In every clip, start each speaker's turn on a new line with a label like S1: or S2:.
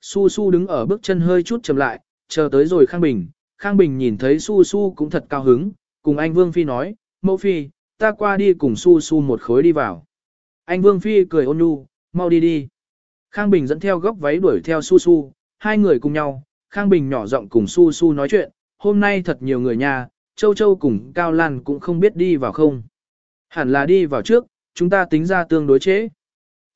S1: Su Su đứng ở bước chân hơi chút chậm lại, chờ tới rồi Khang Bình. Khang Bình nhìn thấy Su Su cũng thật cao hứng, cùng anh Vương Phi nói, mẫu Phi, ta qua đi cùng Su Su một khối đi vào. Anh Vương Phi cười ôn nhu, mau đi đi. Khang Bình dẫn theo góc váy đuổi theo Su Su, hai người cùng nhau, Khang Bình nhỏ giọng cùng Su Su nói chuyện, hôm nay thật nhiều người nhà, Châu Châu cùng Cao Lan cũng không biết đi vào không. Hẳn là đi vào trước, chúng ta tính ra tương đối chế.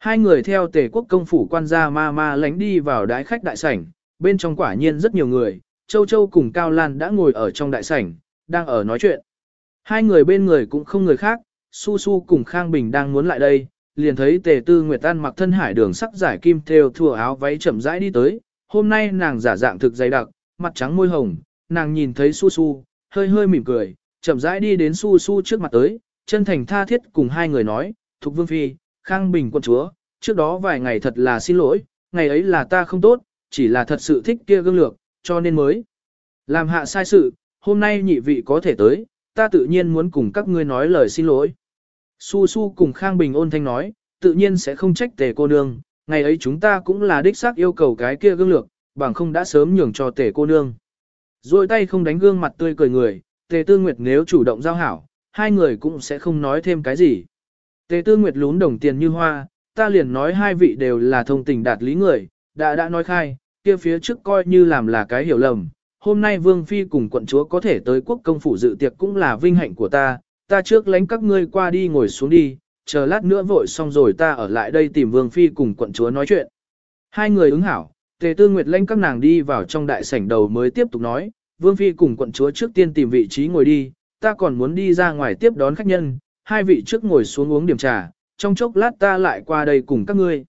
S1: Hai người theo tề quốc công phủ quan gia ma ma lánh đi vào đái khách đại sảnh, bên trong quả nhiên rất nhiều người, Châu Châu cùng Cao Lan đã ngồi ở trong đại sảnh, đang ở nói chuyện. Hai người bên người cũng không người khác, Su Su cùng Khang Bình đang muốn lại đây, liền thấy tề tư Nguyệt An mặc thân hải đường sắc giải kim theo thùa áo váy chậm rãi đi tới, hôm nay nàng giả dạng thực dày đặc, mặt trắng môi hồng, nàng nhìn thấy Su Su, hơi hơi mỉm cười, chậm rãi đi đến Su Su trước mặt tới, chân thành tha thiết cùng hai người nói, Thục Vương Phi, Khang Bình quân chúa, trước đó vài ngày thật là xin lỗi, ngày ấy là ta không tốt, chỉ là thật sự thích kia gương lược, cho nên mới làm hạ sai sự, hôm nay nhị vị có thể tới, ta tự nhiên muốn cùng các ngươi nói lời xin lỗi. Su Su cùng Khang Bình ôn thanh nói, tự nhiên sẽ không trách tề cô nương, ngày ấy chúng ta cũng là đích xác yêu cầu cái kia gương lược, bằng không đã sớm nhường cho tề cô nương. Rồi tay không đánh gương mặt tươi cười người, tề tư nguyệt nếu chủ động giao hảo, hai người cũng sẽ không nói thêm cái gì. Tề tư nguyệt lún đồng tiền như hoa, ta liền nói hai vị đều là thông tình đạt lý người, đã đã nói khai, kia phía trước coi như làm là cái hiểu lầm. Hôm nay Vương Phi cùng quận chúa có thể tới quốc công phủ dự tiệc cũng là vinh hạnh của ta, ta trước lánh các ngươi qua đi ngồi xuống đi, chờ lát nữa vội xong rồi ta ở lại đây tìm Vương Phi cùng quận chúa nói chuyện. Hai người ứng hảo, Tề Tư Nguyệt lánh các nàng đi vào trong đại sảnh đầu mới tiếp tục nói, Vương Phi cùng quận chúa trước tiên tìm vị trí ngồi đi, ta còn muốn đi ra ngoài tiếp đón khách nhân, hai vị trước ngồi xuống uống điểm trà, trong chốc lát ta lại qua đây cùng các ngươi.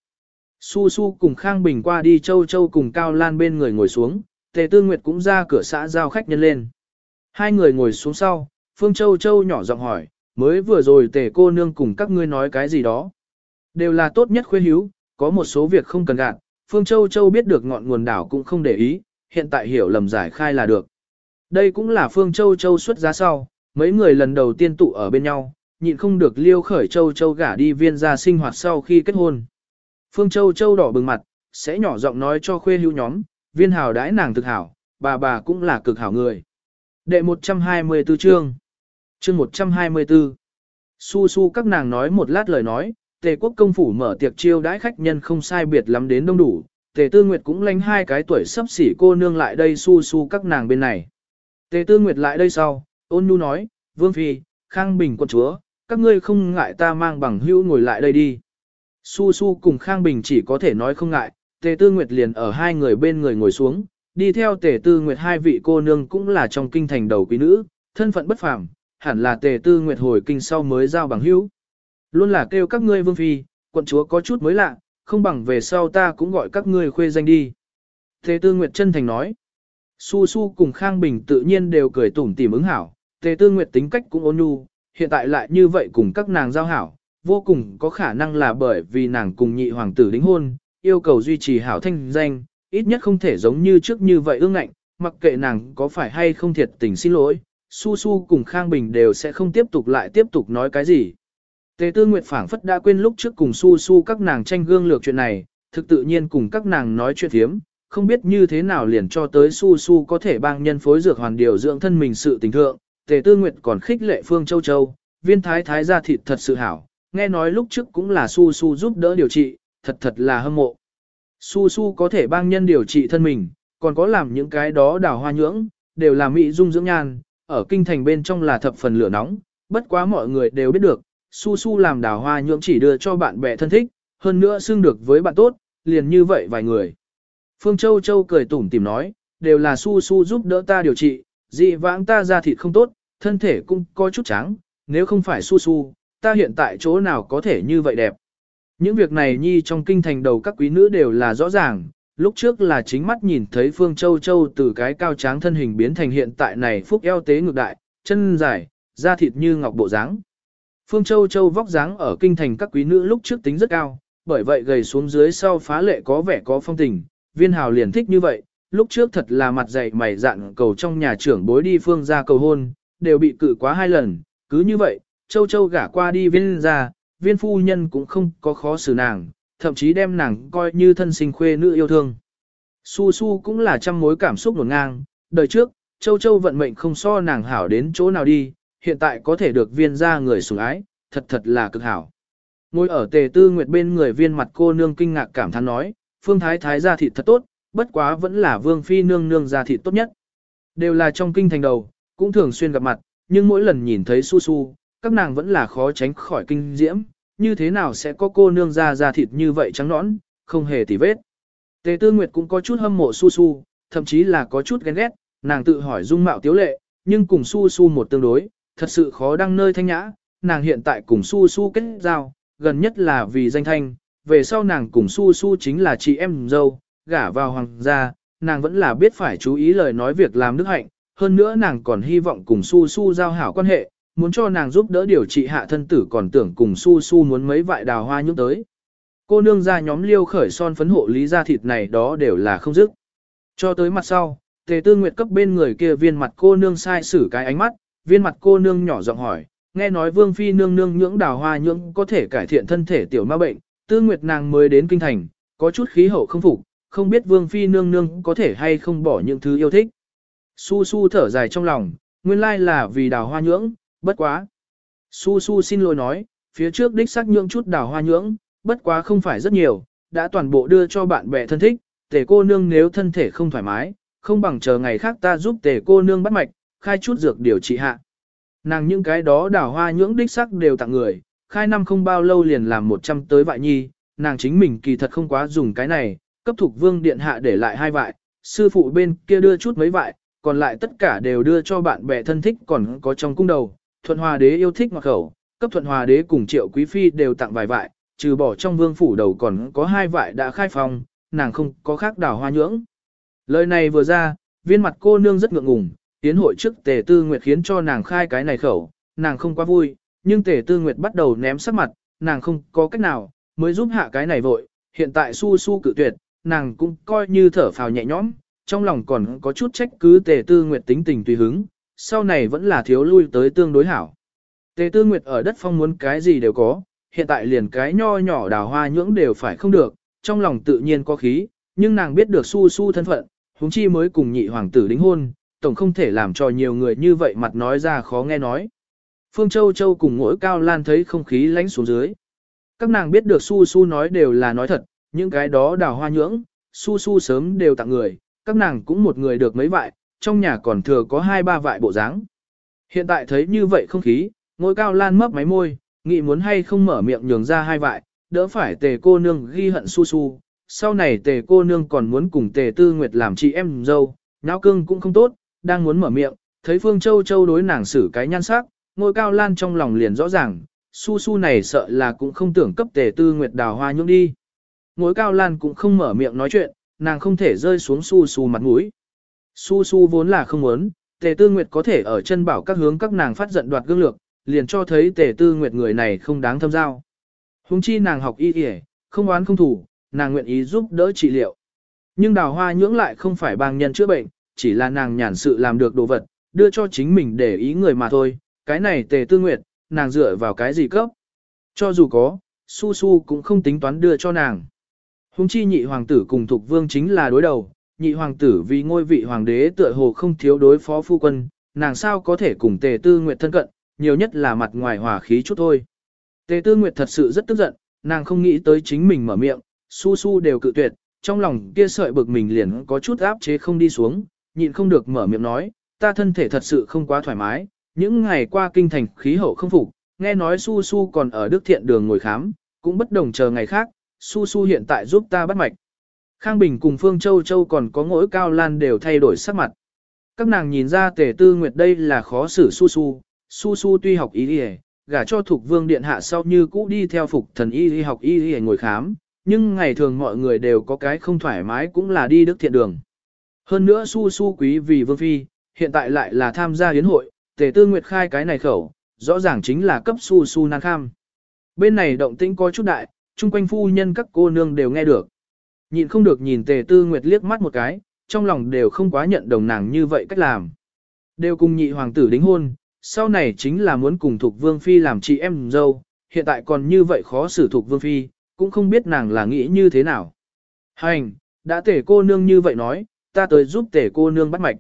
S1: Su Su cùng Khang Bình qua đi Châu Châu cùng Cao Lan bên người ngồi xuống, Tề Tư Nguyệt cũng ra cửa xã giao khách nhân lên. Hai người ngồi xuống sau, Phương Châu Châu nhỏ giọng hỏi, mới vừa rồi Tề cô nương cùng các ngươi nói cái gì đó. Đều là tốt nhất khuê hiếu, có một số việc không cần gạt, Phương Châu Châu biết được ngọn nguồn đảo cũng không để ý, hiện tại hiểu lầm giải khai là được. Đây cũng là Phương Châu Châu xuất giá sau, mấy người lần đầu tiên tụ ở bên nhau, nhịn không được liêu khởi Châu Châu gả đi viên gia sinh hoạt sau khi kết hôn. Phương Châu Châu đỏ bừng mặt, sẽ nhỏ giọng nói cho khuê hữu nhóm, viên hào đãi nàng thực hảo, bà bà cũng là cực hảo người. Đệ 124 chương Chương 124 Su su các nàng nói một lát lời nói, tề quốc công phủ mở tiệc chiêu đãi khách nhân không sai biệt lắm đến đông đủ, tề tư nguyệt cũng lánh hai cái tuổi sắp xỉ cô nương lại đây su su các nàng bên này. Tề tư nguyệt lại đây sau, ôn nhu nói, vương phi, khang bình quân chúa, các ngươi không ngại ta mang bằng hữu ngồi lại đây đi. Su su cùng khang bình chỉ có thể nói không ngại, tề tư nguyệt liền ở hai người bên người ngồi xuống, đi theo tề tư nguyệt hai vị cô nương cũng là trong kinh thành đầu quý nữ, thân phận bất phàm, hẳn là tề tư nguyệt hồi kinh sau mới giao bằng hữu. Luôn là kêu các ngươi vương phi, quận chúa có chút mới lạ, không bằng về sau ta cũng gọi các ngươi khuê danh đi. Tề tư nguyệt chân thành nói. Su su cùng Khang Bình tự nhiên đều cười tủm tỉm ứng hảo, tề tư nguyệt tính cách cũng ôn nhu, hiện tại lại như vậy cùng các nàng giao hảo, vô cùng có khả năng là bởi vì nàng cùng nhị hoàng tử đính hôn, yêu cầu duy trì hảo thanh danh, ít nhất không thể giống như trước như vậy ương ngạnh, mặc kệ nàng có phải hay không thiệt tình xin lỗi, Su Su cùng Khang Bình đều sẽ không tiếp tục lại tiếp tục nói cái gì. tế Tư Nguyệt phảng phất đã quên lúc trước cùng Su Su các nàng tranh gương lược chuyện này, thực tự nhiên cùng các nàng nói chuyện thiếm, không biết như thế nào liền cho tới Su Su có thể bang nhân phối dược hoàn điều dưỡng thân mình sự tình thượng. Tề Tư Nguyệt còn khích lệ Phương Châu Châu, viên thái thái gia thịt thật sự hảo, nghe nói lúc trước cũng là Su Su giúp đỡ điều trị, thật thật là hâm mộ. Su Su có thể bang nhân điều trị thân mình, còn có làm những cái đó đào hoa nhưỡng, đều là mỹ dung dưỡng nhan, ở kinh thành bên trong là thập phần lửa nóng, bất quá mọi người đều biết được, su su làm đào hoa nhưỡng chỉ đưa cho bạn bè thân thích, hơn nữa xưng được với bạn tốt, liền như vậy vài người. Phương Châu Châu cười tủm tìm nói, đều là su su giúp đỡ ta điều trị, dị vãng ta ra thịt không tốt, thân thể cũng có chút trắng, nếu không phải su su, ta hiện tại chỗ nào có thể như vậy đẹp. Những việc này nhi trong kinh thành đầu các quý nữ đều là rõ ràng, lúc trước là chính mắt nhìn thấy Phương Châu Châu từ cái cao tráng thân hình biến thành hiện tại này phúc eo tế ngược đại, chân dài, da thịt như ngọc bộ dáng. Phương Châu Châu vóc dáng ở kinh thành các quý nữ lúc trước tính rất cao, bởi vậy gầy xuống dưới sau phá lệ có vẻ có phong tình, viên hào liền thích như vậy, lúc trước thật là mặt dày mày dạn cầu trong nhà trưởng bối đi phương ra cầu hôn, đều bị cự quá hai lần, cứ như vậy, Châu Châu gả qua đi viên ra, viên phu nhân cũng không có khó xử nàng, thậm chí đem nàng coi như thân sinh khuê nữ yêu thương. Su Su cũng là trăm mối cảm xúc nổn ngang, đời trước, Châu Châu vận mệnh không so nàng hảo đến chỗ nào đi, hiện tại có thể được viên ra người sủng ái, thật thật là cực hảo. Ngồi ở tề tư nguyệt bên người viên mặt cô nương kinh ngạc cảm thán nói, phương thái thái gia thịt thật tốt, bất quá vẫn là vương phi nương nương gia thịt tốt nhất. Đều là trong kinh thành đầu, cũng thường xuyên gặp mặt, nhưng mỗi lần nhìn thấy su su, các nàng vẫn là khó tránh khỏi kinh diễm, như thế nào sẽ có cô nương ra da thịt như vậy trắng nõn, không hề tì vết. Tề tư nguyệt cũng có chút hâm mộ su su, thậm chí là có chút ghen ghét, nàng tự hỏi dung mạo tiếu lệ, nhưng cùng su su một tương đối, thật sự khó đăng nơi thanh nhã, nàng hiện tại cùng su su kết giao, gần nhất là vì danh thanh, về sau nàng cùng su su chính là chị em dâu, gả vào hoàng gia, nàng vẫn là biết phải chú ý lời nói việc làm đức hạnh, hơn nữa nàng còn hy vọng cùng su su giao hảo quan hệ, muốn cho nàng giúp đỡ điều trị hạ thân tử còn tưởng cùng su su muốn mấy vại đào hoa nhúc tới. Cô nương ra nhóm liêu khởi son phấn hộ lý ra thịt này đó đều là không dứt. Cho tới mặt sau, tề tư nguyệt cấp bên người kia viên mặt cô nương sai xử cái ánh mắt, viên mặt cô nương nhỏ giọng hỏi, nghe nói vương phi nương nương nhưỡng đào hoa nhưỡng có thể cải thiện thân thể tiểu ma bệnh, tư nguyệt nàng mới đến kinh thành, có chút khí hậu không phục, không biết vương phi nương nương có thể hay không bỏ những thứ yêu thích. Su su thở dài trong lòng, nguyên lai là vì đào hoa nhưỡng, bất quá. Su su xin lỗi nói, phía trước đích xác nhưỡng chút đào hoa nhưỡng, bất quá không phải rất nhiều, đã toàn bộ đưa cho bạn bè thân thích, tề cô nương nếu thân thể không thoải mái, không bằng chờ ngày khác ta giúp tề cô nương bắt mạch, khai chút dược điều trị hạ. Nàng những cái đó đào hoa nhưỡng đích sắc đều tặng người, khai năm không bao lâu liền làm 100 tới vại nhi, nàng chính mình kỳ thật không quá dùng cái này, cấp thuộc vương điện hạ để lại hai vại, sư phụ bên kia đưa chút mấy vại, còn lại tất cả đều đưa cho bạn bè thân thích còn có trong cung đầu. Thuận Hòa đế yêu thích ngọt khẩu, cấp Thuận Hòa đế cùng Triệu Quý phi đều tặng vài vại, trừ bỏ trong vương phủ đầu còn có hai vại đã khai phòng nàng không có khác đào hoa nhưỡng. Lời này vừa ra, viên mặt cô nương rất ngượng ngùng, tiến hội trước tề tư nguyệt khiến cho nàng khai cái này khẩu, nàng không quá vui, nhưng tề tư nguyệt bắt đầu ném sắc mặt, nàng không có cách nào, mới giúp hạ cái này vội, hiện tại su su cự tuyệt, nàng cũng coi như thở phào nhẹ nhõm, trong lòng còn có chút trách cứ tề tư nguyệt tính tình tùy hứng, sau này vẫn là thiếu lui tới tương đối hảo. Tề tư nguyệt ở đất phong muốn cái gì đều có, hiện tại liền cái nho nhỏ đào hoa nhưỡng đều phải không được, trong lòng tự nhiên có khí, nhưng nàng biết được su su thân phận, huống chi mới cùng nhị hoàng tử đính hôn, tổng không thể làm cho nhiều người như vậy mặt nói ra khó nghe nói. Phương Châu Châu cùng mỗi cao lan thấy không khí lánh xuống dưới. Các nàng biết được su su nói đều là nói thật, những cái đó đào hoa nhưỡng, su su sớm đều tặng người, các nàng cũng một người được mấy vại, trong nhà còn thừa có hai ba vại bộ dáng. Hiện tại thấy như vậy không khí, ngôi cao lan mấp máy môi, nghĩ muốn hay không mở miệng nhường ra hai vại, đỡ phải tề cô nương ghi hận su su. Sau này tề cô nương còn muốn cùng tề tư nguyệt làm chị em dâu, nháo cưng cũng không tốt, đang muốn mở miệng, thấy Phương Châu Châu đối nàng xử cái nhan sắc, ngôi cao lan trong lòng liền rõ ràng, su su này sợ là cũng không tưởng cấp tề tư nguyệt đào hoa nhung đi. Ngôi cao lan cũng không mở miệng nói chuyện, nàng không thể rơi xuống su su mặt mũi. Su su vốn là không muốn, tề tư nguyệt có thể ở chân bảo các hướng các nàng phát giận đoạt gương lược, liền cho thấy tề tư nguyệt người này không đáng thâm giao. Hùng chi nàng học y y, không oán không thủ, nàng nguyện ý giúp đỡ trị liệu. Nhưng đào hoa nhưỡng lại không phải bang nhân chữa bệnh, chỉ là nàng nhàn sự làm được đồ vật, đưa cho chính mình để ý người mà thôi, cái này tề tư nguyệt, nàng dựa vào cái gì cấp. Cho dù có, su su cũng không tính toán đưa cho nàng. Hùng chi nhị hoàng tử cùng thuộc vương chính là đối đầu, nhị hoàng tử vì ngôi vị hoàng đế tựa hồ không thiếu đối phó phu quân, nàng sao có thể cùng tề tư nguyệt thân cận, nhiều nhất là mặt ngoài hòa khí chút thôi. Tề tư nguyệt thật sự rất tức giận, nàng không nghĩ tới chính mình mở miệng, su su đều cự tuyệt, trong lòng kia sợi bực mình liền có chút áp chế không đi xuống, nhịn không được mở miệng nói, ta thân thể thật sự không quá thoải mái, những ngày qua kinh thành khí hậu không phục, nghe nói su su còn ở Đức Thiện đường ngồi khám, cũng bất đồng chờ ngày khác, su su hiện tại giúp ta bắt mạch. Khang Bình cùng Phương Châu Châu còn có ngỗi cao lan đều thay đổi sắc mặt. Các nàng nhìn ra tề tư nguyệt đây là khó xử su su, su su tuy học ý đi gả cho thuộc vương điện hạ sau như cũ đi theo phục thần y y học y y ngồi khám, nhưng ngày thường mọi người đều có cái không thoải mái cũng là đi đức thiện đường. Hơn nữa su su quý vì vương phi, hiện tại lại là tham gia hiến hội, tề tư nguyệt khai cái này khẩu, rõ ràng chính là cấp su su nan kham. Bên này động tĩnh có chút đại, chung quanh phu nhân các cô nương đều nghe được. Nhịn không được nhìn tề tư nguyệt liếc mắt một cái, trong lòng đều không quá nhận đồng nàng như vậy cách làm. Đều cùng nhị hoàng tử đính hôn, sau này chính là muốn cùng thuộc vương phi làm chị em dâu, hiện tại còn như vậy khó xử thuộc vương phi, cũng không biết nàng là nghĩ như thế nào. Hành, đã tể cô nương như vậy nói, ta tới giúp tể cô nương bắt mạch.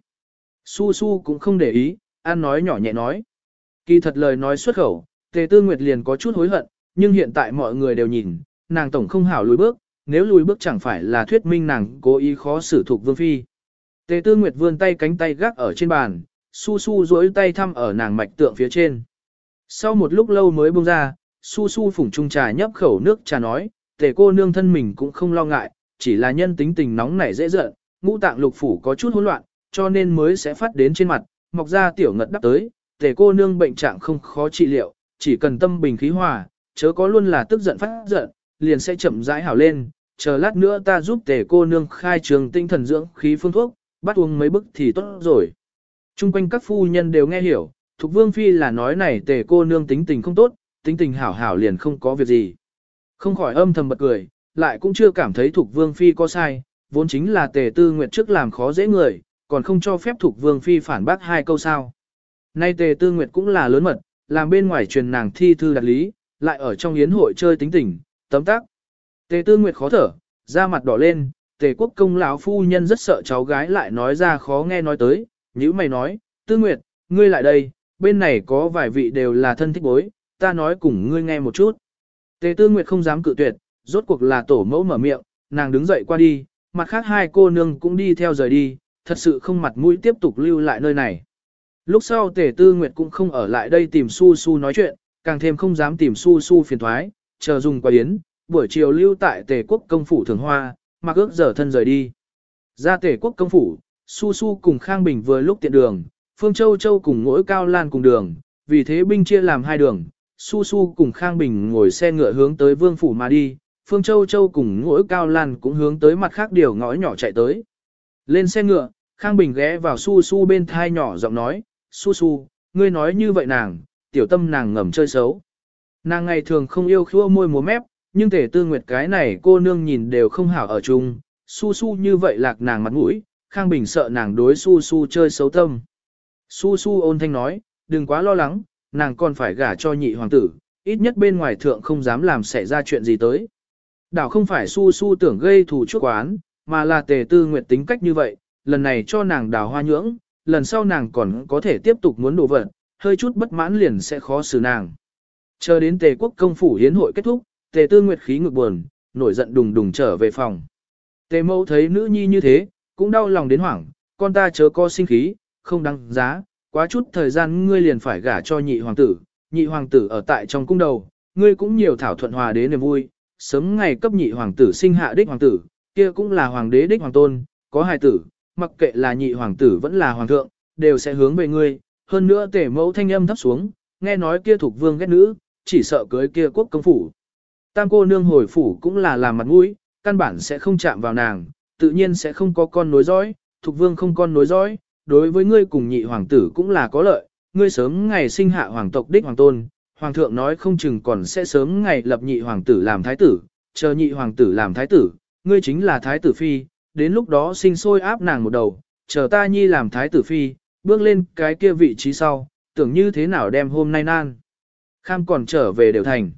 S1: Su su cũng không để ý, an nói nhỏ nhẹ nói. Kỳ thật lời nói xuất khẩu, tề tư nguyệt liền có chút hối hận, nhưng hiện tại mọi người đều nhìn, nàng tổng không hảo lùi bước, nếu lùi bước chẳng phải là thuyết minh nàng cố ý khó xử thuộc vương phi. Tề tư nguyệt vươn tay cánh tay gác ở trên bàn, su su duỗi tay thăm ở nàng mạch tượng phía trên. Sau một lúc lâu mới buông ra, su su phủng trung trà nhấp khẩu nước trà nói, tề cô nương thân mình cũng không lo ngại, chỉ là nhân tính tình nóng nảy dễ giận, ngũ tạng lục phủ có chút hỗn loạn, cho nên mới sẽ phát đến trên mặt, mọc ra tiểu ngật đắp tới, tề cô nương bệnh trạng không khó trị liệu, chỉ cần tâm bình khí hòa, chớ có luôn là tức giận phát giận, liền sẽ chậm rãi hảo lên, chờ lát nữa ta giúp tề cô nương khai trường tinh thần dưỡng khí phương thuốc, bắt uống mấy bức thì tốt rồi. Trung quanh các phu nhân đều nghe hiểu, Thục Vương Phi là nói này tề cô nương tính tình không tốt, tính tình hảo hảo liền không có việc gì. Không khỏi âm thầm bật cười, lại cũng chưa cảm thấy Thục Vương Phi có sai, vốn chính là tề tư nguyệt trước làm khó dễ người, còn không cho phép Thục Vương Phi phản bác hai câu sao. Nay tề tư nguyệt cũng là lớn mật, làm bên ngoài truyền nàng thi thư đặt lý, lại ở trong yến hội chơi tính tình, tấm tắc. Tề tư nguyệt khó thở, da mặt đỏ lên, tề quốc công lão phu nhân rất sợ cháu gái lại nói ra khó nghe nói tới, nhữ mày nói, tư nguyệt, ngươi lại đây, bên này có vài vị đều là thân thích bối, ta nói cùng ngươi nghe một chút. Tề tư nguyệt không dám cự tuyệt, rốt cuộc là tổ mẫu mở miệng, nàng đứng dậy qua đi, mặt khác hai cô nương cũng đi theo rời đi, thật sự không mặt mũi tiếp tục lưu lại nơi này. Lúc sau tề tư nguyệt cũng không ở lại đây tìm su su nói chuyện, càng thêm không dám tìm su su phiền thoái, chờ dùng qua yến, buổi chiều lưu tại tề quốc công phủ thường hoa, mặc ước giờ thân rời đi. Ra tề quốc công phủ, su su cùng Khang Bình vừa lúc tiện đường, Phương Châu Châu cùng ngỗi cao lan cùng đường, vì thế binh chia làm hai đường, su su cùng Khang Bình ngồi xe ngựa hướng tới vương phủ mà đi, Phương Châu Châu cùng ngỗi cao lan cũng hướng tới mặt khác điều ngõ nhỏ chạy tới. Lên xe ngựa, Khang Bình ghé vào su su bên thai nhỏ giọng nói, su su, ngươi nói như vậy nàng, tiểu tâm nàng ngầm chơi xấu. Nàng ngày thường không yêu khua môi múa mép, nhưng thể tư nguyệt cái này cô nương nhìn đều không hảo ở chung, su su như vậy lạc nàng mặt mũi, Khang Bình sợ nàng đối su su chơi xấu tâm. Su su ôn thanh nói, đừng quá lo lắng, nàng còn phải gả cho nhị hoàng tử, ít nhất bên ngoài thượng không dám làm xảy ra chuyện gì tới. Đảo không phải su su tưởng gây thù chuốc quán, mà là tề tư nguyệt tính cách như vậy, lần này cho nàng đào hoa nhưỡng, lần sau nàng còn có thể tiếp tục muốn đổ vật, hơi chút bất mãn liền sẽ khó xử nàng. Chờ đến tề quốc công phủ hiến hội kết thúc, tề tư nguyệt khí ngực buồn, nổi giận đùng đùng trở về phòng. Tề mẫu thấy nữ nhi như thế, cũng đau lòng đến hoảng, con ta chớ co sinh khí, không đáng giá, quá chút thời gian ngươi liền phải gả cho nhị hoàng tử, nhị hoàng tử ở tại trong cung đầu, ngươi cũng nhiều thảo thuận hòa đế niềm vui, sớm ngày cấp nhị hoàng tử sinh hạ đích hoàng tử, kia cũng là hoàng đế đích hoàng tôn, có hài tử, mặc kệ là nhị hoàng tử vẫn là hoàng thượng, đều sẽ hướng về ngươi, hơn nữa tể mẫu thanh âm thấp xuống, nghe nói kia thuộc vương ghét nữ, chỉ sợ cưới kia quốc công phủ. Tam cô nương hồi phủ cũng là làm mặt mũi, căn bản sẽ không chạm vào nàng, tự nhiên sẽ không có con nối dõi, thuộc vương không con nối dõi, đối với ngươi cùng nhị hoàng tử cũng là có lợi, ngươi sớm ngày sinh hạ hoàng tộc đích hoàng tôn, hoàng thượng nói không chừng còn sẽ sớm ngày lập nhị hoàng tử làm thái tử, chờ nhị hoàng tử làm thái tử, ngươi chính là thái tử phi, đến lúc đó sinh sôi áp nàng một đầu, chờ ta nhi làm thái tử phi, bước lên cái kia vị trí sau, tưởng như thế nào đem hôm nay nan. Kham còn trở về đều thành.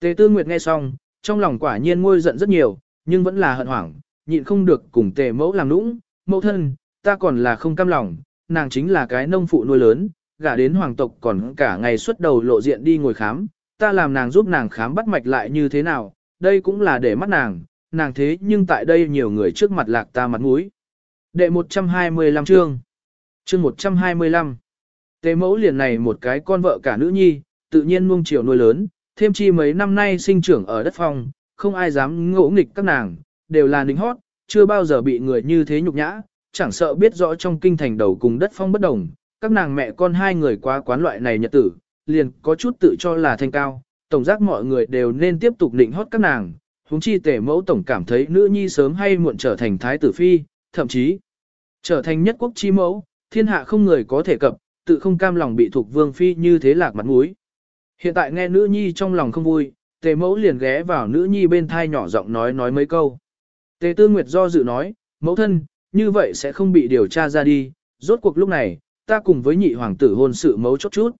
S1: Tề tư nguyệt nghe xong, trong lòng quả nhiên ngôi giận rất nhiều, nhưng vẫn là hận hoảng, nhịn không được cùng tề mẫu làm nũng, mẫu thân, ta còn là không cam lòng, nàng chính là cái nông phụ nuôi lớn, gả đến hoàng tộc còn cả ngày xuất đầu lộ diện đi ngồi khám, ta làm nàng giúp nàng khám bắt mạch lại như thế nào, đây cũng là để mắt nàng, nàng thế nhưng tại đây nhiều người trước mặt lạc ta mặt mũi. Đệ 125 chương Chương 125 tế mẫu liền này một cái con vợ cả nữ nhi, tự nhiên nuông chiều nuôi lớn, thêm chi mấy năm nay sinh trưởng ở đất phong, không ai dám ngỗ nghịch các nàng, đều là nính hót, chưa bao giờ bị người như thế nhục nhã, chẳng sợ biết rõ trong kinh thành đầu cùng đất phong bất đồng, các nàng mẹ con hai người qua quán loại này nhật tử, liền có chút tự cho là thanh cao, tổng giác mọi người đều nên tiếp tục định hót các nàng, huống chi tể mẫu tổng cảm thấy nữ nhi sớm hay muộn trở thành thái tử phi, thậm chí trở thành nhất quốc chi mẫu, thiên hạ không người có thể cập, tự không cam lòng bị thuộc vương phi như thế lạc mặt mũi. Hiện tại nghe nữ nhi trong lòng không vui, tề mẫu liền ghé vào nữ nhi bên thai nhỏ giọng nói nói mấy câu. Tề tư nguyệt do dự nói, mẫu thân, như vậy sẽ không bị điều tra ra đi, rốt cuộc lúc này, ta cùng với nhị hoàng tử hôn sự mẫu chốt chút.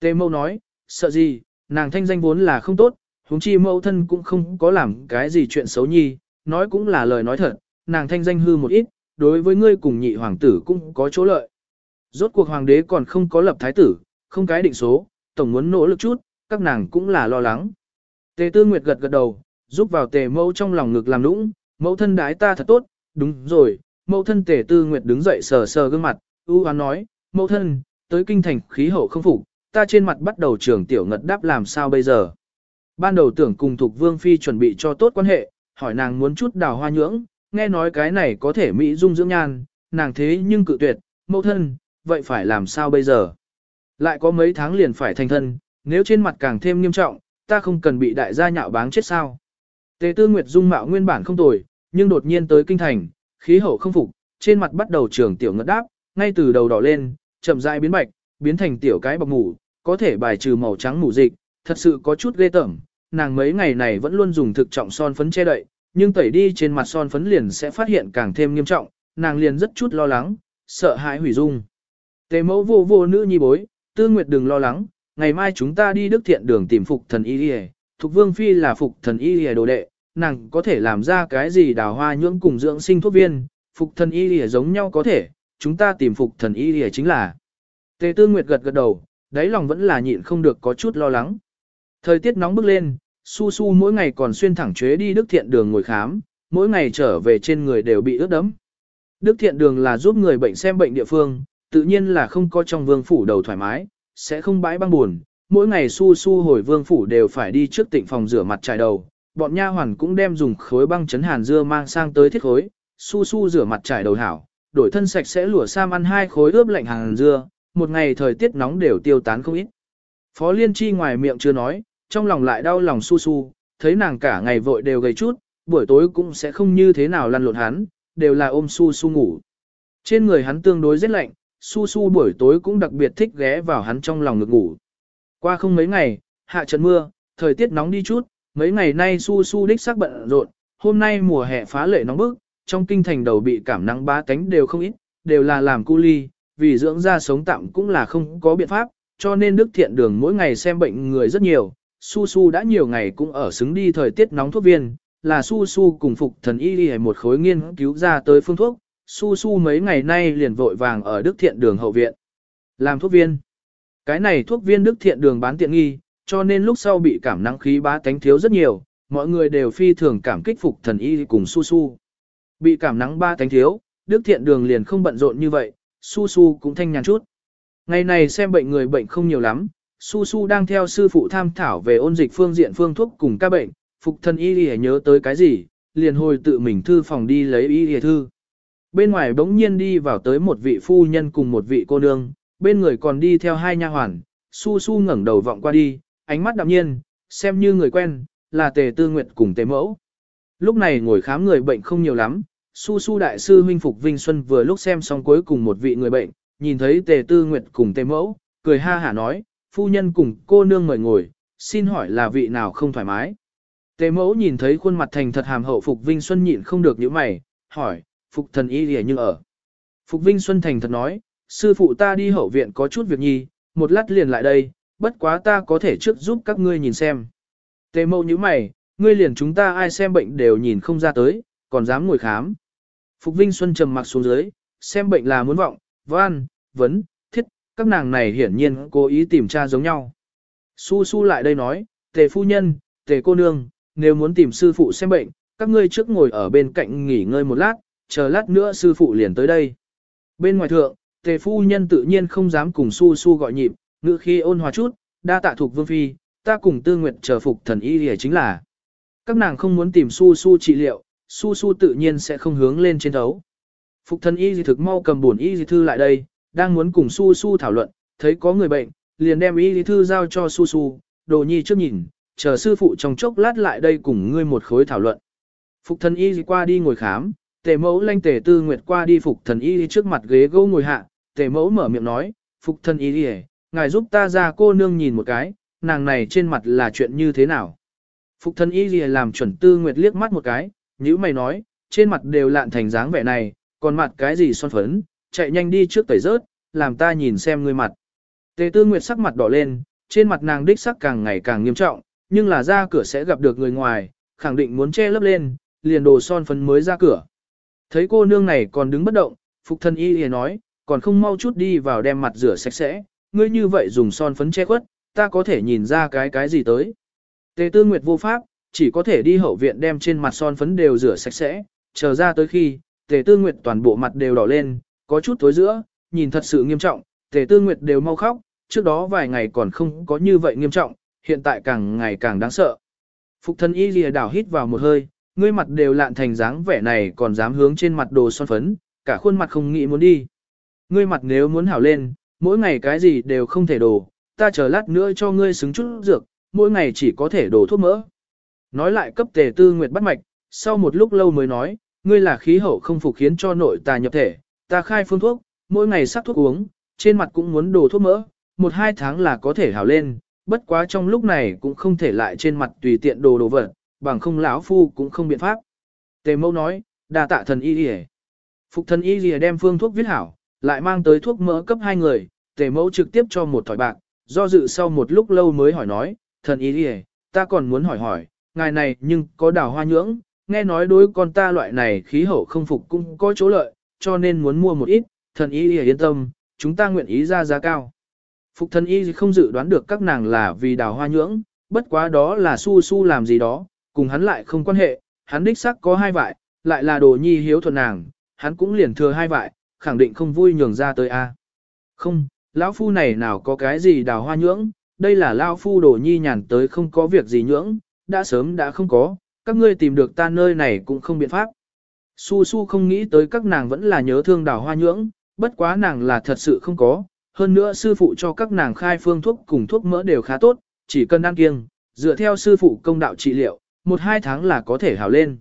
S1: Tề mẫu nói, sợ gì, nàng thanh danh vốn là không tốt, huống chi mẫu thân cũng không có làm cái gì chuyện xấu nhi, nói cũng là lời nói thật, nàng thanh danh hư một ít, đối với ngươi cùng nhị hoàng tử cũng có chỗ lợi. Rốt cuộc hoàng đế còn không có lập thái tử, không cái định số, tổng muốn nỗ lực chút, các nàng cũng là lo lắng. Tề Tư Nguyệt gật gật đầu, giúp vào Tề Mẫu trong lòng ngực làm nũng, mẫu thân đái ta thật tốt, đúng rồi, mẫu thân Tề Tư Nguyệt đứng dậy sờ sờ gương mặt, ưu hoán nói, mẫu thân, tới kinh thành khí hậu không phục, ta trên mặt bắt đầu trường tiểu ngật đáp làm sao bây giờ. Ban đầu tưởng cùng Thục Vương Phi chuẩn bị cho tốt quan hệ, hỏi nàng muốn chút đào hoa nhưỡng, nghe nói cái này có thể mỹ dung dưỡng nhan, nàng thế nhưng cự tuyệt, mẫu thân, vậy phải làm sao bây giờ? Lại có mấy tháng liền phải thành thân, nếu trên mặt càng thêm nghiêm trọng, ta không cần bị đại gia nhạo báng chết sao. Tề tư nguyệt dung mạo nguyên bản không tồi, nhưng đột nhiên tới kinh thành, khí hậu không phục, trên mặt bắt đầu trường tiểu ngất đáp, ngay từ đầu đỏ lên, chậm rãi biến bạch, biến thành tiểu cái bọc mủ, có thể bài trừ màu trắng mủ dịch, thật sự có chút ghê tởm. Nàng mấy ngày này vẫn luôn dùng thực trọng son phấn che đậy, nhưng tẩy đi trên mặt son phấn liền sẽ phát hiện càng thêm nghiêm trọng, nàng liền rất chút lo lắng, sợ hãi hủy dung. Tề mẫu vô vô nữ nhi bối, tư nguyệt đừng lo lắng, ngày mai chúng ta đi đức thiện đường tìm phục thần y đi Thục vương phi là phục thần y đi đồ đệ, nàng có thể làm ra cái gì đào hoa nhưỡng cùng dưỡng sinh thuốc viên, phục thần y đi giống nhau có thể, chúng ta tìm phục thần y đi chính là. Tề tư nguyệt gật gật đầu, đáy lòng vẫn là nhịn không được có chút lo lắng. Thời tiết nóng bức lên, su su mỗi ngày còn xuyên thẳng chuế đi đức thiện đường ngồi khám, mỗi ngày trở về trên người đều bị ướt đẫm. Đức thiện đường là giúp người bệnh xem bệnh địa phương, tự nhiên là không có trong vương phủ đầu thoải mái, sẽ không bãi băng buồn. Mỗi ngày su su hồi vương phủ đều phải đi trước tịnh phòng rửa mặt trải đầu, bọn nha hoàn cũng đem dùng khối băng chấn hàn dưa mang sang tới thiết khối, su su rửa mặt trải đầu hảo, đổi thân sạch sẽ lùa sam ăn hai khối ướp lạnh hàn dưa, một ngày thời tiết nóng đều tiêu tán không ít. Phó Liên Chi ngoài miệng chưa nói, trong lòng lại đau lòng su su, thấy nàng cả ngày vội đều gầy chút, buổi tối cũng sẽ không như thế nào lăn lộn hắn, đều là ôm su su ngủ. Trên người hắn tương đối rất lạnh, su su buổi tối cũng đặc biệt thích ghé vào hắn trong lòng ngực ngủ. Qua không mấy ngày, hạ trận mưa, thời tiết nóng đi chút, mấy ngày nay su su đích xác bận rộn, hôm nay mùa hè phá lệ nóng bức, trong kinh thành đầu bị cảm nắng bá tánh đều không ít, đều là làm cu ly, vì dưỡng ra sống tạm cũng là không có biện pháp, cho nên Đức Thiện Đường mỗi ngày xem bệnh người rất nhiều, Su Su đã nhiều ngày cũng ở xứng đi thời tiết nóng thuốc viên, là Su Su cùng phục thần y y một khối nghiên cứu ra tới phương thuốc, Su Su mấy ngày nay liền vội vàng ở Đức Thiện Đường hậu viện. Làm thuốc viên. Cái này thuốc viên Đức Thiện Đường bán tiện nghi, cho nên lúc sau bị cảm nắng khí bá tánh thiếu rất nhiều, mọi người đều phi thường cảm kích phục thần y cùng Su Su. Bị cảm nắng ba tánh thiếu, Đức Thiện Đường liền không bận rộn như vậy, Su Su cũng thanh nhàn chút. Ngày này xem bệnh người bệnh không nhiều lắm, Su Su đang theo sư phụ tham thảo về ôn dịch phương diện phương thuốc cùng các bệnh, phục thân y y nhớ tới cái gì, liền hồi tự mình thư phòng đi lấy y y thư. Bên ngoài bỗng nhiên đi vào tới một vị phu nhân cùng một vị cô nương, bên người còn đi theo hai nha hoàn, Su Su ngẩng đầu vọng qua đi, ánh mắt đạm nhiên, xem như người quen, là tề tư nguyệt cùng tề mẫu. Lúc này ngồi khám người bệnh không nhiều lắm, Su Su đại sư huynh Phục Vinh Xuân vừa lúc xem xong cuối cùng một vị người bệnh, nhìn thấy tề tư nguyệt cùng tề mẫu, cười ha hả nói, phu nhân cùng cô nương mời ngồi, xin hỏi là vị nào không thoải mái. Tề mẫu nhìn thấy khuôn mặt thành thật hàm hậu Phục Vinh Xuân nhịn không được những mày, hỏi, Phục thần y lìa như ở. Phục Vinh Xuân thành thật nói, sư phụ ta đi hậu viện có chút việc nhi, một lát liền lại đây, bất quá ta có thể trước giúp các ngươi nhìn xem. Tề mẫu như mày, ngươi liền chúng ta ai xem bệnh đều nhìn không ra tới, còn dám ngồi khám. Phục Vinh Xuân trầm mặc xuống dưới, xem bệnh là muốn vọng, văn, vấn, các nàng này hiển nhiên cố ý tìm cha giống nhau. Su su lại đây nói, tề phu nhân, tề cô nương, nếu muốn tìm sư phụ xem bệnh, các ngươi trước ngồi ở bên cạnh nghỉ ngơi một lát, chờ lát nữa sư phụ liền tới đây. Bên ngoài thượng, tề phu nhân tự nhiên không dám cùng su su gọi nhịp, ngữ khi ôn hòa chút, đa tạ thuộc vương phi, ta cùng tư nguyện chờ phục thần y để chính là. Các nàng không muốn tìm su su trị liệu, su su tự nhiên sẽ không hướng lên trên đấu. Phục thần y gì thực mau cầm buồn y gì thư lại đây, đang muốn cùng su su thảo luận, thấy có người bệnh, liền đem y lý thư giao cho su su, đồ nhi trước nhìn, chờ sư phụ trong chốc lát lại đây cùng ngươi một khối thảo luận. Phục thần y đi qua đi ngồi khám, tề mẫu lanh tề tư nguyệt qua đi phục thần y trước mặt ghế gỗ ngồi hạ, tề mẫu mở miệng nói, phục thần y đi ngài giúp ta ra cô nương nhìn một cái, nàng này trên mặt là chuyện như thế nào. Phục thần y làm chuẩn tư nguyệt liếc mắt một cái, nữ mày nói, trên mặt đều lạn thành dáng vẻ này, còn mặt cái gì son phấn, chạy nhanh đi trước tẩy rớt, làm ta nhìn xem ngươi mặt. Tề tư nguyệt sắc mặt đỏ lên, trên mặt nàng đích sắc càng ngày càng nghiêm trọng, nhưng là ra cửa sẽ gặp được người ngoài, khẳng định muốn che lấp lên, liền đồ son phấn mới ra cửa. Thấy cô nương này còn đứng bất động, Phục thân y liền nói, còn không mau chút đi vào đem mặt rửa sạch sẽ, ngươi như vậy dùng son phấn che khuất, ta có thể nhìn ra cái cái gì tới. Tề tư nguyệt vô pháp, chỉ có thể đi hậu viện đem trên mặt son phấn đều rửa sạch sẽ, chờ ra tới khi, tề tư nguyệt toàn bộ mặt đều đỏ lên, có chút tối giữa, nhìn thật sự nghiêm trọng, tề tư nguyệt đều mau khóc, trước đó vài ngày còn không có như vậy nghiêm trọng, hiện tại càng ngày càng đáng sợ. Phục thân y lìa đảo hít vào một hơi, ngươi mặt đều lạn thành dáng vẻ này còn dám hướng trên mặt đồ son phấn, cả khuôn mặt không nghĩ muốn đi. Ngươi mặt nếu muốn hảo lên, mỗi ngày cái gì đều không thể đổ, ta chờ lát nữa cho ngươi xứng chút dược, mỗi ngày chỉ có thể đổ thuốc mỡ. Nói lại cấp tề tư nguyệt bắt mạch, sau một lúc lâu mới nói, ngươi là khí hậu không phục khiến cho nội tà nhập thể, ta khai phương thuốc, mỗi ngày sắc thuốc uống, trên mặt cũng muốn đổ thuốc mỡ, một hai tháng là có thể hảo lên, bất quá trong lúc này cũng không thể lại trên mặt tùy tiện đồ đồ vật, bằng không lão phu cũng không biện pháp. Tề mẫu nói, đa tạ thần y y Phục thần y y đem phương thuốc viết hảo, lại mang tới thuốc mỡ cấp hai người, tề mẫu trực tiếp cho một thỏi bạc, do dự sau một lúc lâu mới hỏi nói, thần y y ta còn muốn hỏi hỏi, ngài này nhưng có đào hoa nhưỡng, nghe nói đối con ta loại này khí hậu không phục cũng có chỗ lợi, cho nên muốn mua một ít, thần y y yên tâm, chúng ta nguyện ý ra giá cao. Phục thần y không dự đoán được các nàng là vì đào hoa nhưỡng, bất quá đó là su su làm gì đó, cùng hắn lại không quan hệ, hắn đích xác có hai vại, lại là đồ nhi hiếu thuận nàng, hắn cũng liền thừa hai vại, khẳng định không vui nhường ra tới a. Không, lão phu này nào có cái gì đào hoa nhưỡng, đây là lão phu đồ nhi nhàn tới không có việc gì nhưỡng, đã sớm đã không có, các ngươi tìm được ta nơi này cũng không biện pháp. Su su không nghĩ tới các nàng vẫn là nhớ thương đào hoa nhưỡng, bất quá nàng là thật sự không có, hơn nữa sư phụ cho các nàng khai phương thuốc cùng thuốc mỡ đều khá tốt, chỉ cần ăn kiêng, dựa theo sư phụ công đạo trị liệu, một hai tháng là có thể hảo lên.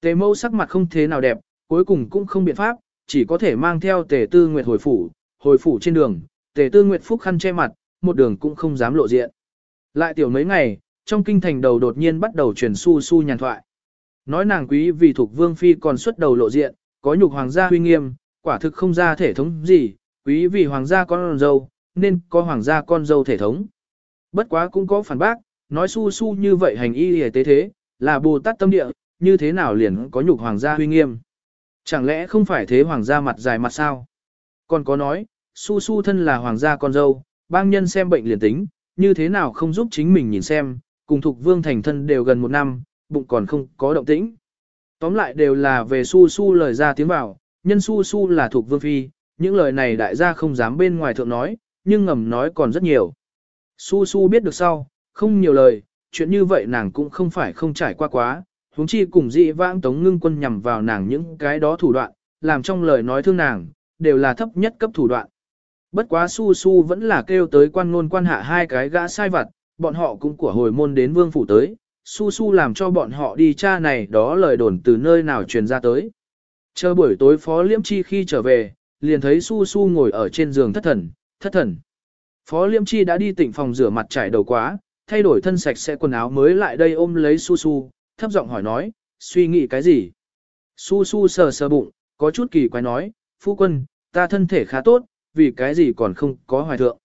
S1: Tề mâu sắc mặt không thế nào đẹp, cuối cùng cũng không biện pháp, chỉ có thể mang theo tề tư nguyệt hồi phủ, hồi phủ trên đường, tề tư nguyệt phúc khăn che mặt, một đường cũng không dám lộ diện. Lại tiểu mấy ngày, trong kinh thành đầu đột nhiên bắt đầu truyền su su nhàn thoại. Nói nàng quý vì thuộc vương phi còn xuất đầu lộ diện, có nhục hoàng gia huy nghiêm, quả thực không ra thể thống gì, quý vì hoàng gia con dâu, nên có hoàng gia con dâu thể thống. Bất quá cũng có phản bác, nói su su như vậy hành y hề tế thế, là Bồ Tát tâm địa, như thế nào liền có nhục hoàng gia huy nghiêm. Chẳng lẽ không phải thế hoàng gia mặt dài mặt sao? Còn có nói, su su thân là hoàng gia con dâu, bang nhân xem bệnh liền tính, như thế nào không giúp chính mình nhìn xem, cùng thuộc vương thành thân đều gần một năm, bụng còn không có động tĩnh. Tóm lại đều là về su su lời ra tiếng vào, nhân su su là thuộc vương phi, những lời này đại gia không dám bên ngoài thượng nói, nhưng ngầm nói còn rất nhiều. Su su biết được sau, không nhiều lời, chuyện như vậy nàng cũng không phải không trải qua quá, huống chi cùng dị vãng tống ngưng quân nhằm vào nàng những cái đó thủ đoạn, làm trong lời nói thương nàng, đều là thấp nhất cấp thủ đoạn. Bất quá su su vẫn là kêu tới quan ngôn quan hạ hai cái gã sai vặt, bọn họ cũng của hồi môn đến vương phủ tới, su su làm cho bọn họ đi cha này đó lời đồn từ nơi nào truyền ra tới. Chờ buổi tối phó liễm chi khi trở về, liền thấy su su ngồi ở trên giường thất thần, thất thần. Phó liễm chi đã đi tỉnh phòng rửa mặt trải đầu quá, thay đổi thân sạch sẽ quần áo mới lại đây ôm lấy su su, thấp giọng hỏi nói, suy nghĩ cái gì? Su su sờ sờ bụng, có chút kỳ quái nói, phu quân, ta thân thể khá tốt, vì cái gì còn không có hoài thượng.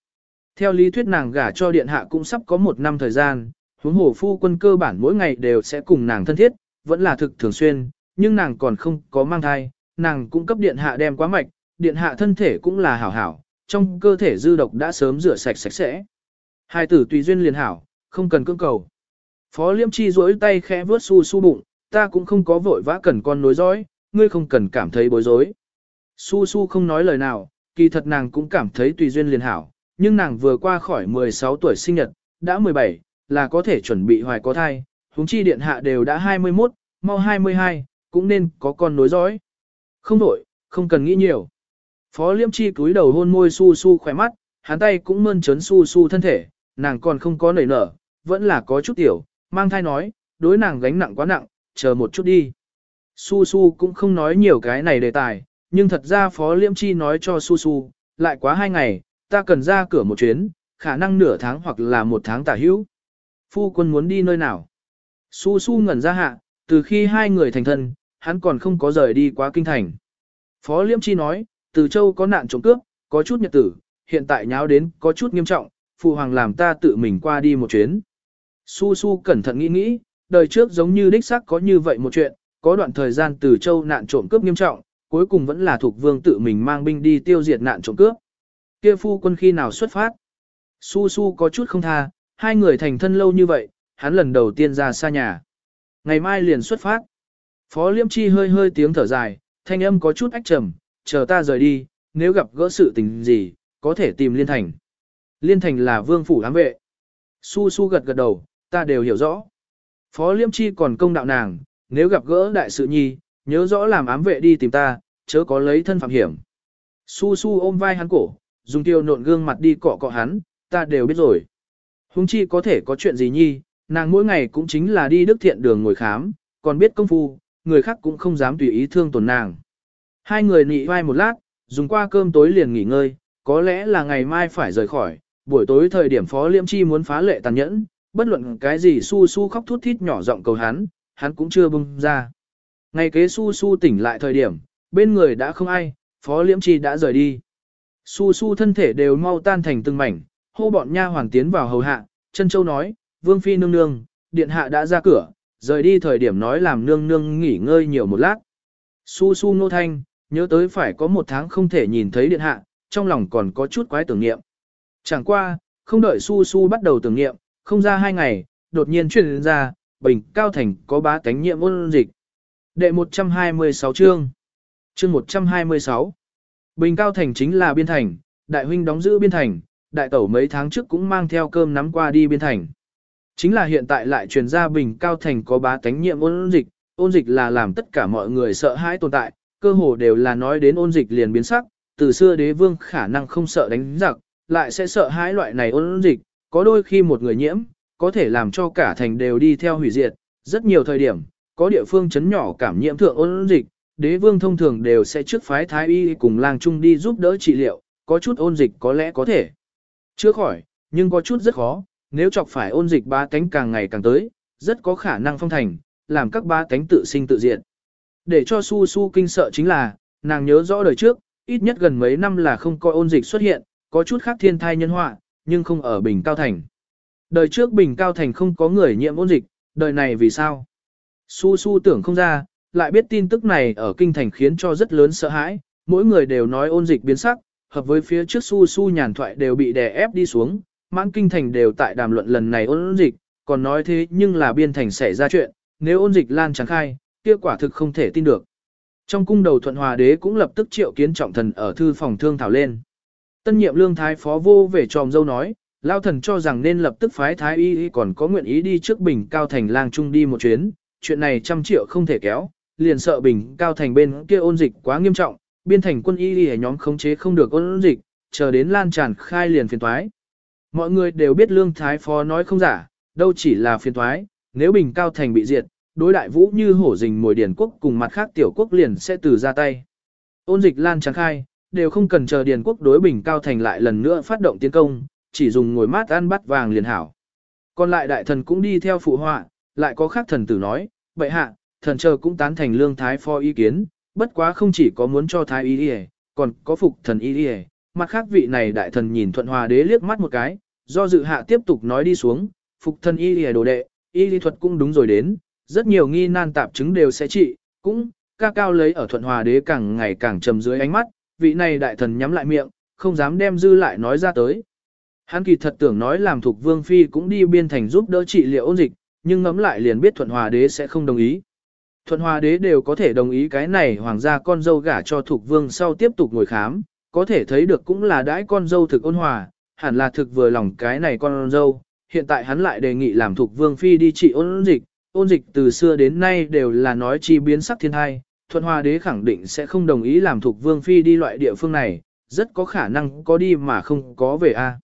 S1: Theo lý thuyết nàng gả cho điện hạ cũng sắp có một năm thời gian, huống hồ phu quân cơ bản mỗi ngày đều sẽ cùng nàng thân thiết, vẫn là thực thường xuyên, nhưng nàng còn không có mang thai, nàng cũng cấp điện hạ đem quá mạch, điện hạ thân thể cũng là hảo hảo, trong cơ thể dư độc đã sớm rửa sạch sạch sẽ. Hai tử tùy duyên liền hảo, không cần cưỡng cầu. Phó liêm chi duỗi tay khẽ vướt su su bụng, ta cũng không có vội vã cần con nối dõi, ngươi không cần cảm thấy bối rối. Su su không nói lời nào, kỳ thật nàng cũng cảm thấy tùy duyên liền hảo, nhưng nàng vừa qua khỏi 16 tuổi sinh nhật, đã 17, là có thể chuẩn bị hoài có thai, huống chi điện hạ đều đã 21, mau 22, cũng nên có con nối dõi. Không đổi, không cần nghĩ nhiều. Phó liêm chi cúi đầu hôn môi su su khỏe mắt, hắn tay cũng mơn trớn su su thân thể, nàng còn không có nảy nở, vẫn là có chút tiểu, mang thai nói, đối nàng gánh nặng quá nặng, chờ một chút đi. Su Su cũng không nói nhiều cái này đề tài, nhưng thật ra Phó Liễm Chi nói cho Su Su, lại quá hai ngày, ta cần ra cửa một chuyến, khả năng nửa tháng hoặc là một tháng tả hữu. Phu quân muốn đi nơi nào? Su Su ngẩn ra hạ, từ khi hai người thành thân, hắn còn không có rời đi quá kinh thành. Phó Liêm Chi nói, từ châu có nạn trộm cướp, có chút nhật tử, hiện tại nháo đến có chút nghiêm trọng, phụ hoàng làm ta tự mình qua đi một chuyến. Su Su cẩn thận nghĩ nghĩ, đời trước giống như đích xác có như vậy một chuyện, có đoạn thời gian từ châu nạn trộm cướp nghiêm trọng, cuối cùng vẫn là thuộc vương tự mình mang binh đi tiêu diệt nạn trộm cướp. Kia phu quân khi nào xuất phát? Su Su có chút không tha, hai người thành thân lâu như vậy, hắn lần đầu tiên ra xa nhà. Ngày mai liền xuất phát. Phó Liêm Chi hơi hơi tiếng thở dài, thanh âm có chút ách trầm, chờ ta rời đi, nếu gặp gỡ sự tình gì, có thể tìm Liên Thành. Liên Thành là vương phủ ám vệ. Su Su gật gật đầu, ta đều hiểu rõ. Phó Liêm Chi còn công đạo nàng, nếu gặp gỡ đại sự nhi, nhớ rõ làm ám vệ đi tìm ta, chớ có lấy thân phạm hiểm. Su Su ôm vai hắn cổ, dùng tiêu nộn gương mặt đi cọ cọ hắn, ta đều biết rồi. Hùng chi có thể có chuyện gì nhi, nàng mỗi ngày cũng chính là đi đức thiện đường ngồi khám, còn biết công phu, người khác cũng không dám tùy ý thương tổn nàng. Hai người nị vai một lát, dùng qua cơm tối liền nghỉ ngơi, có lẽ là ngày mai phải rời khỏi, buổi tối thời điểm Phó Liêm Chi muốn phá lệ tàn nhẫn, bất luận cái gì su su khóc thút thít nhỏ giọng cầu hắn, hắn cũng chưa bung ra. Ngày kế su su tỉnh lại thời điểm, bên người đã không ai, Phó Liêm Chi đã rời đi. Su su thân thể đều mau tan thành từng mảnh, hô bọn nha hoàng tiến vào hầu hạ, chân châu nói, Vương Phi nương nương, điện hạ đã ra cửa, rời đi thời điểm nói làm nương nương nghỉ ngơi nhiều một lát. Su su nô thanh, nhớ tới phải có một tháng không thể nhìn thấy điện hạ, trong lòng còn có chút quái tưởng niệm. Chẳng qua, không đợi su su bắt đầu tưởng niệm, không ra hai ngày, đột nhiên truyền ra, bình cao thành có bá tánh nhiệm ôn dịch. Đệ 126 chương. Chương 126. Bình cao thành chính là biên thành, đại huynh đóng giữ biên thành, đại tẩu mấy tháng trước cũng mang theo cơm nắm qua đi biên thành. Chính là hiện tại lại truyền ra bình cao thành có bá tánh nhiệm ôn dịch, ôn dịch là làm tất cả mọi người sợ hãi tồn tại, cơ hồ đều là nói đến ôn dịch liền biến sắc, từ xưa đế vương khả năng không sợ đánh giặc, lại sẽ sợ hãi loại này ôn dịch, có đôi khi một người nhiễm, có thể làm cho cả thành đều đi theo hủy diệt, rất nhiều thời điểm, có địa phương chấn nhỏ cảm nhiễm thượng ôn dịch, đế vương thông thường đều sẽ trước phái thái y cùng lang trung đi giúp đỡ trị liệu, có chút ôn dịch có lẽ có thể chưa khỏi, nhưng có chút rất khó, nếu chọc phải ôn dịch ba tánh càng ngày càng tới, rất có khả năng phong thành, làm các ba tánh tự sinh tự diệt. Để cho su su kinh sợ chính là, nàng nhớ rõ đời trước, ít nhất gần mấy năm là không coi ôn dịch xuất hiện, có chút khác thiên thai nhân họa, nhưng không ở Bình Cao Thành. Đời trước Bình Cao Thành không có người nhiễm ôn dịch, đời này vì sao? Su su tưởng không ra, lại biết tin tức này ở kinh thành khiến cho rất lớn sợ hãi, mỗi người đều nói ôn dịch biến sắc, hợp với phía trước su su nhàn thoại đều bị đè ép đi xuống, mãn kinh thành đều tại đàm luận lần này ôn dịch, còn nói thế nhưng là biên thành xảy ra chuyện, nếu ôn dịch lan tràn khai, kia quả thực không thể tin được. Trong cung đầu thuận hòa đế cũng lập tức triệu kiến trọng thần ở thư phòng thương thảo lên. Tân nhiệm lương thái phó vô về tròm dâu nói, lao thần cho rằng nên lập tức phái thái y còn có nguyện ý đi trước bình cao thành lang trung đi một chuyến, chuyện này trăm triệu không thể kéo, liền sợ bình cao thành bên kia ôn dịch quá nghiêm trọng, biên thành quân y y nhóm khống chế không được ôn dịch, chờ đến lan tràn khai liền phiền toái. Mọi người đều biết lương thái phó nói không giả, đâu chỉ là phiền toái, nếu bình cao thành bị diệt, đối đại vũ như hổ rình mồi điển quốc cùng mặt khác tiểu quốc liền sẽ từ ra tay. Ôn dịch lan tràn khai, đều không cần chờ điển quốc đối bình cao thành lại lần nữa phát động tiến công, chỉ dùng ngồi mát ăn bắt vàng liền hảo. Còn lại đại thần cũng đi theo phụ họa, lại có khác thần tử nói, bệ hạ, thần chờ cũng tán thành lương thái phó ý kiến, bất quá không chỉ có muốn cho thái y y, còn có phục thần y y. Mặt khác vị này đại thần nhìn thuận hòa đế liếc mắt một cái, do dự hạ tiếp tục nói đi xuống, phục thần y y đồ đệ, y lý thuật cũng đúng rồi đến, rất nhiều nghi nan tạp chứng đều sẽ trị, cũng, ca cao lấy ở thuận hòa đế càng ngày càng trầm dưới ánh mắt, vị này đại thần nhắm lại miệng, không dám đem dư lại nói ra tới. Hắn kỳ thật tưởng nói làm thuộc vương phi cũng đi biên thành giúp đỡ trị liệu ôn dịch, nhưng ngẫm lại liền biết thuận hòa đế sẽ không đồng ý. Thuận hòa đế đều có thể đồng ý cái này hoàng gia con dâu gả cho thuộc vương sau tiếp tục ngồi khám, có thể thấy được cũng là đãi con dâu thực ôn hòa, hẳn là thực vừa lòng cái này con dâu. Hiện tại hắn lại đề nghị làm thuộc vương phi đi trị ôn dịch, ôn dịch từ xưa đến nay đều là nói chi biến sắc thiên thai, thuận hòa đế khẳng định sẽ không đồng ý làm thuộc vương phi đi loại địa phương này, rất có khả năng có đi mà không có về a.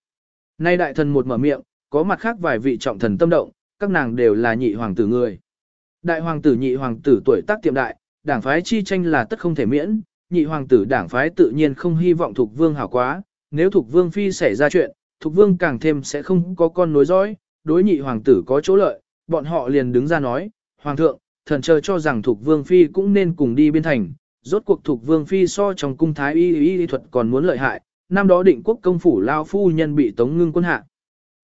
S1: Nay đại thần một mở miệng, có mặt khác vài vị trọng thần tâm động, các nàng đều là nhị hoàng tử người. Đại hoàng tử nhị hoàng tử tuổi tác tiệm đại, đảng phái chi tranh là tất không thể miễn, nhị hoàng tử đảng phái tự nhiên không hy vọng thuộc vương hảo quá, nếu thuộc vương phi xảy ra chuyện, thuộc vương càng thêm sẽ không có con nối dõi, đối nhị hoàng tử có chỗ lợi, bọn họ liền đứng ra nói, Hoàng thượng, thần chờ cho rằng thuộc vương phi cũng nên cùng đi biên thành, rốt cuộc thuộc vương phi so trong cung thái y y y thuật còn muốn lợi hại, năm đó định quốc công phủ lao phu nhân bị tống ngưng quân hạ.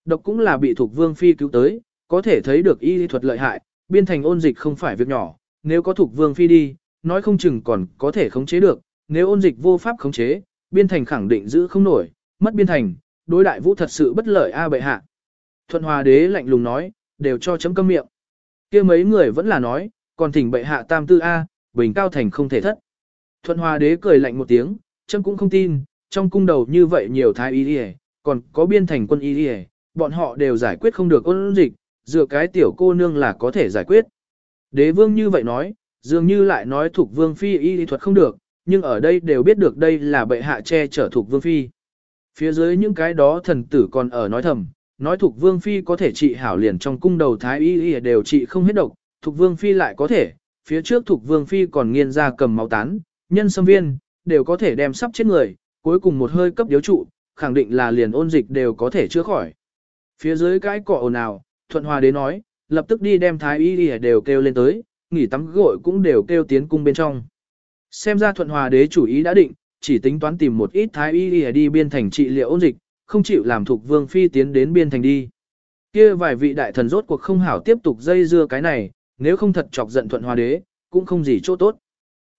S1: Độc cũng là bị thuộc vương phi cứu tới, có thể thấy được y y thuật lợi hại, biên thành ôn dịch không phải việc nhỏ, nếu có thuộc vương phi đi, nói không chừng còn có thể khống chế được, nếu ôn dịch vô pháp khống chế, biên thành khẳng định giữ không nổi, mất biên thành, đối đại vũ thật sự bất lợi a bệ hạ. Thuận hòa đế lạnh lùng nói, đều cho chấm câm miệng. kia mấy người vẫn là nói, còn thỉnh bệ hạ tam tư a, bình cao thành không thể thất. Thuận hòa đế cười lạnh một tiếng, chấm cũng không tin, trong cung đầu như vậy nhiều thái y đi còn có biên thành quân y đi bọn họ đều giải quyết không được ôn dịch, dựa cái tiểu cô nương là có thể giải quyết. Đế vương như vậy nói, dường như lại nói thuộc vương phi y thuật không được, nhưng ở đây đều biết được đây là bệ hạ che chở thuộc vương phi. Phía dưới những cái đó thần tử còn ở nói thầm, nói thuộc vương phi có thể trị hảo liền trong cung đầu thái y y đều trị không hết độc, thuộc vương phi lại có thể, phía trước thuộc vương phi còn nghiên ra cầm máu tán, nhân xâm viên, đều có thể đem sắp chết người, cuối cùng một hơi cấp điếu trụ, khẳng định là liền ôn dịch đều có thể chữa khỏi. Phía dưới cái cọ ồn ào, thuận hòa đế nói, lập tức đi đem thái y đi đều kêu lên tới, nghỉ tắm gội cũng đều kêu tiến cung bên trong. Xem ra thuận hòa đế chủ ý đã định, chỉ tính toán tìm một ít thái y y đi biên thành trị liệu ôn dịch, không chịu làm thuộc vương phi tiến đến biên thành đi. Kia vài vị đại thần rốt cuộc không hảo tiếp tục dây dưa cái này, nếu không thật chọc giận thuận hòa đế, cũng không gì chỗ tốt.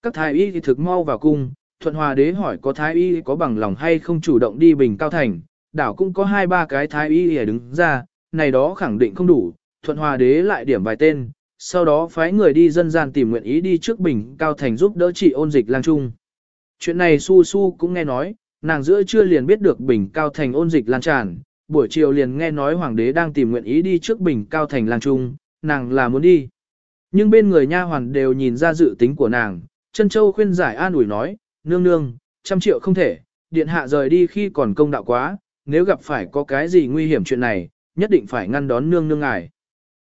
S1: Các thái y thì thực mau vào cung, thuận hòa đế hỏi có thái y có bằng lòng hay không chủ động đi bình cao thành, đảo cũng có hai ba cái thái y đứng ra, này đó khẳng định không đủ, thuận hòa đế lại điểm vài tên, sau đó phái người đi dân gian tìm nguyện ý đi trước bình cao thành giúp đỡ trị ôn dịch lang trung. Chuyện này su su cũng nghe nói, nàng giữa trưa liền biết được bình cao thành ôn dịch lan tràn, buổi chiều liền nghe nói hoàng đế đang tìm nguyện ý đi trước bình cao thành lang trung, nàng là muốn đi. Nhưng bên người nha hoàn đều nhìn ra dự tính của nàng, chân châu khuyên giải an ủi nói, nương nương, trăm triệu không thể, điện hạ rời đi khi còn công đạo quá, nếu gặp phải có cái gì nguy hiểm chuyện này, nhất định phải ngăn đón nương nương ngài.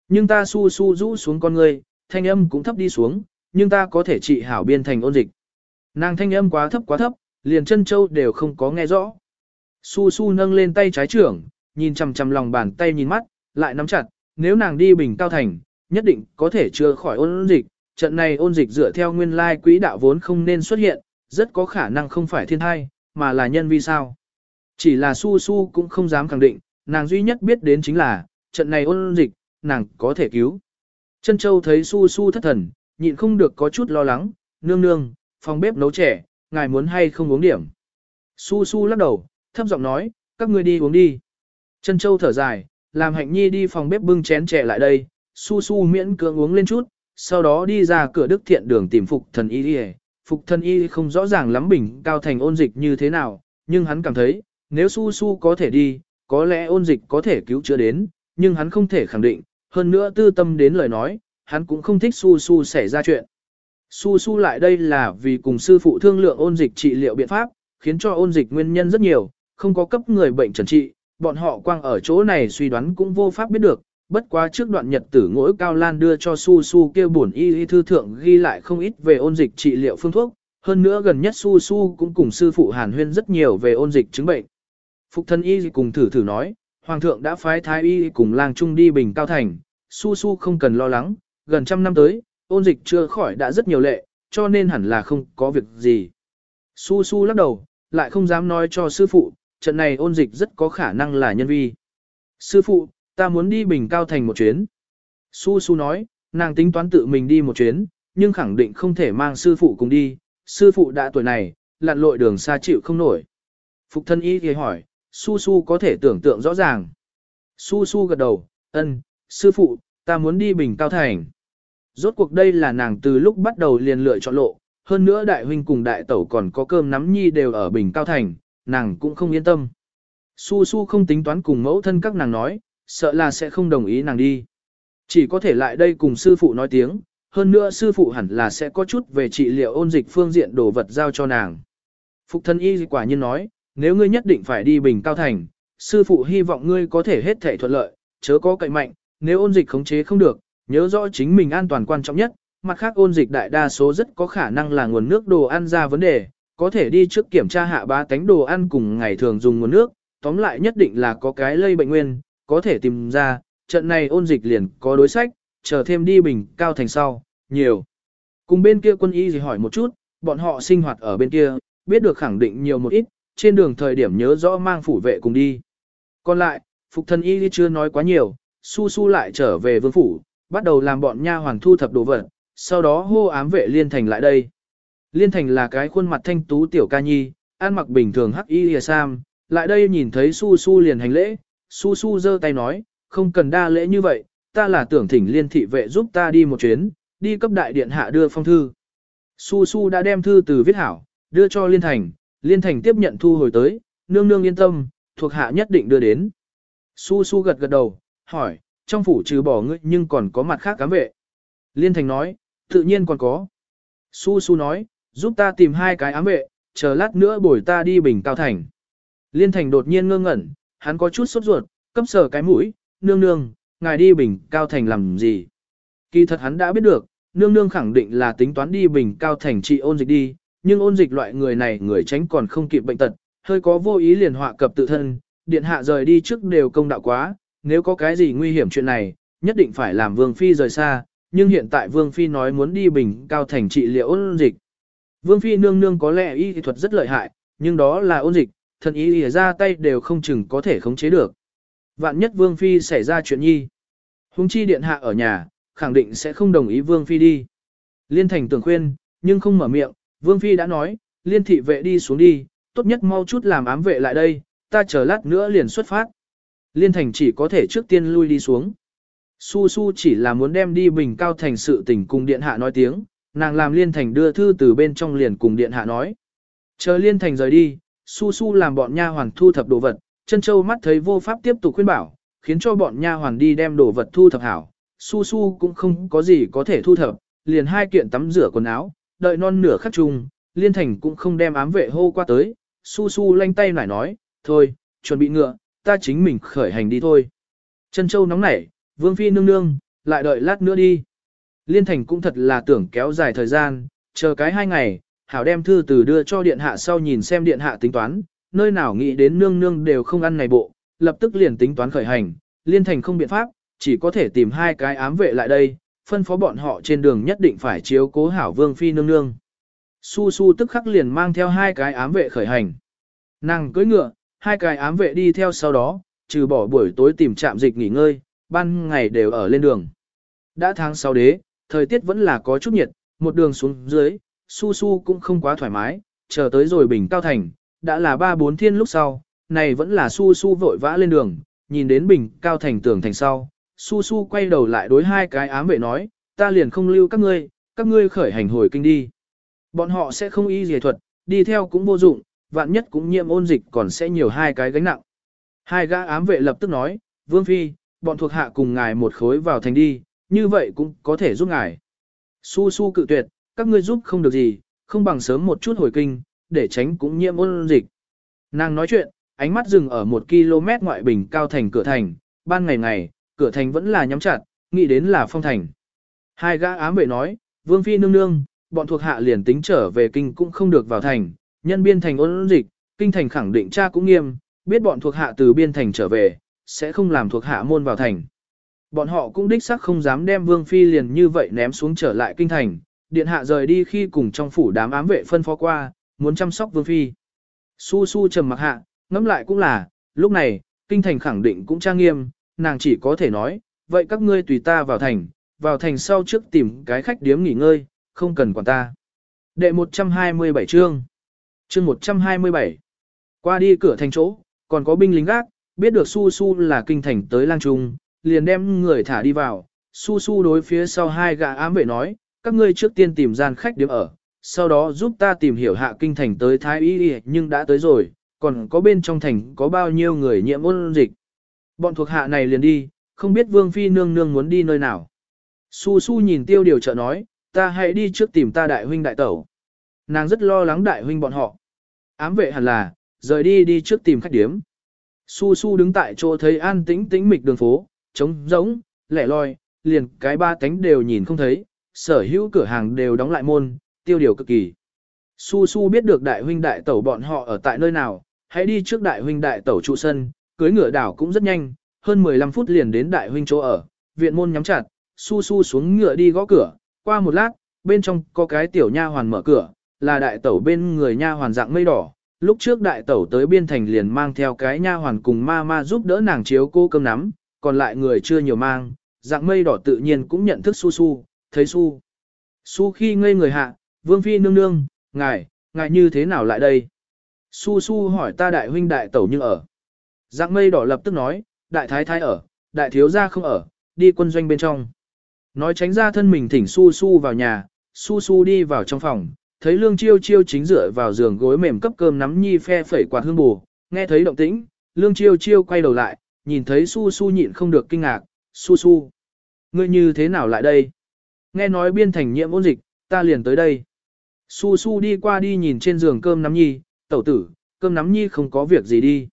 S1: Nhưng ta su su rũ xuống con ngươi, thanh âm cũng thấp đi xuống, nhưng ta có thể trị hảo biên thành ôn dịch. Nàng thanh âm quá thấp quá thấp, liền chân châu đều không có nghe rõ. Su su nâng lên tay trái trưởng, nhìn chằm chằm lòng bàn tay nhìn mắt, lại nắm chặt, nếu nàng đi bình cao thành, nhất định có thể chưa khỏi ôn dịch. Trận này ôn dịch dựa theo nguyên lai quỹ đạo vốn không nên xuất hiện, rất có khả năng không phải thiên thai, mà là nhân vi sao. Chỉ là su su cũng không dám khẳng định, nàng duy nhất biết đến chính là, trận này ôn dịch, nàng có thể cứu. Chân châu thấy su su thất thần, nhịn không được có chút lo lắng, nương nương, phòng bếp nấu trẻ, ngài muốn hay không uống điểm. Su su lắc đầu, thấp giọng nói, các ngươi đi uống đi. Chân châu thở dài, làm hạnh nhi đi phòng bếp bưng chén trẻ lại đây, su su miễn cưỡng uống lên chút, sau đó đi ra cửa đức thiện đường tìm phục thần y đi Phục thần y không rõ ràng lắm bình cao thành ôn dịch như thế nào, nhưng hắn cảm thấy, nếu su su có thể đi, có lẽ ôn dịch có thể cứu chữa đến, nhưng hắn không thể khẳng định, hơn nữa tư tâm đến lời nói, hắn cũng không thích su su xảy ra chuyện. Su su lại đây là vì cùng sư phụ thương lượng ôn dịch trị liệu biện pháp, khiến cho ôn dịch nguyên nhân rất nhiều, không có cấp người bệnh trần trị, bọn họ quang ở chỗ này suy đoán cũng vô pháp biết được. Bất quá trước đoạn nhật tử ngỗi Cao Lan đưa cho Su Su kêu bổn y y thư thượng ghi lại không ít về ôn dịch trị liệu phương thuốc, hơn nữa gần nhất Su Su cũng cùng sư phụ Hàn Huyên rất nhiều về ôn dịch chứng bệnh. Phục thân y cùng thử thử nói, Hoàng thượng đã phái thái y cùng lang trung đi bình cao thành, su su không cần lo lắng, gần trăm năm tới, ôn dịch chưa khỏi đã rất nhiều lệ, cho nên hẳn là không có việc gì. Su su lắc đầu, lại không dám nói cho sư phụ, trận này ôn dịch rất có khả năng là nhân vi. Sư phụ, ta muốn đi bình cao thành một chuyến. Su su nói, nàng tính toán tự mình đi một chuyến, nhưng khẳng định không thể mang sư phụ cùng đi, sư phụ đã tuổi này, lặn lội đường xa chịu không nổi. Phục thân y thì hỏi, Su Su có thể tưởng tượng rõ ràng. Su Su gật đầu, ân, sư phụ, ta muốn đi bình cao thành. Rốt cuộc đây là nàng từ lúc bắt đầu liền lựa chọn lộ, hơn nữa đại huynh cùng đại tẩu còn có cơm nắm nhi đều ở bình cao thành, nàng cũng không yên tâm. Su Su không tính toán cùng mẫu thân các nàng nói, sợ là sẽ không đồng ý nàng đi. Chỉ có thể lại đây cùng sư phụ nói tiếng, hơn nữa sư phụ hẳn là sẽ có chút về trị liệu ôn dịch phương diện đồ vật giao cho nàng. Phục thân y quả nhiên nói, nếu ngươi nhất định phải đi bình cao thành, sư phụ hy vọng ngươi có thể hết thể thuận lợi, chớ có cậy mạnh, nếu ôn dịch khống chế không được, nhớ rõ chính mình an toàn quan trọng nhất, mặt khác ôn dịch đại đa số rất có khả năng là nguồn nước đồ ăn ra vấn đề, có thể đi trước kiểm tra hạ ba tánh đồ ăn cùng ngày thường dùng nguồn nước, tóm lại nhất định là có cái lây bệnh nguyên, có thể tìm ra, trận này ôn dịch liền có đối sách, chờ thêm đi bình cao thành sau, nhiều. Cùng bên kia quân y gì hỏi một chút, bọn họ sinh hoạt ở bên kia, biết được khẳng định nhiều một ít, trên đường thời điểm nhớ rõ mang phủ vệ cùng đi. Còn lại, Phục thân y chưa nói quá nhiều, su su lại trở về vương phủ, bắt đầu làm bọn nha hoàn thu thập đồ vật, sau đó hô ám vệ Liên Thành lại đây. Liên Thành là cái khuôn mặt thanh tú tiểu ca nhi, ăn mặc bình thường hắc y lìa sam, lại đây nhìn thấy Su Su liền hành lễ, Su Su giơ tay nói, không cần đa lễ như vậy, ta là tưởng thỉnh liên thị vệ giúp ta đi một chuyến, đi cấp đại điện hạ đưa phong thư. Su Su đã đem thư từ viết hảo, đưa cho Liên Thành, Liên Thành tiếp nhận thu hồi tới, nương nương yên tâm, thuộc hạ nhất định đưa đến. Su Su gật gật đầu, hỏi, trong phủ trừ bỏ ngươi nhưng còn có mặt khác cám vệ. Liên Thành nói, tự nhiên còn có. Su Su nói, giúp ta tìm hai cái ám vệ, chờ lát nữa bồi ta đi bình cao thành. Liên Thành đột nhiên ngơ ngẩn, hắn có chút sốt ruột, cấp sở cái mũi, nương nương, ngài đi bình cao thành làm gì. Kỳ thật hắn đã biết được, nương nương khẳng định là tính toán đi bình cao thành trị ôn dịch đi, nhưng ôn dịch loại người này người tránh còn không kịp bệnh tật, hơi có vô ý liền họa cập tự thân, điện hạ rời đi trước đều công đạo quá, nếu có cái gì nguy hiểm chuyện này, nhất định phải làm vương phi rời xa, nhưng hiện tại vương phi nói muốn đi bình cao thành trị liệu ôn dịch. Vương phi nương nương có lẽ y thuật rất lợi hại, nhưng đó là ôn dịch, thần y lìa ra tay đều không chừng có thể khống chế được. Vạn nhất vương phi xảy ra chuyện nhi. Hùng chi điện hạ ở nhà, khẳng định sẽ không đồng ý vương phi đi. Liên thành tưởng khuyên, nhưng không mở miệng, vương phi đã nói, liên thị vệ đi xuống đi, tốt nhất mau chút làm ám vệ lại đây, ta chờ lát nữa liền xuất phát. Liên thành chỉ có thể trước tiên lui đi xuống. Su Su chỉ là muốn đem đi bình cao thành sự tình cùng điện hạ nói tiếng, nàng làm liên thành đưa thư từ bên trong liền cùng điện hạ nói. Chờ liên thành rời đi, Su Su làm bọn nha hoàn thu thập đồ vật, chân châu mắt thấy vô pháp tiếp tục khuyên bảo, khiến cho bọn nha hoàn đi đem đồ vật thu thập hảo. Su Su cũng không có gì có thể thu thập, liền hai kiện tắm rửa quần áo, đợi non nửa khắc chung, liên thành cũng không đem ám vệ hô qua tới. Su Su lanh tay nải nói, thôi, chuẩn bị ngựa, ta chính mình khởi hành đi thôi. Chân châu nóng nảy, vương phi nương nương, lại đợi lát nữa đi. Liên thành cũng thật là tưởng kéo dài thời gian, chờ cái hai ngày, hảo đem thư từ đưa cho điện hạ sau nhìn xem điện hạ tính toán, nơi nào nghĩ đến nương nương đều không ăn này bộ, lập tức liền tính toán khởi hành, liên thành không biện pháp, chỉ có thể tìm hai cái ám vệ lại đây, phân phó bọn họ trên đường nhất định phải chiếu cố hảo vương phi nương nương. Su su tức khắc liền mang theo hai cái ám vệ khởi hành. Nàng cưỡi ngựa, hai cái ám vệ đi theo sau đó, trừ bỏ buổi tối tìm trạm dịch nghỉ ngơi, ban ngày đều ở lên đường. Đã tháng 6 đế, thời tiết vẫn là có chút nhiệt, một đường xuống dưới, su su cũng không quá thoải mái, chờ tới rồi bình cao thành, đã là ba bốn thiên lúc sau, này vẫn là su su vội vã lên đường, nhìn đến bình cao thành tường thành sau, su su quay đầu lại đối hai cái ám vệ nói, ta liền không lưu các ngươi, các ngươi khởi hành hồi kinh đi. Bọn họ sẽ không y dề thuật, đi theo cũng vô dụng, vạn nhất cũng nhiễm ôn dịch còn sẽ nhiều hai cái gánh nặng. Hai gã ám vệ lập tức nói, Vương Phi, bọn thuộc hạ cùng ngài một khối vào thành đi, như vậy cũng có thể giúp ngài. Su su cự tuyệt, các ngươi giúp không được gì, không bằng sớm một chút hồi kinh, để tránh cũng nhiễm ôn dịch. Nàng nói chuyện, ánh mắt dừng ở một km ngoại bình cao thành cửa thành, ban ngày ngày, cửa thành vẫn là nhắm chặt, nghĩ đến là phong thành. Hai gã ám vệ nói, Vương Phi nương nương, bọn thuộc hạ liền tính trở về kinh cũng không được vào thành, nhân biên thành ôn dịch, kinh thành khẳng định cha cũng nghiêm, biết bọn thuộc hạ từ biên thành trở về, sẽ không làm thuộc hạ môn vào thành. Bọn họ cũng đích xác không dám đem Vương Phi liền như vậy ném xuống trở lại kinh thành, điện hạ rời đi khi cùng trong phủ đám ám vệ phân phó qua, muốn chăm sóc Vương Phi. Su su trầm mặc hạ, ngẫm lại cũng là, lúc này, kinh thành khẳng định cũng trang nghiêm, nàng chỉ có thể nói, vậy các ngươi tùy ta vào thành, vào thành sau trước tìm cái khách điếm nghỉ ngơi, không cần quản ta. Đệ 127 chương Chương 127 Qua đi cửa thành chỗ, còn có binh lính gác, biết được Su Su là kinh thành tới lang trung, liền đem người thả đi vào. Su Su đối phía sau hai gã ám vệ nói, các ngươi trước tiên tìm gian khách điểm ở, sau đó giúp ta tìm hiểu hạ kinh thành tới Thái Y nhưng đã tới rồi, còn có bên trong thành có bao nhiêu người nhiễm ôn dịch. Bọn thuộc hạ này liền đi, không biết Vương Phi nương nương muốn đi nơi nào. Su Su nhìn tiêu điều trợ nói, ta hãy đi trước tìm ta đại huynh đại tẩu. Nàng rất lo lắng đại huynh bọn họ. Ám vệ hẳn là, rời đi đi trước tìm khách điếm. Su Su đứng tại chỗ thấy an tĩnh tĩnh mịch đường phố, trống rỗng, lẻ loi, liền cái ba cánh đều nhìn không thấy, sở hữu cửa hàng đều đóng lại môn, tiêu điều cực kỳ. Su Su biết được đại huynh đại tẩu bọn họ ở tại nơi nào, hãy đi trước đại huynh đại tẩu trụ sân, cưới ngựa đảo cũng rất nhanh, hơn 15 phút liền đến đại huynh chỗ ở, viện môn nhắm chặt, Su Su xuống ngựa đi gõ cửa, qua một lát, bên trong có cái tiểu nha hoàn mở cửa, là đại tẩu bên người nha hoàn dạng mây đỏ. Lúc trước đại tẩu tới biên thành liền mang theo cái nha hoàn cùng ma ma giúp đỡ nàng chiếu cô cơm nắm, còn lại người chưa nhiều mang, dạng mây đỏ tự nhiên cũng nhận thức su su, thấy su. Su khi ngây người hạ, vương phi nương nương, ngài, ngài như thế nào lại đây? Su su hỏi ta đại huynh đại tẩu nhưng ở. Dạng mây đỏ lập tức nói, đại thái thái ở, đại thiếu gia không ở, đi quân doanh bên trong. Nói tránh ra thân mình thỉnh su su vào nhà, su su đi vào trong phòng, thấy lương chiêu chiêu chính dựa vào giường gối mềm cấp cơm nắm nhi phe phẩy quạt hương bù, nghe thấy động tĩnh, lương chiêu chiêu quay đầu lại, nhìn thấy su su nhịn không được kinh ngạc, su su. Ngươi như thế nào lại đây? Nghe nói biên thành nhiễm ôn dịch, ta liền tới đây. Su su đi qua đi nhìn trên giường cơm nắm nhi, tẩu tử, cơm nắm nhi không có việc gì đi.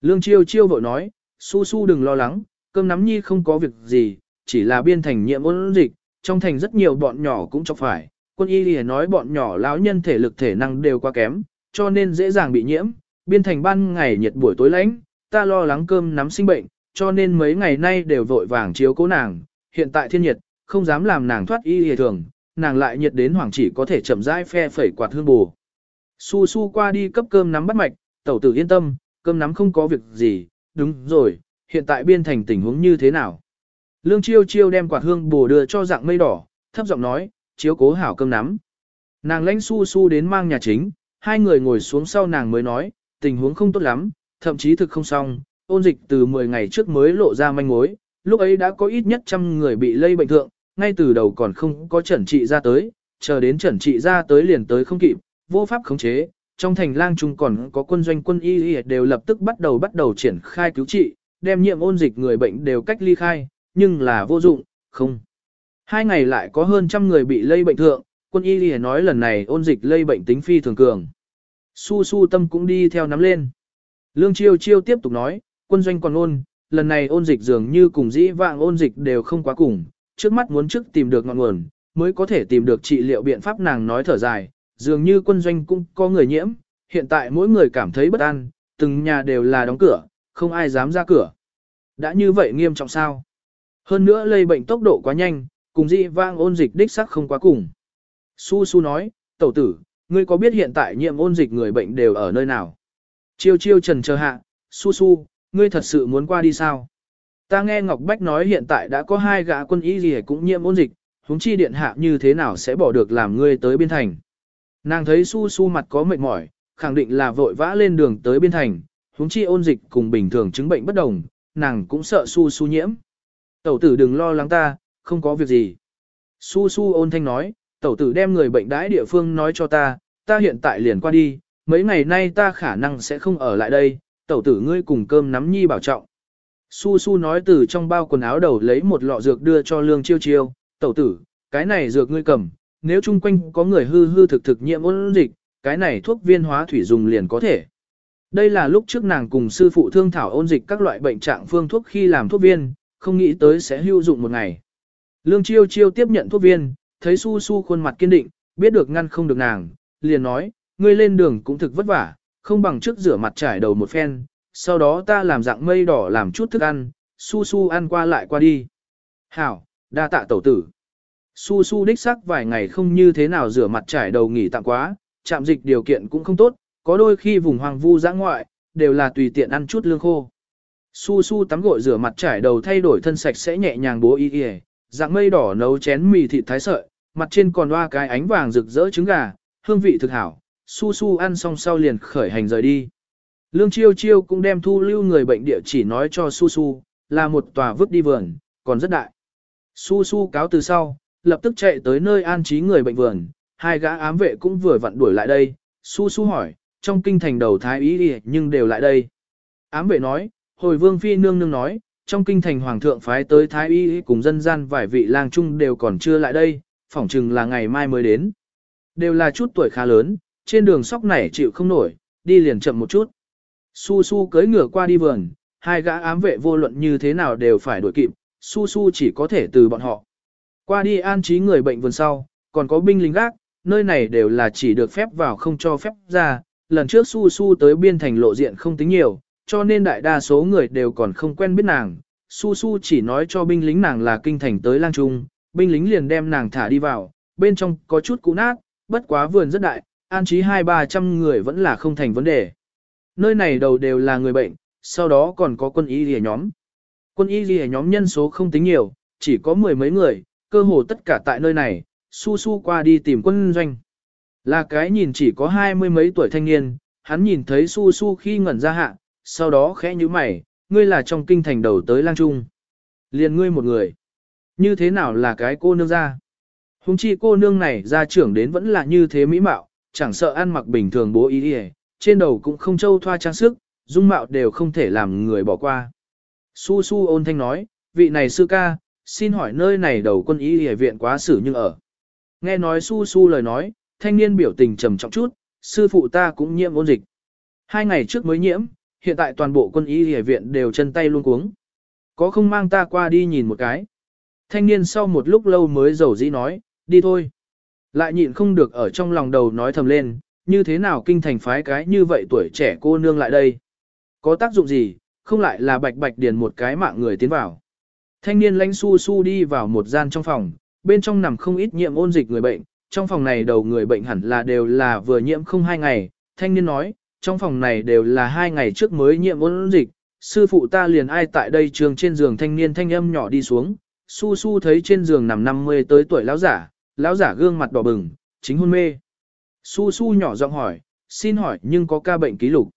S1: Lương chiêu chiêu vội nói, su su đừng lo lắng, cơm nắm nhi không có việc gì, chỉ là biên thành nhiễm ôn dịch, trong thành rất nhiều bọn nhỏ cũng chọc phải. Quân y lìa nói bọn nhỏ lão nhân thể lực thể năng đều quá kém, cho nên dễ dàng bị nhiễm, biên thành ban ngày nhiệt buổi tối lạnh, ta lo lắng cơm nắm sinh bệnh, cho nên mấy ngày nay đều vội vàng chiếu cố nàng, hiện tại thiên nhiệt, không dám làm nàng thoát y lìa thường, nàng lại nhiệt đến hoàng chỉ có thể chậm rãi phe phẩy quạt hương bù. Su su qua đi cấp cơm nắm bắt mạch, tẩu tử yên tâm, cơm nắm không có việc gì, đúng rồi, hiện tại biên thành tình huống như thế nào. Lương chiêu chiêu đem quạt hương bù đưa cho dạng mây đỏ, thấp giọng nói, chiếu cố hảo cơm nắm. Nàng lãnh su su đến mang nhà chính, hai người ngồi xuống sau nàng mới nói, tình huống không tốt lắm, thậm chí thực không xong, ôn dịch từ 10 ngày trước mới lộ ra manh mối, lúc ấy đã có ít nhất trăm người bị lây bệnh thượng, ngay từ đầu còn không có chẩn trị ra tới, chờ đến chẩn trị ra tới liền tới không kịp, vô pháp khống chế, trong thành lang trung còn có quân doanh quân y y đều lập tức bắt đầu bắt đầu triển khai cứu trị, đem nhiệm ôn dịch người bệnh đều cách ly khai, nhưng là vô dụng, không. Hai ngày lại có hơn trăm người bị lây bệnh thượng, quân y y nói lần này ôn dịch lây bệnh tính phi thường cường. Su su tâm cũng đi theo nắm lên. Lương chiêu chiêu tiếp tục nói, quân doanh còn ôn, lần này ôn dịch dường như cùng dĩ vạng ôn dịch đều không quá cùng, trước mắt muốn trước tìm được ngọn nguồn, mới có thể tìm được trị liệu biện pháp nàng nói thở dài, dường như quân doanh cũng có người nhiễm, hiện tại mỗi người cảm thấy bất an, từng nhà đều là đóng cửa, không ai dám ra cửa. Đã như vậy nghiêm trọng sao? Hơn nữa lây bệnh tốc độ quá nhanh, cùng dị vang ôn dịch đích sắc không quá cùng. Su Su nói, tẩu tử, ngươi có biết hiện tại nhiễm ôn dịch người bệnh đều ở nơi nào? Chiêu chiêu trần chờ hạ, Su Su, ngươi thật sự muốn qua đi sao? Ta nghe Ngọc Bách nói hiện tại đã có hai gã quân y gì cũng nhiễm ôn dịch, huống chi điện hạ như thế nào sẽ bỏ được làm ngươi tới biên thành. Nàng thấy su su mặt có mệt mỏi, khẳng định là vội vã lên đường tới biên thành, huống chi ôn dịch cùng bình thường chứng bệnh bất đồng, nàng cũng sợ su su nhiễm. Tẩu tử đừng lo lắng ta, không có việc gì. Su su ôn thanh nói, tẩu tử đem người bệnh đãi địa phương nói cho ta, ta hiện tại liền qua đi, mấy ngày nay ta khả năng sẽ không ở lại đây, tẩu tử ngươi cùng cơm nắm nhi bảo trọng. Su Su nói từ trong bao quần áo đầu lấy một lọ dược đưa cho Lương Chiêu Chiêu, tẩu tử, cái này dược ngươi cầm, nếu chung quanh có người hư hư thực thực nhiễm ôn dịch, cái này thuốc viên hóa thủy dùng liền có thể. Đây là lúc trước nàng cùng sư phụ thương thảo ôn dịch các loại bệnh trạng phương thuốc khi làm thuốc viên, không nghĩ tới sẽ hữu dụng một ngày. Lương Chiêu Chiêu tiếp nhận thuốc viên, thấy Su Su khuôn mặt kiên định, biết được ngăn không được nàng, liền nói, ngươi lên đường cũng thực vất vả, không bằng trước rửa mặt trải đầu một phen, sau đó ta làm dạng mây đỏ làm chút thức ăn, su su ăn qua lại qua đi. Hảo, đa tạ tẩu tử. Su su đích sắc vài ngày không như thế nào rửa mặt trải đầu nghỉ tạm quá, chạm dịch điều kiện cũng không tốt, có đôi khi vùng hoàng vu giã ngoại, đều là tùy tiện ăn chút lương khô. Su su tắm gội rửa mặt trải đầu thay đổi thân sạch sẽ nhẹ nhàng bố y y, dạng mây đỏ nấu chén mì thịt thái sợi, mặt trên còn loa cái ánh vàng rực rỡ trứng gà, hương vị thực hảo. Su su ăn xong sau liền khởi hành rời đi. Lương Chiêu Chiêu cũng đem thu lưu người bệnh địa chỉ nói cho Su Su, là một tòa vứt đi vườn, còn rất đại. Su Su cáo từ sau, lập tức chạy tới nơi an trí người bệnh vườn, hai gã ám vệ cũng vừa vặn đuổi lại đây. Su Su hỏi, trong kinh thành đầu thái ý đi nhưng đều lại đây. Ám vệ nói, hồi vương phi nương nương nói, trong kinh thành hoàng thượng phái tới thái y cùng dân gian vài vị lang trung đều còn chưa lại đây, phỏng chừng là ngày mai mới đến. Đều là chút tuổi khá lớn, trên đường sóc này chịu không nổi, đi liền chậm một chút. Su Su cưỡi ngựa qua đi vườn, hai gã ám vệ vô luận như thế nào đều phải đuổi kịp, Su Su chỉ có thể từ bọn họ. Qua đi an trí người bệnh vườn sau, còn có binh lính gác, nơi này đều là chỉ được phép vào không cho phép ra. Lần trước Su Su tới biên thành lộ diện không tính nhiều, cho nên đại đa số người đều còn không quen biết nàng. Su Su chỉ nói cho binh lính nàng là kinh thành tới lang trung, binh lính liền đem nàng thả đi vào, bên trong có chút cũ nát, bất quá vườn rất đại, an trí hai ba trăm người vẫn là không thành vấn đề nơi này đầu đều là người bệnh, sau đó còn có quân y lìa nhóm. Quân y lìa nhóm nhân số không tính nhiều, chỉ có mười mấy người, cơ hồ tất cả tại nơi này, su su qua đi tìm quân doanh. Là cái nhìn chỉ có hai mươi mấy tuổi thanh niên, hắn nhìn thấy su su khi ngẩn ra hạ, sau đó khẽ như mày, ngươi là trong kinh thành đầu tới lang trung. Liền ngươi một người. Như thế nào là cái cô nương ra? Hùng chi cô nương này ra trưởng đến vẫn là như thế mỹ mạo, chẳng sợ ăn mặc bình thường bố ý đi trên đầu cũng không trâu thoa trang sức, dung mạo đều không thể làm người bỏ qua. Su su ôn thanh nói, vị này sư ca, xin hỏi nơi này đầu quân y y viện quá xử nhưng ở. Nghe nói su su lời nói, thanh niên biểu tình trầm trọng chút, sư phụ ta cũng nhiễm ôn dịch. Hai ngày trước mới nhiễm, hiện tại toàn bộ quân y y viện đều chân tay luôn cuống. Có không mang ta qua đi nhìn một cái. Thanh niên sau một lúc lâu mới dầu dĩ nói, đi thôi. Lại nhịn không được ở trong lòng đầu nói thầm lên, như thế nào kinh thành phái cái như vậy tuổi trẻ cô nương lại đây. Có tác dụng gì, không lại là bạch bạch điền một cái mạng người tiến vào. Thanh niên lãnh su su đi vào một gian trong phòng, bên trong nằm không ít nhiễm ôn dịch người bệnh, trong phòng này đầu người bệnh hẳn là đều là vừa nhiễm không hai ngày. Thanh niên nói, trong phòng này đều là hai ngày trước mới nhiễm ôn dịch, sư phụ ta liền ai tại đây trường trên giường thanh niên thanh âm nhỏ đi xuống, su su thấy trên giường nằm 50 tới tuổi lão giả, lão giả gương mặt đỏ bừng, chính hôn mê. Su su nhỏ giọng hỏi, xin hỏi nhưng có ca bệnh ký lục.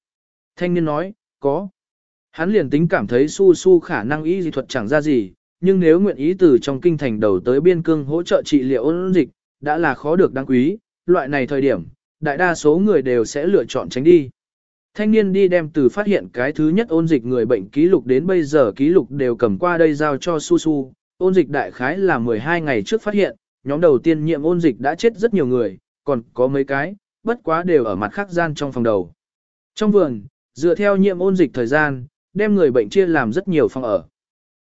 S1: Thanh niên nói, có. Hắn liền tính cảm thấy su su khả năng y dị thuật chẳng ra gì, nhưng nếu nguyện ý từ trong kinh thành đầu tới biên cương hỗ trợ trị liệu ôn dịch, đã là khó được đáng quý, loại này thời điểm, đại đa số người đều sẽ lựa chọn tránh đi. Thanh niên đi đem từ phát hiện cái thứ nhất ôn dịch người bệnh ký lục đến bây giờ ký lục đều cầm qua đây giao cho Su Su, ôn dịch đại khái là 12 ngày trước phát hiện, nhóm đầu tiên nhiễm ôn dịch đã chết rất nhiều người, còn có mấy cái, bất quá đều ở mặt khác gian trong phòng đầu. Trong vườn, dựa theo nhiễm ôn dịch thời gian, đem người bệnh chia làm rất nhiều phòng ở.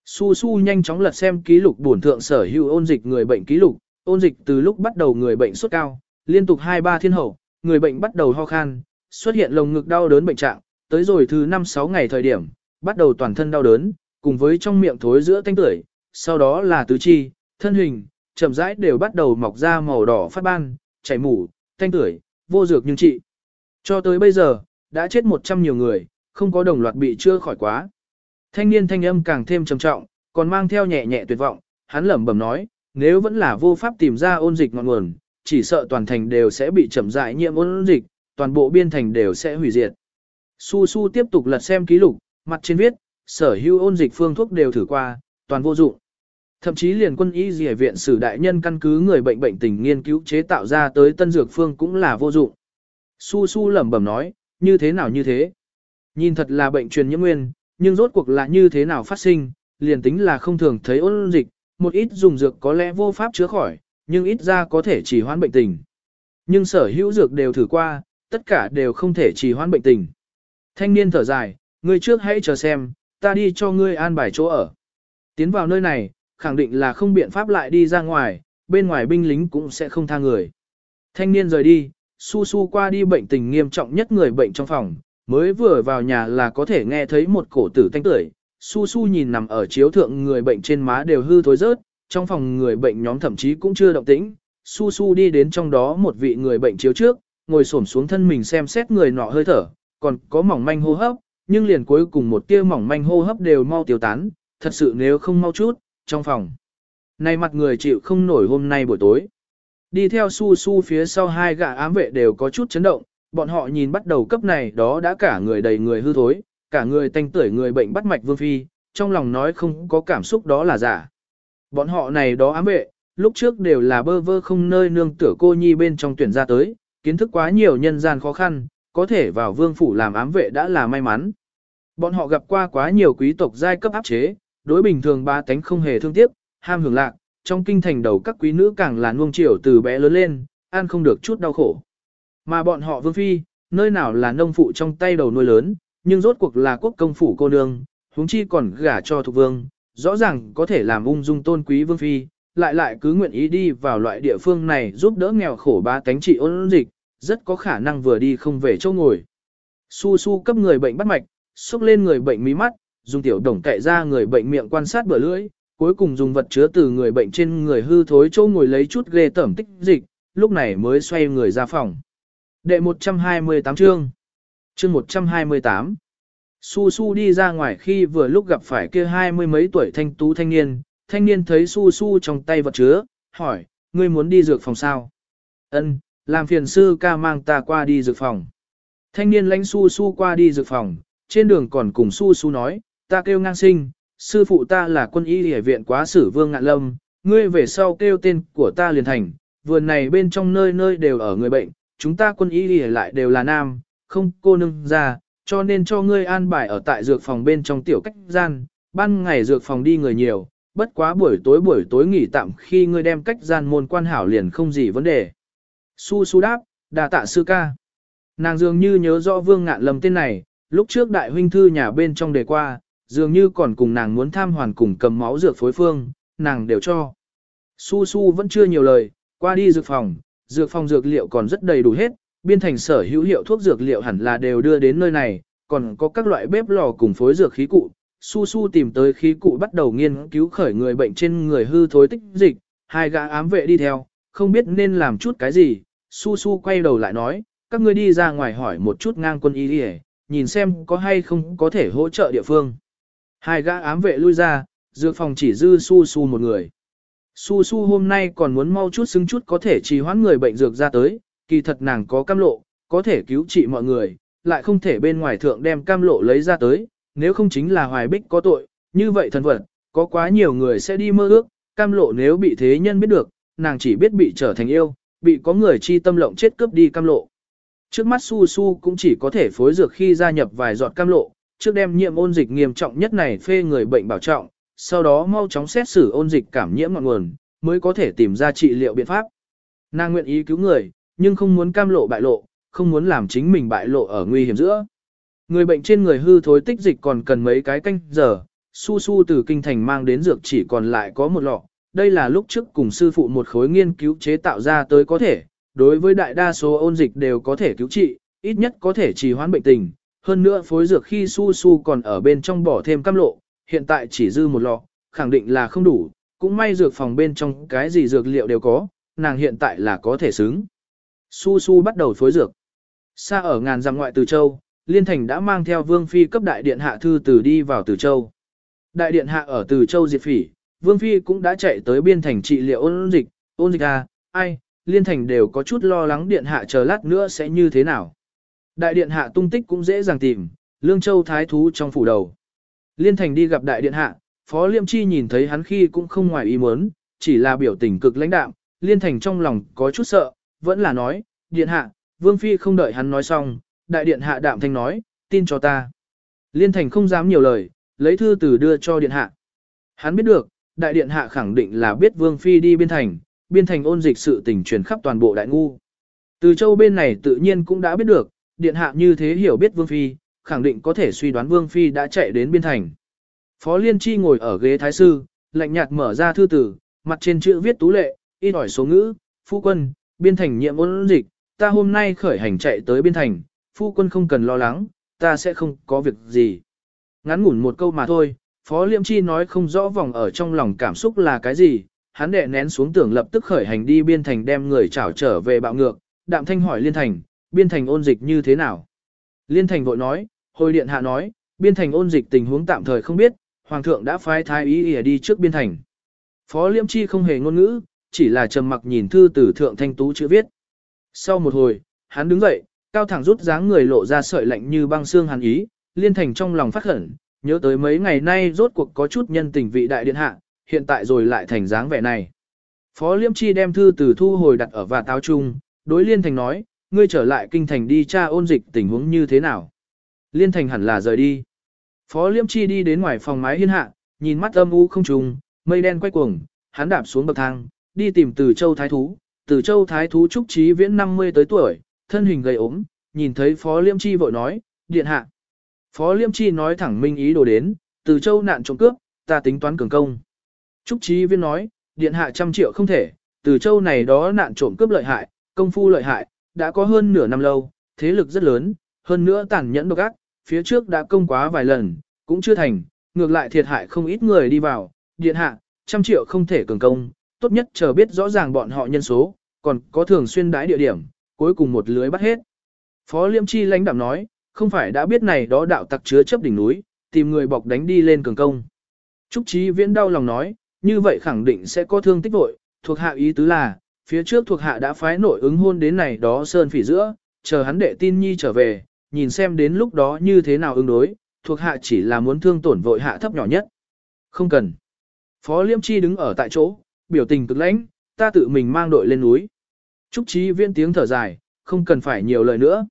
S1: Su Su nhanh chóng lật xem ký lục bổn thượng sở hữu ôn dịch người bệnh ký lục, ôn dịch từ lúc bắt đầu người bệnh sốt cao, liên tục 2-3 thiên hậu, người bệnh bắt đầu ho khan, xuất hiện lồng ngực đau đớn bệnh trạng, tới rồi thứ 5-6 ngày thời điểm, bắt đầu toàn thân đau đớn, cùng với trong miệng thối giữa tanh tưởi, sau đó là tứ chi, thân hình, chậm rãi đều bắt đầu mọc ra màu đỏ phát ban, chảy mủ, tanh tưởi, vô dược nhưng trị. Cho tới bây giờ, đã chết 100 nhiều người, không có đồng loạt bị chưa khỏi quá. Thanh niên thanh âm càng thêm trầm trọng, còn mang theo nhẹ nhẹ tuyệt vọng, hắn lẩm bẩm nói, nếu vẫn là vô pháp tìm ra ôn dịch ngọn nguồn, chỉ sợ toàn thành đều sẽ bị chậm rãi nhiễm ôn dịch, toàn bộ biên thành đều sẽ hủy diệt. Su Su tiếp tục lật xem ký lục, mặt trên viết, sở hữu ôn dịch phương thuốc đều thử qua, toàn vô dụng. Thậm chí liền quân y dì viện sử đại nhân căn cứ người bệnh bệnh tình nghiên cứu chế tạo ra tới tân dược phương cũng là vô dụng. Su Su lẩm bẩm nói, như thế nào như thế? Nhìn thật là bệnh truyền nhiễm nguyên, nhưng rốt cuộc là như thế nào phát sinh, liền tính là không thường thấy ôn dịch, một ít dùng dược có lẽ vô pháp chữa khỏi, nhưng ít ra có thể chỉ hoãn bệnh tình. Nhưng sở hữu dược đều thử qua, tất cả đều không thể trì hoãn bệnh tình. Thanh niên thở dài, ngươi trước hãy chờ xem, ta đi cho ngươi an bài chỗ ở. Tiến vào nơi này, khẳng định là không biện pháp lại đi ra ngoài, bên ngoài binh lính cũng sẽ không tha người. Thanh niên rời đi, su su qua đi bệnh tình nghiêm trọng nhất người bệnh trong phòng, mới vừa vào nhà là có thể nghe thấy một cổ tử thanh tưởi. Su su nhìn nằm ở chiếu thượng người bệnh trên má đều hư thối rớt, trong phòng người bệnh nhóm thậm chí cũng chưa động tĩnh. Su su đi đến trong đó một vị người bệnh chiếu trước, ngồi xổm xuống thân mình xem xét người nọ hơi thở, còn có mỏng manh hô hấp, nhưng liền cuối cùng một tia mỏng manh hô hấp đều mau tiêu tán, thật sự nếu không mau chút, trong phòng. Này mặt người chịu không nổi hôm nay buổi tối. Đi theo su su phía sau hai gã ám vệ đều có chút chấn động, bọn họ nhìn bắt đầu cấp này đó đã cả người đầy người hư thối, cả người tanh tưởi người bệnh bắt mạch vương phi, trong lòng nói không có cảm xúc đó là giả. Bọn họ này đó ám vệ, lúc trước đều là bơ vơ không nơi nương tựa cô nhi bên trong tuyển ra tới, kiến thức quá nhiều nhân gian khó khăn, có thể vào vương phủ làm ám vệ đã là may mắn. Bọn họ gặp qua quá nhiều quý tộc giai cấp áp chế, đối bình thường ba tánh không hề thương tiếc, ham hưởng lạc, trong kinh thành đầu các quý nữ càng là nuông chiều từ bé lớn lên, ăn không được chút đau khổ. Mà bọn họ vương phi, nơi nào là nông phụ trong tay đầu nuôi lớn, nhưng rốt cuộc là quốc công phủ cô nương, huống chi còn gả cho thuộc vương, rõ ràng có thể làm ung dung tôn quý vương phi, lại lại cứ nguyện ý đi vào loại địa phương này giúp đỡ nghèo khổ ba tánh trị ôn dịch, rất có khả năng vừa đi không về chỗ ngồi. Su su cấp người bệnh bắt mạch, xúc lên người bệnh mí mắt, dùng tiểu đồng cậy ra người bệnh miệng quan sát bờ lưỡi, cuối cùng dùng vật chứa từ người bệnh trên người hư thối chỗ ngồi lấy chút ghê tẩm tích dịch, lúc này mới xoay người ra phòng. Đệ 128 chương. Chương 128 Su Su đi ra ngoài khi vừa lúc gặp phải kia hai mươi mấy tuổi thanh tú thanh niên, thanh niên thấy Su Su trong tay vật chứa, hỏi, ngươi muốn đi dược phòng sao? Ân, làm phiền sư ca mang ta qua đi dược phòng. Thanh niên lãnh su su qua đi dược phòng, trên đường còn cùng su su nói, ta kêu ngang sinh, sư phụ ta là quân y hệ viện quá sử vương ngạn lâm, ngươi về sau kêu tên của ta liền thành, vườn này bên trong nơi nơi đều ở người bệnh, chúng ta quân y hệ lại đều là nam, không cô nương ra, cho nên cho ngươi an bài ở tại dược phòng bên trong tiểu cách gian, ban ngày dược phòng đi người nhiều, bất quá buổi tối buổi tối nghỉ tạm khi ngươi đem cách gian môn quan hảo liền không gì vấn đề. Su su đáp, đà tạ sư ca. Nàng dường như nhớ rõ vương ngạn lâm tên này, lúc trước đại huynh thư nhà bên trong đề qua, dường như còn cùng nàng muốn tham hoàn cùng cầm máu dược phối phương, nàng đều cho. Su su vẫn chưa nhiều lời, qua đi dược phòng, dược phòng dược liệu còn rất đầy đủ hết, biên thành sở hữu hiệu thuốc dược liệu hẳn là đều đưa đến nơi này, còn có các loại bếp lò cùng phối dược khí cụ. Su su tìm tới khí cụ bắt đầu nghiên cứu khởi người bệnh trên người hư thối tích dịch, hai gã ám vệ đi theo, không biết nên làm chút cái gì. Su su quay đầu lại nói, các ngươi đi ra ngoài hỏi một chút ngang quân y đi nhìn xem có hay không có thể hỗ trợ địa phương. Hai gã ám vệ lui ra, dược phòng chỉ dư su su một người. Su su hôm nay còn muốn mau chút xứng chút có thể trì hoãn người bệnh dược ra tới, kỳ thật nàng có cam lộ, có thể cứu trị mọi người, lại không thể bên ngoài thượng đem cam lộ lấy ra tới, nếu không chính là hoài bích có tội, như vậy thần vật, có quá nhiều người sẽ đi mơ ước, cam lộ nếu bị thế nhân biết được, nàng chỉ biết bị trở thành yêu, bị có người chi tâm lộng chết cướp đi cam lộ. Trước mắt su su cũng chỉ có thể phối dược khi gia nhập vài giọt cam lộ, trước đem nhiễm ôn dịch nghiêm trọng nhất này phê người bệnh bảo trọng, sau đó mau chóng xét xử ôn dịch cảm nhiễm ngọn nguồn, mới có thể tìm ra trị liệu biện pháp. Nàng nguyện ý cứu người, nhưng không muốn cam lộ bại lộ, không muốn làm chính mình bại lộ ở nguy hiểm giữa. Người bệnh trên người hư thối tích dịch còn cần mấy cái canh giờ, su su từ kinh thành mang đến dược chỉ còn lại có một lọ. Đây là lúc trước cùng sư phụ một khối nghiên cứu chế tạo ra tới có thể, đối với đại đa số ôn dịch đều có thể cứu trị, ít nhất có thể trì hoãn bệnh tình. Hơn nữa phối dược khi su su còn ở bên trong bỏ thêm cam lộ, hiện tại chỉ dư một lọ, khẳng định là không đủ, cũng may dược phòng bên trong cái gì dược liệu đều có, nàng hiện tại là có thể xứng. Su Su bắt đầu phối dược. Xa ở ngàn dặm ngoại Từ Châu, Liên Thành đã mang theo Vương Phi cấp đại điện hạ thư từ đi vào Từ Châu. Đại điện hạ ở Từ Châu diệt phỉ, Vương Phi cũng đã chạy tới biên thành trị liệu ôn dịch, ôn dịch à, ai, Liên Thành đều có chút lo lắng điện hạ chờ lát nữa sẽ như thế nào. Đại điện hạ tung tích cũng dễ dàng tìm, Lương Châu thái thú trong phủ đầu. Liên Thành đi gặp đại điện hạ, Phó Liêm Chi nhìn thấy hắn khi cũng không ngoài ý muốn, chỉ là biểu tình cực lãnh đạm, Liên Thành trong lòng có chút sợ, vẫn là nói, điện hạ, Vương Phi không đợi hắn nói xong, đại điện hạ đạm thanh nói, tin cho ta. Liên Thành không dám nhiều lời, lấy thư từ đưa cho điện hạ. Hắn biết được, đại điện hạ khẳng định là biết Vương Phi đi biên thành, biên thành ôn dịch sự tình truyền khắp toàn bộ đại ngu. Từ châu bên này tự nhiên cũng đã biết được, điện hạ như thế hiểu biết Vương Phi, khẳng định có thể suy đoán Vương Phi đã chạy đến biên thành. Phó Liên Chi ngồi ở ghế thái sư, lạnh nhạt mở ra thư tử, mặt trên chữ viết tú lệ, ít ỏi số ngữ, phu quân, biên thành nhiệm ôn dịch, ta hôm nay khởi hành chạy tới biên thành, phu quân không cần lo lắng, ta sẽ không có việc gì. Ngắn ngủn một câu mà thôi, Phó Liêm Chi nói không rõ vòng ở trong lòng cảm xúc là cái gì, hắn đệ nén xuống tưởng lập tức khởi hành đi biên thành đem người trảo trở về bạo ngược, đạm thanh hỏi liên thành, biên thành ôn dịch như thế nào. Liên thành vội nói, hồi điện hạ nói, biên thành ôn dịch tình huống tạm thời không biết, hoàng thượng đã phái thái ý ỉa đi trước biên thành. Phó Liêm Chi không hề ngôn ngữ, chỉ là trầm mặc nhìn thư từ thượng thanh tú chữ viết. Sau một hồi, hắn đứng dậy, cao thẳng rút dáng người lộ ra sợi lạnh như băng xương hàn ý, liên thành trong lòng phát khẩn, nhớ tới mấy ngày nay rốt cuộc có chút nhân tình vị đại điện hạ, hiện tại rồi lại thành dáng vẻ này. Phó Liêm Chi đem thư từ thu hồi đặt ở và táo chung, đối liên thành nói, ngươi trở lại kinh thành đi tra ôn dịch tình huống như thế nào. Liên thành hẳn là rời đi. Phó Liêm Chi đi đến ngoài phòng mái hiên hạ, nhìn mắt âm u không trùng, mây đen quay cuồng, hắn đạp xuống bậc thang, đi tìm từ châu thái thú, từ châu thái thú trúc trí viễn 50 tới tuổi, thân hình gầy ốm, nhìn thấy phó liêm chi vội nói, điện hạ. Phó liêm chi nói thẳng minh ý đồ đến, từ châu nạn trộm cướp, ta tính toán cường công. Trúc trí viễn nói, điện hạ trăm triệu không thể, từ châu này đó nạn trộm cướp lợi hại, công phu lợi hại, đã có hơn nửa năm lâu, thế lực rất lớn, hơn nữa tàn nhẫn độc ác, phía trước đã công quá vài lần, cũng chưa thành, ngược lại thiệt hại không ít người đi vào, điện hạ, trăm triệu không thể cường công, tốt nhất chờ biết rõ ràng bọn họ nhân số, còn có thường xuyên đái địa điểm, cuối cùng một lưới bắt hết. Phó Liêm Chi lãnh đạm nói, không phải đã biết này đó đạo tặc chứa chấp đỉnh núi, tìm người bọc đánh đi lên cường công. Trúc Chí Viễn đau lòng nói, như vậy khẳng định sẽ có thương tích vội, thuộc hạ ý tứ là, Phía trước thuộc hạ đã phái nội ứng hôn đến này đó sơn phỉ giữa, chờ hắn đệ tin nhi trở về, nhìn xem đến lúc đó như thế nào ứng đối, thuộc hạ chỉ là muốn thương tổn vội hạ thấp nhỏ nhất. Không cần. Phó Liêm Chi đứng ở tại chỗ, biểu tình cực lãnh, ta tự mình mang đội lên núi. Trúc Chí Viễn tiếng thở dài, không cần phải nhiều lời nữa.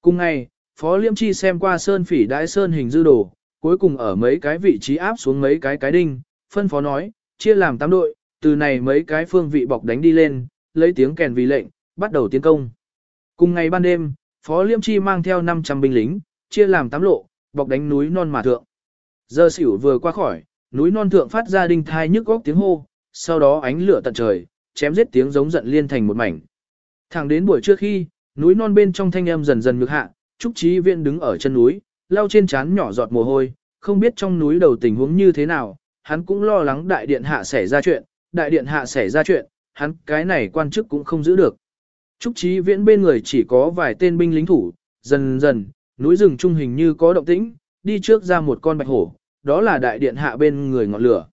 S1: Cùng ngày, Phó Liêm Chi xem qua sơn phỉ đại sơn hình dư đồ, cuối cùng ở mấy cái vị trí áp xuống mấy cái cái đinh, phân phó nói, chia làm 8 đội, từ này mấy cái phương vị bọc đánh đi lên, lấy tiếng kèn vì lệnh, bắt đầu tiến công. Cùng ngày ban đêm, Phó Liêm Chi mang theo 500 binh lính, chia làm 8 lộ, bọc đánh núi non mà thượng. Giờ xỉu vừa qua khỏi, núi non thượng phát ra đinh thai nhức góc tiếng hô, sau đó ánh lửa tận trời, chém giết tiếng giống giận liên thành một mảnh. Thẳng đến buổi trưa khi, núi non bên trong thanh âm dần dần nhược hạ, Trúc Chí Viễn đứng ở chân núi, lau trên trán nhỏ giọt mồ hôi, không biết trong núi đầu tình huống như thế nào, hắn cũng lo lắng đại điện hạ xảy ra chuyện, đại điện hạ xảy ra chuyện, hắn cái này quan chức cũng không giữ được. Trúc Chí Viễn bên người chỉ có vài tên binh lính thủ, dần dần, núi rừng trung hình như có động tĩnh, đi trước ra một con bạch hổ, đó là đại điện hạ bên người ngọn lửa.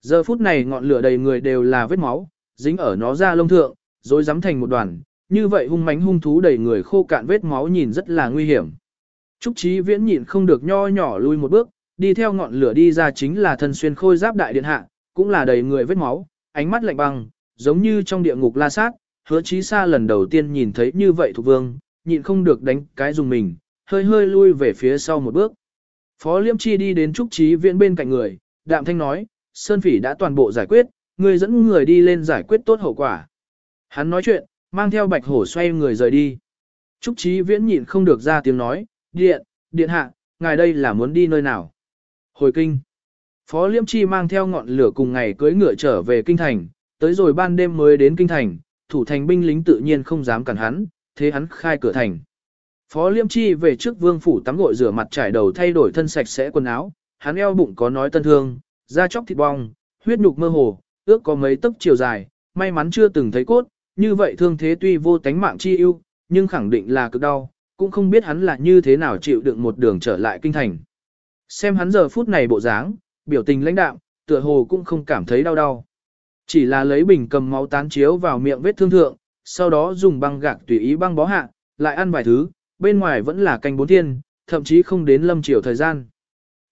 S1: Giờ phút này ngọn lửa đầy người đều là vết máu, dính ở nó ra lông thượng, rồi dám thành một đoàn, như vậy hung mãnh hung thú đầy người khô cạn vết máu nhìn rất là nguy hiểm. Trúc Chí Viễn nhịn không được nho nhỏ lui một bước, đi theo ngọn lửa đi ra chính là thân xuyên khôi giáp đại điện hạ, cũng là đầy người vết máu, ánh mắt lạnh băng, giống như trong địa ngục la sát, hứa chí xa lần đầu tiên nhìn thấy như vậy thuộc vương, nhịn không được đánh cái dùng mình, hơi hơi lui về phía sau một bước. Phó Liêm Chi đi đến Trúc Chí Viễn bên cạnh người, đạm thanh nói, Sơn Phỉ đã toàn bộ giải quyết, người dẫn người đi lên giải quyết tốt hậu quả. Hắn nói chuyện, mang theo bạch hổ xoay người rời đi. Trúc Chí Viễn nhịn không được ra tiếng nói, điện, điện hạ, ngài đây là muốn đi nơi nào? Hồi kinh. Phó Liêm Chi mang theo ngọn lửa cùng ngày cưới ngựa trở về kinh thành, tới rồi ban đêm mới đến kinh thành, thủ thành binh lính tự nhiên không dám cản hắn, thế hắn khai cửa thành. Phó Liêm Chi về trước vương phủ tắm gội rửa mặt trải đầu thay đổi thân sạch sẽ quần áo, hắn eo bụng có nói tân thương, da chóc thịt bong, huyết nhục mơ hồ, ước có mấy tấc chiều dài, may mắn chưa từng thấy cốt, như vậy thương thế tuy vô tánh mạng chi ưu, nhưng khẳng định là cực đau, cũng không biết hắn là như thế nào chịu đựng một đường trở lại kinh thành. Xem hắn giờ phút này bộ dáng, biểu tình lãnh đạm, tựa hồ cũng không cảm thấy đau đau. Chỉ là lấy bình cầm máu tán chiếu vào miệng vết thương thượng, sau đó dùng băng gạc tùy ý băng bó hạ, lại ăn vài thứ, bên ngoài vẫn là canh bốn thiên, thậm chí không đến lâm chiều thời gian.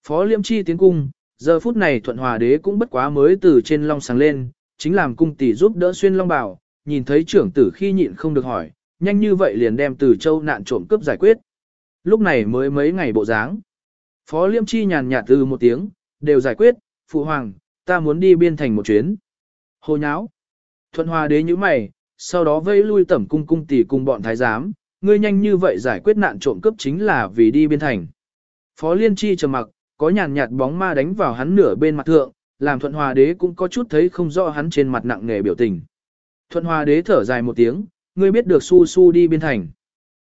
S1: Phó Liêm Chi tiến cung, giờ phút này thuận hòa đế cũng bất quá mới từ trên long sáng lên, chính làm cung tỷ giúp đỡ xuyên long bảo, nhìn thấy trưởng tử khi nhịn không được hỏi, nhanh như vậy liền đem từ châu nạn trộm cướp giải quyết. Lúc này mới mấy ngày bộ dáng. Phó Liêm Chi nhàn nhạt từ một tiếng, đều giải quyết, phụ hoàng, ta muốn đi biên thành một chuyến. Hồ nháo. Thuận hòa đế như mày, sau đó vây lui tẩm cung cung tỷ cùng bọn thái giám, ngươi nhanh như vậy giải quyết nạn trộm cướp chính là vì đi biên thành. Phó Liên Chi trầm mặc, có nhàn nhạt bóng ma đánh vào hắn nửa bên mặt thượng, làm thuận hòa đế cũng có chút thấy không rõ hắn trên mặt nặng nề biểu tình. Thuận hòa đế thở dài một tiếng, ngươi biết được su su đi biên thành.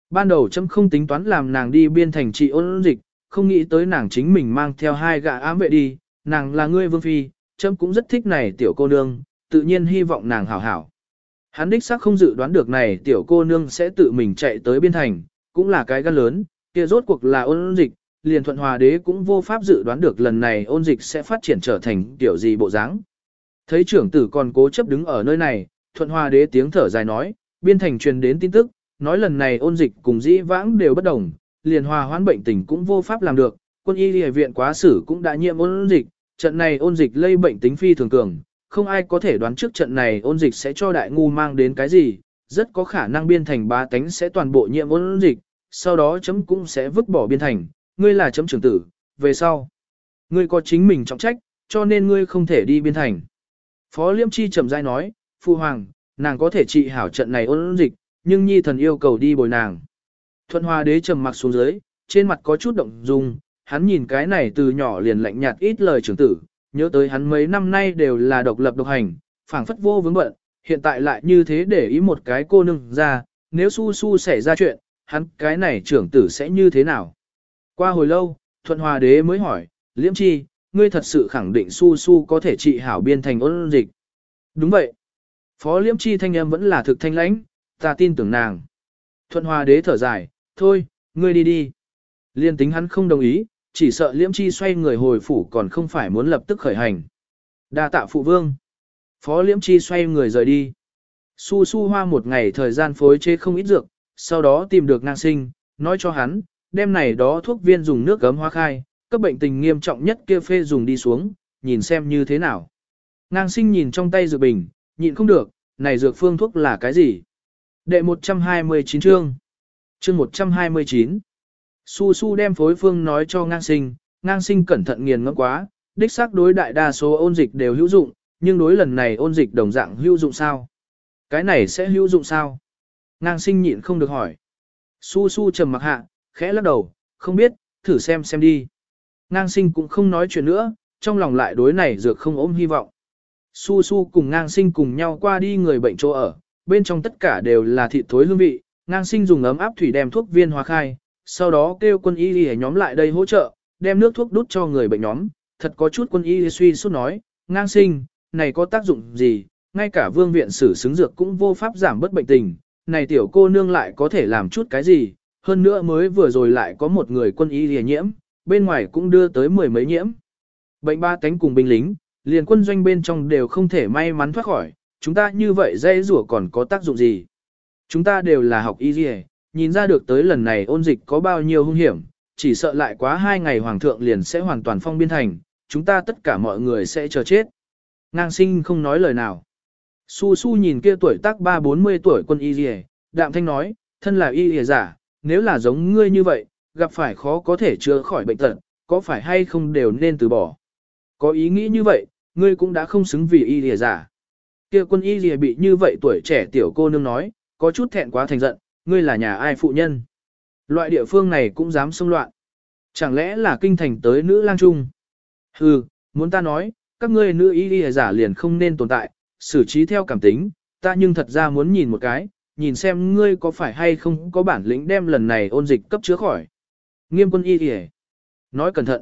S1: Ban đầu chấm không tính toán làm nàng đi biên thành trị ôn dịch, không nghĩ tới nàng chính mình mang theo hai gã ám vệ đi, nàng là ngươi vương phi, chấm cũng rất thích này tiểu cô nương, tự nhiên hy vọng nàng hảo hảo. Hắn đích xác không dự đoán được này tiểu cô nương sẽ tự mình chạy tới biên thành, cũng là cái gan lớn, kia rốt cuộc là ôn dịch, liền thuận hòa đế cũng vô pháp dự đoán được lần này ôn dịch sẽ phát triển trở thành tiểu gì bộ dáng. Thấy trưởng tử còn cố chấp đứng ở nơi này, thuận hòa đế tiếng thở dài nói, biên thành truyền đến tin tức, nói lần này ôn dịch cùng dĩ vãng đều bất đồng, liền hòa hoãn bệnh tình cũng vô pháp làm được, quân y y viện quá sử cũng đã nhiễm ôn dịch, trận này ôn dịch lây bệnh tính phi thường cường, không ai có thể đoán trước trận này ôn dịch sẽ cho đại ngu mang đến cái gì, rất có khả năng biên thành ba tánh sẽ toàn bộ nhiệm ôn dịch, sau đó chấm cũng sẽ vứt bỏ biên thành, ngươi là chấm trưởng tử, về sau. Ngươi có chính mình trọng trách, cho nên ngươi không thể đi biên thành. Phó Liêm Chi trầm dai nói, Phu Hoàng, nàng có thể trị hảo trận này ôn dịch, nhưng nhi thần yêu cầu đi bồi nàng. Thuận Hoa đế trầm mặc xuống dưới, trên mặt có chút động dung, hắn nhìn cái này từ nhỏ liền lạnh nhạt ít lời trưởng tử, nhớ tới hắn mấy năm nay đều là độc lập độc hành, phảng phất vô vướng bận, hiện tại lại như thế để ý một cái cô nương ra, nếu su su xảy ra chuyện, hắn cái này trưởng tử sẽ như thế nào? Qua hồi lâu, Thuận Hòa Đế mới hỏi, Liễm Chi, ngươi thật sự khẳng định su su có thể trị hảo biên thành ôn dịch. Đúng vậy. Phó Liễm Chi thanh em vẫn là thực thanh lãnh, ta tin tưởng nàng. Thuận Hòa Đế thở dài, thôi, ngươi đi đi. Liên tính hắn không đồng ý, chỉ sợ liễm chi xoay người hồi phủ còn không phải muốn lập tức khởi hành. đa tạ phụ vương. Phó liễm chi xoay người rời đi. Su su hoa một ngày thời gian phối chế không ít dược, sau đó tìm được ngang sinh, nói cho hắn, đem này đó thuốc viên dùng nước gấm hoa khai, cấp bệnh tình nghiêm trọng nhất kia phê dùng đi xuống, nhìn xem như thế nào. Ngang sinh nhìn trong tay dược bình, nhịn không được, này dược phương thuốc là cái gì? Đệ 129 chương. Chương 129. Su su đem phối phương nói cho ngang sinh, ngang sinh cẩn thận nghiền ngẫm quá, đích xác đối đại đa số ôn dịch đều hữu dụng, nhưng đối lần này ôn dịch đồng dạng hữu dụng sao? Cái này sẽ hữu dụng sao? Ngang sinh nhịn không được hỏi. Su su trầm mặc hạ, khẽ lắc đầu, không biết, thử xem xem đi. Ngang sinh cũng không nói chuyện nữa, trong lòng lại đối này dược không ôm hy vọng. Su su cùng ngang sinh cùng nhau qua đi người bệnh chỗ ở, bên trong tất cả đều là thịt thối hương vị, ngang sinh dùng ấm áp thủy đem thuốc viên hóa khai, sau đó kêu quân y y nhóm lại đây hỗ trợ, đem nước thuốc đút cho người bệnh nhóm, thật có chút quân y suy suốt nói, ngang sinh, này có tác dụng gì, ngay cả vương viện sử xứng dược cũng vô pháp giảm bất bệnh tình, này tiểu cô nương lại có thể làm chút cái gì, hơn nữa mới vừa rồi lại có một người quân y lìa nhiễm, bên ngoài cũng đưa tới mười mấy nhiễm. Bệnh ba tánh cùng binh lính, liền quân doanh bên trong đều không thể may mắn thoát khỏi, chúng ta như vậy dây rủa còn có tác dụng gì. Chúng ta đều là học y lìa, nhìn ra được tới lần này ôn dịch có bao nhiêu hung hiểm, chỉ sợ lại quá hai ngày hoàng thượng liền sẽ hoàn toàn phong biên thành, chúng ta tất cả mọi người sẽ chờ chết. Ngang sinh không nói lời nào. Su su nhìn kia tuổi tác ba bốn mươi tuổi quân y dì đạm thanh nói, thân là y dì giả, nếu là giống ngươi như vậy, gặp phải khó có thể chữa khỏi bệnh tật, có phải hay không đều nên từ bỏ. Có ý nghĩ như vậy, ngươi cũng đã không xứng vì y dì giả. Kia quân y dì bị như vậy tuổi trẻ tiểu cô nương nói, có chút thẹn quá thành giận, ngươi là nhà ai phụ nhân. Loại địa phương này cũng dám xông loạn. Chẳng lẽ là kinh thành tới nữ lang trung? Hừ, muốn ta nói, các ngươi nữ y lìa giả liền không nên tồn tại, xử trí theo cảm tính, ta nhưng thật ra muốn nhìn một cái, nhìn xem ngươi có phải hay không có bản lĩnh đem lần này ôn dịch cấp chữa khỏi. Nghiêm quân y kìa. Nói cẩn thận.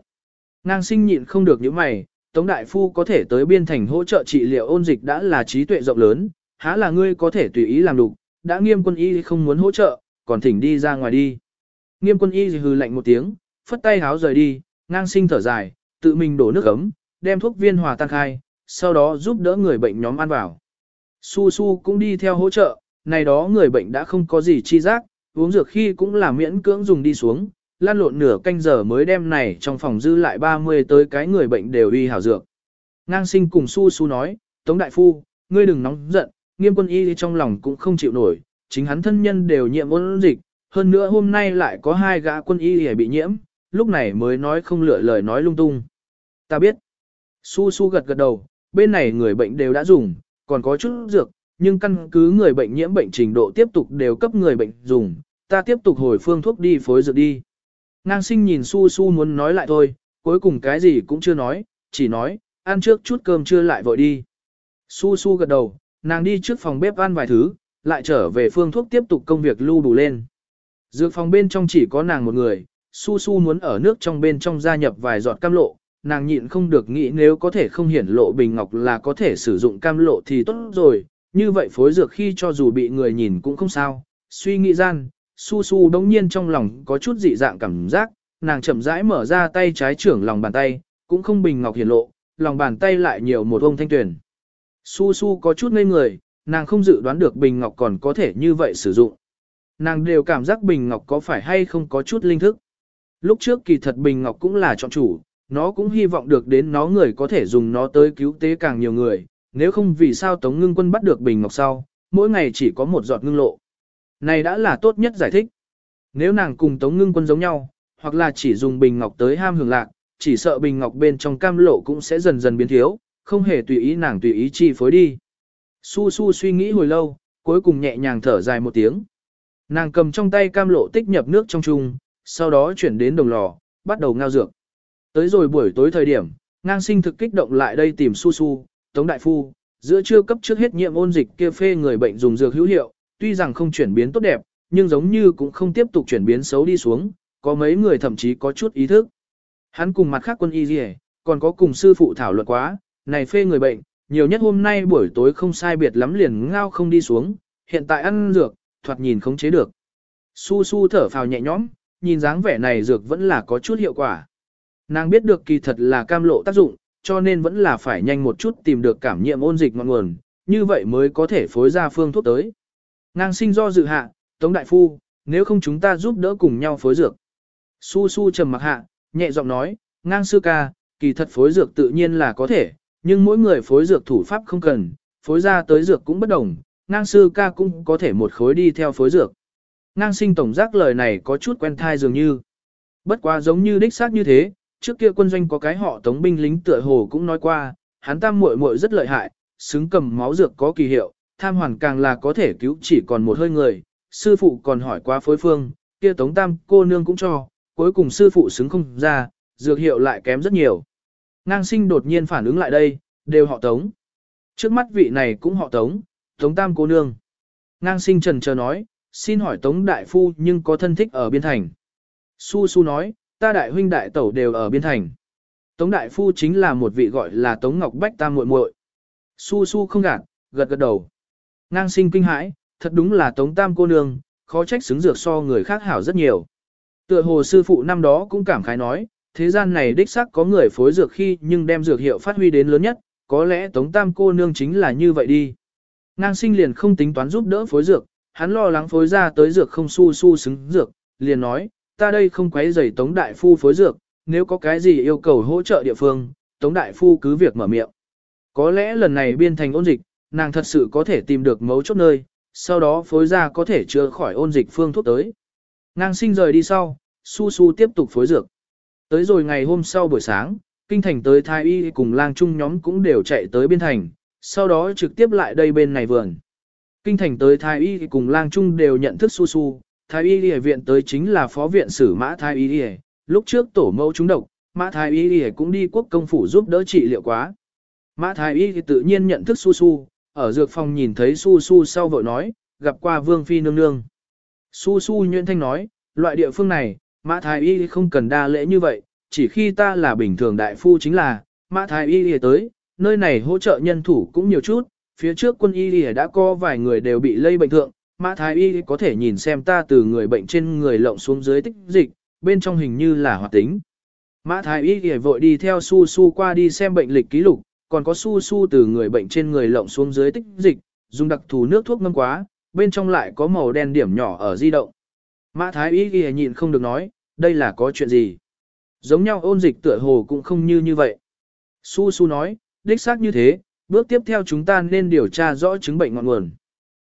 S1: Ngang sinh nhịn không được những mày, Tống Đại Phu có thể tới biên thành hỗ trợ trị liệu ôn dịch đã là trí tuệ rộng lớn, há là ngươi có thể tùy ý làm đục, đã nghiêm quân y không muốn hỗ trợ, còn thỉnh đi ra ngoài đi. Nghiêm quân y hừ lạnh một tiếng, phất tay háo rời đi, ngang sinh thở dài, tự mình đổ nước ấm, đem thuốc viên hòa tan khai, sau đó giúp đỡ người bệnh nhóm ăn vào. Su Su cũng đi theo hỗ trợ, này đó người bệnh đã không có gì chi giác, uống dược khi cũng là miễn cưỡng dùng đi xuống, lan lộn nửa canh giờ mới đem này trong phòng dư lại 30 tới cái người bệnh đều uy hảo dược. Ngang sinh cùng Su Su nói, Tống Đại Phu, ngươi đừng nóng giận, nghiêm quân y trong lòng cũng không chịu nổi, chính hắn thân nhân đều nhiễm ôn dịch, hơn nữa hôm nay lại có hai gã quân y bị nhiễm, lúc này mới nói không lựa lời nói lung tung. Ta biết. Su Su gật gật đầu, bên này người bệnh đều đã dùng, còn có chút dược, nhưng căn cứ người bệnh nhiễm bệnh trình độ tiếp tục đều cấp người bệnh dùng, ta tiếp tục hồi phương thuốc đi phối dược đi. Ngang sinh nhìn su su muốn nói lại thôi, cuối cùng cái gì cũng chưa nói, chỉ nói, ăn trước chút cơm chưa lại vội đi. Su su gật đầu, nàng đi trước phòng bếp ăn vài thứ, lại trở về phương thuốc tiếp tục công việc lưu đủ lên. Dược phòng bên trong chỉ có nàng một người, su su muốn ở nước trong bên trong gia nhập vài giọt cam lộ, nàng nhịn không được nghĩ nếu có thể không hiển lộ bình ngọc là có thể sử dụng cam lộ thì tốt rồi, như vậy phối dược khi cho dù bị người nhìn cũng không sao. Suy nghĩ gian, su su đống nhiên trong lòng có chút dị dạng cảm giác, nàng chậm rãi mở ra tay trái trưởng lòng bàn tay, cũng không bình ngọc hiển lộ, lòng bàn tay lại nhiều một ông thanh tuyển. Su su có chút ngây người, nàng không dự đoán được bình ngọc còn có thể như vậy sử dụng. Nàng đều cảm giác bình ngọc có phải hay không có chút linh thức. Lúc trước kỳ thật bình ngọc cũng là chọn chủ, nó cũng hy vọng được đến nó người có thể dùng nó tới cứu tế càng nhiều người, nếu không vì sao Tống Ngưng Quân bắt được Bình Ngọc sau, mỗi ngày chỉ có một giọt ngưng lộ. Này đã là tốt nhất giải thích. Nếu nàng cùng Tống Ngưng Quân giống nhau, hoặc là chỉ dùng Bình Ngọc tới ham hưởng lạc, chỉ sợ Bình Ngọc bên trong cam lộ cũng sẽ dần dần biến thiếu, không hề tùy ý nàng tùy ý chi phối đi. Su Su suy nghĩ hồi lâu, cuối cùng nhẹ nhàng thở dài một tiếng. Nàng cầm trong tay cam lộ tích nhập nước trong chung, sau đó chuyển đến đồng lò, bắt đầu ngao dược. Tới rồi buổi tối thời điểm, ngang sinh thực kích động lại đây tìm su su, tống đại phu, giữa trưa cấp trước hết nhiệm ôn dịch kia phê người bệnh dùng dược hữu hiệu, tuy rằng không chuyển biến tốt đẹp, nhưng giống như cũng không tiếp tục chuyển biến xấu đi xuống, có mấy người thậm chí có chút ý thức. Hắn cùng mặt khác quân y gì, còn có cùng sư phụ thảo luận quá, này phê người bệnh, nhiều nhất hôm nay buổi tối không sai biệt lắm liền ngao không đi xuống, hiện tại ăn dược, thoạt nhìn không chế được. Su su thở phào nhẹ nhõm, nhìn dáng vẻ này dược vẫn là có chút hiệu quả. Nàng biết được kỳ thật là cam lộ tác dụng, cho nên vẫn là phải nhanh một chút tìm được cảm nhiễm ôn dịch ngọn nguồn, như vậy mới có thể phối ra phương thuốc tới. Ngang sinh do dự hạ, Tống Đại Phu, nếu không chúng ta giúp đỡ cùng nhau phối dược. Su su trầm mặc hạ, nhẹ giọng nói, ngang sư ca, kỳ thật phối dược tự nhiên là có thể, nhưng mỗi người phối dược thủ pháp không cần, phối ra tới dược cũng bất đồng, ngang sư ca cũng có thể một khối đi theo phối dược. Ngang sinh tổng giác lời này có chút quen thai dường như. Bất quá giống như đích xác như thế, trước kia quân doanh có cái họ tống binh lính tựa hồ cũng nói qua, hắn tam muội muội rất lợi hại, xứng cầm máu dược có kỳ hiệu, tham hoàn càng là có thể cứu chỉ còn một hơi người, sư phụ còn hỏi qua phối phương, kia tống tam cô nương cũng cho, cuối cùng sư phụ xứng không ra, dược hiệu lại kém rất nhiều. Ngang sinh đột nhiên phản ứng lại đây, đều họ tống. Trước mắt vị này cũng họ tống, tống tam cô nương. Ngang sinh trần chờ nói, xin hỏi tống đại phu nhưng có thân thích ở biên thành. Su su nói, ta đại huynh đại tẩu đều ở biên thành. Tống đại phu chính là một vị gọi là tống ngọc bách tam muội muội. Su su không gạt, gật gật đầu. Ngang sinh kinh hãi, thật đúng là tống tam cô nương, khó trách xứng dược so người khác hảo rất nhiều. Tựa hồ sư phụ năm đó cũng cảm khái nói, thế gian này đích xác có người phối dược khi nhưng đem dược hiệu phát huy đến lớn nhất, có lẽ tống tam cô nương chính là như vậy đi. Ngang sinh liền không tính toán giúp đỡ phối dược, hắn lo lắng phối ra tới dược không su su xứng dược, liền nói, ta đây không quấy rầy tống đại phu phối dược, nếu có cái gì yêu cầu hỗ trợ địa phương, tống đại phu cứ việc mở miệng. Có lẽ lần này biên thành ôn dịch, nàng thật sự có thể tìm được mấu chốt nơi, sau đó phối ra có thể chữa khỏi ôn dịch phương thuốc tới. Ngang sinh rời đi sau, su su tiếp tục phối dược. Tới rồi ngày hôm sau buổi sáng, kinh thành tới thái y cùng lang trung nhóm cũng đều chạy tới biên thành, sau đó trực tiếp lại đây bên này vườn. Kinh thành tới thái y cùng lang trung đều nhận thức su su, thái y y viện tới chính là phó viện sử mã thái y y, lúc trước tổ mẫu trúng độc, mã thái y y cũng đi quốc công phủ giúp đỡ trị liệu quá. Mã thái y thì tự nhiên nhận thức su su, ở dược phòng nhìn thấy su su sau vội nói, gặp qua vương phi nương nương. Su su nhuyễn thanh nói, loại địa phương này, mã thái y không cần đa lễ như vậy, chỉ khi ta là bình thường đại phu chính là, mã thái y tới, nơi này hỗ trợ nhân thủ cũng nhiều chút, phía trước quân y đã có vài người đều bị lây bệnh thượng, mã thái y có thể nhìn xem ta từ người bệnh trên người lộng xuống dưới tích dịch, bên trong hình như là hoạt tính. Mã thái y vội đi theo su su qua đi xem bệnh lịch ký lục, còn có su su từ người bệnh trên người lộng xuống dưới tích dịch, dùng đặc thù nước thuốc ngâm quá, bên trong lại có màu đen điểm nhỏ ở di động. Mã thái y nhịn không được nói, đây là có chuyện gì. Giống nhau ôn dịch tựa hồ cũng không như như vậy. Su su nói, đích xác như thế, bước tiếp theo chúng ta nên điều tra rõ chứng bệnh ngọn nguồn.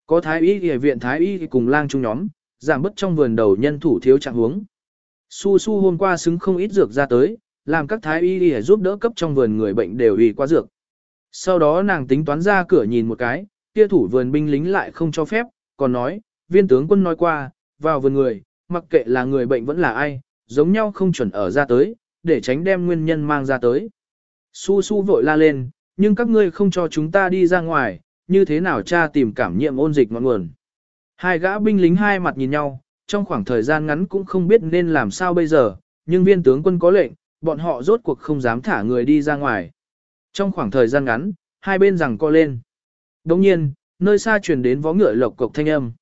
S1: Có thái y y viện thái y cùng lang trung nhóm, giảm bớt trong vườn đầu nhân thủ thiếu trạng huống. Su su hôm qua xứng không ít dược ra tới, làm các thái y y giúp đỡ cấp trong vườn người bệnh đều ủy qua dược. Sau đó nàng tính toán ra cửa nhìn một cái, kia thủ vườn binh lính lại không cho phép, còn nói, viên tướng quân nói qua, vào vườn người, mặc kệ là người bệnh vẫn là ai, giống nhau không chuẩn ở ra tới, để tránh đem nguyên nhân mang ra tới. Su su vội la lên, nhưng các ngươi không cho chúng ta đi ra ngoài, như thế nào cha tìm cảm nhiễm ôn dịch ngọn nguồn. Hai gã binh lính hai mặt nhìn nhau, trong khoảng thời gian ngắn cũng không biết nên làm sao bây giờ, nhưng viên tướng quân có lệnh, bọn họ rốt cuộc không dám thả người đi ra ngoài. Trong khoảng thời gian ngắn, hai bên rằng co lên. Đồng nhiên, nơi xa truyền đến vó ngựa lộc cộc thanh âm.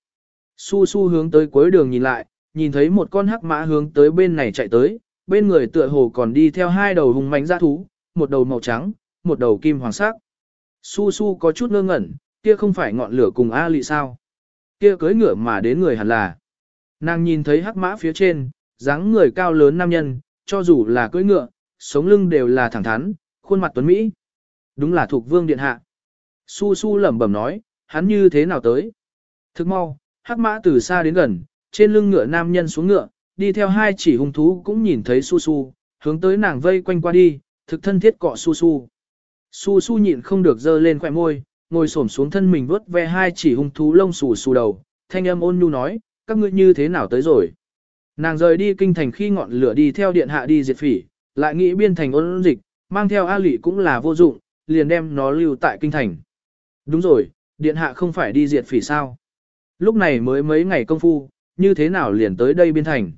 S1: Su su hướng tới cuối đường nhìn lại, nhìn thấy một con hắc mã hướng tới bên này chạy tới, bên người tựa hồ còn đi theo hai đầu hùng mánh dã thú, một đầu màu trắng, một đầu kim hoàng sắc. Su su có chút ngơ ngẩn, kia không phải ngọn lửa cùng A lị sao? Kia cưới ngựa mà đến người hẳn là. Nàng nhìn thấy hắc mã phía trên, dáng người cao lớn nam nhân, cho dù là cưỡi ngựa, sống lưng đều là thẳng thắn, khuôn mặt tuấn Mỹ. Đúng là thuộc vương điện hạ. Su su lẩm bẩm nói, hắn như thế nào tới? Thức mau, hắc mã từ xa đến gần, trên lưng ngựa nam nhân xuống ngựa, đi theo hai chỉ hung thú cũng nhìn thấy su su, hướng tới nàng vây quanh qua đi, thực thân thiết cọ su su. Su su nhịn không được dơ lên khỏe môi, ngồi xổm xuống thân mình vớt ve hai chỉ hung thú lông xù xù đầu, thanh âm ôn nhu nói, các ngươi như thế nào tới rồi. Nàng rời đi kinh thành khi ngọn lửa đi theo điện hạ đi diệt phỉ, lại nghĩ biên thành ôn dịch, mang theo A lị cũng là vô dụng, liền đem nó lưu tại kinh thành. Đúng rồi, điện hạ không phải đi diệt phỉ sao. Lúc này mới mấy ngày công phu, như thế nào liền tới đây biên thành.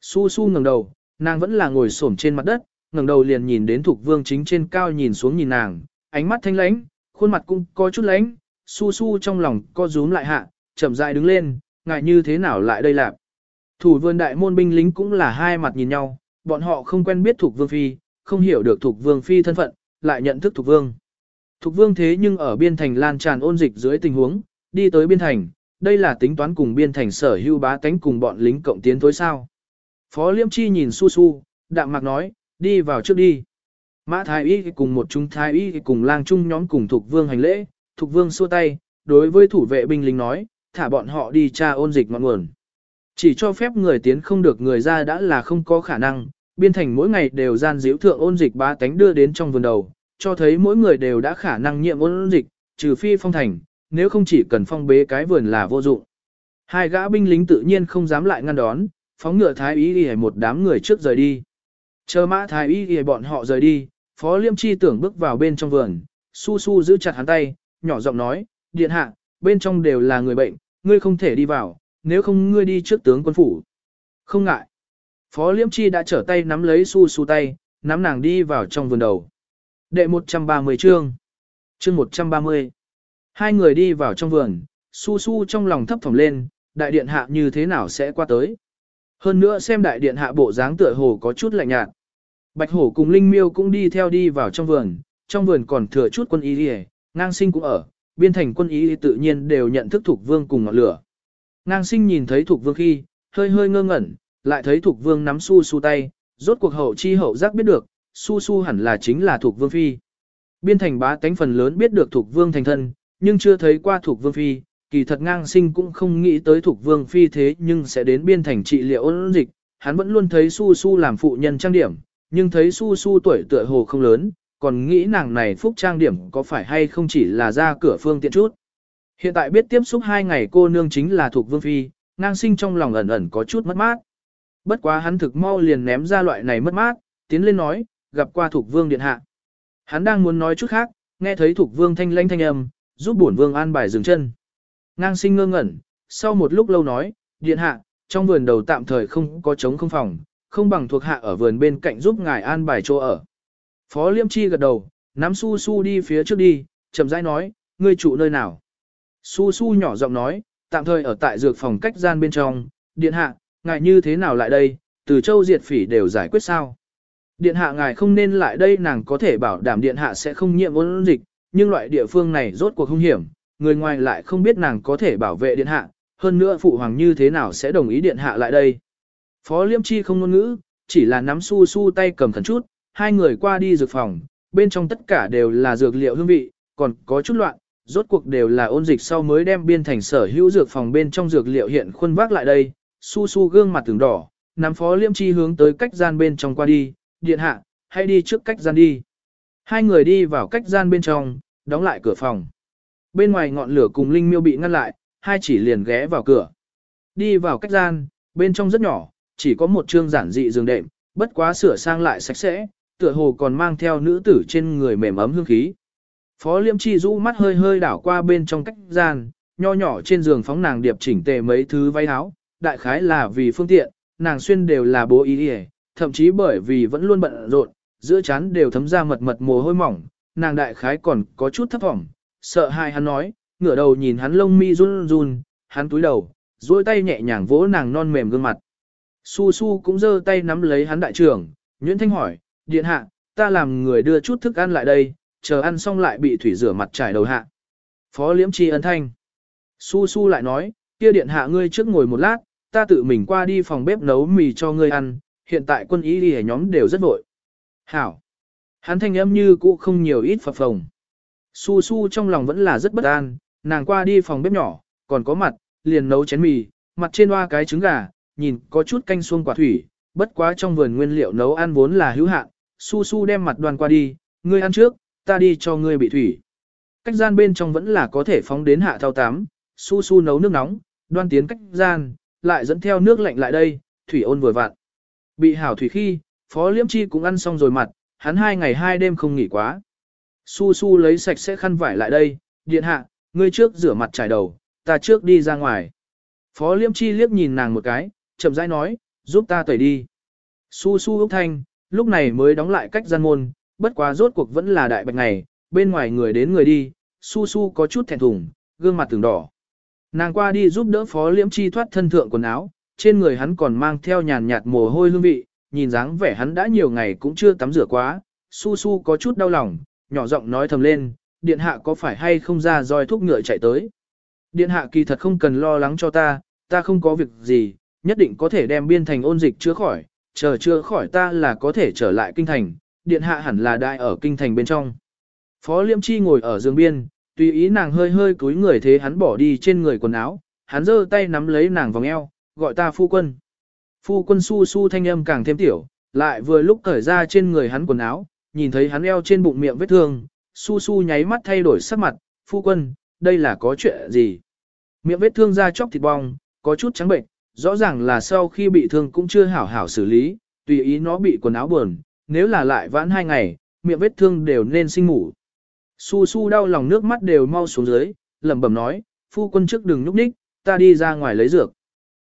S1: Su su ngẩng đầu, nàng vẫn là ngồi xổm trên mặt đất, ngẩng đầu liền nhìn đến thuộc vương chính trên cao nhìn xuống nhìn nàng, ánh mắt thanh lãnh, khuôn mặt cũng có chút lãnh, su su trong lòng co rúm lại hạ, chậm rãi đứng lên, ngại như thế nào lại đây lạc. Thủ vườn đại môn binh lính cũng là hai mặt nhìn nhau, bọn họ không quen biết thuộc vương phi, không hiểu được thuộc vương phi thân phận, lại nhận thức thuộc vương. Thục vương thế nhưng ở biên thành lan tràn ôn dịch dưới tình huống, đi tới biên thành, đây là tính toán cùng biên thành sở hưu bá tánh cùng bọn lính cộng tiến tối sao. Phó Liêm Chi nhìn su su, đạm mạc nói, đi vào trước đi. Mã Thái Y cùng một trung Thái Y cùng lang trung nhóm cùng Thục Vương hành lễ, Thục Vương xua tay, đối với thủ vệ binh lính nói, thả bọn họ đi tra ôn dịch ngọn nguồn. Chỉ cho phép người tiến không được người ra đã là không có khả năng, biên thành mỗi ngày đều gian diễu thượng ôn dịch bá tánh đưa đến trong vườn đầu, cho thấy mỗi người đều đã khả năng nhiễm ôn dịch, trừ phi phong thành, nếu không chỉ cần phong bế cái vườn là vô dụng. Hai gã binh lính tự nhiên không dám lại ngăn đón, phóng ngựa thái y đi một đám người trước rời đi. Chờ mã thái y đi bọn họ rời đi, phó liêm chi tưởng bước vào bên trong vườn, su su giữ chặt hắn tay, nhỏ giọng nói, điện hạ, bên trong đều là người bệnh, ngươi không thể đi vào, nếu không ngươi đi trước tướng quân phủ. Không ngại. Phó liêm chi đã trở tay nắm lấy su su tay, nắm nàng đi vào trong vườn đầu. Đệ 130 chương. Chương 130. Hai người đi vào trong vườn, su su trong lòng thấp thỏm lên, đại điện hạ như thế nào sẽ qua tới. Hơn nữa xem đại điện hạ bộ dáng tựa hồ có chút lạnh nhạt. Bạch hổ cùng Linh Miêu cũng đi theo đi vào trong vườn, trong vườn còn thừa chút quân y đi ngang sinh cũng ở, biên thành quân y tự nhiên đều nhận thức thuộc vương cùng ngọn lửa. Ngang sinh nhìn thấy thuộc vương khi, hơi hơi ngơ ngẩn, lại thấy thuộc vương nắm su su tay, rốt cuộc hậu chi hậu giác biết được, su su hẳn là chính là thuộc vương phi. Biên thành bá tánh phần lớn biết được thuộc vương thành thân, nhưng chưa thấy qua thuộc vương phi, kỳ thật ngang sinh cũng không nghĩ tới thuộc vương phi thế nhưng sẽ đến biên thành trị liệu ôn dịch, hắn vẫn luôn thấy su su làm phụ nhân trang điểm, nhưng thấy su su tuổi tựa hồ không lớn, còn nghĩ nàng này phúc trang điểm có phải hay không chỉ là ra cửa phương tiện chút. Hiện tại biết tiếp xúc hai ngày cô nương chính là thuộc vương phi, ngang sinh trong lòng ẩn ẩn có chút mất mát. Bất quá hắn thực mau liền ném ra loại này mất mát, tiến lên nói, gặp qua thuộc vương điện hạ. Hắn đang muốn nói chút khác, nghe thấy thuộc vương thanh lanh thanh âm, giúp bổn vương an bài dừng chân. Ngang sinh ngơ ngẩn, sau một lúc lâu nói, điện hạ, trong vườn đầu tạm thời không có trống không phòng, không bằng thuộc hạ ở vườn bên cạnh giúp ngài an bài chỗ ở. Phó Liêm Chi gật đầu, nắm su su đi phía trước đi, chậm rãi nói, ngươi trụ nơi nào. Su su nhỏ giọng nói, tạm thời ở tại dược phòng cách gian bên trong, điện hạ, ngài như thế nào lại đây, từ châu diệt phỉ đều giải quyết sao. Điện hạ ngài không nên lại đây nàng có thể bảo đảm điện hạ sẽ không nhiễm ôn dịch, nhưng loại địa phương này rốt cuộc hung hiểm, người ngoài lại không biết nàng có thể bảo vệ điện hạ, hơn nữa phụ hoàng như thế nào sẽ đồng ý điện hạ lại đây. Phó Liêm Chi không ngôn ngữ, chỉ là nắm su su tay cầm thần chút, hai người qua đi dược phòng, bên trong tất cả đều là dược liệu hương vị, còn có chút loạn, rốt cuộc đều là ôn dịch sau mới đem biên thành sở hữu dược phòng bên trong dược liệu hiện khuôn vác lại đây, su su gương mặt từng đỏ, nắm Phó Liêm Chi hướng tới cách gian bên trong qua đi, điện hạ, hãy đi trước cách gian đi. Hai người đi vào cách gian bên trong, đóng lại cửa phòng. Bên ngoài ngọn lửa cùng Linh Miêu bị ngăn lại, hai chỉ liền ghé vào cửa. Đi vào cách gian, bên trong rất nhỏ, chỉ có một trương giản dị giường đệm, bất quá sửa sang lại sạch sẽ, tựa hồ còn mang theo nữ tử trên người mềm ấm hương khí. Phó Liêm Chi rũ mắt hơi hơi đảo qua bên trong cách gian, nho nhỏ trên giường phóng nàng điệp chỉnh tề mấy thứ váy áo, đại khái là vì phương tiện, nàng xuyên đều là bố ý ý thậm chí bởi vì vẫn luôn bận rộn, giữa chán đều thấm ra mật mật mồ hôi mỏng, nàng đại khái còn có chút thấp vọng, sợ hai hắn nói, ngửa đầu nhìn hắn lông mi run run, hắn túi đầu, duỗi tay nhẹ nhàng vỗ nàng non mềm gương mặt. Su Su cũng giơ tay nắm lấy hắn đại trưởng, Nguyễn Thanh hỏi, điện hạ, ta làm người đưa chút thức ăn lại đây, chờ ăn xong lại bị thủy rửa mặt trải đầu hạ. Phó liễm chi ân thanh. Su Su lại nói, kia điện hạ ngươi trước ngồi một lát, ta tự mình qua đi phòng bếp nấu mì cho ngươi ăn, hiện tại quân ý đi nhóm đều rất vội. Hảo. Hắn thanh âm như cũ không nhiều ít phập phồng. Su su trong lòng vẫn là rất bất an, nàng qua đi phòng bếp nhỏ, còn có mặt, liền nấu chén mì, mặt trên hoa cái trứng gà, nhìn có chút canh xuông quả thủy, bất quá trong vườn nguyên liệu nấu ăn vốn là hữu hạn, su su đem mặt đoàn qua đi, ngươi ăn trước, ta đi cho ngươi bị thủy. Cách gian bên trong vẫn là có thể phóng đến hạ thao tắm, su su nấu nước nóng, đoan tiến cách gian, lại dẫn theo nước lạnh lại đây, thủy ôn vừa vặn. Bị hảo thủy khi, Phó Liễm Chi cũng ăn xong rồi mặt, hắn hai ngày hai đêm không nghỉ quá. Su su lấy sạch sẽ khăn vải lại đây, điện hạ, ngươi trước rửa mặt trải đầu, ta trước đi ra ngoài. Phó Liễm Chi liếc nhìn nàng một cái, chậm rãi nói, giúp ta tẩy đi. Su su úc thanh, lúc này mới đóng lại cách gian môn, bất quá rốt cuộc vẫn là đại bạch ngày, bên ngoài người đến người đi, su su có chút thẹn thùng, gương mặt từng đỏ. Nàng qua đi giúp đỡ Phó Liễm Chi thoát thân thượng quần áo, trên người hắn còn mang theo nhàn nhạt mồ hôi hương vị, nhìn dáng vẻ hắn đã nhiều ngày cũng chưa tắm rửa quá, su su có chút đau lòng, nhỏ giọng nói thầm lên, điện hạ có phải hay không ra roi thúc ngựa chạy tới. Điện hạ kỳ thật không cần lo lắng cho ta, ta không có việc gì, nhất định có thể đem biên thành ôn dịch chữa khỏi, chờ chữa khỏi ta là có thể trở lại kinh thành, điện hạ hẳn là đại ở kinh thành bên trong. Phó Liêm Chi ngồi ở giường biên, tùy ý nàng hơi hơi cúi người thế hắn bỏ đi trên người quần áo, hắn giơ tay nắm lấy nàng vòng eo, gọi ta phu quân. Phu quân su su thanh âm càng thêm tiểu, lại vừa lúc cởi ra trên người hắn quần áo, nhìn thấy hắn eo trên bụng miệng vết thương, su su nháy mắt thay đổi sắc mặt, phu quân, đây là có chuyện gì? Miệng vết thương ra chóc thịt bong, có chút trắng bệnh, rõ ràng là sau khi bị thương cũng chưa hảo hảo xử lý, tùy ý nó bị quần áo buồn, nếu là lại vãn hai ngày, miệng vết thương đều nên sinh ngủ. Su su đau lòng nước mắt đều mau xuống dưới, lẩm bẩm nói, phu quân trước đừng nhúc nhích, ta đi ra ngoài lấy dược.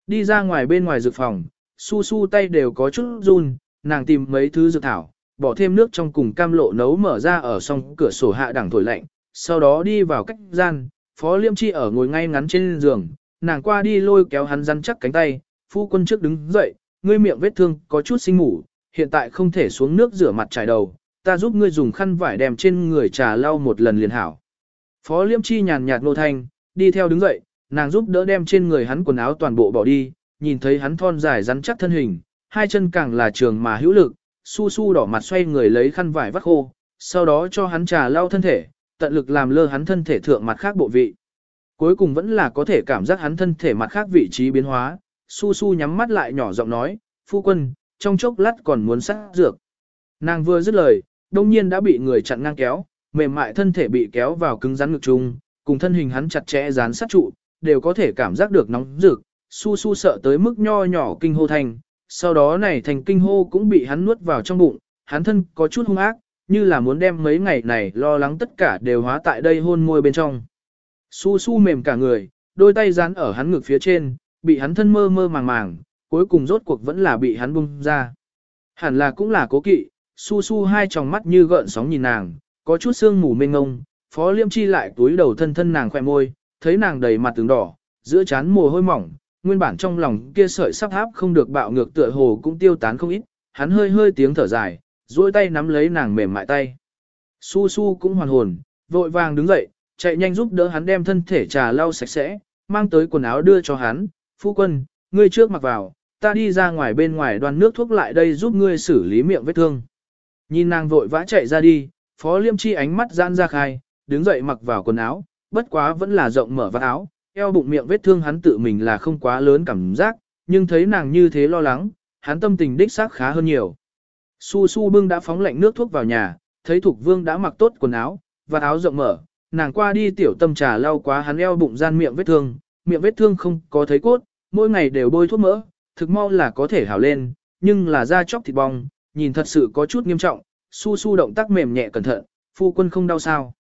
S1: Đi ra ngoài bên ngoài dược phòng, su su tay đều có chút run, nàng tìm mấy thứ dược thảo, bỏ thêm nước trong cùng cam lộ nấu mở ra ở song cửa sổ hạ đẳng thổi lạnh, sau đó đi vào cách gian, phó liêm chi ở ngồi ngay ngắn trên giường, nàng qua đi lôi kéo hắn rắn chắc cánh tay, phu quân trước đứng dậy, ngươi miệng vết thương có chút sinh ngủ, hiện tại không thể xuống nước rửa mặt trải đầu, ta giúp ngươi dùng khăn vải đem trên người trà lau một lần liền hảo. Phó liêm chi nhàn nhạt nô thanh, đi theo đứng dậy, nàng giúp đỡ đem trên người hắn quần áo toàn bộ bỏ đi, nhìn thấy hắn thon dài rắn chắc thân hình, hai chân càng là trường mà hữu lực, su su đỏ mặt xoay người lấy khăn vải vắt khô, sau đó cho hắn trà lau thân thể, tận lực làm lơ hắn thân thể thượng mặt khác bộ vị. Cuối cùng vẫn là có thể cảm giác hắn thân thể mặt khác vị trí biến hóa, su su nhắm mắt lại nhỏ giọng nói, phu quân, trong chốc lát còn muốn sát dược. Nàng vừa dứt lời, đông nhiên đã bị người chặn ngang kéo, mềm mại thân thể bị kéo vào cứng rắn ngực chung, cùng thân hình hắn chặt chẽ dán sát trụ, đều có thể cảm giác được nóng rực, su su sợ tới mức nho nhỏ kinh hô thành, sau đó này thành kinh hô cũng bị hắn nuốt vào trong bụng, hắn thân có chút hung ác, như là muốn đem mấy ngày này lo lắng tất cả đều hóa tại đây hôn môi bên trong. Su su mềm cả người, đôi tay dán ở hắn ngực phía trên, bị hắn thân mơ mơ màng màng, cuối cùng rốt cuộc vẫn là bị hắn bung ra. Hẳn là cũng là cố kỵ, su su hai tròng mắt như gợn sóng nhìn nàng, có chút sương mù mênh ngông, phó liêm chi lại túi đầu thân thân nàng khỏe môi, thấy nàng đầy mặt tướng đỏ, giữa chán mồ hôi mỏng, nguyên bản trong lòng kia sợi sắp háp không được bạo ngược tựa hồ cũng tiêu tán không ít, hắn hơi hơi tiếng thở dài, duỗi tay nắm lấy nàng mềm mại tay. Su su cũng hoàn hồn, vội vàng đứng dậy, chạy nhanh giúp đỡ hắn đem thân thể trà lau sạch sẽ, mang tới quần áo đưa cho hắn, phu quân, ngươi trước mặc vào, ta đi ra ngoài bên ngoài đoàn nước thuốc lại đây giúp ngươi xử lý miệng vết thương. Nhìn nàng vội vã chạy ra đi, phó liêm chi ánh mắt giãn ra khai, đứng dậy mặc vào quần áo, bất quá vẫn là rộng mở vạt áo, eo bụng miệng vết thương hắn tự mình là không quá lớn cảm giác, nhưng thấy nàng như thế lo lắng, hắn tâm tình đích xác khá hơn nhiều. Su Su bưng đã phóng lạnh nước thuốc vào nhà, thấy Thục Vương đã mặc tốt quần áo, và áo rộng mở, nàng qua đi tiểu tâm trà lau quá hắn eo bụng gian miệng vết thương, miệng vết thương không có thấy cốt, mỗi ngày đều bôi thuốc mỡ, thực mau là có thể hảo lên, nhưng là da chóc thịt bong, nhìn thật sự có chút nghiêm trọng, Su Su động tác mềm nhẹ cẩn thận, phu quân không đau sao.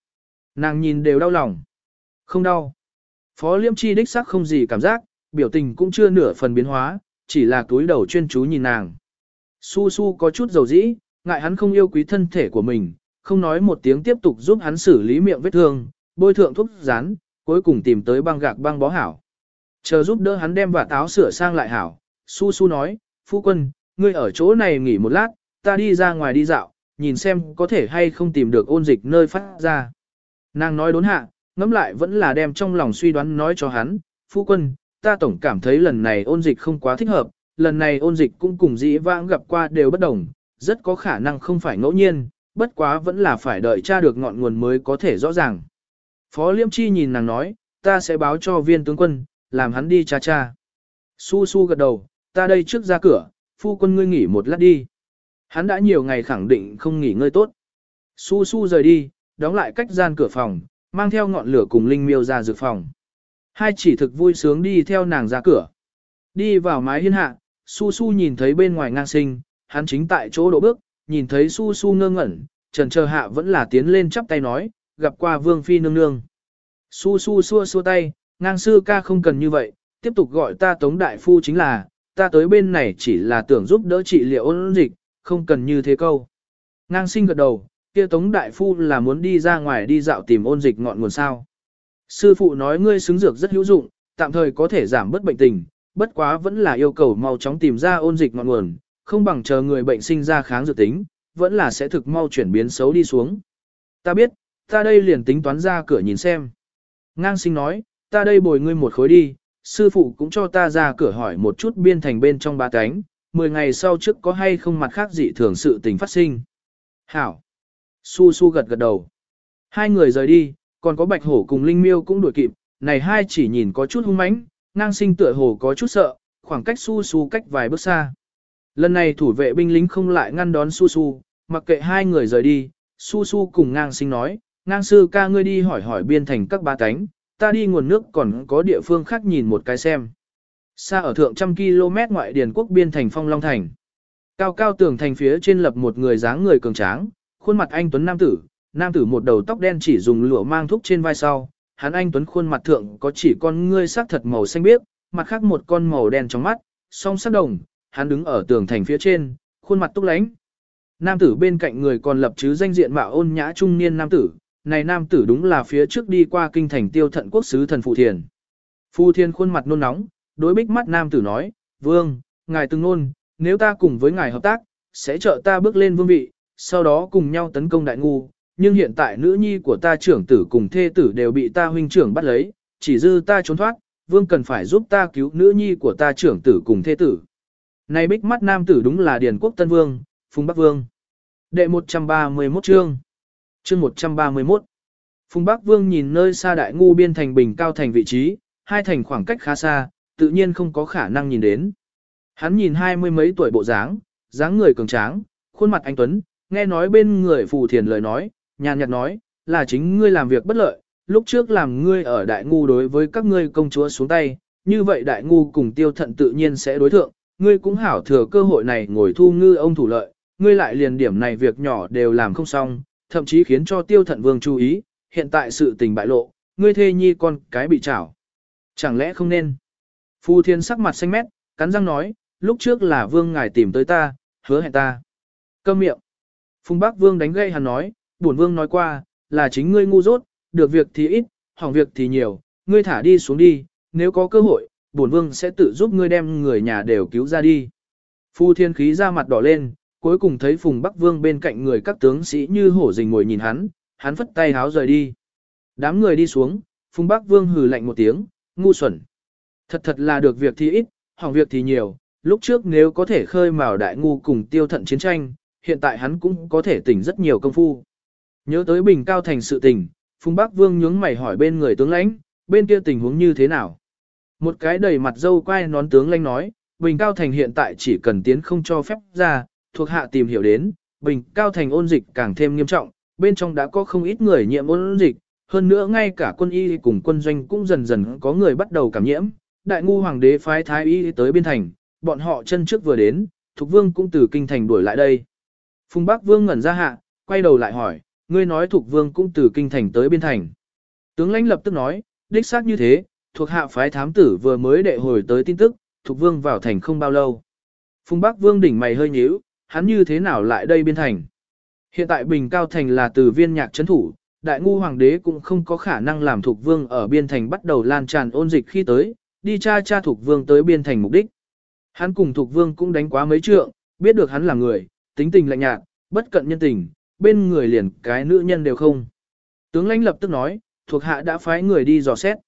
S1: Nàng nhìn đều đau lòng. Không đau. Phó Liêm Chi đích sắc không gì cảm giác, biểu tình cũng chưa nửa phần biến hóa, chỉ là túi đầu chuyên chú nhìn nàng. Su Su có chút dầu dĩ, ngại hắn không yêu quý thân thể của mình, không nói một tiếng tiếp tục giúp hắn xử lý miệng vết thương, bôi thượng thuốc rán, cuối cùng tìm tới băng gạc băng bó hảo. Chờ giúp đỡ hắn đem vạt áo sửa sang lại hảo, Su Su nói, Phu quân, ngươi ở chỗ này nghỉ một lát, ta đi ra ngoài đi dạo, nhìn xem có thể hay không tìm được ôn dịch nơi phát ra. Nàng nói đốn hạ, ngẫm lại vẫn là đem trong lòng suy đoán nói cho hắn, Phu quân, ta tổng cảm thấy lần này ôn dịch không quá thích hợp, lần này ôn dịch cũng cùng dĩ vãng gặp qua đều bất đồng, rất có khả năng không phải ngẫu nhiên, bất quá vẫn là phải đợi tra được ngọn nguồn mới có thể rõ ràng. Phó Liêm Chi nhìn nàng nói, ta sẽ báo cho viên tướng quân, làm hắn đi cha cha. Su su gật đầu, ta đây trước ra cửa, phu quân ngươi nghỉ một lát đi. Hắn đã nhiều ngày khẳng định không nghỉ ngơi tốt. Su su rời đi, đóng lại cách gian cửa phòng, mang theo ngọn lửa cùng Linh Miêu ra dược phòng. Hai chỉ thực vui sướng đi theo nàng ra cửa. Đi vào mái hiên hạ, Su Su nhìn thấy bên ngoài ngang sinh, hắn chính tại chỗ đổ bước, nhìn thấy Su Su ngơ ngẩn, trần chờ hạ vẫn là tiến lên chắp tay nói, gặp qua Vương Phi nương nương. Su Su xua xua tay, ngang sư ca không cần như vậy, tiếp tục gọi ta Tống Đại Phu chính là, ta tới bên này chỉ là tưởng giúp đỡ trị liệu ôn dịch, không cần như thế câu. Ngang sinh gật đầu, kia Tống Đại Phu là muốn đi ra ngoài đi dạo tìm ôn dịch ngọn nguồn sao. Sư phụ nói ngươi xứng dược rất hữu dụng, tạm thời có thể giảm bớt bệnh tình, bất quá vẫn là yêu cầu mau chóng tìm ra ôn dịch ngọn nguồn, không bằng chờ người bệnh sinh ra kháng dược tính, vẫn là sẽ thực mau chuyển biến xấu đi xuống. Ta biết, ta đây liền tính toán ra cửa nhìn xem. Ngang sinh nói, ta đây bồi ngươi một khối đi, sư phụ cũng cho ta ra cửa hỏi một chút biên thành bên trong ba cánh, 10 ngày sau trước có hay không mặt khác dị thường sự tình phát sinh. Hảo. Su su gật gật đầu. Hai người rời đi, còn có bạch hổ cùng linh miêu cũng đuổi kịp, này hai chỉ nhìn có chút hung mãnh, ngang sinh tựa hổ có chút sợ, khoảng cách su su cách vài bước xa. Lần này thủ vệ binh lính không lại ngăn đón su su, mặc kệ hai người rời đi, su su cùng ngang sinh nói, ngang sư ca ngươi đi hỏi hỏi biên thành các ba cánh, ta đi nguồn nước còn có địa phương khác nhìn một cái xem. Xa ở thượng trăm km ngoại điền quốc biên thành phong long thành. Cao cao tường thành phía trên lập một người dáng người cường tráng, khuôn mặt anh tuấn nam tử, nam tử một đầu tóc đen chỉ dùng lụa mang thúc trên vai sau, hắn anh tuấn khuôn mặt thượng có chỉ con ngươi sắc thật màu xanh biếc, mặt khác một con màu đen trong mắt, song sắc đồng, hắn đứng ở tường thành phía trên, khuôn mặt túc lánh. Nam tử bên cạnh người còn lập chứ danh diện mạo ôn nhã trung niên nam tử, này nam tử đúng là phía trước đi qua kinh thành tiêu thận quốc sứ thần Phụ Thiền. Phu Thiên khuôn mặt nôn nóng, đối bích mắt nam tử nói, vương, ngài từng nôn, nếu ta cùng với ngài hợp tác, sẽ trợ ta bước lên vương vị, sau đó cùng nhau tấn công đại ngu, nhưng hiện tại nữ nhi của ta trưởng tử cùng thê tử đều bị ta huynh trưởng bắt lấy, chỉ dư ta trốn thoát, vương cần phải giúp ta cứu nữ nhi của ta trưởng tử cùng thê tử. Này bích mắt nam tử đúng là Điền Quốc Tân Vương, Phùng Bắc Vương. Đệ 131 chương. Chương 131. Phùng Bắc Vương nhìn nơi xa đại ngu biên thành bình cao thành vị trí, hai thành khoảng cách khá xa, tự nhiên không có khả năng nhìn đến. Hắn nhìn hai mươi mấy tuổi bộ dáng, dáng người cường tráng, khuôn mặt anh Tuấn, nghe nói bên người phù thiền lời nói, nhàn nhạt nói, là chính ngươi làm việc bất lợi, lúc trước làm ngươi ở đại ngu đối với các ngươi công chúa xuống tay, như vậy đại ngu cùng tiêu thận tự nhiên sẽ đối thượng, ngươi cũng hảo thừa cơ hội này ngồi thu ngư ông thủ lợi, ngươi lại liền điểm này việc nhỏ đều làm không xong, thậm chí khiến cho tiêu thận vương chú ý, hiện tại sự tình bại lộ, ngươi thê nhi con cái bị chảo. Chẳng lẽ không nên? Phu thiên sắc mặt xanh mét, cắn răng nói, lúc trước là vương ngài tìm tới ta, hứa hẹn ta. Câm miệng. Phùng Bắc Vương đánh gây hắn nói, bổn vương nói qua, là chính ngươi ngu dốt, được việc thì ít, hỏng việc thì nhiều, ngươi thả đi xuống đi, nếu có cơ hội, bổn vương sẽ tự giúp ngươi đem người nhà đều cứu ra đi. Phu thiên khí ra mặt đỏ lên, cuối cùng thấy Phùng Bắc Vương bên cạnh người các tướng sĩ như hổ rình ngồi nhìn hắn, hắn phất tay háo rời đi. Đám người đi xuống, Phùng Bắc Vương hừ lạnh một tiếng, ngu xuẩn. Thật thật là được việc thì ít, hỏng việc thì nhiều, lúc trước nếu có thể khơi mào đại ngu cùng tiêu thận chiến tranh, hiện tại hắn cũng có thể tỉnh rất nhiều công phu. Nhớ tới bình cao thành sự tình, Phùng Bắc Vương nhướng mày hỏi bên người tướng lãnh, bên kia tình huống như thế nào. Một cái đầy mặt dâu quay nón tướng lãnh nói, bình cao thành hiện tại chỉ cần tiến không cho phép ra, thuộc hạ tìm hiểu đến, bình cao thành ôn dịch càng thêm nghiêm trọng, bên trong đã có không ít người nhiễm ôn dịch, hơn nữa ngay cả quân y cùng quân doanh cũng dần dần có người bắt đầu cảm nhiễm, đại ngu hoàng đế phái thái y tới biên thành, bọn họ chân trước vừa đến, Thục Vương cũng từ kinh thành đuổi lại đây. Phùng Bắc Vương ngẩn ra hạ, quay đầu lại hỏi, ngươi nói Thục Vương cũng từ kinh thành tới biên thành. Tướng lãnh lập tức nói, đích xác như thế, thuộc hạ phái thám tử vừa mới đệ hồi tới tin tức, Thục Vương vào thành không bao lâu. Phùng Bắc Vương đỉnh mày hơi nhíu, hắn như thế nào lại đây biên thành. Hiện tại Bình Cao Thành là từ viên nhạc chấn thủ, đại ngu hoàng đế cũng không có khả năng làm Thục Vương ở biên thành bắt đầu lan tràn ôn dịch khi tới, đi cha cha Thục Vương tới biên thành mục đích. Hắn cùng Thục Vương cũng đánh quá mấy trượng, biết được hắn là người, tính tình lạnh nhạt, bất cận nhân tình, bên người liền cái nữ nhân đều không. Tướng lãnh lập tức nói, thuộc hạ đã phái người đi dò xét.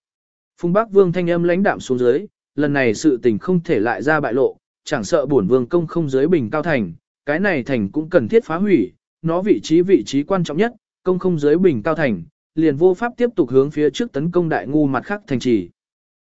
S1: Phùng Bắc Vương thanh âm lãnh đạm xuống dưới, lần này sự tình không thể lại ra bại lộ, chẳng sợ bổn vương công không giới bình cao thành, cái này thành cũng cần thiết phá hủy, nó vị trí vị trí quan trọng nhất, công không giới bình cao thành, liền vô pháp tiếp tục hướng phía trước tấn công đại ngu mặt khác thành trì.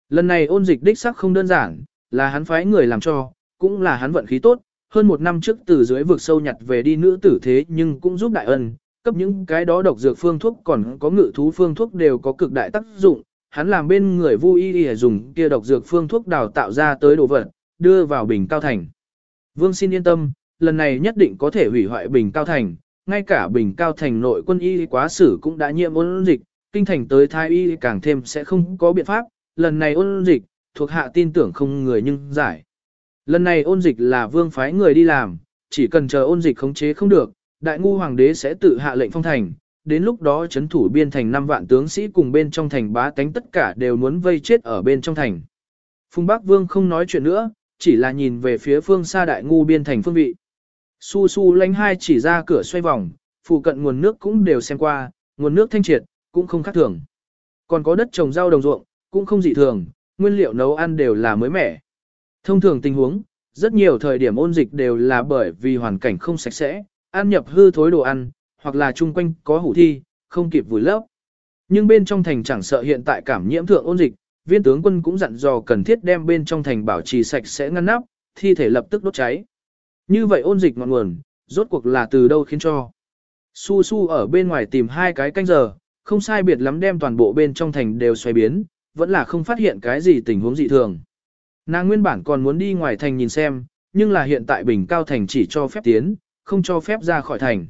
S1: Lần này ôn dịch đích sắc không đơn giản, là hắn phái người làm cho, cũng là hắn vận khí tốt, hơn một năm trước từ dưới vực sâu nhặt về đi nữ tử thế nhưng cũng giúp đại ân, cấp những cái đó độc dược phương thuốc còn có ngự thú phương thuốc đều có cực đại tác dụng, hắn làm bên người vui y dùng kia độc dược phương thuốc đào tạo ra tới đồ vật, đưa vào bình cao thành. Vương xin yên tâm, lần này nhất định có thể hủy hoại bình cao thành, ngay cả bình cao thành nội quân y quá sử cũng đã nhiễm ôn dịch, kinh thành tới thái y càng thêm sẽ không có biện pháp, lần này ôn dịch, thuộc hạ tin tưởng không người nhưng giải. Lần này ôn dịch là vương phái người đi làm, chỉ cần chờ ôn dịch khống chế không được, đại ngu hoàng đế sẽ tự hạ lệnh phong thành, đến lúc đó chấn thủ biên thành 5 vạn tướng sĩ cùng bên trong thành bá tánh tất cả đều muốn vây chết ở bên trong thành. Phùng Bắc Vương không nói chuyện nữa, chỉ là nhìn về phía phương xa đại ngu biên thành phương vị. Su su lánh hai chỉ ra cửa xoay vòng, phụ cận nguồn nước cũng đều xem qua, nguồn nước thanh triệt, cũng không khác thường. Còn có đất trồng rau đồng ruộng, cũng không dị thường, nguyên liệu nấu ăn đều là mới mẻ. Thông thường tình huống, rất nhiều thời điểm ôn dịch đều là bởi vì hoàn cảnh không sạch sẽ, ăn nhập hư thối đồ ăn, hoặc là chung quanh có hủ thi, không kịp vùi lấp. Nhưng bên trong thành chẳng sợ hiện tại cảm nhiễm thượng ôn dịch, viên tướng quân cũng dặn dò cần thiết đem bên trong thành bảo trì sạch sẽ ngăn nắp, thi thể lập tức đốt cháy. Như vậy ôn dịch ngọn nguồn, rốt cuộc là từ đâu khiến cho. Su su ở bên ngoài tìm hai cái canh giờ, không sai biệt lắm đem toàn bộ bên trong thành đều xoay biến, vẫn là không phát hiện cái gì tình huống dị thường. Nàng nguyên bản còn muốn đi ngoài thành nhìn xem, nhưng là hiện tại bình cao thành chỉ cho phép tiến, không cho phép ra khỏi thành.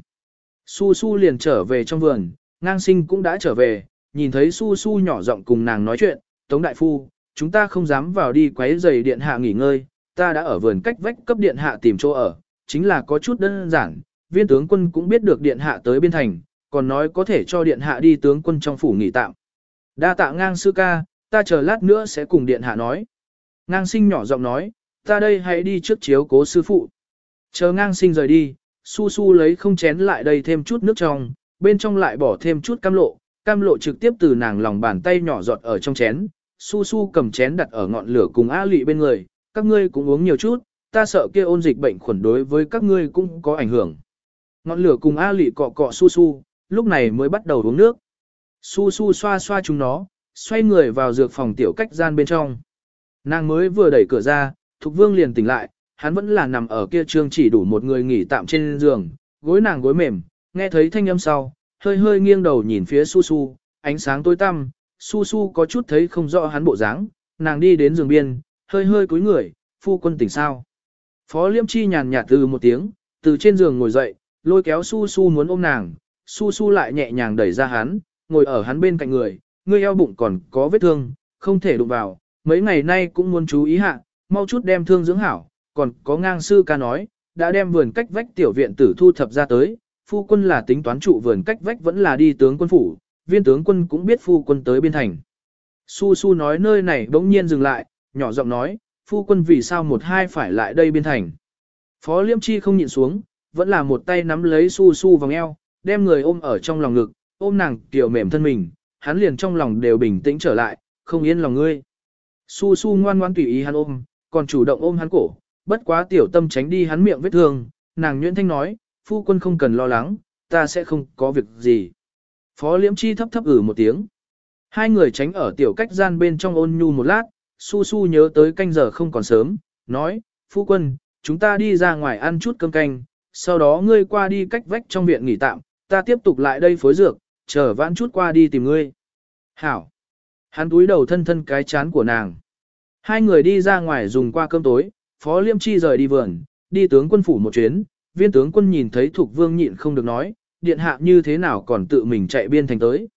S1: Su su liền trở về trong vườn, ngang sinh cũng đã trở về, nhìn thấy su su nhỏ giọng cùng nàng nói chuyện, Tống Đại Phu, chúng ta không dám vào đi quấy giày điện hạ nghỉ ngơi, ta đã ở vườn cách vách cấp điện hạ tìm chỗ ở, chính là có chút đơn giản, viên tướng quân cũng biết được điện hạ tới biên thành, còn nói có thể cho điện hạ đi tướng quân trong phủ nghỉ tạm. Đa tạ ngang sư ca, ta chờ lát nữa sẽ cùng điện hạ nói. Ngang sinh nhỏ giọng nói, ta đây hãy đi trước chiếu cố sư phụ. Chờ ngang sinh rời đi, su su lấy không chén lại đây thêm chút nước trong, bên trong lại bỏ thêm chút cam lộ, cam lộ trực tiếp từ nàng lòng bàn tay nhỏ giọt ở trong chén, su su cầm chén đặt ở ngọn lửa cùng A lị bên người, các ngươi cũng uống nhiều chút, ta sợ kia ôn dịch bệnh khuẩn đối với các ngươi cũng có ảnh hưởng. Ngọn lửa cùng A lị cọ cọ su su, lúc này mới bắt đầu uống nước. Su su xoa xoa chúng nó, xoay người vào dược phòng tiểu cách gian bên trong. Nàng mới vừa đẩy cửa ra, Thục Vương liền tỉnh lại, hắn vẫn là nằm ở kia trương chỉ đủ một người nghỉ tạm trên giường, gối nàng gối mềm, nghe thấy thanh âm sau, hơi hơi nghiêng đầu nhìn phía Su Su, ánh sáng tối tăm, Su Su có chút thấy không rõ hắn bộ dáng, nàng đi đến giường biên, hơi hơi cúi người, phu quân tỉnh sao. Phó Liêm Chi nhàn nhạt từ một tiếng, từ trên giường ngồi dậy, lôi kéo Su Su muốn ôm nàng, Su Su lại nhẹ nhàng đẩy ra hắn, ngồi ở hắn bên cạnh người, người eo bụng còn có vết thương, không thể đụng vào, mấy ngày nay cũng muốn chú ý hạ, mau chút đem thương dưỡng hảo, còn có ngang sư ca nói, đã đem vườn cách vách tiểu viện tử thu thập ra tới, phu quân là tính toán trụ vườn cách vách vẫn là đi tướng quân phủ, viên tướng quân cũng biết phu quân tới biên thành. Su Su nói nơi này bỗng nhiên dừng lại, nhỏ giọng nói, phu quân vì sao một hai phải lại đây biên thành. Phó Liêm Chi không nhịn xuống, vẫn là một tay nắm lấy Su Su vòng eo, đem người ôm ở trong lòng ngực, ôm nàng tiểu mềm thân mình, hắn liền trong lòng đều bình tĩnh trở lại, không yên lòng ngươi. Su Su ngoan ngoan tùy ý hắn ôm, còn chủ động ôm hắn cổ, bất quá tiểu tâm tránh đi hắn miệng vết thương, nàng nhuyễn thanh nói, phu quân không cần lo lắng, ta sẽ không có việc gì. Phó liễm chi thấp thấp ử một tiếng. Hai người tránh ở tiểu cách gian bên trong ôn nhu một lát, su su nhớ tới canh giờ không còn sớm, nói, phu quân, chúng ta đi ra ngoài ăn chút cơm canh, sau đó ngươi qua đi cách vách trong viện nghỉ tạm, ta tiếp tục lại đây phối dược, chờ vãn chút qua đi tìm ngươi. Hảo. Hắn túi đầu thân thân cái chán của nàng. Hai người đi ra ngoài dùng qua cơm tối, Phó Liêm Chi rời đi vườn, đi tướng quân phủ một chuyến, viên tướng quân nhìn thấy Thục Vương nhịn không được nói, điện hạ như thế nào còn tự mình chạy biên thành tới.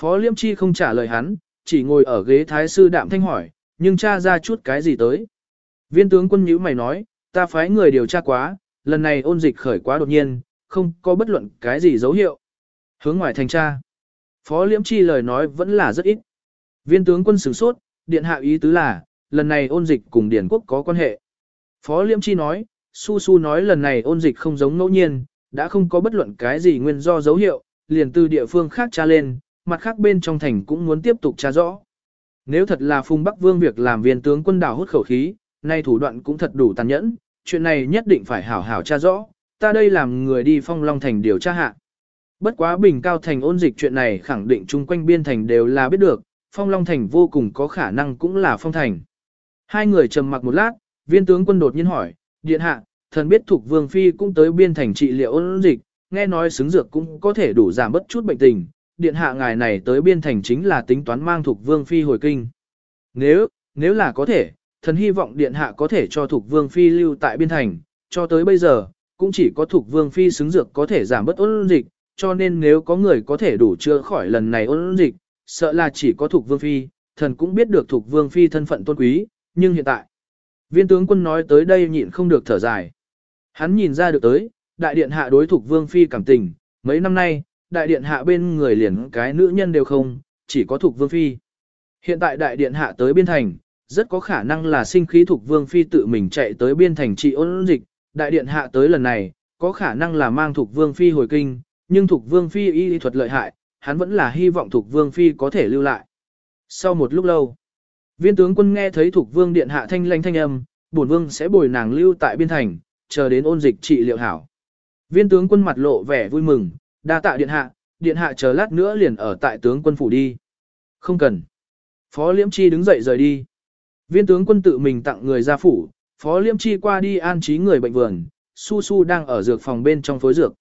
S1: Phó Liêm Chi không trả lời hắn, chỉ ngồi ở ghế thái sư đạm thanh hỏi, nhưng tra ra chút cái gì tới. Viên tướng quân nhíu mày nói, ta phái người điều tra quá, lần này ôn dịch khởi quá đột nhiên, không có bất luận cái gì dấu hiệu. Hướng ngoài thành tra. Phó Liễm Chi lời nói vẫn là rất ít. Viên tướng quân sửng sốt, điện hạ ý tứ là, lần này ôn dịch cùng Điển quốc có quan hệ. Phó Liễm Chi nói, Su Su nói lần này ôn dịch không giống ngẫu nhiên, đã không có bất luận cái gì nguyên do dấu hiệu, liền từ địa phương khác tra lên, mặt khác bên trong thành cũng muốn tiếp tục tra rõ. Nếu thật là Phùng Bắc Vương việc làm viên tướng quân đảo hút khẩu khí, nay thủ đoạn cũng thật đủ tàn nhẫn, chuyện này nhất định phải hảo hảo tra rõ, ta đây làm người đi phong long thành điều tra hạ. Bất quá bình cao thành ôn dịch chuyện này khẳng định chung quanh biên thành đều là biết được, phong long thành vô cùng có khả năng cũng là phong thành. Hai người trầm mặc một lát, viên tướng quân đột nhiên hỏi, điện hạ, thần biết thuộc vương phi cũng tới biên thành trị liệu ôn dịch, nghe nói xứng dược cũng có thể đủ giảm bất chút bệnh tình, điện hạ ngài này tới biên thành chính là tính toán mang thuộc vương phi hồi kinh. Nếu, nếu là có thể, thần hy vọng điện hạ có thể cho thuộc vương phi lưu tại biên thành, cho tới bây giờ, cũng chỉ có thuộc vương phi xứng dược có thể giảm bất ôn dịch, cho nên nếu có người có thể đủ chữa khỏi lần này ôn dịch, sợ là chỉ có thuộc vương phi, thần cũng biết được thuộc vương phi thân phận tôn quý, nhưng hiện tại, viên tướng quân nói tới đây nhịn không được thở dài. Hắn nhìn ra được tới, đại điện hạ đối thuộc vương phi cảm tình, mấy năm nay, đại điện hạ bên người liền cái nữ nhân đều không, chỉ có thuộc vương phi. Hiện tại đại điện hạ tới biên thành, rất có khả năng là sinh khí thuộc vương phi tự mình chạy tới biên thành trị ôn dịch, đại điện hạ tới lần này, có khả năng là mang thuộc vương phi hồi kinh, nhưng thuộc vương phi y thuật lợi hại, hắn vẫn là hy vọng Thục Vương Phi có thể lưu lại. Sau một lúc lâu, viên tướng quân nghe thấy thuộc Vương điện hạ thanh lanh thanh âm, bổn vương sẽ bồi nàng lưu tại biên thành, chờ đến ôn dịch trị liệu hảo. Viên tướng quân mặt lộ vẻ vui mừng, đa tạ điện hạ, điện hạ chờ lát nữa liền ở tại tướng quân phủ đi. Không cần. Phó Liễm Chi đứng dậy rời đi. Viên tướng quân tự mình tặng người ra phủ, Phó Liễm Chi qua đi an trí người bệnh vườn, Su Su đang ở dược phòng bên trong phối dược.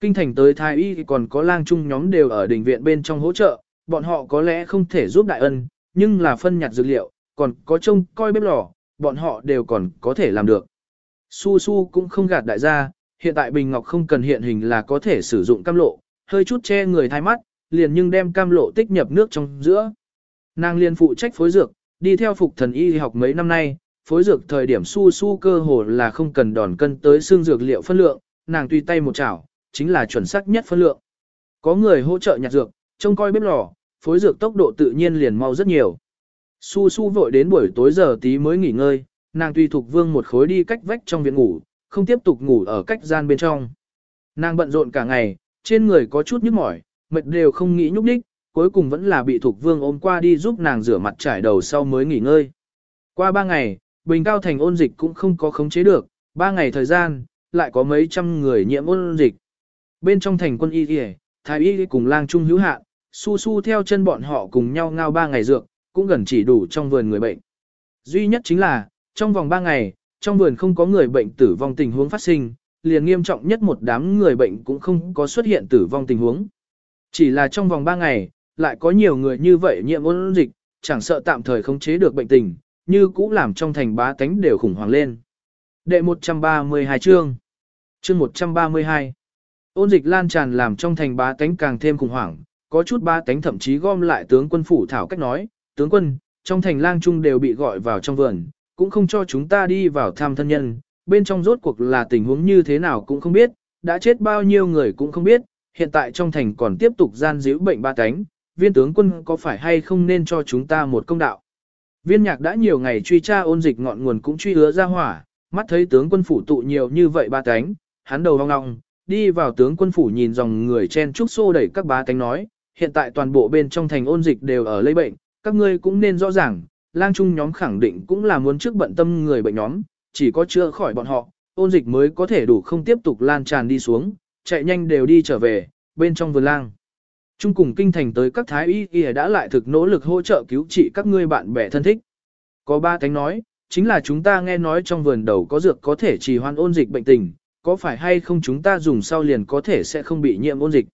S1: Kinh thành tới thái y còn có lang trung nhóm đều ở đình viện bên trong hỗ trợ, bọn họ có lẽ không thể giúp đại ân, nhưng là phân nhặt dược liệu, còn có trông coi bếp lò, bọn họ đều còn có thể làm được. Su Su cũng không gạt đại gia, hiện tại Bình Ngọc không cần hiện hình là có thể sử dụng cam lộ, hơi chút che người thay mắt, liền nhưng đem cam lộ tích nhập nước trong giữa. Nàng liền phụ trách phối dược, đi theo phục thần y học mấy năm nay, phối dược thời điểm su su cơ hồ là không cần đòn cân tới xương dược liệu phân lượng, nàng tùy tay một chảo, chính là chuẩn xác nhất phân lượng. Có người hỗ trợ nhặt dược, trông coi bếp lò, phối dược tốc độ tự nhiên liền mau rất nhiều. Su su vội đến buổi tối giờ tí mới nghỉ ngơi, nàng tùy thuộc vương một khối đi cách vách trong viện ngủ, không tiếp tục ngủ ở cách gian bên trong. Nàng bận rộn cả ngày, trên người có chút nhức mỏi, mệt đều không nghĩ nhúc đích, cuối cùng vẫn là bị thuộc vương ôm qua đi giúp nàng rửa mặt trải đầu sau mới nghỉ ngơi. Qua ba ngày, Bình Cao Thành ôn dịch cũng không có khống chế được, ba ngày thời gian, lại có mấy trăm người nhiễm ôn dịch. Bên trong thành quân y y, thái y cùng lang trung hữu hạ, su su theo chân bọn họ cùng nhau ngao ba ngày dược, cũng gần chỉ đủ trong vườn người bệnh. Duy nhất chính là, trong vòng ba ngày, trong vườn không có người bệnh tử vong tình huống phát sinh, liền nghiêm trọng nhất một đám người bệnh cũng không có xuất hiện tử vong tình huống. Chỉ là trong vòng 3 ngày, lại có nhiều người như vậy nhiễm ôn dịch, chẳng sợ tạm thời không chế được bệnh tình, như cũ làm trong thành bá tánh đều khủng hoảng lên. Đệ 132 chương Chương 132 Ôn dịch lan tràn làm trong thành bá tánh càng thêm khủng hoảng, có chút ba tánh thậm chí gom lại tướng quân phủ thảo cách nói, tướng quân, trong thành lang trung đều bị gọi vào trong vườn, cũng không cho chúng ta đi vào thăm thân nhân, bên trong rốt cuộc là tình huống như thế nào cũng không biết, đã chết bao nhiêu người cũng không biết, hiện tại trong thành còn tiếp tục gian díu bệnh ba cánh, viên tướng quân có phải hay không nên cho chúng ta một công đạo. Viên nhạc đã nhiều ngày truy tra ôn dịch ngọn nguồn cũng truy hứa ra hỏa, mắt thấy tướng quân phủ tụ nhiều như vậy ba cánh, hắn đầu vong ngọng, đi vào tướng quân phủ nhìn dòng người chen trúc xô đẩy các bá cánh nói, hiện tại toàn bộ bên trong thành ôn dịch đều ở lây bệnh, các ngươi cũng nên rõ ràng, lang trung nhóm khẳng định cũng là muốn trước bận tâm người bệnh nhóm, chỉ có chữa khỏi bọn họ, ôn dịch mới có thể đủ không tiếp tục lan tràn đi xuống, chạy nhanh đều đi trở về, bên trong vườn lang. Trung cùng kinh thành tới các thái y y đã lại thực nỗ lực hỗ trợ cứu trị các ngươi bạn bè thân thích. Có ba thánh nói, chính là chúng ta nghe nói trong vườn đầu có dược có thể trì hoãn ôn dịch bệnh tình, có phải hay không chúng ta dùng sau liền có thể sẽ không bị nhiễm ôn dịch.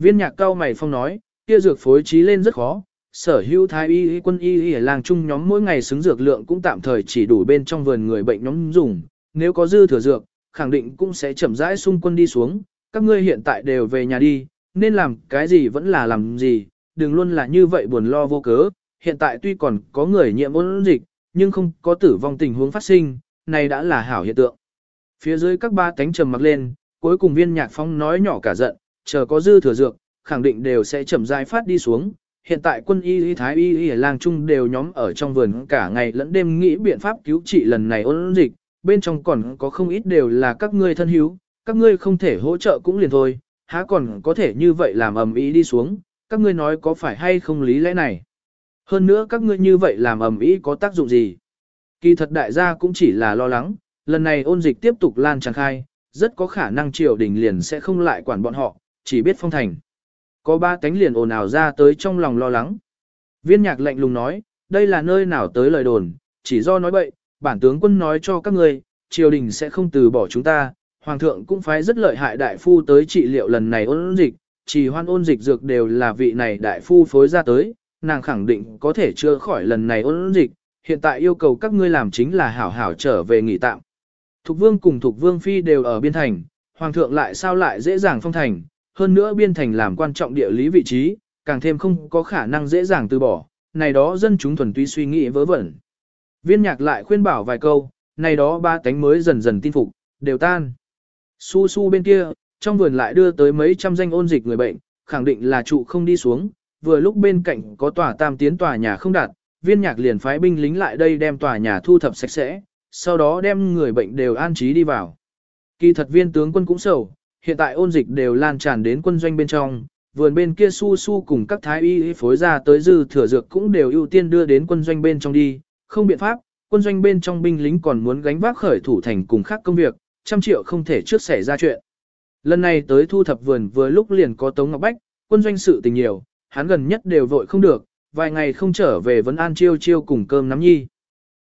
S1: Viên nhạc cao mày phong nói, kia dược phối trí lên rất khó, sở hữu thái y quân y y làng chung nhóm mỗi ngày xứng dược lượng cũng tạm thời chỉ đủ bên trong vườn người bệnh nhóm dùng, nếu có dư thừa dược, khẳng định cũng sẽ chậm rãi xung quân đi xuống, các ngươi hiện tại đều về nhà đi, nên làm cái gì vẫn là làm gì, đừng luôn là như vậy buồn lo vô cớ, hiện tại tuy còn có người nhiễm ôn dịch, nhưng không có tử vong tình huống phát sinh, này đã là hảo hiện tượng. Phía dưới các ba tánh trầm mặc lên, cuối cùng viên nhạc phong nói nhỏ cả giận, chờ có dư thừa dược, khẳng định đều sẽ chậm rãi phát đi xuống, hiện tại quân y y thái y y lang trung đều nhóm ở trong vườn cả ngày lẫn đêm nghĩ biện pháp cứu trị lần này ôn dịch, bên trong còn có không ít đều là các ngươi thân hữu, các ngươi không thể hỗ trợ cũng liền thôi, há còn có thể như vậy làm ầm ĩ đi xuống, các ngươi nói có phải hay không lý lẽ này. Hơn nữa các ngươi như vậy làm ầm ĩ có tác dụng gì? Kỳ thật đại gia cũng chỉ là lo lắng, lần này ôn dịch tiếp tục lan tràn khai, rất có khả năng triều đình liền sẽ không lại quản bọn họ, chỉ biết phong thành. Có ba tánh liền ồn ào ra tới trong lòng lo lắng. Viên nhạc lạnh lùng nói, đây là nơi nào tới lời đồn, chỉ do nói bậy, bản tướng quân nói cho các ngươi, triều đình sẽ không từ bỏ chúng ta, hoàng thượng cũng phải rất lợi hại đại phu tới trị liệu lần này ôn dịch, chỉ hoan ôn dịch dược đều là vị này đại phu phối ra tới, nàng khẳng định có thể chữa khỏi lần này ôn dịch, hiện tại yêu cầu các ngươi làm chính là hảo hảo trở về nghỉ tạm. Thục vương cùng thục vương phi đều ở biên thành, hoàng thượng lại sao lại dễ dàng phong thành, hơn nữa biên thành làm quan trọng địa lý vị trí, càng thêm không có khả năng dễ dàng từ bỏ, này đó dân chúng thuần túy suy nghĩ vớ vẩn. Viên nhạc lại khuyên bảo vài câu, này đó ba cánh mới dần dần tin phục, đều tan. Su su bên kia, trong vườn lại đưa tới mấy trăm danh ôn dịch người bệnh, khẳng định là trụ không đi xuống, vừa lúc bên cạnh có tòa tam tiến tòa nhà không đạt, viên nhạc liền phái binh lính lại đây đem tòa nhà thu thập sạch sẽ, sau đó đem người bệnh đều an trí đi vào. Kỳ thật viên tướng quân cũng sầu, hiện tại ôn dịch đều lan tràn đến quân doanh bên trong, vườn bên kia su su cùng các thái y phối ra tới dư thừa dược cũng đều ưu tiên đưa đến quân doanh bên trong đi, không biện pháp, quân doanh bên trong binh lính còn muốn gánh vác khởi thủ thành cùng khác công việc, trăm triệu không thể trước xảy ra chuyện. Lần này tới thu thập vườn vừa lúc liền có Tống Ngọc Bách, quân doanh sự tình nhiều, hắn gần nhất đều vội không được, vài ngày không trở về vẫn an chiêu chiêu cùng cơm nắm nhi.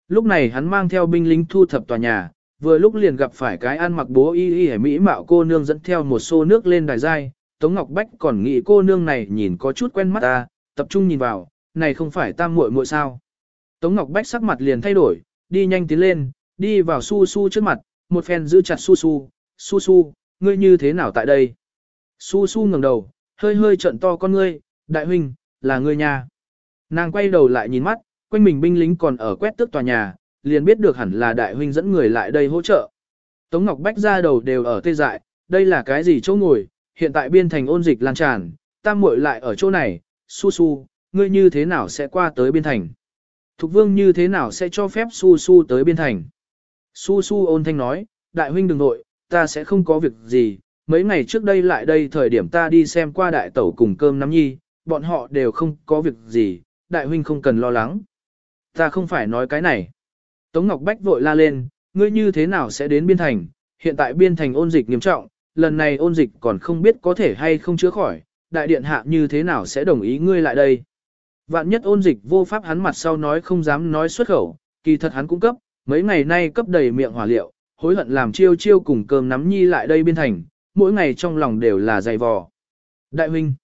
S1: Lúc này hắn mang theo binh lính thu thập tòa nhà, vừa lúc liền gặp phải cái ăn mặc bố y y mỹ mạo cô nương dẫn theo một xô nước lên đài dai, Tống Ngọc Bách còn nghĩ cô nương này nhìn có chút quen mắt ta, tập trung nhìn vào, này không phải tam muội muội sao. Tống Ngọc Bách sắc mặt liền thay đổi, đi nhanh tiến lên, đi vào su su trước mặt, một phen giữ chặt su su, su su, ngươi như thế nào tại đây? Su su ngẩng đầu, hơi hơi trận to con ngươi, đại huynh, là ngươi nhà. Nàng quay đầu lại nhìn mắt, quanh mình binh lính còn ở quét tước tòa nhà, liền biết được hẳn là đại huynh dẫn người lại đây hỗ trợ. Tống Ngọc Bách ra đầu đều ở tê dại, đây là cái gì chỗ ngồi, hiện tại biên thành ôn dịch lan tràn, tam muội lại ở chỗ này, su su, ngươi như thế nào sẽ qua tới biên thành? Thục vương như thế nào sẽ cho phép su su tới biên thành? Su su ôn thanh nói, đại huynh đừng nội, ta sẽ không có việc gì, mấy ngày trước đây lại đây thời điểm ta đi xem qua đại tẩu cùng cơm nắm nhi, bọn họ đều không có việc gì, đại huynh không cần lo lắng. Ta không phải nói cái này. Tống Ngọc Bách vội la lên, ngươi như thế nào sẽ đến biên thành, hiện tại biên thành ôn dịch nghiêm trọng, lần này ôn dịch còn không biết có thể hay không chữa khỏi, đại điện hạ như thế nào sẽ đồng ý ngươi lại đây. Vạn nhất ôn dịch vô pháp hắn mặt sau nói không dám nói xuất khẩu, kỳ thật hắn cũng cấp, mấy ngày nay cấp đầy miệng hỏa liệu, hối hận làm chiêu chiêu cùng cơm nắm nhi lại đây biên thành, mỗi ngày trong lòng đều là dày vò. Đại huynh,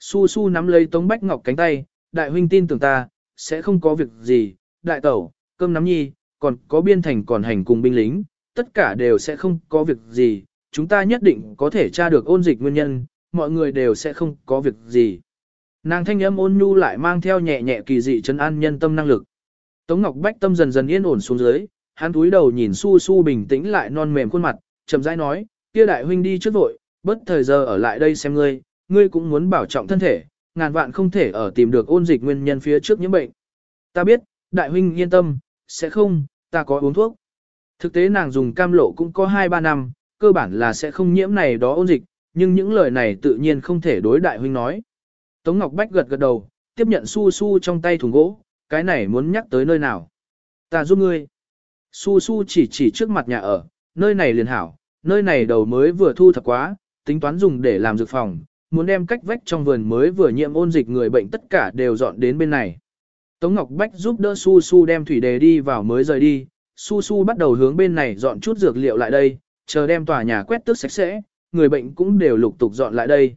S1: su su nắm lấy Tống Bách Ngọc cánh tay, đại huynh tin tưởng ta, sẽ không có việc gì, đại tẩu, cơm nắm nhi, còn có biên thành còn hành cùng binh lính, tất cả đều sẽ không có việc gì, chúng ta nhất định có thể tra được ôn dịch nguyên nhân, mọi người đều sẽ không có việc gì. Nàng thanh âm ôn nhu lại mang theo nhẹ nhẹ kỳ dị trấn an nhân tâm năng lực. Tống Ngọc Bách tâm dần dần yên ổn xuống dưới, hắn túi đầu nhìn su su bình tĩnh lại non mềm khuôn mặt, chậm rãi nói, kia đại huynh đi trước vội, bất thời giờ ở lại đây xem ngươi, ngươi cũng muốn bảo trọng thân thể, ngàn vạn không thể ở tìm được ôn dịch nguyên nhân phía trước những bệnh. Ta biết, đại huynh yên tâm, sẽ không, ta có uống thuốc. Thực tế nàng dùng cam lộ cũng có 2-3 năm, cơ bản là sẽ không nhiễm này đó ôn dịch, nhưng những lời này tự nhiên không thể đối đại huynh nói. Tống Ngọc Bách gật gật đầu, tiếp nhận su su trong tay thùng gỗ, cái này muốn nhắc tới nơi nào. Ta giúp ngươi. Su su chỉ chỉ trước mặt nhà ở, nơi này liền hảo, nơi này đầu mới vừa thu thập quá, tính toán dùng để làm dược phòng, muốn đem cách vách trong vườn mới vừa nhiễm ôn dịch người bệnh tất cả đều dọn đến bên này. Tống Ngọc Bách giúp đỡ Su Su đem thủy đề đi vào mới rời đi, Su Su bắt đầu hướng bên này dọn chút dược liệu lại đây, chờ đem tòa nhà quét tước sạch sẽ, người bệnh cũng đều lục tục dọn lại đây.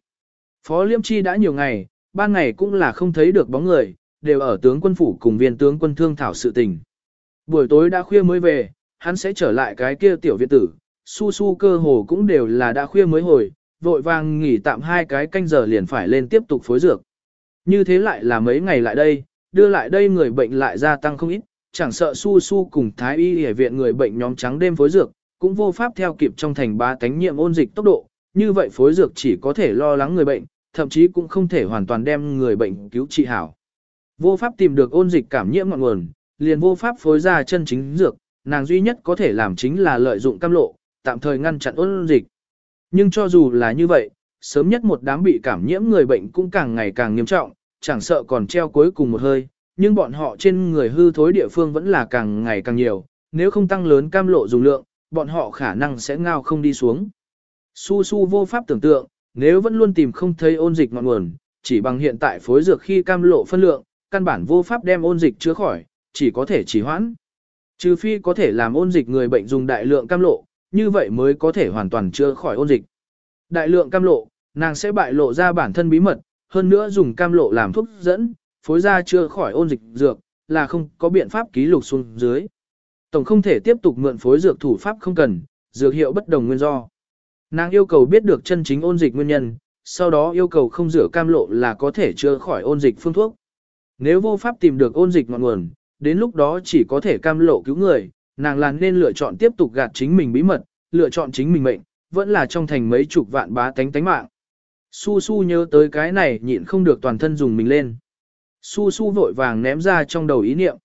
S1: Phó Liêm Chi đã nhiều ngày, ban ngày cũng là không thấy được bóng người, đều ở tướng quân phủ cùng viên tướng quân thương thảo sự tình. Buổi tối đã khuya mới về, hắn sẽ trở lại cái kia tiểu viện tử, su su cơ hồ cũng đều là đã khuya mới hồi, vội vàng nghỉ tạm hai cái canh giờ liền phải lên tiếp tục phối dược. Như thế lại là mấy ngày lại đây, đưa lại đây người bệnh lại gia tăng không ít, chẳng sợ su su cùng thái y y viện người bệnh nhóm trắng đêm phối dược, cũng vô pháp theo kịp trong thành ba tánh nhiệm ôn dịch tốc độ, như vậy phối dược chỉ có thể lo lắng người bệnh, thậm chí cũng không thể hoàn toàn đem người bệnh cứu trị hảo. Vô pháp tìm được ôn dịch cảm nhiễm ngọn nguồn, liền vô pháp phối ra chân chính dược, nàng duy nhất có thể làm chính là lợi dụng cam lộ, tạm thời ngăn chặn ôn dịch. Nhưng cho dù là như vậy, sớm nhất một đám bị cảm nhiễm người bệnh cũng càng ngày càng nghiêm trọng, chẳng sợ còn treo cuối cùng một hơi, nhưng bọn họ trên người hư thối địa phương vẫn là càng ngày càng nhiều, nếu không tăng lớn cam lộ dùng lượng, bọn họ khả năng sẽ ngao không đi xuống. Su su vô pháp tưởng tượng, nếu vẫn luôn tìm không thấy ôn dịch ngọn nguồn, chỉ bằng hiện tại phối dược khi cam lộ phân lượng, căn bản vô pháp đem ôn dịch chữa khỏi, chỉ có thể chỉ hoãn. Trừ phi có thể làm ôn dịch người bệnh dùng đại lượng cam lộ, như vậy mới có thể hoàn toàn chữa khỏi ôn dịch. Đại lượng cam lộ, nàng sẽ bại lộ ra bản thân bí mật, hơn nữa dùng cam lộ làm thuốc dẫn, phối ra chưa khỏi ôn dịch dược, là không có biện pháp ký lục xuống dưới. Tổng không thể tiếp tục mượn phối dược thủ pháp không cần, dược hiệu bất đồng nguyên do. Nàng yêu cầu biết được chân chính ôn dịch nguyên nhân, sau đó yêu cầu không rửa cam lộ là có thể chữa khỏi ôn dịch phương thuốc. Nếu vô pháp tìm được ôn dịch ngọn nguồn, đến lúc đó chỉ có thể cam lộ cứu người, nàng là nên lựa chọn tiếp tục gạt chính mình bí mật, lựa chọn chính mình mệnh, vẫn là trong thành mấy chục vạn bá tánh tánh mạng. Su Su nhớ tới cái này nhịn không được toàn thân dùng mình lên. Su Su vội vàng ném ra trong đầu ý niệm.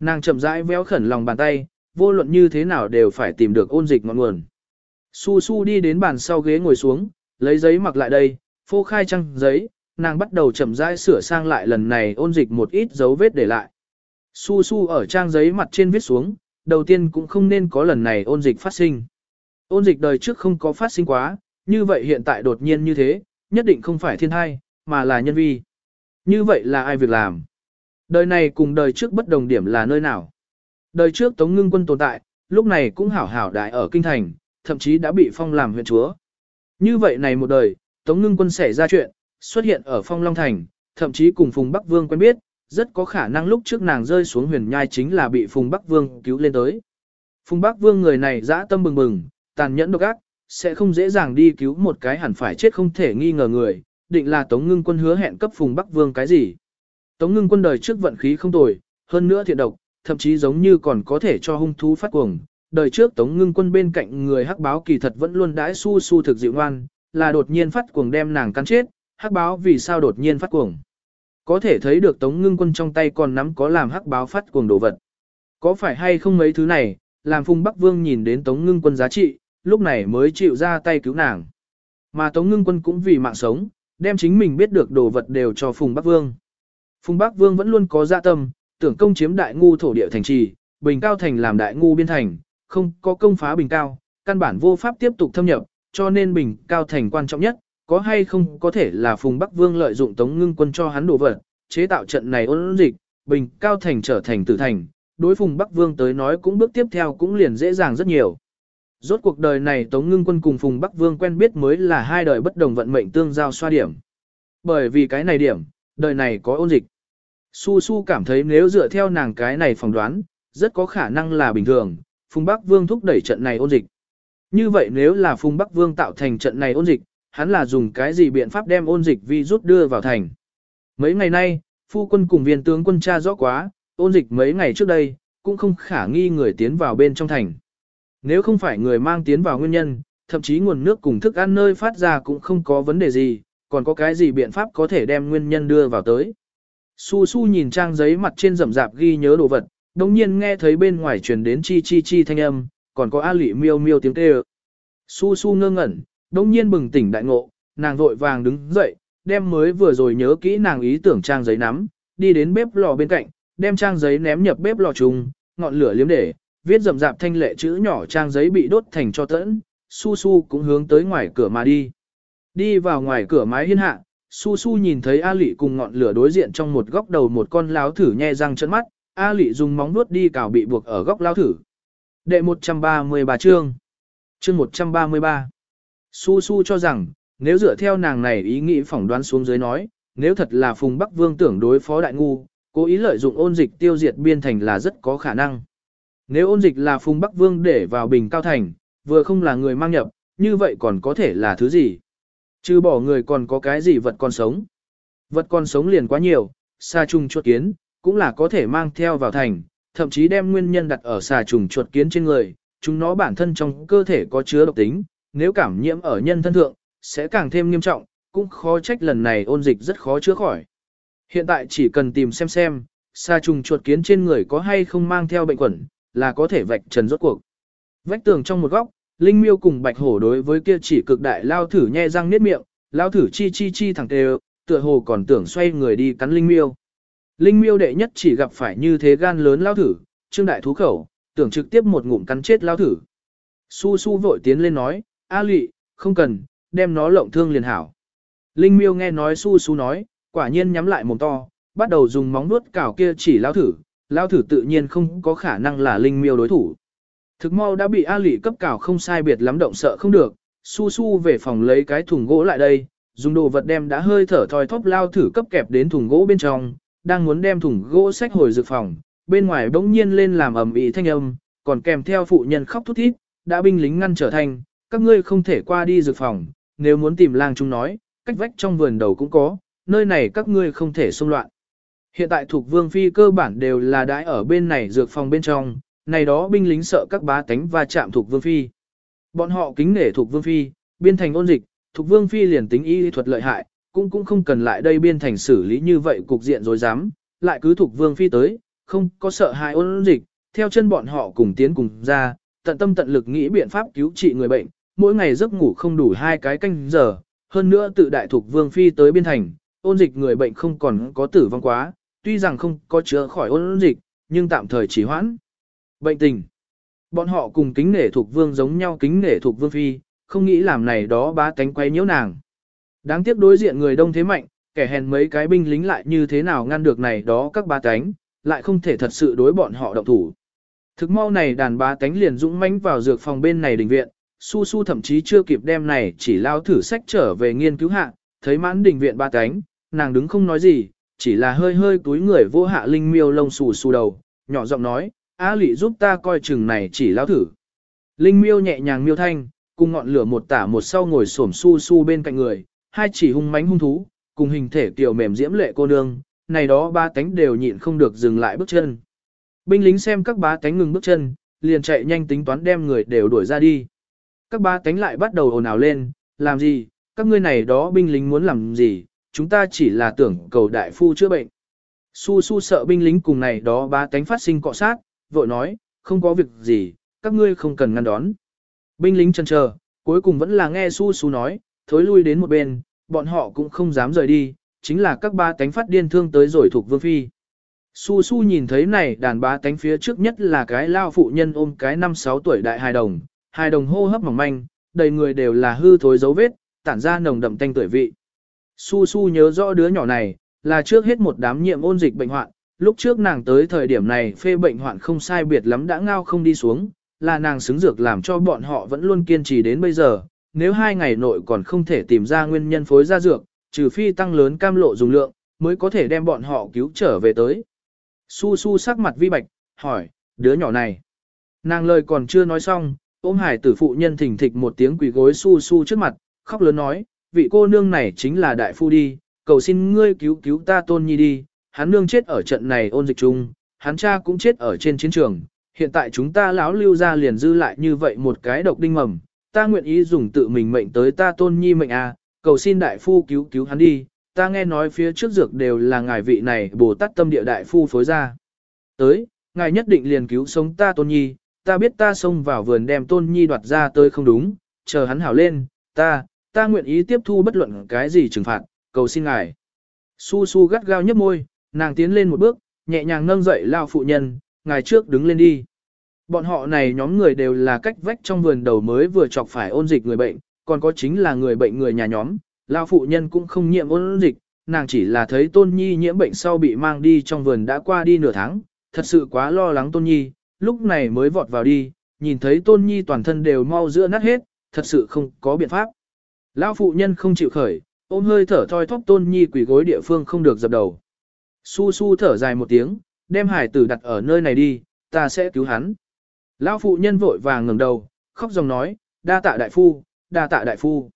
S1: Nàng chậm rãi véo khẩn lòng bàn tay, vô luận như thế nào đều phải tìm được ôn dịch ngọn nguồn. Su Su đi đến bàn sau ghế ngồi xuống, lấy giấy mặc lại đây, phô khai trăng giấy, nàng bắt đầu chậm rãi sửa sang lại lần này ôn dịch một ít dấu vết để lại. Su su ở trang giấy mặt trên viết xuống, đầu tiên cũng không nên có lần này ôn dịch phát sinh. Ôn dịch đời trước không có phát sinh quá, như vậy hiện tại đột nhiên như thế, nhất định không phải thiên thai, mà là nhân vi. Như vậy là ai việc làm? Đời này cùng đời trước bất đồng điểm là nơi nào? Đời trước Tống Ngưng Quân tồn tại, lúc này cũng hảo hảo đại ở Kinh Thành, thậm chí đã bị phong làm huyện chúa. Như vậy này một đời, Tống Ngưng Quân xảy ra chuyện, xuất hiện ở phong Long Thành, thậm chí cùng Phùng Bắc Vương quen biết, rất có khả năng lúc trước nàng rơi xuống huyền nhai chính là bị Phùng Bắc Vương cứu lên tới. Phùng Bắc Vương người này dã tâm bừng bừng, tàn nhẫn độc ác, sẽ không dễ dàng đi cứu một cái hẳn phải chết không thể nghi ngờ người, định là Tống Ngưng Quân hứa hẹn cấp Phùng Bắc Vương cái gì. Tống Ngưng Quân đời trước vận khí không tồi, hơn nữa thiện độc, thậm chí giống như còn có thể cho hung thú phát cuồng. Đời trước Tống Ngưng Quân bên cạnh người hắc báo kỳ thật vẫn luôn đãi su su thực dịu ngoan, là đột nhiên phát cuồng đem nàng cắn chết, hắc báo vì sao đột nhiên phát cuồng. Có thể thấy được Tống Ngưng Quân trong tay còn nắm có làm hắc báo phát cuồng đồ vật. Có phải hay không mấy thứ này, làm Phùng Bắc Vương nhìn đến Tống Ngưng Quân giá trị, lúc này mới chịu ra tay cứu nàng. Mà Tống Ngưng Quân cũng vì mạng sống, đem chính mình biết được đồ vật đều cho Phùng Bắc Vương. Phùng Bắc Vương vẫn luôn có dạ tâm, tưởng công chiếm đại ngu thổ địa thành trì, Bình Cao thành làm đại ngu biên thành, không có công phá Bình Cao, căn bản vô pháp tiếp tục thâm nhập, cho nên Bình Cao thành quan trọng nhất, có hay không có thể là Phùng Bắc Vương lợi dụng Tống Ngưng Quân cho hắn đồ vật, chế tạo trận này ôn dịch, Bình Cao thành trở thành tử thành, đối Phùng Bắc Vương tới nói cũng bước tiếp theo cũng liền dễ dàng rất nhiều. Rốt cuộc đời này Tống Ngưng Quân cùng Phùng Bắc Vương quen biết mới là hai đời bất đồng vận mệnh tương giao xoa điểm. Bởi vì cái này điểm, đời này có ôn dịch. Su Su cảm thấy nếu dựa theo nàng cái này phỏng đoán, rất có khả năng là bình thường, Phùng Bắc Vương thúc đẩy trận này ôn dịch. Như vậy nếu là Phùng Bắc Vương tạo thành trận này ôn dịch, hắn là dùng cái gì biện pháp đem ôn dịch vi rút đưa vào thành. Mấy ngày nay, phu quân cùng viên tướng quân cha rõ quá, ôn dịch mấy ngày trước đây, cũng không khả nghi người tiến vào bên trong thành. Nếu không phải người mang tiến vào nguyên nhân, thậm chí nguồn nước cùng thức ăn nơi phát ra cũng không có vấn đề gì, còn có cái gì biện pháp có thể đem nguyên nhân đưa vào tới. Su su nhìn trang giấy mặt trên rậm rạp ghi nhớ đồ vật, đồng nhiên nghe thấy bên ngoài truyền đến chi chi chi thanh âm, còn có a lị miêu miêu tiếng kêu. Su su ngơ ngẩn, đồng nhiên bừng tỉnh đại ngộ, nàng vội vàng đứng dậy, đem mới vừa rồi nhớ kỹ nàng ý tưởng trang giấy nắm, đi đến bếp lò bên cạnh, đem trang giấy ném nhập bếp lò trùng, ngọn lửa liếm để, viết rậm rạp thanh lệ chữ nhỏ trang giấy bị đốt thành cho tẫn, su su cũng hướng tới ngoài cửa mà đi. Đi vào ngoài cửa mái hiên hạ, su su nhìn thấy A Lị cùng ngọn lửa đối diện trong một góc đầu một con láo thử nhe răng trận mắt, A Lị dùng móng vuốt đi cào bị buộc ở góc láo thử. Đệ 133 chương. Chương 133. Su su cho rằng, nếu dựa theo nàng này ý nghĩ phỏng đoán xuống dưới nói, nếu thật là Phùng Bắc Vương tưởng đối phó đại ngu, cố ý lợi dụng ôn dịch tiêu diệt biên thành là rất có khả năng. Nếu ôn dịch là Phùng Bắc Vương để vào bình cao thành, vừa không là người mang nhập, như vậy còn có thể là thứ gì? Chứ bỏ người còn có cái gì vật còn sống? Vật còn sống liền quá nhiều, xa trùng chuột kiến, cũng là có thể mang theo vào thành, thậm chí đem nguyên nhân đặt ở xà trùng chuột kiến trên người, chúng nó bản thân trong cơ thể có chứa độc tính, nếu cảm nhiễm ở nhân thân thượng, sẽ càng thêm nghiêm trọng, cũng khó trách lần này ôn dịch rất khó chữa khỏi. Hiện tại chỉ cần tìm xem xem, xà trùng chuột kiến trên người có hay không mang theo bệnh quẩn, là có thể vạch trần rốt cuộc. Vách tường trong một góc, Linh Miêu cùng Bạch Hổ đối với kia chỉ cực đại lao thử nhe răng niết miệng, lao thử chi chi chi thẳng tề, tựa hồ còn tưởng xoay người đi cắn Linh Miêu. Linh Miêu đệ nhất chỉ gặp phải như thế gan lớn lao thử, trương đại thú khẩu, tưởng trực tiếp một ngụm cắn chết lao thử. Su su vội tiến lên nói, A lị, không cần, đem nó lộng thương liền hảo. Linh Miêu nghe nói su su nói, quả nhiên nhắm lại mồm to, bắt đầu dùng móng vuốt cào kia chỉ lao thử, lao thử tự nhiên không có khả năng là linh miêu đối thủ. Thực mau đã bị A Lị cấp cào không sai biệt lắm động sợ không được, su su về phòng lấy cái thùng gỗ lại đây, dùng đồ vật đem đã hơi thở thoi thóp lao thử cấp kẹp đến thùng gỗ bên trong, đang muốn đem thùng gỗ xách hồi dược phòng, bên ngoài bỗng nhiên lên làm ầm ĩ thanh âm, còn kèm theo phụ nhân khóc thút thít, đã binh lính ngăn trở thành, các ngươi không thể qua đi dược phòng, nếu muốn tìm lang chúng nói, cách vách trong vườn đầu cũng có, nơi này các ngươi không thể xông loạn. Hiện tại thuộc vương phi cơ bản đều là đãi ở bên này dược phòng bên trong, này đó binh lính sợ các bá tánh và chạm thuộc vương phi. Bọn họ kính nể thuộc vương phi, biên thành ôn dịch, thuộc vương phi liền tính y thuật lợi hại, cũng cũng không cần lại đây biên thành xử lý như vậy cục diện rồi dám, lại cứ thuộc vương phi tới, không có sợ hại ôn dịch, theo chân bọn họ cùng tiến cùng ra, tận tâm tận lực nghĩ biện pháp cứu trị người bệnh, mỗi ngày giấc ngủ không đủ hai cái canh giờ, hơn nữa tự đại thuộc vương phi tới biên thành, ôn dịch người bệnh không còn có tử vong quá, tuy rằng không có chữa khỏi ôn dịch, nhưng tạm thời chỉ hoãn. Bệnh tình. Bọn họ cùng kính nể thuộc vương giống nhau kính nể thuộc vương phi, không nghĩ làm này đó bá tánh quay nhiễu nàng. Đáng tiếc đối diện người đông thế mạnh, kẻ hèn mấy cái binh lính lại như thế nào ngăn được này đó các bá tánh, lại không thể thật sự đối bọn họ động thủ. Thực mau này đàn bá tánh liền dũng mãnh vào dược phòng bên này đình viện, su su thậm chí chưa kịp đem này chỉ lao thử sách trở về nghiên cứu hạ, thấy mãn đình viện ba tánh, nàng đứng không nói gì, chỉ là hơi hơi túi người vô hạ linh miêu lông xù xù đầu, nhỏ giọng nói, A lị giúp ta coi chừng này chỉ lao thử. Linh miêu nhẹ nhàng miêu thanh, cùng ngọn lửa một tả một sau ngồi xổm su su bên cạnh người, hai chỉ hung mãnh hung thú, cùng hình thể tiểu mềm diễm lệ cô nương, này đó ba tánh đều nhịn không được dừng lại bước chân. Binh lính xem các bá tánh ngừng bước chân, liền chạy nhanh tính toán đem người đều đuổi ra đi. Các bá tánh lại bắt đầu ồn ào lên, làm gì, các ngươi này đó binh lính muốn làm gì, chúng ta chỉ là tưởng cầu đại phu chữa bệnh. Su su sợ binh lính cùng này đó ba tánh phát sinh cọ sát, vội nói, không có việc gì, các ngươi không cần ngăn đón. Binh lính chần chờ, cuối cùng vẫn là nghe su su nói, thối lui đến một bên, bọn họ cũng không dám rời đi, chính là các ba tánh phát điên thương tới rồi thuộc vương phi. Su su nhìn thấy này đàn bá tánh phía trước nhất là cái lao phụ nhân ôm cái năm sáu tuổi đại hài đồng, hài đồng hô hấp mỏng manh, đầy người đều là hư thối dấu vết, tản ra nồng đậm tanh tuổi vị. Su su nhớ rõ đứa nhỏ này, là trước hết một đám nhiệm ôn dịch bệnh hoạn, lúc trước nàng tới thời điểm này phê bệnh hoạn không sai biệt lắm đã ngao không đi xuống, là nàng xứng dược làm cho bọn họ vẫn luôn kiên trì đến bây giờ, nếu hai ngày nội còn không thể tìm ra nguyên nhân phối ra dược, trừ phi tăng lớn cam lộ dùng lượng, mới có thể đem bọn họ cứu trở về tới. Su su sắc mặt vi bạch, hỏi, đứa nhỏ này. Nàng lời còn chưa nói xong, ôm hải tử phụ nhân thỉnh thịch một tiếng quỳ gối su su trước mặt, khóc lớn nói, vị cô nương này chính là đại phu đi, cầu xin ngươi cứu cứu ta tôn nhi đi, hắn nương chết ở trận này ôn dịch chung, hắn cha cũng chết ở trên chiến trường, hiện tại chúng ta lão lưu ra liền dư lại như vậy một cái độc đinh mầm, ta nguyện ý dùng tự mình mệnh tới ta tôn nhi mệnh a, à, cầu xin đại phu cứu cứu hắn đi, ta nghe nói phía trước dược đều là ngài vị này Bồ Tát tâm địa đại phu phối ra. Tới, ngài nhất định liền cứu sống ta tôn nhi, ta biết ta xông vào vườn đem tôn nhi đoạt ra tới không đúng, chờ hắn hảo lên, ta, ta nguyện ý tiếp thu bất luận cái gì trừng phạt, cầu xin ngài. Su su gắt gao nhấp môi, nàng tiến lên một bước, nhẹ nhàng nâng dậy lao phụ nhân, ngài trước đứng lên đi. Bọn họ này nhóm người đều là cách vách trong vườn đầu mới vừa chọc phải ôn dịch người bệnh, còn có chính là người bệnh người nhà nhóm, lao phụ nhân cũng không nhiễm ôn dịch, nàng chỉ là thấy tôn nhi nhiễm bệnh sau bị mang đi trong vườn đã qua đi nửa tháng, thật sự quá lo lắng tôn nhi, lúc này mới vọt vào đi, nhìn thấy tôn nhi toàn thân đều mau giữa nát hết, thật sự không có biện pháp. Lão phụ nhân không chịu khởi, ôm hơi thở thoi thóp tôn nhi quỷ gối địa phương không được dập đầu. Su su thở dài một tiếng, đem hải tử đặt ở nơi này đi, ta sẽ cứu hắn. Lão phụ nhân vội vàng ngẩng đầu, khóc dòng nói, đa tạ đại phu, đa tạ đại phu.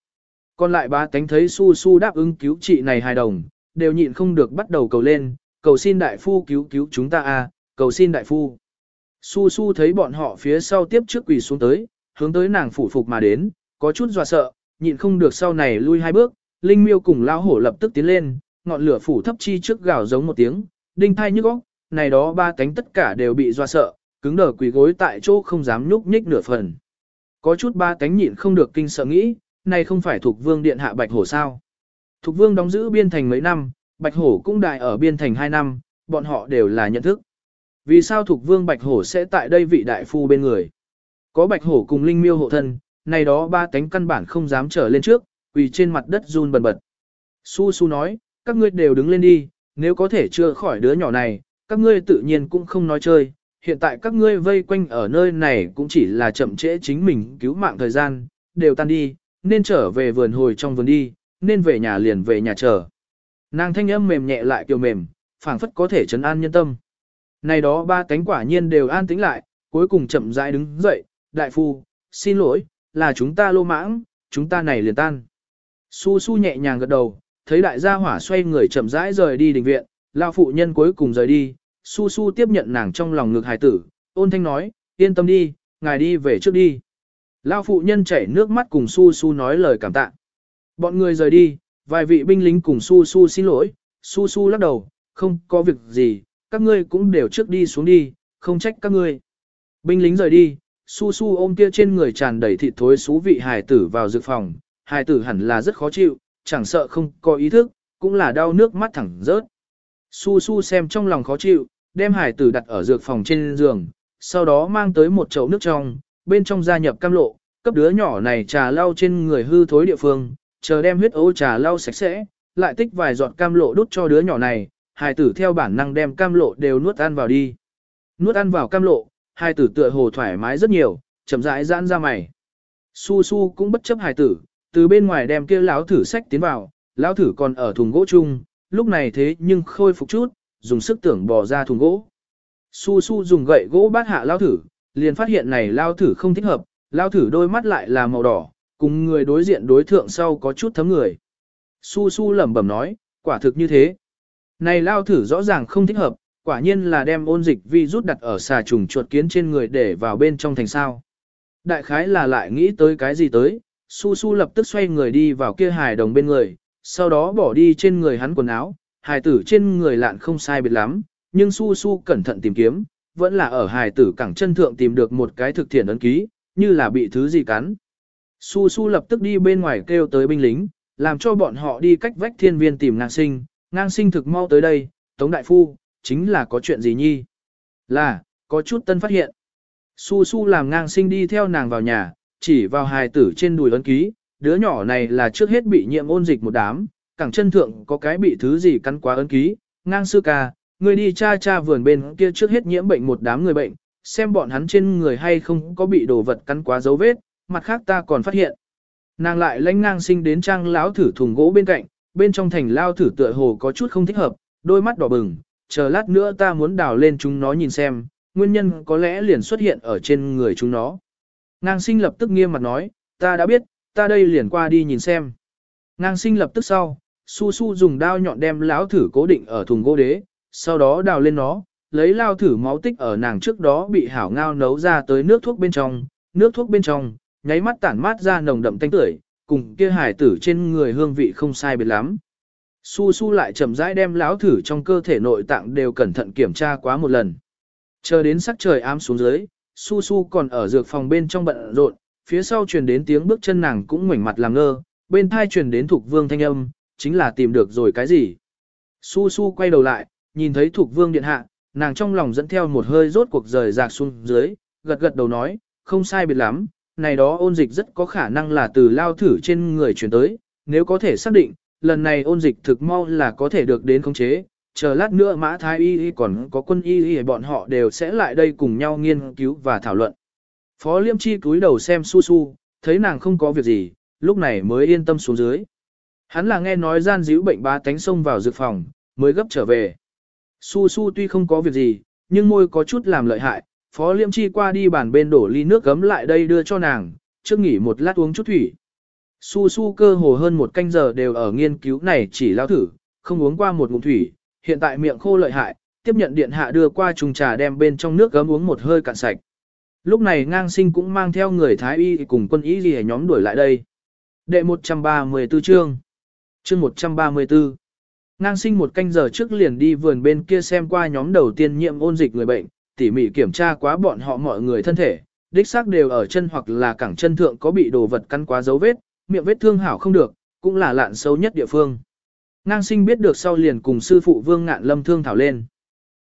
S1: Còn lại ba tánh thấy su su đáp ứng cứu trị này hài đồng, đều nhịn không được bắt đầu cầu lên, cầu xin đại phu cứu cứu chúng ta a, cầu xin đại phu. Su su thấy bọn họ phía sau tiếp trước quỳ xuống tới, hướng tới nàng phủ phục mà đến, có chút dọa sợ, nhịn không được sau này lui hai bước, Linh Miêu cùng lão hổ lập tức tiến lên, ngọn lửa phủ thấp chi trước gào giống một tiếng, đinh thai nhức óc, này đó ba cánh tất cả đều bị dọa sợ, cứng đờ quỳ gối tại chỗ không dám nhúc nhích nửa phần. Có chút ba cánh nhịn không được kinh sợ nghĩ, này không phải thuộc vương điện hạ Bạch Hổ sao. Thuộc vương đóng giữ biên thành mấy năm, Bạch Hổ cũng đại ở biên thành hai năm, bọn họ đều là nhận thức. Vì sao thuộc vương Bạch Hổ sẽ tại đây vị đại phu bên người? Có Bạch Hổ cùng Linh Miêu hộ thân, này đó ba tánh căn bản không dám trở lên trước, quỳ trên mặt đất run bần bật. Su Su nói, các ngươi đều đứng lên đi, nếu có thể chưa khỏi đứa nhỏ này, các ngươi tự nhiên cũng không nói chơi, hiện tại các ngươi vây quanh ở nơi này cũng chỉ là chậm trễ chính mình cứu mạng thời gian, đều tan đi, nên trở về vườn hồi trong vườn đi, nên về nhà liền về nhà chờ. Nàng thanh âm mềm nhẹ lại kiều mềm, phảng phất có thể trấn an nhân tâm. Này đó ba cánh quả nhiên đều an tĩnh lại, cuối cùng chậm rãi đứng dậy, đại phu, xin lỗi, là chúng ta lô mãng, chúng ta này liền tan. Su su nhẹ nhàng gật đầu, thấy đại gia hỏa xoay người chậm rãi rời đi đình viện, lao phụ nhân cuối cùng rời đi, su su tiếp nhận nàng trong lòng ngực hài tử, ôn thanh nói, yên tâm đi, ngài đi về trước đi. Lao phụ nhân chảy nước mắt cùng su su nói lời cảm tạ. Bọn người rời đi, vài vị binh lính cùng su su xin lỗi, su su lắc đầu, không có việc gì, các ngươi cũng đều trước đi xuống đi, không trách các ngươi. Binh lính rời đi, su su ôm kia trên người tràn đầy thịt thối xú vị hài tử vào dược phòng, hài tử hẳn là rất khó chịu, chẳng sợ không có ý thức, cũng là đau nước mắt thẳng rớt. Su su xem trong lòng khó chịu, đem hài tử đặt ở dược phòng trên giường, sau đó mang tới một chậu nước trong, bên trong gia nhập cam lộ, cấp đứa nhỏ này trà lau trên người hư thối địa phương, chờ đem huyết ấu trà lau sạch sẽ, lại tích vài giọt cam lộ đút cho đứa nhỏ này, hài tử theo bản năng đem cam lộ đều nuốt ăn vào đi. Nuốt ăn vào cam lộ, hai tử tựa hồ thoải mái rất nhiều, chậm rãi giãn ra mày. Su su cũng bất chấp hài tử, từ bên ngoài đem kia lão thử sách tiến vào, lão thử còn ở thùng gỗ chung, lúc này thế nhưng khôi phục chút, dùng sức tưởng bò ra thùng gỗ. Su su dùng gậy gỗ bát hạ lão thử, liền phát hiện này lão thử không thích hợp, lão thử đôi mắt lại là màu đỏ, cùng người đối diện đối thượng sau có chút thấm người. Su su lẩm bẩm nói, quả thực như thế. Này lão thử rõ ràng không thích hợp, quả nhiên là đem ôn dịch vi rút đặt ở xà trùng chuột kiến trên người để vào bên trong thành sao. Đại khái là lại nghĩ tới cái gì tới, su su lập tức xoay người đi vào kia hài đồng bên người, sau đó bỏ đi trên người hắn quần áo, hài tử trên người lạn không sai biệt lắm, nhưng su su cẩn thận tìm kiếm, vẫn là ở hài tử cẳng chân thượng tìm được một cái thực thiện ấn ký, như là bị thứ gì cắn. Su su lập tức đi bên ngoài kêu tới binh lính, làm cho bọn họ đi cách vách thiên viên tìm ngang sinh, ngang sinh thực mau tới đây, tống đại phu, chính là có chuyện gì nhi? Là, có chút tân phát hiện. Su su làm ngang sinh đi theo nàng vào nhà, chỉ vào hài tử trên đùi ấn ký, đứa nhỏ này là trước hết bị nhiễm ôn dịch một đám, cẳng chân thượng có cái bị thứ gì cắn quá ấn ký, ngang sư ca, người đi cha cha vườn bên kia trước hết nhiễm bệnh một đám người bệnh, xem bọn hắn trên người hay không có bị đồ vật cắn quá dấu vết, mặt khác ta còn phát hiện. Nàng lại lãnh ngang sinh đến trang lão thử thùng gỗ bên cạnh, bên trong thành lao thử tựa hồ có chút không thích hợp, đôi mắt đỏ bừng, chờ lát nữa ta muốn đào lên chúng nó nhìn xem, nguyên nhân có lẽ liền xuất hiện ở trên người chúng nó. Ngang sinh lập tức nghiêm mặt nói, ta đã biết, ta đây liền qua đi nhìn xem. Ngang sinh lập tức sau, su su dùng đao nhọn đem lão thử cố định ở thùng gỗ đế, sau đó đào lên nó, lấy lao thử máu tích ở nàng trước đó bị hảo ngao nấu ra tới nước thuốc bên trong, nước thuốc bên trong, nháy mắt tản mát ra nồng đậm tanh tưởi, cùng kia hải tử trên người hương vị không sai biệt lắm. Su su lại chậm rãi đem lão thử trong cơ thể nội tạng đều cẩn thận kiểm tra quá một lần. Chờ đến sắc trời ám xuống dưới, su su còn ở dược phòng bên trong bận rộn, phía sau truyền đến tiếng bước chân nàng cũng ngoảnh mặt làm ngơ, bên thai truyền đến Thục vương thanh âm, chính là tìm được rồi cái gì. Su su quay đầu lại, nhìn thấy Thục vương điện hạ, nàng trong lòng dẫn theo một hơi rốt cuộc rời rạc xuống dưới, gật gật đầu nói, không sai biệt lắm, này đó ôn dịch rất có khả năng là từ lao thử trên người truyền tới, nếu có thể xác định, lần này ôn dịch thực mau là có thể được đến khống chế, chờ lát nữa mã thái y y còn có quân y y bọn họ đều sẽ lại đây cùng nhau nghiên cứu và thảo luận. Phó Liêm Chi cúi đầu xem su su, thấy nàng không có việc gì, lúc này mới yên tâm xuống dưới. Hắn là nghe nói gian díu bệnh bá tánh xông vào dược phòng, mới gấp trở về. Su su tuy không có việc gì, nhưng môi có chút làm lợi hại, Phó Liêm Chi qua đi bàn bên đổ ly nước gấm lại đây đưa cho nàng, trước nghỉ một lát uống chút thủy. Su su cơ hồ hơn một canh giờ đều ở nghiên cứu này chỉ lao thử, không uống qua một ngụm thủy, hiện tại miệng khô lợi hại, tiếp nhận điện hạ đưa qua trùng trà đem bên trong nước gấm uống một hơi cạn sạch. Lúc này ngang sinh cũng mang theo người Thái Y cùng quân y gì nhóm đuổi lại đây. Đệ 134 chương. Chương 134. Ngang sinh một canh giờ trước liền đi vườn bên kia xem qua nhóm đầu tiên nhiễm ôn dịch người bệnh, tỉ mỉ kiểm tra quá bọn họ mọi người thân thể, đích xác đều ở chân hoặc là cẳng chân thượng có bị đồ vật cắn quá dấu vết, miệng vết thương hảo không được, cũng là lạn sâu nhất địa phương. Ngang sinh biết được sau liền cùng sư phụ Vương Ngạn Lâm thương thảo lên.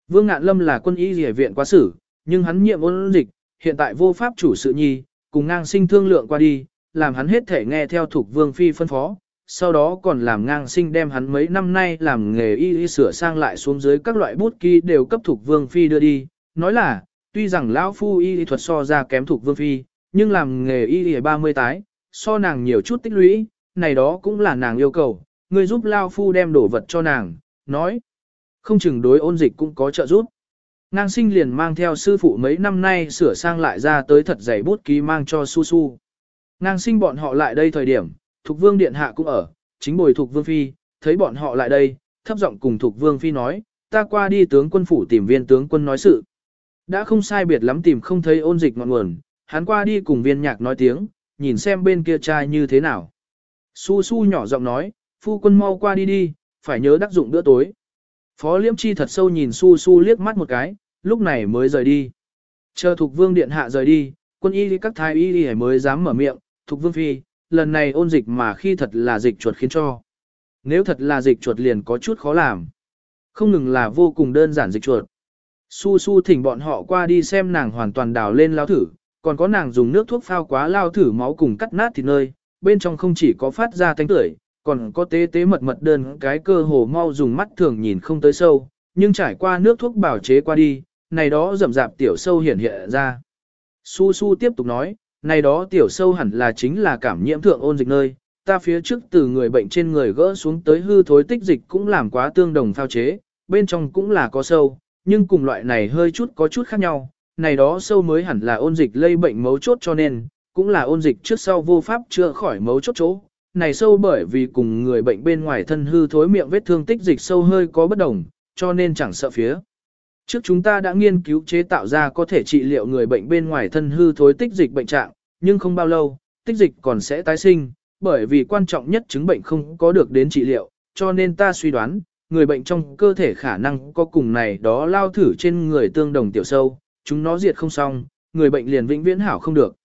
S1: Vương Ngạn Lâm là quân y rỉa viện quá sử, nhưng hắn nhiệm ôn dịch, hiện tại vô pháp chủ sự nhi, cùng ngang sinh thương lượng qua đi, làm hắn hết thể nghe theo thuộc Vương Phi phân phó, sau đó còn làm ngang sinh đem hắn mấy năm nay làm nghề y y sửa sang lại xuống dưới các loại bút ký đều cấp thuộc Vương Phi đưa đi, nói là, tuy rằng lão phu y thuật so ra kém thuộc Vương Phi, nhưng làm nghề y y 30 tái, so nàng nhiều chút tích lũy, này đó cũng là nàng yêu cầu, người giúp Lao Phu đem đồ vật cho nàng, nói. Không chừng đối ôn dịch cũng có trợ giúp. Ngang sinh liền mang theo sư phụ mấy năm nay sửa sang lại ra tới thật dày bút ký mang cho su su. Ngang sinh bọn họ lại đây thời điểm, Thục Vương Điện Hạ cũng ở, chính bồi Thục Vương Phi, thấy bọn họ lại đây, thấp giọng cùng Thục Vương Phi nói, ta qua đi tướng quân phủ tìm viên tướng quân nói sự. Đã không sai biệt lắm tìm không thấy ôn dịch ngọn nguồn, hắn qua đi cùng viên nhạc nói tiếng, nhìn xem bên kia trai như thế nào. Su su nhỏ giọng nói, phu quân mau qua đi đi, phải nhớ đắc dụng bữa tối. Phó liễm chi thật sâu nhìn su su liếc mắt một cái, lúc này mới rời đi. Chờ Thục vương điện hạ rời đi, quân y các thái y đi mới dám mở miệng, Thục vương phi, lần này ôn dịch mà khi thật là dịch chuột khiến cho. Nếu thật là dịch chuột liền có chút khó làm. Không ngừng là vô cùng đơn giản dịch chuột. Su su thỉnh bọn họ qua đi xem nàng hoàn toàn đào lên lao thử, còn có nàng dùng nước thuốc phao quá lao thử máu cùng cắt nát thịt nơi, bên trong không chỉ có phát ra tanh tưởi, còn có tế tế mật mật đơn cái cơ hồ mau dùng mắt thường nhìn không tới sâu, nhưng trải qua nước thuốc bảo chế qua đi, này đó rậm rạp tiểu sâu hiện hiện ra. Su su tiếp tục nói, này đó tiểu sâu hẳn là chính là cảm nhiễm thượng ôn dịch nơi, ta phía trước từ người bệnh trên người gỡ xuống tới hư thối tích dịch cũng làm quá tương đồng phao chế, bên trong cũng là có sâu, nhưng cùng loại này hơi chút có chút khác nhau, này đó sâu mới hẳn là ôn dịch lây bệnh mấu chốt cho nên, cũng là ôn dịch trước sau vô pháp chữa khỏi mấu chốt chỗ. Này sâu bởi vì cùng người bệnh bên ngoài thân hư thối miệng vết thương tích dịch sâu hơi có bất đồng, cho nên chẳng sợ phía. Trước chúng ta đã nghiên cứu chế tạo ra có thể trị liệu người bệnh bên ngoài thân hư thối tích dịch bệnh trạng, nhưng không bao lâu, tích dịch còn sẽ tái sinh, bởi vì quan trọng nhất chứng bệnh không có được đến trị liệu, cho nên ta suy đoán, người bệnh trong cơ thể khả năng có cùng này đó lao thử trên người tương đồng tiểu sâu, chúng nó diệt không xong, người bệnh liền vĩnh viễn hảo không được.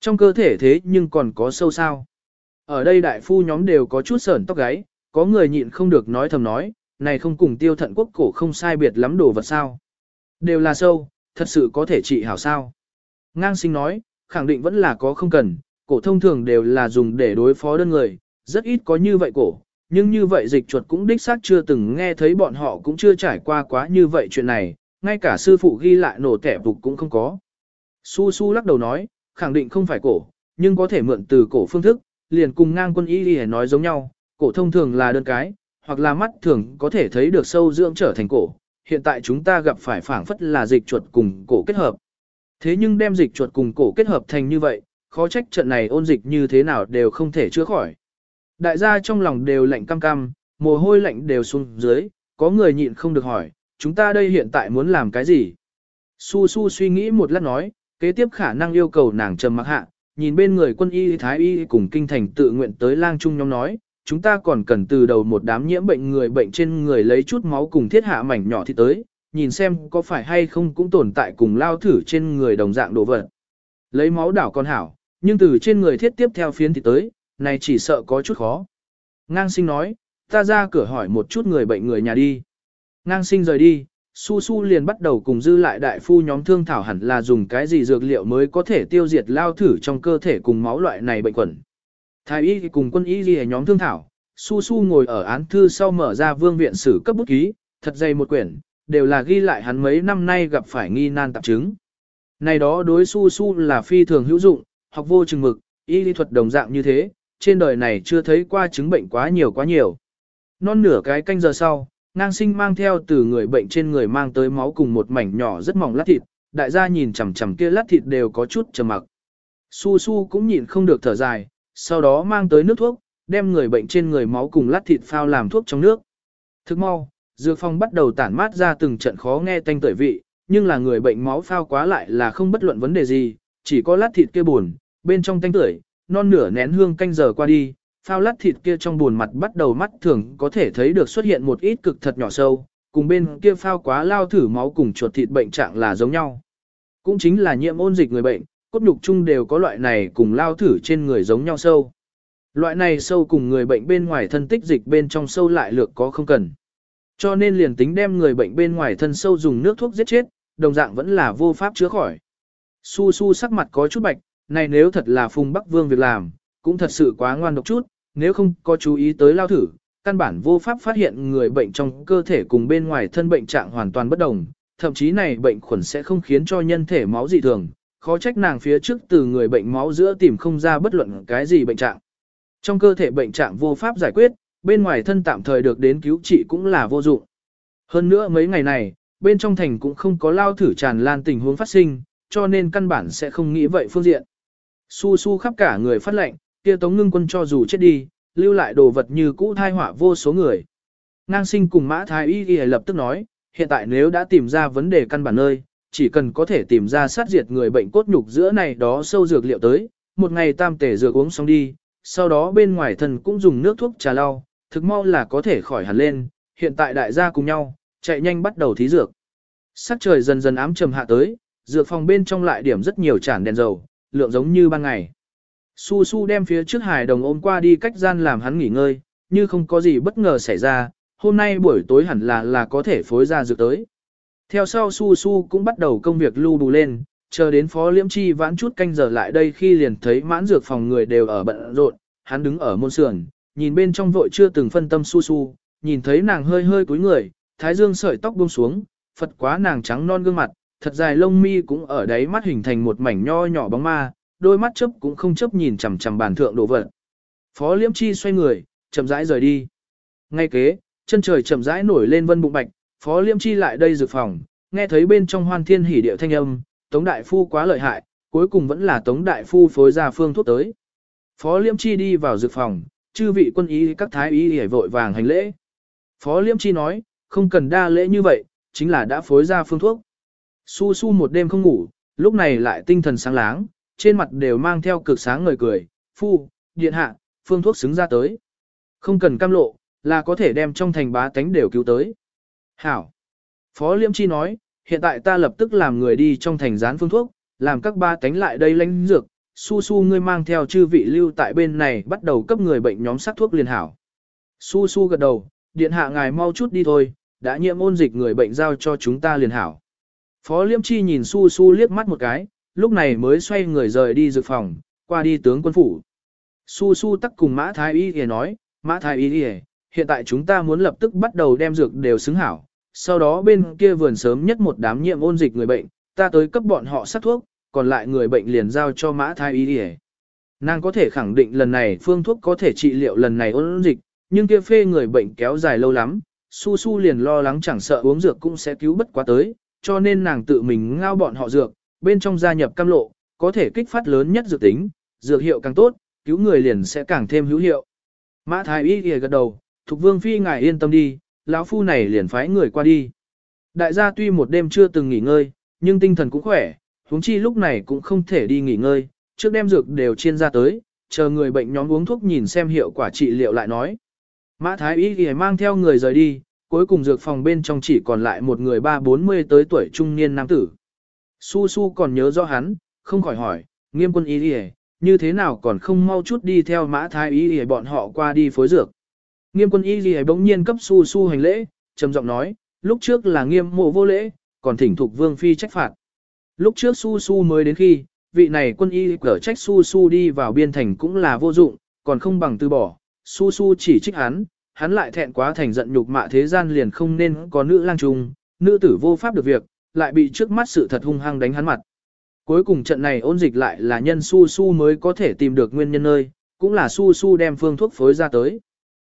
S1: Trong cơ thể thế nhưng còn có sâu sao. Ở đây đại phu nhóm đều có chút sởn tóc gáy, có người nhịn không được nói thầm nói, này không cùng tiêu thận quốc cổ không sai biệt lắm đồ vật sao. Đều là sâu, thật sự có thể trị hảo sao. Ngang sinh nói, khẳng định vẫn là có không cần, cổ thông thường đều là dùng để đối phó đơn người, rất ít có như vậy cổ, nhưng như vậy dịch chuột cũng đích xác chưa từng nghe thấy bọn họ cũng chưa trải qua quá như vậy chuyện này, ngay cả sư phụ ghi lại nổ tẻ phục cũng không có. Su Su lắc đầu nói, khẳng định không phải cổ, nhưng có thể mượn từ cổ phương thức, liền cùng ngang quân y đi nói giống nhau, cổ thông thường là đơn cái, hoặc là mắt thường có thể thấy được sâu dưỡng trở thành cổ. Hiện tại chúng ta gặp phải phảng phất là dịch chuột cùng cổ kết hợp. Thế nhưng đem dịch chuột cùng cổ kết hợp thành như vậy, khó trách trận này ôn dịch như thế nào đều không thể chữa khỏi. Đại gia trong lòng đều lạnh cam cam, mồ hôi lạnh đều xuống dưới, có người nhịn không được hỏi, chúng ta đây hiện tại muốn làm cái gì? Su Su suy nghĩ một lát nói, kế tiếp khả năng yêu cầu nàng trầm mặc hạ, nhìn bên người quân y thái y cùng kinh thành tự nguyện tới lang trung nhóm nói, chúng ta còn cần từ đầu một đám nhiễm bệnh người bệnh trên người lấy chút máu cùng thiết hạ mảnh nhỏ thì tới, nhìn xem có phải hay không cũng tồn tại cùng lao thử trên người đồng dạng đồ vật. Lấy máu đảo con hảo, nhưng từ trên người thiết tiếp theo phiến thì tới, này chỉ sợ có chút khó. Ngang sinh nói, ta ra cửa hỏi một chút người bệnh người nhà đi. Ngang sinh rời đi, Su Su liền bắt đầu cùng dư lại đại phu nhóm thương thảo hẳn là dùng cái gì dược liệu mới có thể tiêu diệt lao thử trong cơ thể cùng máu loại này bệnh quẩn. Thái y cùng quân y ghi nhóm thương thảo, Su Su ngồi ở án thư sau mở ra vương viện sử cấp bút ký, thật dày một quyển, đều là ghi lại hắn mấy năm nay gặp phải nghi nan tạp chứng. Này đó đối Su Su là phi thường hữu dụng, học vô chừng mực, y lý thuật đồng dạng như thế, trên đời này chưa thấy qua chứng bệnh quá nhiều quá nhiều. Non nửa cái canh giờ sau, ngang sinh mang theo từ người bệnh trên người mang tới máu cùng một mảnh nhỏ rất mỏng lát thịt, đại gia nhìn chằm chằm kia lát thịt đều có chút trầm mặc. Su su cũng nhịn không được thở dài, sau đó mang tới nước thuốc, đem người bệnh trên người máu cùng lát thịt phao làm thuốc trong nước. Thức mau, dược Phong bắt đầu tản mát ra từng trận khó nghe tanh tưởi vị, nhưng là người bệnh máu phao quá lại là không bất luận vấn đề gì, chỉ có lát thịt kia buồn, bên trong tanh tưởi, non nửa nén hương canh giờ qua đi, phao lát thịt kia trong buồn mặt bắt đầu mắt thường có thể thấy được xuất hiện một ít cực thật nhỏ sâu, cùng bên kia phao quá lao thử máu cùng chuột thịt bệnh trạng là giống nhau. Cũng chính là nhiễm ôn dịch người bệnh, cốt nhục chung đều có loại này cùng lao thử trên người giống nhau sâu. Loại này sâu cùng người bệnh bên ngoài thân tích dịch bên trong sâu lại lược có không cần. Cho nên liền tính đem người bệnh bên ngoài thân sâu dùng nước thuốc giết chết, đồng dạng vẫn là vô pháp chữa khỏi. Su su sắc mặt có chút bạch, này nếu thật là Phùng Bắc Vương việc làm, cũng thật sự quá ngoan độc chút, nếu không có chú ý tới lao thử, căn bản vô pháp phát hiện người bệnh trong cơ thể cùng bên ngoài thân bệnh trạng hoàn toàn bất đồng, thậm chí này bệnh khuẩn sẽ không khiến cho nhân thể máu dị thường, khó trách nàng phía trước từ người bệnh máu giữa tìm không ra bất luận cái gì bệnh trạng. Trong cơ thể bệnh trạng vô pháp giải quyết, bên ngoài thân tạm thời được đến cứu trị cũng là vô dụng. Hơn nữa mấy ngày này, bên trong thành cũng không có lao thử tràn lan tình huống phát sinh, cho nên căn bản sẽ không nghĩ vậy phương diện. Su su khắp cả người phát lệnh, kia tống ngưng quân cho dù chết đi, lưu lại đồ vật như cũ thai họa vô số người. Ngang sinh cùng mã thái y y lập tức nói, hiện tại nếu đã tìm ra vấn đề căn bản nơi, chỉ cần có thể tìm ra sát diệt người bệnh cốt nhục giữa này đó sâu dược liệu tới, một ngày tam tể dược uống xong đi, sau đó bên ngoài thần cũng dùng nước thuốc trà lau, thực mau là có thể khỏi hẳn lên, hiện tại đại gia cùng nhau, chạy nhanh bắt đầu thí dược. Sắc trời dần dần ám trầm hạ tới, dược phòng bên trong lại điểm rất nhiều chản đèn dầu, lượng giống như ban ngày. Su Su đem phía trước hải đồng ôm qua đi cách gian làm hắn nghỉ ngơi, như không có gì bất ngờ xảy ra, hôm nay buổi tối hẳn là là có thể phối ra dược tới. Theo sau Su Su cũng bắt đầu công việc lưu đủ lên, chờ đến Phó Liễm Chi vãn chút canh giờ lại đây khi liền thấy mãn dược phòng người đều ở bận rộn, hắn đứng ở môn sườn, nhìn bên trong vội chưa từng phân tâm Su Su, nhìn thấy nàng hơi hơi cúi người, thái dương sợi tóc buông xuống, phật quá nàng trắng non gương mặt, thật dài lông mi cũng ở đáy mắt hình thành một mảnh nho nhỏ bóng ma, đôi mắt chớp cũng không chớp nhìn chằm chằm bàn thượng đồ vật. Phó Liễm Chi xoay người, chậm rãi rời đi. Ngay kế, chân trời chậm rãi nổi lên vân bụng bạch, Phó Liễm Chi lại đây dược phòng, nghe thấy bên trong hoan thiên hỉ điệu thanh âm, Tống Đại Phu quá lợi hại, cuối cùng vẫn là Tống Đại Phu phối ra phương thuốc tới. Phó Liễm Chi đi vào dược phòng, chư vị quân ý các thái y hề vội vàng hành lễ. Phó Liễm Chi nói, không cần đa lễ như vậy, chính là đã phối ra phương thuốc. Su su một đêm không ngủ, lúc này lại tinh thần sáng láng, trên mặt đều mang theo cực sáng ngời cười, phu, điện hạ, phương thuốc xứng ra tới. Không cần cam lộ, là có thể đem trong thành bá tánh đều cứu tới. Hảo. Phó Liêm Chi nói, hiện tại ta lập tức làm người đi trong thành gián phương thuốc, làm các ba tánh lại đây lánh dược, su su ngươi mang theo chư vị lưu tại bên này bắt đầu cấp người bệnh nhóm sắc thuốc liền hảo. Su su gật đầu, điện hạ ngài mau chút đi thôi, đã nhiễm ôn dịch người bệnh giao cho chúng ta liền hảo. Phó Liêm Chi nhìn su su liếc mắt một cái, lúc này mới xoay người rời đi dược phòng, qua đi tướng quân phủ. Su su tắc cùng Mã Thái Y thì nói, Mã Thái Y thì, hiện tại chúng ta muốn lập tức bắt đầu đem dược đều xứng hảo, sau đó bên kia vườn sớm nhất một đám nhiệm ôn dịch người bệnh, ta tới cấp bọn họ sát thuốc, còn lại người bệnh liền giao cho Mã Thái Y thì. Nàng có thể khẳng định lần này phương thuốc có thể trị liệu lần này ôn dịch, nhưng kia phê người bệnh kéo dài lâu lắm, su su liền lo lắng chẳng sợ uống dược cũng sẽ cứu bất quá tới, cho nên nàng tự mình ngao bọn họ dược, bên trong gia nhập cam lộ, có thể kích phát lớn nhất dược tính, dược hiệu càng tốt, cứu người liền sẽ càng thêm hữu hiệu. Mã Thái Y gật đầu, Thục Vương Phi ngài yên tâm đi, lão phu này liền phái người qua đi. Đại gia tuy một đêm chưa từng nghỉ ngơi, nhưng tinh thần cũng khỏe, huống chi lúc này cũng không thể đi nghỉ ngơi, trước đem dược đều chiên ra tới, chờ người bệnh nhóm uống thuốc nhìn xem hiệu quả trị liệu lại nói. Mã Thái Y thì mang theo người rời đi, cuối cùng dược phòng bên trong chỉ còn lại một người ba bốn mươi tới tuổi trung niên nam tử. Su Su còn nhớ rõ hắn, không khỏi hỏi, nghiêm quân y đi như thế nào còn không mau chút đi theo mã thái y đi bọn họ qua đi phối dược. Nghiêm quân y đi bỗng nhiên cấp Su Su hành lễ, trầm giọng nói, lúc trước là nghiêm mộ vô lễ, còn thỉnh thục vương phi trách phạt. Lúc trước Su Su mới đến khi, vị này quân y cở trách Su Su đi vào biên thành cũng là vô dụng, còn không bằng từ bỏ, Su Su chỉ trích hắn, hắn lại thẹn quá thành giận nhục mạ thế gian liền không nên có nữ lang trung, nữ tử vô pháp được việc, lại bị trước mắt sự thật hung hăng đánh hắn mặt. Cuối cùng trận này ôn dịch lại là nhân su su mới có thể tìm được nguyên nhân nơi, cũng là su su đem phương thuốc phối ra tới.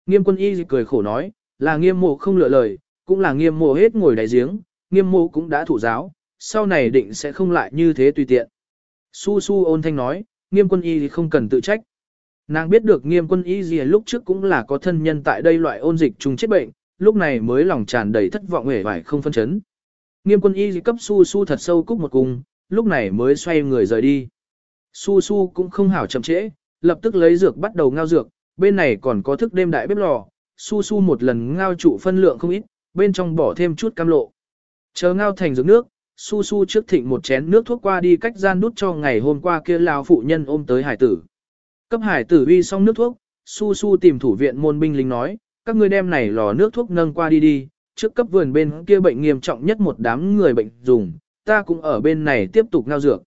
S1: Nghiêm quân y cười khổ nói, là nghiêm mộ không lựa lời, cũng là nghiêm mộ hết ngồi đại giếng, nghiêm mộ cũng đã thủ giáo, sau này định sẽ không lại như thế tùy tiện. Su su ôn thanh nói, nghiêm quân y thì không cần tự trách. Nàng biết được nghiêm quân y gì lúc trước cũng là có thân nhân tại đây loại ôn dịch trùng chết bệnh, lúc này mới lòng tràn đầy thất vọng hề vải không phân chấn. Nghiêm quân y cấp su su thật sâu cúc một cung, lúc này mới xoay người rời đi. Su su cũng không hảo chậm trễ, lập tức lấy dược bắt đầu ngao dược, bên này còn có thức đêm đại bếp lò, su su một lần ngao trụ phân lượng không ít, bên trong bỏ thêm chút cam lộ. Chờ ngao thành dược nước, su su trước thịnh một chén nước thuốc qua đi cách gian đút cho ngày hôm qua kia lao phụ nhân ôm tới hải tử. Cấp hải tử uy xong nước thuốc, su su tìm thủ viện môn binh lính nói, các ngươi đem này lò nước thuốc nâng qua đi đi, trước cấp vườn bên kia bệnh nghiêm trọng nhất một đám người bệnh dùng, ta cũng ở bên này tiếp tục ngao dược.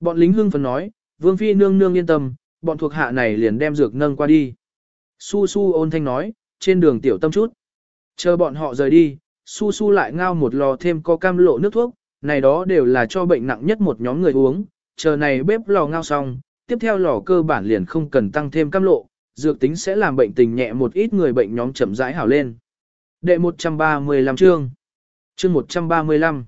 S1: Bọn lính hưng phấn nói, Vương Phi nương nương yên tâm, bọn thuộc hạ này liền đem dược nâng qua đi. Su Su ôn thanh nói, trên đường tiểu tâm chút. Chờ bọn họ rời đi, Su Su lại ngao một lò thêm có cam lộ nước thuốc, này đó đều là cho bệnh nặng nhất một nhóm người uống. Chờ này bếp lò ngao xong, tiếp theo lò cơ bản liền không cần tăng thêm cam lộ, dược tính sẽ làm bệnh tình nhẹ một ít người bệnh nhóm chậm rãi hảo lên. Đệ 135 chương. Chương 135.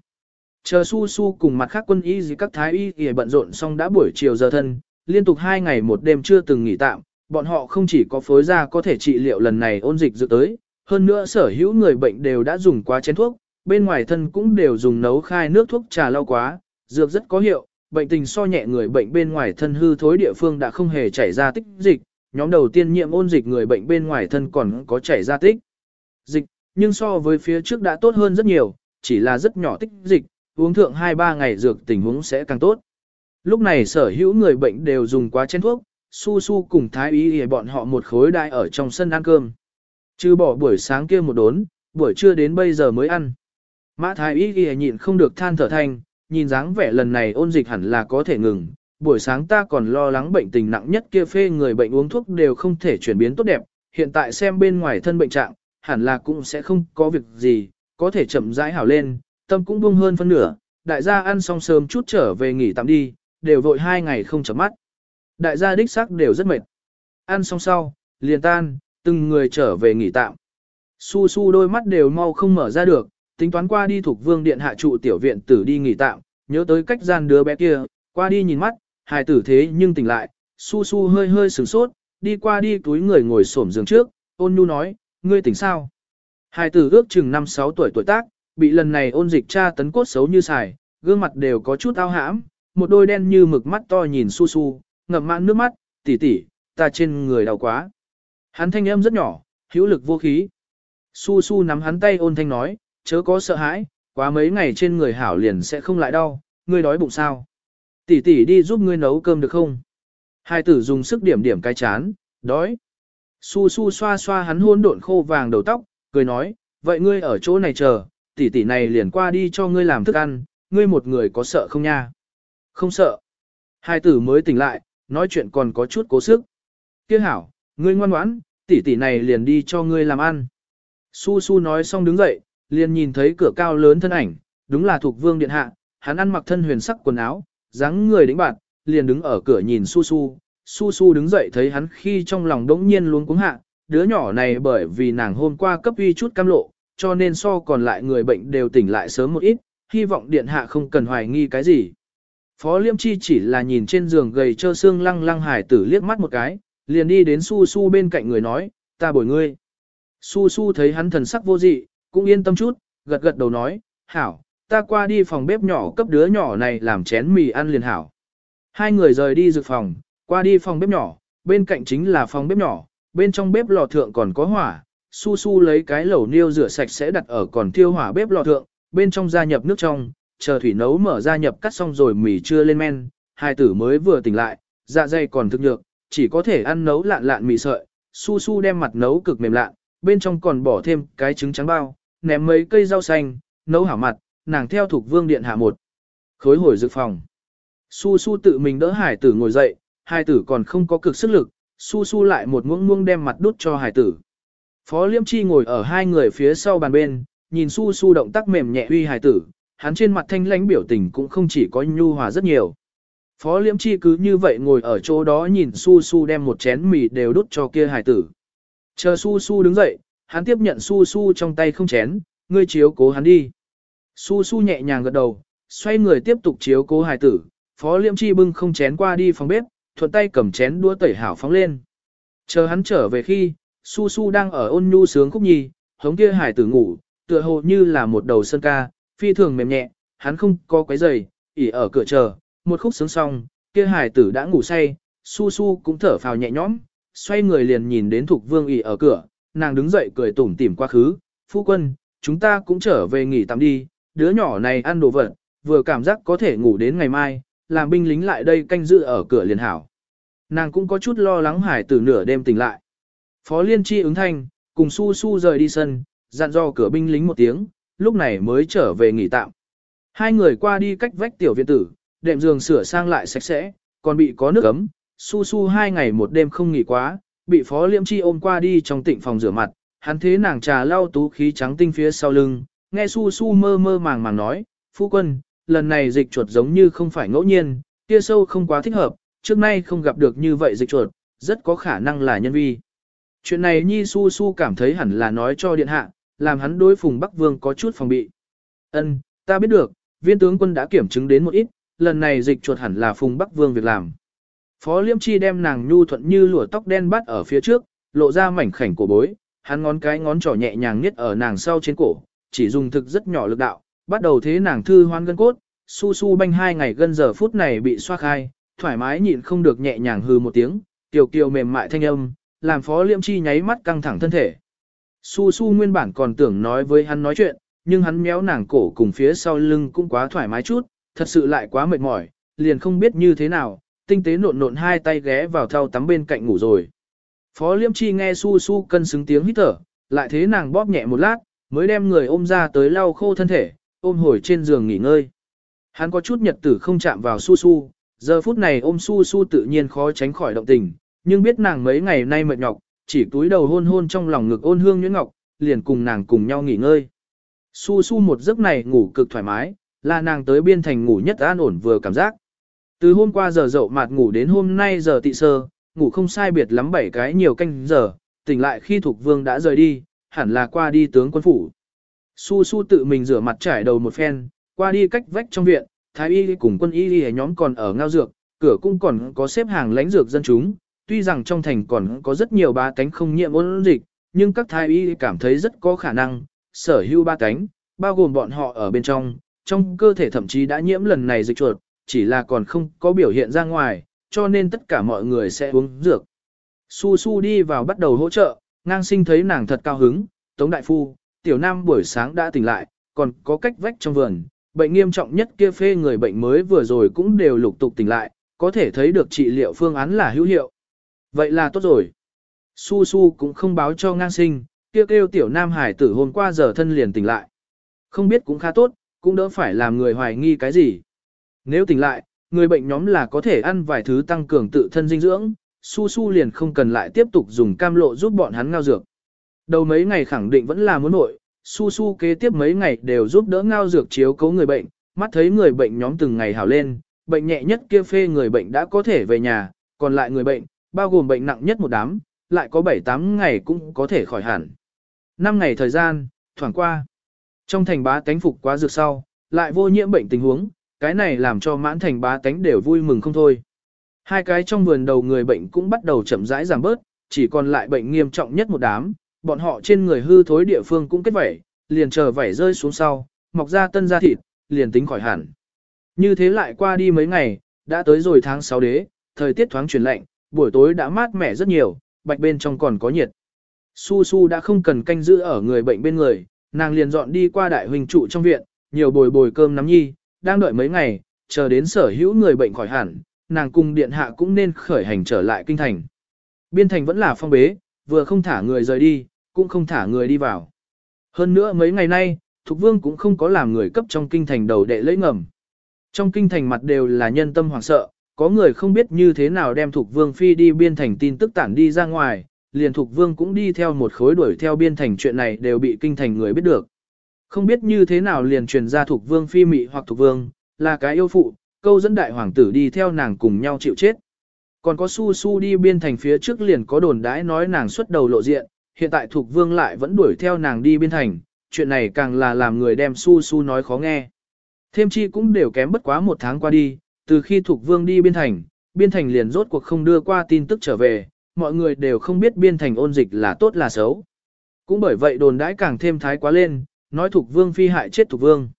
S1: Chờ su su cùng mặt khác quân y gì các thái y thì bận rộn xong đã buổi chiều giờ thân, liên tục hai ngày một đêm chưa từng nghỉ tạm, bọn họ không chỉ có phối ra có thể trị liệu lần này ôn dịch dự tới, hơn nữa sở hữu người bệnh đều đã dùng quá chén thuốc, bên ngoài thân cũng đều dùng nấu khai nước thuốc trà lau quá, dược rất có hiệu, bệnh tình so nhẹ người bệnh bên ngoài thân hư thối địa phương đã không hề chảy ra tích dịch, nhóm đầu tiên nhiễm ôn dịch người bệnh bên ngoài thân còn có chảy ra tích dịch, nhưng so với phía trước đã tốt hơn rất nhiều, chỉ là rất nhỏ tích dịch, uống thượng 2-3 ngày dược tình huống sẽ càng tốt. Lúc này sở hữu người bệnh đều dùng quá chén thuốc, su su cùng thái y để bọn họ một khối đại ở trong sân ăn cơm. Chứ bỏ buổi sáng kia một đốn, buổi trưa đến bây giờ mới ăn. Mã thái y ghi nhịn không được than thở thanh, nhìn dáng vẻ lần này ôn dịch hẳn là có thể ngừng. Buổi sáng ta còn lo lắng bệnh tình nặng nhất kia phê người bệnh uống thuốc đều không thể chuyển biến tốt đẹp, hiện tại xem bên ngoài thân bệnh trạng, hẳn là cũng sẽ không có việc gì, có thể chậm rãi hảo lên, tâm cũng buông hơn phân nửa, đại gia ăn xong sớm chút trở về nghỉ tạm đi, đều vội hai ngày không chấm mắt. Đại gia đích xác đều rất mệt. Ăn xong sau, liền tan, từng người trở về nghỉ tạm. Su su đôi mắt đều mau không mở ra được, tính toán qua đi thuộc vương điện hạ trụ tiểu viện tử đi nghỉ tạm, nhớ tới cách gian đứa bé kia, qua đi nhìn mắt, hài tử thế nhưng tỉnh lại, su su hơi hơi sửng sốt, đi qua đi túi người ngồi xổm giường trước, ôn nhu nói, ngươi tỉnh sao? Hai tử ước chừng 5-6 tuổi tuổi tác, bị lần này ôn dịch tra tấn cốt xấu như xài, gương mặt đều có chút ao hãm, một đôi đen như mực mắt to nhìn su su, ngậm mãn nước mắt, tỷ tỷ, ta trên người đau quá. Hắn thanh âm rất nhỏ, hữu lực vô khí. Su su nắm hắn tay ôn thanh nói, chớ có sợ hãi, quá mấy ngày trên người hảo liền sẽ không lại đau, ngươi đói bụng sao. Tỷ tỷ đi giúp ngươi nấu cơm được không? Hai tử dùng sức điểm điểm cái chán, đói. Su su xoa xoa hắn hôn độn khô vàng đầu tóc, cười nói, vậy ngươi ở chỗ này chờ, tỷ tỷ này liền qua đi cho ngươi làm thức ăn, ngươi một người có sợ không nha? Không sợ. Hai tử mới tỉnh lại, nói chuyện còn có chút cố sức. Kia hảo, ngươi ngoan ngoãn, tỷ tỷ này liền đi cho ngươi làm ăn. Su su nói xong đứng dậy, liền nhìn thấy cửa cao lớn thân ảnh, đúng là thuộc vương điện hạ, hắn ăn mặc thân huyền sắc quần áo, dáng người đĩnh bạn, liền đứng ở cửa nhìn su su. Su su đứng dậy thấy hắn khi trong lòng đống nhiên luôn cuống hạ, đứa nhỏ này bởi vì nàng hôm qua cấp uy chút cam lộ, cho nên so còn lại người bệnh đều tỉnh lại sớm một ít, hy vọng điện hạ không cần hoài nghi cái gì. Phó Liêm Chi chỉ là nhìn trên giường gầy trơ xương lăng lăng hải tử liếc mắt một cái, liền đi đến Su Su bên cạnh người nói, ta bồi ngươi. Su Su thấy hắn thần sắc vô dị, cũng yên tâm chút, gật gật đầu nói, hảo, ta qua đi phòng bếp nhỏ cấp đứa nhỏ này làm chén mì ăn liền hảo. Hai người rời đi dược phòng, qua đi phòng bếp nhỏ, bên cạnh chính là phòng bếp nhỏ, bên trong bếp lò thượng còn có hỏa, su su lấy cái lẩu niêu rửa sạch sẽ đặt ở còn thiêu hỏa bếp lò thượng, bên trong gia nhập nước trong, chờ thủy nấu mở gia nhập cắt xong rồi mì chưa lên men, hai tử mới vừa tỉnh lại, dạ dày còn thực nhược, chỉ có thể ăn nấu lạn lạn mì sợi, su su đem mặt nấu cực mềm lạn, bên trong còn bỏ thêm cái trứng trắng bao, ném mấy cây rau xanh, nấu hảo mặt, nàng theo thuộc vương điện hạ một. Khối hồi dự phòng. Su su tự mình đỡ hải tử ngồi dậy, hải tử còn không có cực sức lực, su su lại một muỗng muỗng đem mặt đút cho hải tử. Phó Liêm Chi ngồi ở hai người phía sau bàn bên, nhìn su su động tác mềm nhẹ uy hải tử, hắn trên mặt thanh lãnh biểu tình cũng không chỉ có nhu hòa rất nhiều. Phó Liêm Chi cứ như vậy ngồi ở chỗ đó nhìn su su đem một chén mì đều đút cho kia hải tử. Chờ su su đứng dậy, hắn tiếp nhận su su trong tay không chén, ngươi chiếu cố hắn đi. Su su nhẹ nhàng gật đầu, xoay người tiếp tục chiếu cố hải tử, Phó Liêm Chi bưng không chén qua đi phòng bếp, thuận tay cầm chén đũa tẩy hảo phóng lên. Chờ hắn trở về khi, Su Su đang ở ôn nhu sướng khúc nhi, hống kia hải tử ngủ, tựa hồ như là một đầu sơn ca, phi thường mềm nhẹ, hắn không có quấy giày, ỉ ở cửa chờ, một khúc sướng xong, kia hải tử đã ngủ say, Su Su cũng thở phào nhẹ nhõm, xoay người liền nhìn đến Thục Vương ỉ ở cửa, nàng đứng dậy cười tủm tỉm quá khứ, phu quân, chúng ta cũng trở về nghỉ tạm đi, đứa nhỏ này ăn đồ vật, vừa cảm giác có thể ngủ đến ngày mai, làm binh lính lại đây canh giữ ở cửa liền hảo. Nàng cũng có chút lo lắng hải tử nửa đêm tỉnh lại. Phó Liên Chi ứng thanh, cùng Su Su rời đi sân, dặn dò cửa binh lính một tiếng, lúc này mới trở về nghỉ tạm. Hai người qua đi cách vách tiểu viện tử, đệm giường sửa sang lại sạch sẽ, còn bị có nước ấm. Su Su hai ngày một đêm không nghỉ quá, bị Phó Liêm Chi ôm qua đi trong tịnh phòng rửa mặt, hắn thế nàng trà lau tú khí trắng tinh phía sau lưng, nghe Su Su mơ mơ màng màng nói, phu quân, lần này dịch chuột giống như không phải ngẫu nhiên, kia sâu không quá thích hợp, trước nay không gặp được như vậy dịch chuột, rất có khả năng là nhân vi. Chuyện này Nhi Su Su cảm thấy hẳn là nói cho điện hạ, làm hắn đối phùng Bắc Vương có chút phòng bị. Ân, ta biết được, viên tướng quân đã kiểm chứng đến một ít, lần này dịch chuột hẳn là phùng Bắc Vương việc làm. Phó Liêm Chi đem nàng nhu thuận như lụa tóc đen bắt ở phía trước, lộ ra mảnh khảnh của bối, hắn ngón cái ngón trỏ nhẹ nhàng nhất ở nàng sau trên cổ, chỉ dùng thực rất nhỏ lực đạo, bắt đầu thế nàng thư hoan gân cốt, su su banh hai ngày gân giờ phút này bị xoa khai, thoải mái nhịn không được nhẹ nhàng hừ một tiếng, tiểu kiều mềm mại thanh âm, làm phó liễm chi nháy mắt căng thẳng thân thể. Su su nguyên bản còn tưởng nói với hắn nói chuyện, nhưng hắn méo nàng cổ cùng phía sau lưng cũng quá thoải mái chút, thật sự lại quá mệt mỏi, liền không biết như thế nào, tinh tế nộn nộn hai tay ghé vào thau tắm bên cạnh ngủ rồi. Phó liễm Chi nghe su su cân xứng tiếng hít thở, lại thế nàng bóp nhẹ một lát, mới đem người ôm ra tới lau khô thân thể, ôm hồi trên giường nghỉ ngơi. Hắn có chút nhật tử không chạm vào su su, giờ phút này ôm su su tự nhiên khó tránh khỏi động tình, nhưng biết nàng mấy ngày nay mệt nhọc, chỉ túi đầu hôn hôn trong lòng ngực ôn hương nhuyễn ngọc, liền cùng nàng cùng nhau nghỉ ngơi. Su su một giấc này ngủ cực thoải mái, là nàng tới biên thành ngủ nhất an ổn vừa cảm giác. Từ hôm qua giờ dậu mạt ngủ đến hôm nay giờ tị sơ, ngủ không sai biệt lắm bảy cái nhiều canh giờ, tỉnh lại khi thuộc vương đã rời đi, hẳn là qua đi tướng quân phủ. Su su tự mình rửa mặt trải đầu một phen, qua đi cách vách trong viện, thái y cùng quân y y nhóm còn ở ngao dược, cửa cũng còn có xếp hàng lãnh dược dân chúng, tuy rằng trong thành còn có rất nhiều ba cánh không nhiễm ôn dịch, nhưng các thái y cảm thấy rất có khả năng, sở hữu ba cánh, bao gồm bọn họ ở bên trong, trong cơ thể thậm chí đã nhiễm lần này dịch chuột, chỉ là còn không có biểu hiện ra ngoài, cho nên tất cả mọi người sẽ uống dược. Su Su đi vào bắt đầu hỗ trợ, ngang sinh thấy nàng thật cao hứng, Tống Đại Phu, Tiểu Nam buổi sáng đã tỉnh lại, còn có cách vách trong vườn, bệnh nghiêm trọng nhất kia phê người bệnh mới vừa rồi cũng đều lục tục tỉnh lại, có thể thấy được trị liệu phương án là hữu hiệu. Vậy là tốt rồi. Su Su cũng không báo cho ngang sinh, kia kêu, kêu Tiểu Nam Hải tử hôm qua giờ thân liền tỉnh lại. Không biết cũng khá tốt, cũng đỡ phải làm người hoài nghi cái gì. Nếu tỉnh lại, người bệnh nhóm là có thể ăn vài thứ tăng cường tự thân dinh dưỡng, su su liền không cần lại tiếp tục dùng cam lộ giúp bọn hắn ngao dược. Đầu mấy ngày khẳng định vẫn là muốn nội, su su kế tiếp mấy ngày đều giúp đỡ ngao dược chiếu cấu người bệnh, mắt thấy người bệnh nhóm từng ngày hảo lên, bệnh nhẹ nhất kia phê người bệnh đã có thể về nhà, còn lại người bệnh, bao gồm bệnh nặng nhất một đám, lại có 7-8 ngày cũng có thể khỏi hẳn. 5 ngày thời gian, thoảng qua. Trong thành bá tánh phục quá dược sau, lại vô nhiễm bệnh tình huống, cái này làm cho mãn thành bá tánh đều vui mừng không thôi. Hai cái trong vườn đầu người bệnh cũng bắt đầu chậm rãi giảm bớt, chỉ còn lại bệnh nghiêm trọng nhất một đám, bọn họ trên người hư thối địa phương cũng kết vẩy, liền chờ vẩy rơi xuống sau, mọc ra tân ra thịt, liền tính khỏi hẳn. Như thế lại qua đi mấy ngày, đã tới rồi tháng 6 đế, thời tiết thoáng chuyển lạnh, buổi tối đã mát mẻ rất nhiều, bạch bên trong còn có nhiệt. Su Su đã không cần canh giữ ở người bệnh bên người, nàng liền dọn đi qua đại huynh trụ trong viện, nhiều bồi bồi cơm nắm nhi, đang đợi mấy ngày, chờ đến sở hữu người bệnh khỏi hẳn, nàng cùng điện hạ cũng nên khởi hành trở lại kinh thành. Biên thành vẫn là phong bế, vừa không thả người rời đi, cũng không thả người đi vào. Hơn nữa mấy ngày nay, Thục Vương cũng không có làm người cấp trong kinh thành đầu đệ lấy ngầm. Trong kinh thành mặt đều là nhân tâm hoảng sợ, có người không biết như thế nào đem Thục Vương phi đi biên thành tin tức tản đi ra ngoài, liền Thục Vương cũng đi theo một khối đuổi theo biên thành chuyện này đều bị kinh thành người biết được. Không biết như thế nào liền truyền ra Thục Vương phi mị hoặc Thục Vương, là cái yêu phụ, câu dẫn đại hoàng tử đi theo nàng cùng nhau chịu chết. Còn có su su đi biên thành phía trước liền có đồn đãi nói nàng xuất đầu lộ diện, hiện tại Thục Vương lại vẫn đuổi theo nàng đi biên thành, chuyện này càng là làm người đem su su nói khó nghe. Thêm chi cũng đều kém bất quá một tháng qua đi, từ khi Thục Vương đi biên thành, biên thành liền rốt cuộc không đưa qua tin tức trở về, mọi người đều không biết biên thành ôn dịch là tốt là xấu. Cũng bởi vậy đồn đãi càng thêm thái quá lên, nói Thục Vương phi hại chết Thục Vương.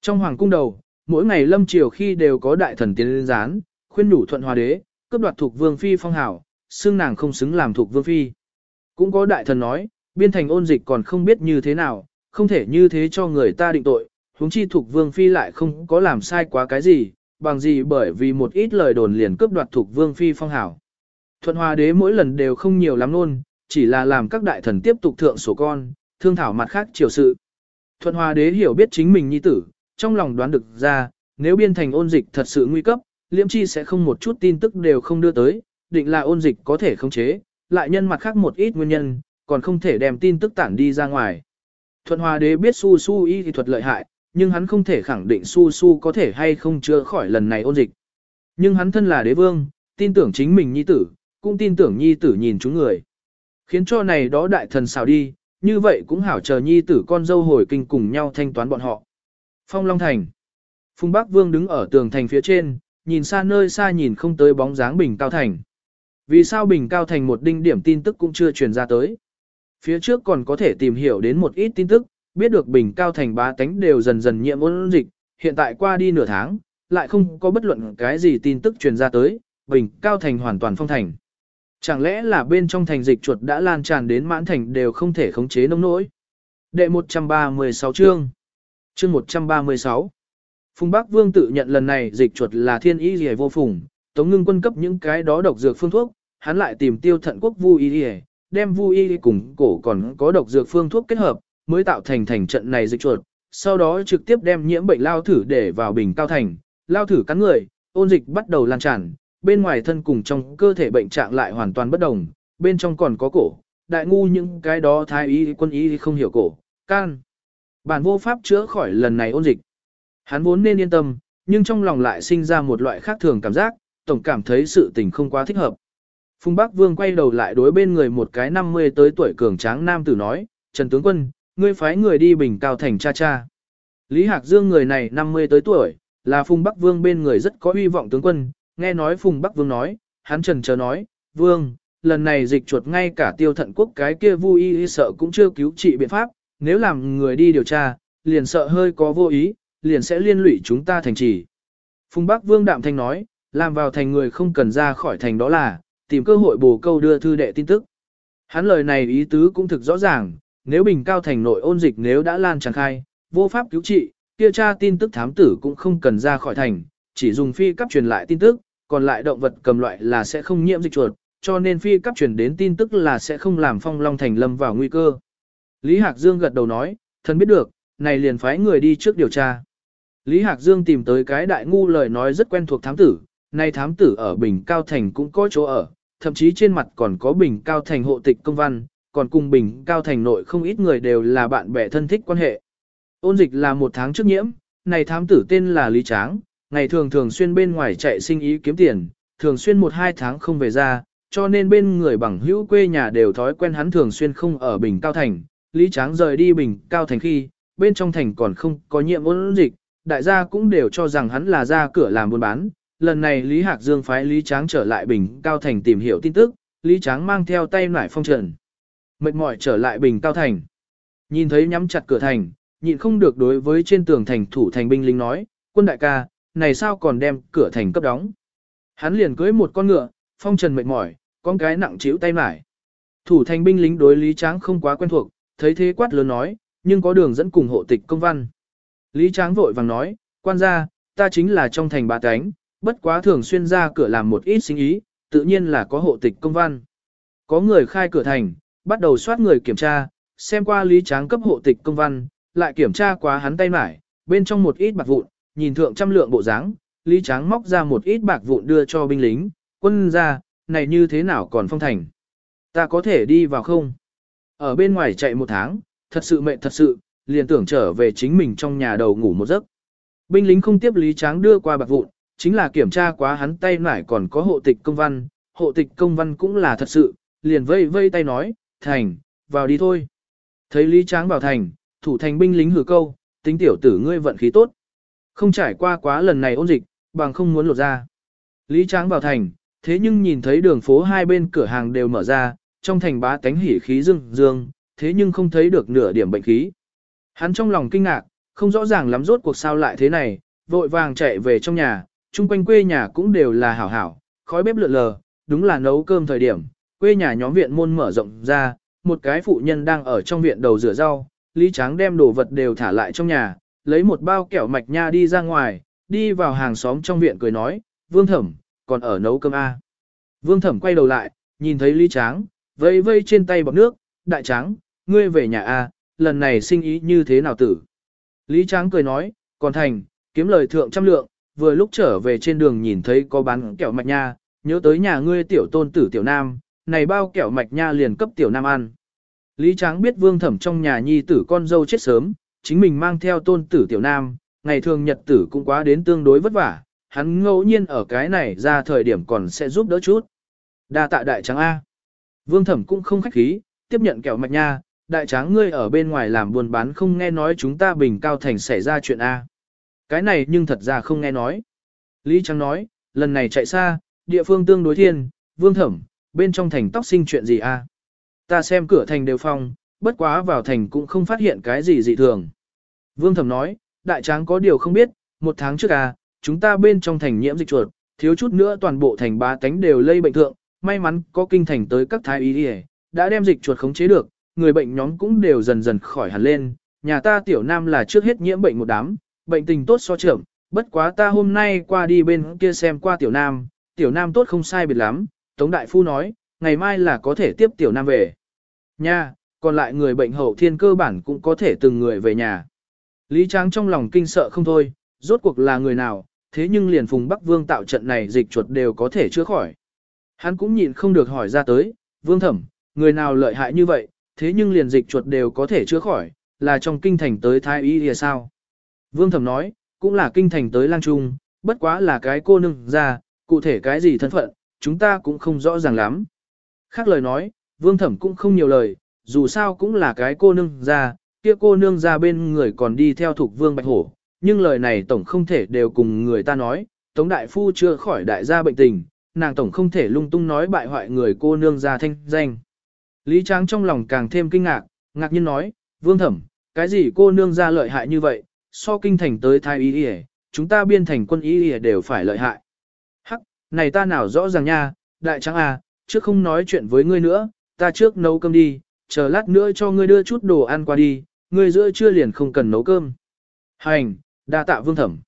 S1: Trong hoàng cung đầu, mỗi ngày lâm triều khi đều có đại thần tiến lên gián, khuyên nhủ thuận hòa đế, cướp đoạt Thục Vương phi phong hảo, xưng nàng không xứng làm Thục Vương phi. Cũng có đại thần nói, biên thành ôn dịch còn không biết như thế nào, không thể như thế cho người ta định tội, huống chi thuộc Vương phi lại không có làm sai quá cái gì, bằng gì bởi vì một ít lời đồn liền cướp đoạt thuộc Vương phi phong hảo. Thuận hòa đế mỗi lần đều không nhiều lắm luôn, chỉ là làm các đại thần tiếp tục thượng sổ con, thương thảo mặt khác triều sự. Thuận hòa đế hiểu biết chính mình nhi tử, trong lòng đoán được ra, nếu biên thành ôn dịch thật sự nguy cấp, liễm chi sẽ không một chút tin tức đều không đưa tới, định là ôn dịch có thể khống chế, lại nhân mặt khác một ít nguyên nhân, còn không thể đem tin tức tản đi ra ngoài. Thuận hòa đế biết su su y thì thuật lợi hại, nhưng hắn không thể khẳng định su su có thể hay không chữa khỏi lần này ôn dịch. Nhưng hắn thân là đế vương, tin tưởng chính mình nhi tử, cũng tin tưởng nhi tử nhìn chúng người. Khiến cho này đó đại thần xào đi, như vậy cũng hảo chờ nhi tử con dâu hồi kinh cùng nhau thanh toán bọn họ. Phong Long Thành Phùng Bắc Vương đứng ở tường thành phía trên, nhìn xa nơi xa nhìn không tới bóng dáng Bình Cao Thành. Vì sao Bình Cao Thành một đinh điểm tin tức cũng chưa truyền ra tới? Phía trước còn có thể tìm hiểu đến một ít tin tức, biết được Bình Cao Thành bá tánh đều dần dần nhiễm ôn dịch, hiện tại qua đi nửa tháng, lại không có bất luận cái gì tin tức truyền ra tới, Bình Cao Thành hoàn toàn phong thành. Chẳng lẽ là bên trong thành dịch chuột đã lan tràn đến mãn thành đều không thể khống chế nông nỗi? Đệ 136 chương Chương 136 Phùng Bắc Vương tự nhận lần này dịch chuột là thiên ý gì vô phùng, Tống ngưng quân cấp những cái đó độc dược phương thuốc, hắn lại tìm tiêu thận quốc vu y đem vu y cùng cổ còn có độc dược phương thuốc kết hợp, mới tạo thành thành trận này dịch chuột, sau đó trực tiếp đem nhiễm bệnh lao thử để vào bình cao thành, lao thử cắn người, ôn dịch bắt đầu lan tràn, bên ngoài thân cùng trong cơ thể bệnh trạng lại hoàn toàn bất đồng, bên trong còn có cổ, đại ngu những cái đó thái y quân y không hiểu cổ, can. Bản vô pháp chữa khỏi lần này ôn dịch. Hắn vốn nên yên tâm, nhưng trong lòng lại sinh ra một loại khác thường cảm giác, tổng cảm thấy sự tình không quá thích hợp. Phùng Bắc Vương quay đầu lại đối bên người một cái 50 tới tuổi cường tráng nam tử nói, Trần Tướng Quân, ngươi phái người đi bình cao thành cha cha. Lý Hạc Dương người này 50 tới tuổi, là Phùng Bắc Vương bên người rất có uy vọng tướng quân, nghe nói Phùng Bắc Vương nói, hắn trần chờ nói, Vương, lần này dịch chuột ngay cả tiêu thận quốc cái kia vui y sợ cũng chưa cứu trị biện pháp, nếu làm người đi điều tra, liền sợ hơi có vô ý, liền sẽ liên lụy chúng ta thành trì. Phùng Bắc Vương đạm thanh nói, làm vào thành người không cần ra khỏi thành đó là, tìm cơ hội bổ câu đưa thư đệ tin tức. Hắn lời này ý tứ cũng thực rõ ràng, nếu bình cao thành nội ôn dịch nếu đã lan tràn khai, vô pháp cứu trị, kia tra tin tức thám tử cũng không cần ra khỏi thành, chỉ dùng phi cấp truyền lại tin tức, còn lại động vật cầm loại là sẽ không nhiễm dịch chuột, cho nên phi cấp truyền đến tin tức là sẽ không làm phong long thành lâm vào nguy cơ. Lý Hạc Dương gật đầu nói, thân biết được, này liền phái người đi trước điều tra. Lý Hạc Dương tìm tới cái đại ngu lời nói rất quen thuộc thám tử, nay thám tử ở Bình Cao Thành cũng có chỗ ở, thậm chí trên mặt còn có Bình Cao Thành hộ tịch công văn, còn cùng Bình Cao Thành nội không ít người đều là bạn bè thân thích quan hệ. Ôn dịch là một tháng trước nhiễm, này thám tử tên là Lý Tráng, ngày thường thường xuyên bên ngoài chạy sinh ý kiếm tiền, thường xuyên một hai tháng không về ra, cho nên bên người bằng hữu quê nhà đều thói quen hắn thường xuyên không ở Bình Cao Thành. Lý Tráng rời đi Bình Cao Thành khi, bên trong thành còn không có nhiệm ôn dịch, đại gia cũng đều cho rằng hắn là ra cửa làm buôn bán. Lần này Lý Hạc Dương phái Lý Tráng trở lại Bình Cao Thành tìm hiểu tin tức, Lý Tráng mang theo tay nải phong trần. Mệt mỏi trở lại Bình Cao Thành. Nhìn thấy nhắm chặt cửa thành, nhịn không được đối với trên tường thành thủ thành binh lính nói, quân đại ca, này sao còn đem cửa thành cấp đóng. Hắn liền cưới một con ngựa, phong trần mệt mỏi, con cái nặng chịu tay mải. Thủ thành binh lính đối Lý Tráng không quá quen thuộc, thấy thế quát lớn nói, nhưng có đường dẫn cùng hộ tịch công văn. Lý Tráng vội vàng nói, quan gia, ta chính là trong thành bà cánh, bất quá thường xuyên ra cửa làm một ít sinh ý, tự nhiên là có hộ tịch công văn. Có người khai cửa thành, bắt đầu soát người kiểm tra, xem qua Lý Tráng cấp hộ tịch công văn, lại kiểm tra quá hắn tay mải, bên trong một ít bạc vụn, nhìn thượng trăm lượng bộ dáng, Lý Tráng móc ra một ít bạc vụn đưa cho binh lính, quân ra, này như thế nào còn phong thành. Ta có thể đi vào không? Ở bên ngoài chạy một tháng, thật sự mệt thật sự, liền tưởng trở về chính mình trong nhà đầu ngủ một giấc. Binh lính không tiếp Lý Tráng đưa qua bạc vụn, chính là kiểm tra quá hắn tay nải còn có hộ tịch công văn, hộ tịch công văn cũng là thật sự, liền vây vây tay nói, thành, vào đi thôi. Thấy Lý Tráng vào thành, thủ thành binh lính hử câu, tính tiểu tử ngươi vận khí tốt. Không trải qua quá lần này ôn dịch, bằng không muốn lột ra. Lý Tráng vào thành, thế nhưng nhìn thấy đường phố hai bên cửa hàng đều mở ra, trong thành bá tánh hỉ khí dương dương, thế nhưng không thấy được nửa điểm bệnh khí. Hắn trong lòng kinh ngạc, không rõ ràng lắm rốt cuộc sao lại thế này, vội vàng chạy về trong nhà, chung quanh quê nhà cũng đều là hảo hảo, khói bếp lượn lờ, đúng là nấu cơm thời điểm, quê nhà nhóm viện môn mở rộng ra, một cái phụ nhân đang ở trong viện đầu rửa rau, Lý Tráng đem đồ vật đều thả lại trong nhà, lấy một bao kẹo mạch nha đi ra ngoài, đi vào hàng xóm trong viện cười nói, Vương Thẩm, còn ở nấu cơm A. Vương Thẩm quay đầu lại, nhìn thấy Lý Tráng, vây vây trên tay bọc nước, đại tráng, ngươi về nhà A, lần này sinh ý như thế nào tử. Lý Tráng cười nói, còn thành, kiếm lời thượng trăm lượng, vừa lúc trở về trên đường nhìn thấy có bán kẹo mạch nha, nhớ tới nhà ngươi tiểu tôn tử tiểu nam, này bao kẹo mạch nha liền cấp tiểu nam ăn. Lý Tráng biết vương thẩm trong nhà nhi tử con dâu chết sớm, chính mình mang theo tôn tử tiểu nam, ngày thường nhật tử cũng quá đến tương đối vất vả, hắn ngẫu nhiên ở cái này ra thời điểm còn sẽ giúp đỡ chút. Đa tạ đại tráng A. Vương thẩm cũng không khách khí, tiếp nhận kẹo mạch nha, đại tráng ngươi ở bên ngoài làm buôn bán không nghe nói chúng ta bình cao thành xảy ra chuyện A. Cái này nhưng thật ra không nghe nói. Lý Trắng nói, lần này chạy xa, địa phương tương đối thiên, vương thẩm, bên trong thành tóc sinh chuyện gì A. Ta xem cửa thành đều phong, bất quá vào thành cũng không phát hiện cái gì dị thường. Vương thẩm nói, đại tráng có điều không biết, một tháng trước à, chúng ta bên trong thành nhiễm dịch chuột, thiếu chút nữa toàn bộ thành ba tánh đều lây bệnh thượng, may mắn có kinh thành tới các thái y đi đã đem dịch chuột khống chế được, người bệnh nhóm cũng đều dần dần khỏi hẳn lên, nhà ta tiểu nam là trước hết nhiễm bệnh một đám, bệnh tình tốt so trưởng, bất quá ta hôm nay qua đi bên kia xem qua tiểu nam, tiểu nam tốt không sai biệt lắm, Tống Đại Phu nói, ngày mai là có thể tiếp tiểu nam về. Nha, còn lại người bệnh hậu thiên cơ bản cũng có thể từng người về nhà. Lý Tráng trong lòng kinh sợ không thôi, rốt cuộc là người nào, thế nhưng liền Phùng Bắc Vương tạo trận này dịch chuột đều có thể chữa khỏi. Hắn cũng nhịn không được hỏi ra tới, Vương Thẩm, người nào lợi hại như vậy, thế nhưng liền dịch chuột đều có thể chữa khỏi, là trong kinh thành tới thái y thì sao? Vương Thẩm nói, cũng là kinh thành tới lang trung, bất quá là cái cô nương ra, cụ thể cái gì thân phận, chúng ta cũng không rõ ràng lắm. Khác lời nói, Vương Thẩm cũng không nhiều lời, dù sao cũng là cái cô nương ra, kia cô nương ra bên người còn đi theo thuộc Vương Bạch Hổ, nhưng lời này tổng không thể đều cùng người ta nói, Tống Đại Phu chưa khỏi đại gia bệnh tình, nàng tổng không thể lung tung nói bại hoại người cô nương ra thanh danh. Lý Tráng trong lòng càng thêm kinh ngạc, ngạc nhiên nói, Vương Thẩm, cái gì cô nương ra lợi hại như vậy, so kinh thành tới thái y y chúng ta biên thành quân y y đều phải lợi hại. Hắc, này ta nào rõ ràng nha, đại tráng à, trước không nói chuyện với ngươi nữa, ta trước nấu cơm đi, chờ lát nữa cho ngươi đưa chút đồ ăn qua đi, ngươi giữa trưa liền không cần nấu cơm. Hành, đa tạ vương thẩm.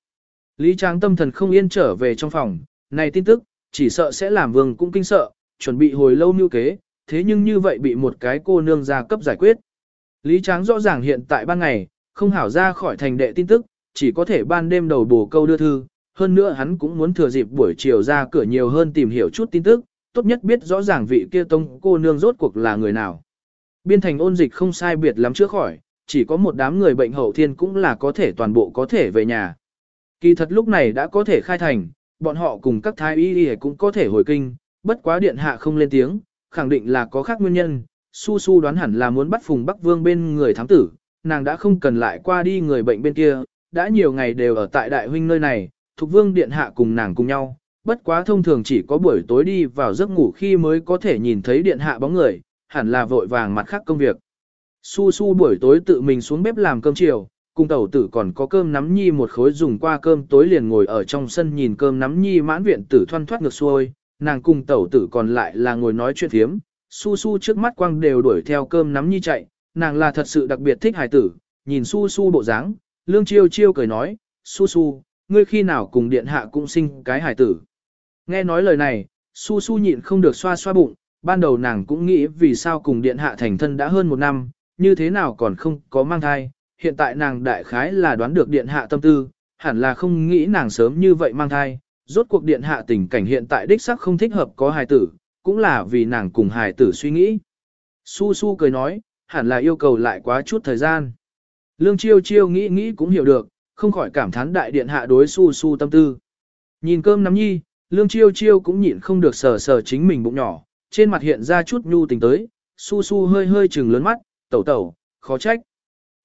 S1: Lý Tráng tâm thần không yên trở về trong phòng, này tin tức, chỉ sợ sẽ làm vương cũng kinh sợ, chuẩn bị hồi lâu mưu kế, thế nhưng như vậy bị một cái cô nương gia cấp giải quyết. Lý Tráng rõ ràng hiện tại ban ngày, không hảo ra khỏi thành đệ tin tức, chỉ có thể ban đêm đầu bổ câu đưa thư, hơn nữa hắn cũng muốn thừa dịp buổi chiều ra cửa nhiều hơn tìm hiểu chút tin tức, tốt nhất biết rõ ràng vị kia tông cô nương rốt cuộc là người nào. Biên thành ôn dịch không sai biệt lắm chữa khỏi, chỉ có một đám người bệnh hậu thiên cũng là có thể toàn bộ có thể về nhà. Kỳ thật lúc này đã có thể khai thành, bọn họ cùng các thái y y cũng có thể hồi kinh, bất quá điện hạ không lên tiếng, khẳng định là có khác nguyên nhân. Su Su đoán hẳn là muốn bắt Phùng Bắc Vương bên người thám tử, nàng đã không cần lại qua đi người bệnh bên kia, đã nhiều ngày đều ở tại đại huynh nơi này, Thục Vương điện hạ cùng nàng cùng nhau, bất quá thông thường chỉ có buổi tối đi vào giấc ngủ khi mới có thể nhìn thấy điện hạ bóng người, hẳn là vội vàng mặt khác công việc. Su Su buổi tối tự mình xuống bếp làm cơm chiều, cùng tẩu tử còn có cơm nắm nhi một khối dùng qua cơm tối liền ngồi ở trong sân nhìn cơm nắm nhi mãn viện tử thoăn thoát ngược xuôi, nàng cùng tẩu tử còn lại là ngồi nói chuyện thiếm, su su trước mắt quang đều đuổi theo cơm nắm nhi chạy, nàng là thật sự đặc biệt thích hài tử, nhìn su su bộ dáng, lương chiêu chiêu cười nói, su su, ngươi khi nào cùng điện hạ cũng sinh cái hài tử. Nghe nói lời này, su su nhịn không được xoa xoa bụng, ban đầu nàng cũng nghĩ vì sao cùng điện hạ thành thân đã hơn một năm, như thế nào còn không có mang thai, hiện tại nàng đại khái là đoán được điện hạ tâm tư, hẳn là không nghĩ nàng sớm như vậy mang thai, rốt cuộc điện hạ tình cảnh hiện tại đích sắc không thích hợp có hài tử, cũng là vì nàng cùng hài tử suy nghĩ. Su Su cười nói, hẳn là yêu cầu lại quá chút thời gian. Lương Chiêu Chiêu nghĩ nghĩ cũng hiểu được, không khỏi cảm thán đại điện hạ đối Su Su tâm tư. Nhìn cơm nắm nhi, Lương Chiêu Chiêu cũng nhịn không được sờ sờ chính mình bụng nhỏ, trên mặt hiện ra chút nhu tình tới, Su Su hơi hơi trừng lớn mắt, tẩu tẩu, khó trách.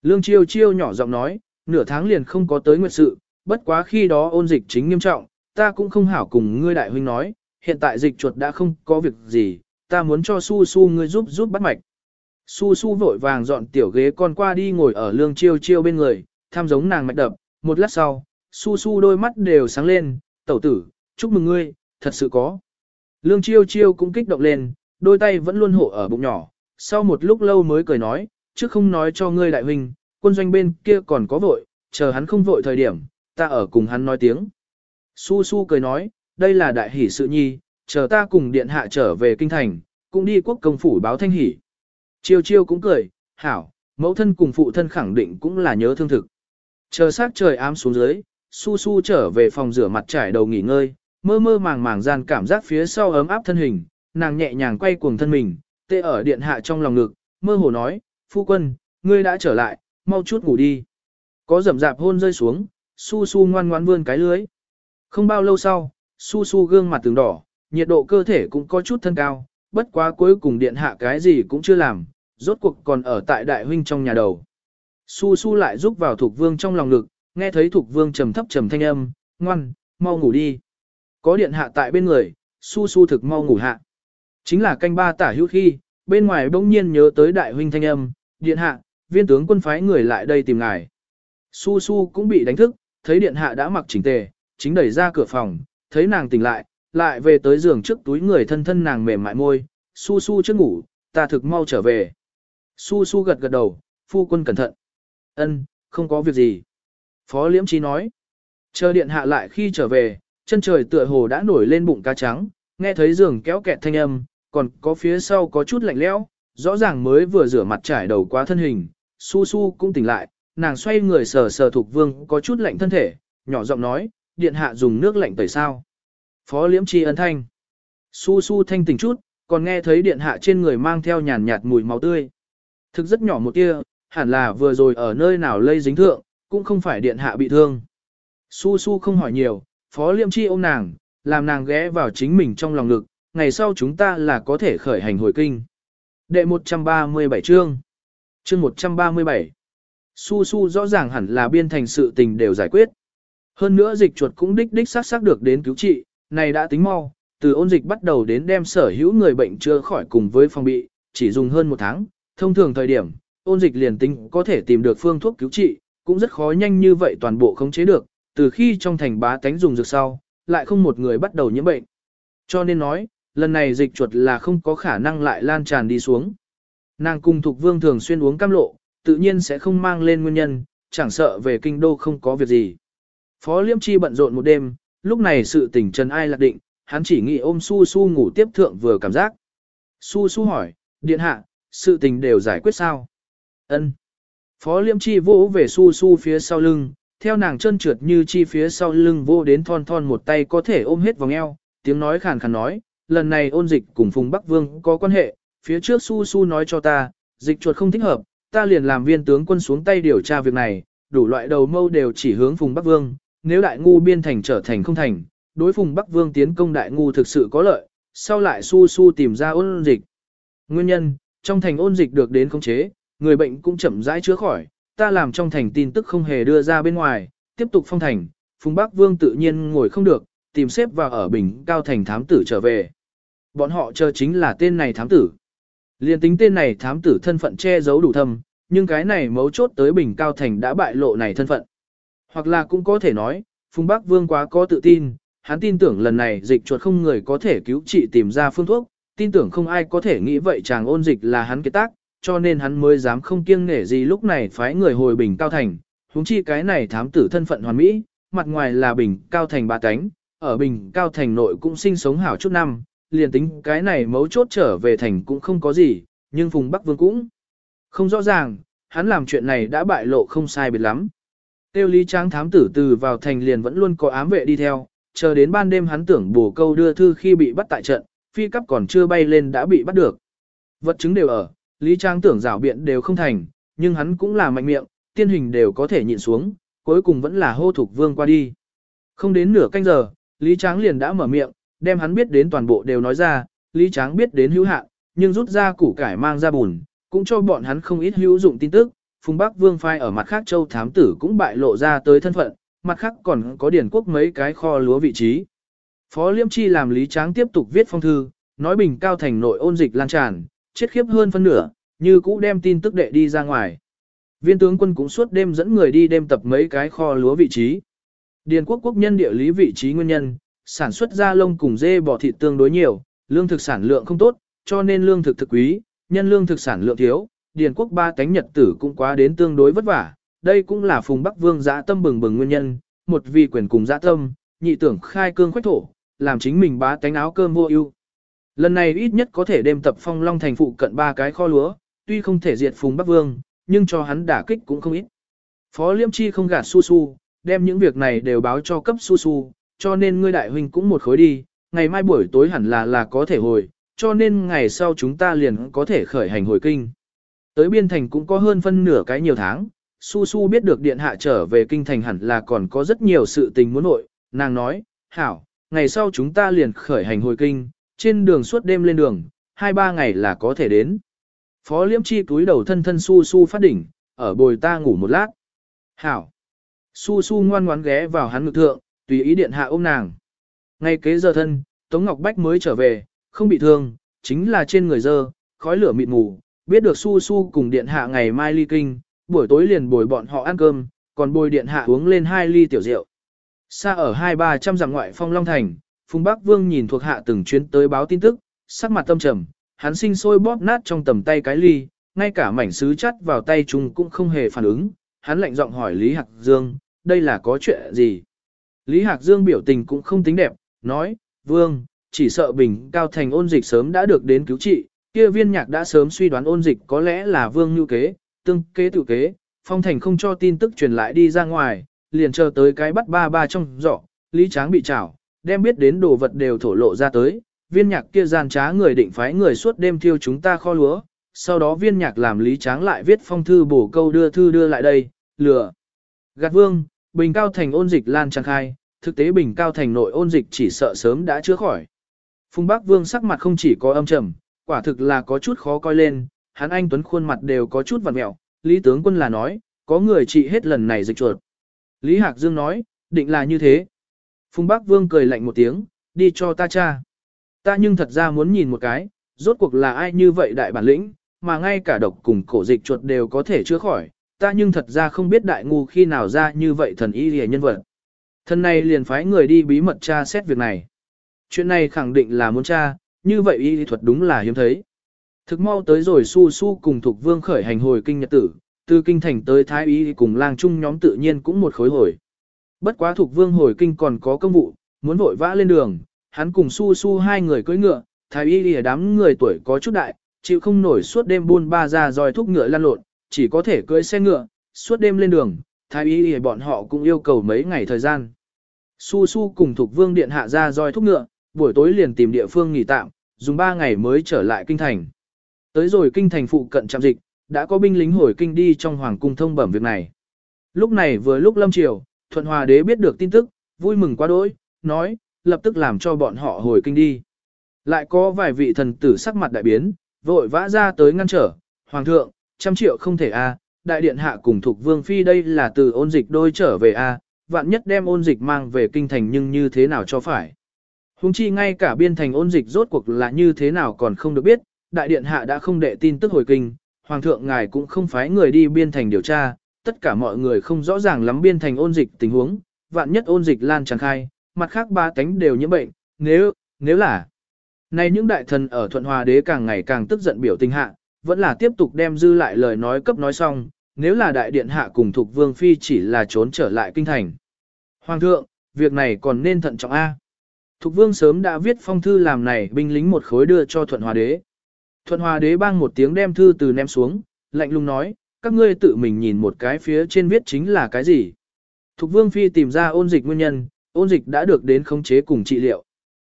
S1: Lương Chiêu Chiêu nhỏ giọng nói, nửa tháng liền không có tới nguyệt sự, bất quá khi đó ôn dịch chính nghiêm trọng, ta cũng không hảo cùng ngươi đại huynh nói, hiện tại dịch chuột đã không có việc gì, ta muốn cho Su Su ngươi giúp giúp bắt mạch. Su Su vội vàng dọn tiểu ghế con qua đi ngồi ở lương chiêu chiêu bên người, tham giống nàng mạch đập, một lát sau, Su Su đôi mắt đều sáng lên, tẩu tử, chúc mừng ngươi, thật sự có. Lương chiêu chiêu cũng kích động lên, đôi tay vẫn luôn hộ ở bụng nhỏ, sau một lúc lâu mới cười nói, trước không nói cho ngươi đại huynh, quân doanh bên kia còn có vội, chờ hắn không vội thời điểm, ta ở cùng hắn nói tiếng. Su Su cười nói, đây là đại hỷ sự nhi, chờ ta cùng điện hạ trở về kinh thành, cũng đi quốc công phủ báo thanh hỷ. Chiêu chiêu cũng cười, hảo, mẫu thân cùng phụ thân khẳng định cũng là nhớ thương thực. Chờ sát trời ám xuống dưới, Su Su trở về phòng rửa mặt trải đầu nghỉ ngơi, mơ mơ màng màng gian cảm giác phía sau ấm áp thân hình, nàng nhẹ nhàng quay cuồng thân mình, tê ở điện hạ trong lòng ngực, mơ hồ nói, phu quân, ngươi đã trở lại, mau chút ngủ đi. Có rầm rạp hôn rơi xuống, Su Su ngoan ngoan vươn cái lưới. Không bao lâu sau, su su gương mặt từng đỏ, nhiệt độ cơ thể cũng có chút thân cao, bất quá cuối cùng điện hạ cái gì cũng chưa làm, rốt cuộc còn ở tại đại huynh trong nhà đầu. Su su lại rúc vào thuộc vương trong lòng ngực, nghe thấy thuộc vương trầm thấp trầm thanh âm, ngoan, mau ngủ đi. Có điện hạ tại bên người, su su thực mau ngủ hạ. Chính là canh ba tả hữu khi, bên ngoài bỗng nhiên nhớ tới đại huynh thanh âm, điện hạ, viên tướng quân phái người lại đây tìm ngài. Su su cũng bị đánh thức, thấy điện hạ đã mặc chỉnh tề, chính đẩy ra cửa phòng, thấy nàng tỉnh lại, lại về tới giường trước túi người thân thân nàng mềm mại môi, su su trước ngủ, ta thực mau trở về. Su su gật gật đầu, phu quân cẩn thận. Ân, không có việc gì. Phó liễm trí nói. Chờ điện hạ lại khi trở về, Chân trời tựa hồ đã nổi lên bụng cá trắng, nghe thấy giường kéo kẹt thanh âm, còn có phía sau có chút lạnh lẽo, rõ ràng mới vừa rửa mặt trải đầu quá thân hình, su su cũng tỉnh lại, nàng xoay người sờ sờ thuộc vương có chút lạnh thân thể, nhỏ giọng nói, điện hạ dùng nước lạnh tẩy sao. Phó liễm chi ấn thanh. Su su thanh tỉnh chút, còn nghe thấy điện hạ trên người mang theo nhàn nhạt mùi máu tươi. Thực rất nhỏ một tia, hẳn là vừa rồi ở nơi nào lây dính thượng, cũng không phải điện hạ bị thương. Su su không hỏi nhiều, phó liêm chi ôm nàng, làm nàng ghé vào chính mình trong lòng ngực, ngày sau chúng ta là có thể khởi hành hồi kinh. Đệ 137 chương Chương 137 Su su rõ ràng hẳn là biên thành sự tình đều giải quyết. Hơn nữa dịch chuột cũng đích đích xác xác được đến cứu trị, này đã tính mau, từ ôn dịch bắt đầu đến đem sở hữu người bệnh chưa khỏi cùng với phòng bị, chỉ dùng hơn một tháng, thông thường thời điểm, ôn dịch liền tính có thể tìm được phương thuốc cứu trị, cũng rất khó nhanh như vậy toàn bộ khống chế được, từ khi trong thành bá tánh dùng dược sau, lại không một người bắt đầu nhiễm bệnh. Cho nên nói, lần này dịch chuột là không có khả năng lại lan tràn đi xuống. Nàng cùng thuộc Vương thường xuyên uống cam lộ, tự nhiên sẽ không mang lên nguyên nhân, chẳng sợ về kinh đô không có việc gì. Phó Liêm Chi bận rộn một đêm, lúc này sự tỉnh trần ai lạc định, hắn chỉ nghĩ ôm Su Su ngủ tiếp thượng vừa cảm giác. Su Su hỏi, điện hạ, sự tình đều giải quyết sao? Ân. Phó Liêm Chi vỗ về Su Su phía sau lưng, theo nàng chân trượt như chi phía sau lưng vô đến thon thon một tay có thể ôm hết vòng eo, tiếng nói khàn khàn nói, lần này ôn dịch cùng Phùng Bắc Vương có quan hệ, phía trước Su Su nói cho ta, dịch chuột không thích hợp, ta liền làm viên tướng quân xuống tay điều tra việc này, đủ loại đầu mâu đều chỉ hướng Phùng Bắc Vương, nếu đại ngu biên thành trở thành không thành, đối Phùng Bắc Vương tiến công đại ngu thực sự có lợi, sau lại Su Su tìm ra ôn dịch. Nguyên nhân, trong thành ôn dịch được đến khống chế, người bệnh cũng chậm rãi chữa khỏi, ta làm trong thành tin tức không hề đưa ra bên ngoài, tiếp tục phong thành, Phùng Bắc Vương tự nhiên ngồi không được, tìm xếp vào ở bình cao thành thám tử trở về. Bọn họ chờ chính là tên này thám tử. Liên tính tên này thám tử thân phận che giấu đủ thâm, nhưng cái này mấu chốt tới bình cao thành đã bại lộ này thân phận. Hoặc là cũng có thể nói, Phùng Bắc Vương quá có tự tin, hắn tin tưởng lần này dịch chuột không người có thể cứu trị tìm ra phương thuốc, tin tưởng không ai có thể nghĩ vậy chàng ôn dịch là hắn kế tác, cho nên hắn mới dám không kiêng nể gì lúc này phái người hồi bình cao thành, huống chi cái này thám tử thân phận hoàn mỹ, mặt ngoài là bình cao thành ba cánh, ở bình cao thành nội cũng sinh sống hảo chút năm, liền tính cái này mấu chốt trở về thành cũng không có gì, nhưng vùng Bắc Vương cũng không rõ ràng, hắn làm chuyện này đã bại lộ không sai biệt lắm. Tiêu lý trang thám tử từ vào thành liền vẫn luôn có ám vệ đi theo, chờ đến ban đêm hắn tưởng bổ câu đưa thư khi bị bắt tại trận, phi cấp còn chưa bay lên đã bị bắt được. Vật chứng đều ở, Lý Trang tưởng rảo biện đều không thành, nhưng hắn cũng là mạnh miệng, tiên hình đều có thể nhịn xuống, cuối cùng vẫn là hô thục vương qua đi. Không đến nửa canh giờ, Lý Tráng liền đã mở miệng, đem hắn biết đến toàn bộ đều nói ra, Lý Tráng biết đến hữu hạn, nhưng rút ra củ cải mang ra bùn, cũng cho bọn hắn không ít hữu dụng tin tức. Phùng Bắc Vương phai ở mặt khác châu thám tử cũng bại lộ ra tới thân phận, mặt khác còn có điển quốc mấy cái kho lúa vị trí. Phó Liêm Chi làm Lý Tráng tiếp tục viết phong thư, nói bình cao thành nội ôn dịch lan tràn, chết khiếp hơn phân nửa, như cũ đem tin tức đệ đi ra ngoài. Viên tướng quân cũng suốt đêm dẫn người đi đêm tập mấy cái kho lúa vị trí. Điền quốc quốc nhân địa lý vị trí nguyên nhân, sản xuất da lông cùng dê bò thịt tương đối nhiều, lương thực sản lượng không tốt, cho nên lương thực thực quý, nhân lương thực sản lượng thiếu, điền quốc ba cánh nhật tử cũng quá đến tương đối vất vả. Đây cũng là phùng Bắc Vương dã tâm bừng bừng nguyên nhân, một vì quyền cùng dã tâm, nhị tưởng khai cương khoách thổ, làm chính mình bá cánh áo cơm vô ưu. Lần này ít nhất có thể đem tập phong long thành phụ cận ba cái kho lúa, tuy không thể diệt phùng Bắc Vương, nhưng cho hắn đả kích cũng không ít. Phó Liêm Chi không gạt su su, đem những việc này đều báo cho cấp su su, cho nên ngươi đại huynh cũng một khối đi, ngày mai buổi tối hẳn là là có thể hồi, cho nên ngày sau chúng ta liền có thể khởi hành hồi kinh. Tới biên thành cũng có hơn phân nửa cái nhiều tháng, su su biết được điện hạ trở về kinh thành hẳn là còn có rất nhiều sự tình muốn nội, nàng nói, hảo, ngày sau chúng ta liền khởi hành hồi kinh, trên đường suốt đêm lên đường, hai ba ngày là có thể đến. Phó liễm chi túi đầu thân thân su su phát đỉnh, ở bồi ta ngủ một lát. Hảo. Su su ngoan ngoãn ghé vào hắn ngực thượng, tùy ý điện hạ ôm nàng. Ngay kế giờ thân, Tống Ngọc Bách mới trở về, không bị thương, chính là trên người dơ, khói lửa mịt mù, biết được su su cùng điện hạ ngày mai ly kinh, buổi tối liền bồi bọn họ ăn cơm, còn bồi điện hạ uống lên hai ly tiểu rượu. Xa ở hai ba trăm dặm ngoại phong Long Thành, Phùng Bắc Vương nhìn thuộc hạ từng chuyến tới báo tin tức, sắc mặt tâm trầm, hắn sinh sôi bóp nát trong tầm tay cái ly, ngay cả mảnh sứ chắt vào tay chúng cũng không hề phản ứng, hắn lạnh giọng hỏi Lý Hạc Dương, đây là có chuyện gì? Lý Hạc Dương biểu tình cũng không tính đẹp, nói, vương, chỉ sợ bình cao thành ôn dịch sớm đã được đến cứu trị, kia viên nhạc đã sớm suy đoán ôn dịch có lẽ là vương như kế, tương kế tự kế, phong thành không cho tin tức truyền lại đi ra ngoài, liền chờ tới cái bắt ba ba trong giỏ, Lý Tráng bị trảo, đem biết đến đồ vật đều thổ lộ ra tới, viên nhạc kia gian trá người định phái người suốt đêm thiêu chúng ta kho lúa, sau đó viên nhạc làm Lý Tráng lại viết phong thư bổ câu đưa thư đưa lại đây, lừa. Gạt vương, bình cao thành ôn dịch lan tràn khai, thực tế bình cao thành nội ôn dịch chỉ sợ sớm đã chữa khỏi. Phùng Bắc Vương sắc mặt không chỉ có âm trầm, quả thực là có chút khó coi lên, hắn anh tuấn khuôn mặt đều có chút vặn mẹo, Lý tướng quân là nói, có người trị hết lần này dịch chuột. Lý Hạc Dương nói, định là như thế. Phùng Bắc Vương cười lạnh một tiếng, đi cho ta cha. Ta nhưng thật ra muốn nhìn một cái, rốt cuộc là ai như vậy đại bản lĩnh, mà ngay cả độc cùng cổ dịch chuột đều có thể chữa khỏi, ta nhưng thật ra không biết đại ngu khi nào ra như vậy thần y hề nhân vật. Thần này liền phái người đi bí mật tra xét việc này. Chuyện này khẳng định là muốn tra, như vậy y thuật đúng là hiếm thấy. Thực mau tới rồi su su cùng thuộc vương khởi hành hồi kinh nhật tử, từ kinh thành tới thái y cùng lang trung nhóm tự nhiên cũng một khối hồi. Bất quá thuộc vương hồi kinh còn có công vụ, muốn vội vã lên đường, hắn cùng su su hai người cưỡi ngựa, thái y ở đám người tuổi có chút đại, chịu không nổi suốt đêm buôn ba ra dòi thúc ngựa lăn lộn, chỉ có thể cưỡi xe ngựa, suốt đêm lên đường, thái y thì bọn họ cũng yêu cầu mấy ngày thời gian. Su Su cùng thuộc vương điện hạ ra roi thúc ngựa, buổi tối liền tìm địa phương nghỉ tạm, dùng 3 ngày mới trở lại kinh thành. Tới rồi kinh thành phụ cận trạm dịch, đã có binh lính hồi kinh đi trong hoàng cung thông bẩm việc này. Lúc này vừa lúc lâm triều, thuận hòa đế biết được tin tức, vui mừng quá đỗi, nói, lập tức làm cho bọn họ hồi kinh đi. Lại có vài vị thần tử sắc mặt đại biến, vội vã ra tới ngăn trở, hoàng thượng, trăm triệu không thể a, đại điện hạ cùng thuộc vương phi đây là từ ôn dịch đôi trở về a, vạn nhất đem ôn dịch mang về kinh thành nhưng như thế nào cho phải. Hùng chi ngay cả biên thành ôn dịch rốt cuộc là như thế nào còn không được biết, đại điện hạ đã không đệ tin tức hồi kinh, hoàng thượng ngài cũng không phái người đi biên thành điều tra, tất cả mọi người không rõ ràng lắm biên thành ôn dịch tình huống, vạn nhất ôn dịch lan tràn khai, mặt khác ba tánh đều nhiễm bệnh, nếu, nếu là. Này những đại thần ở thuận hòa đế càng ngày càng tức giận biểu tình hạ, vẫn là tiếp tục đem dư lại lời nói cấp nói xong, nếu là đại điện hạ cùng thuộc vương phi chỉ là trốn trở lại kinh thành. Hoàng thượng, việc này còn nên thận trọng A. Thục vương sớm đã viết phong thư làm này binh lính một khối đưa cho thuận hòa đế. Thuận hòa đế bang một tiếng đem thư từ ném xuống, lạnh lùng nói, các ngươi tự mình nhìn một cái phía trên viết chính là cái gì. Thục vương phi tìm ra ôn dịch nguyên nhân, ôn dịch đã được đến khống chế cùng trị liệu.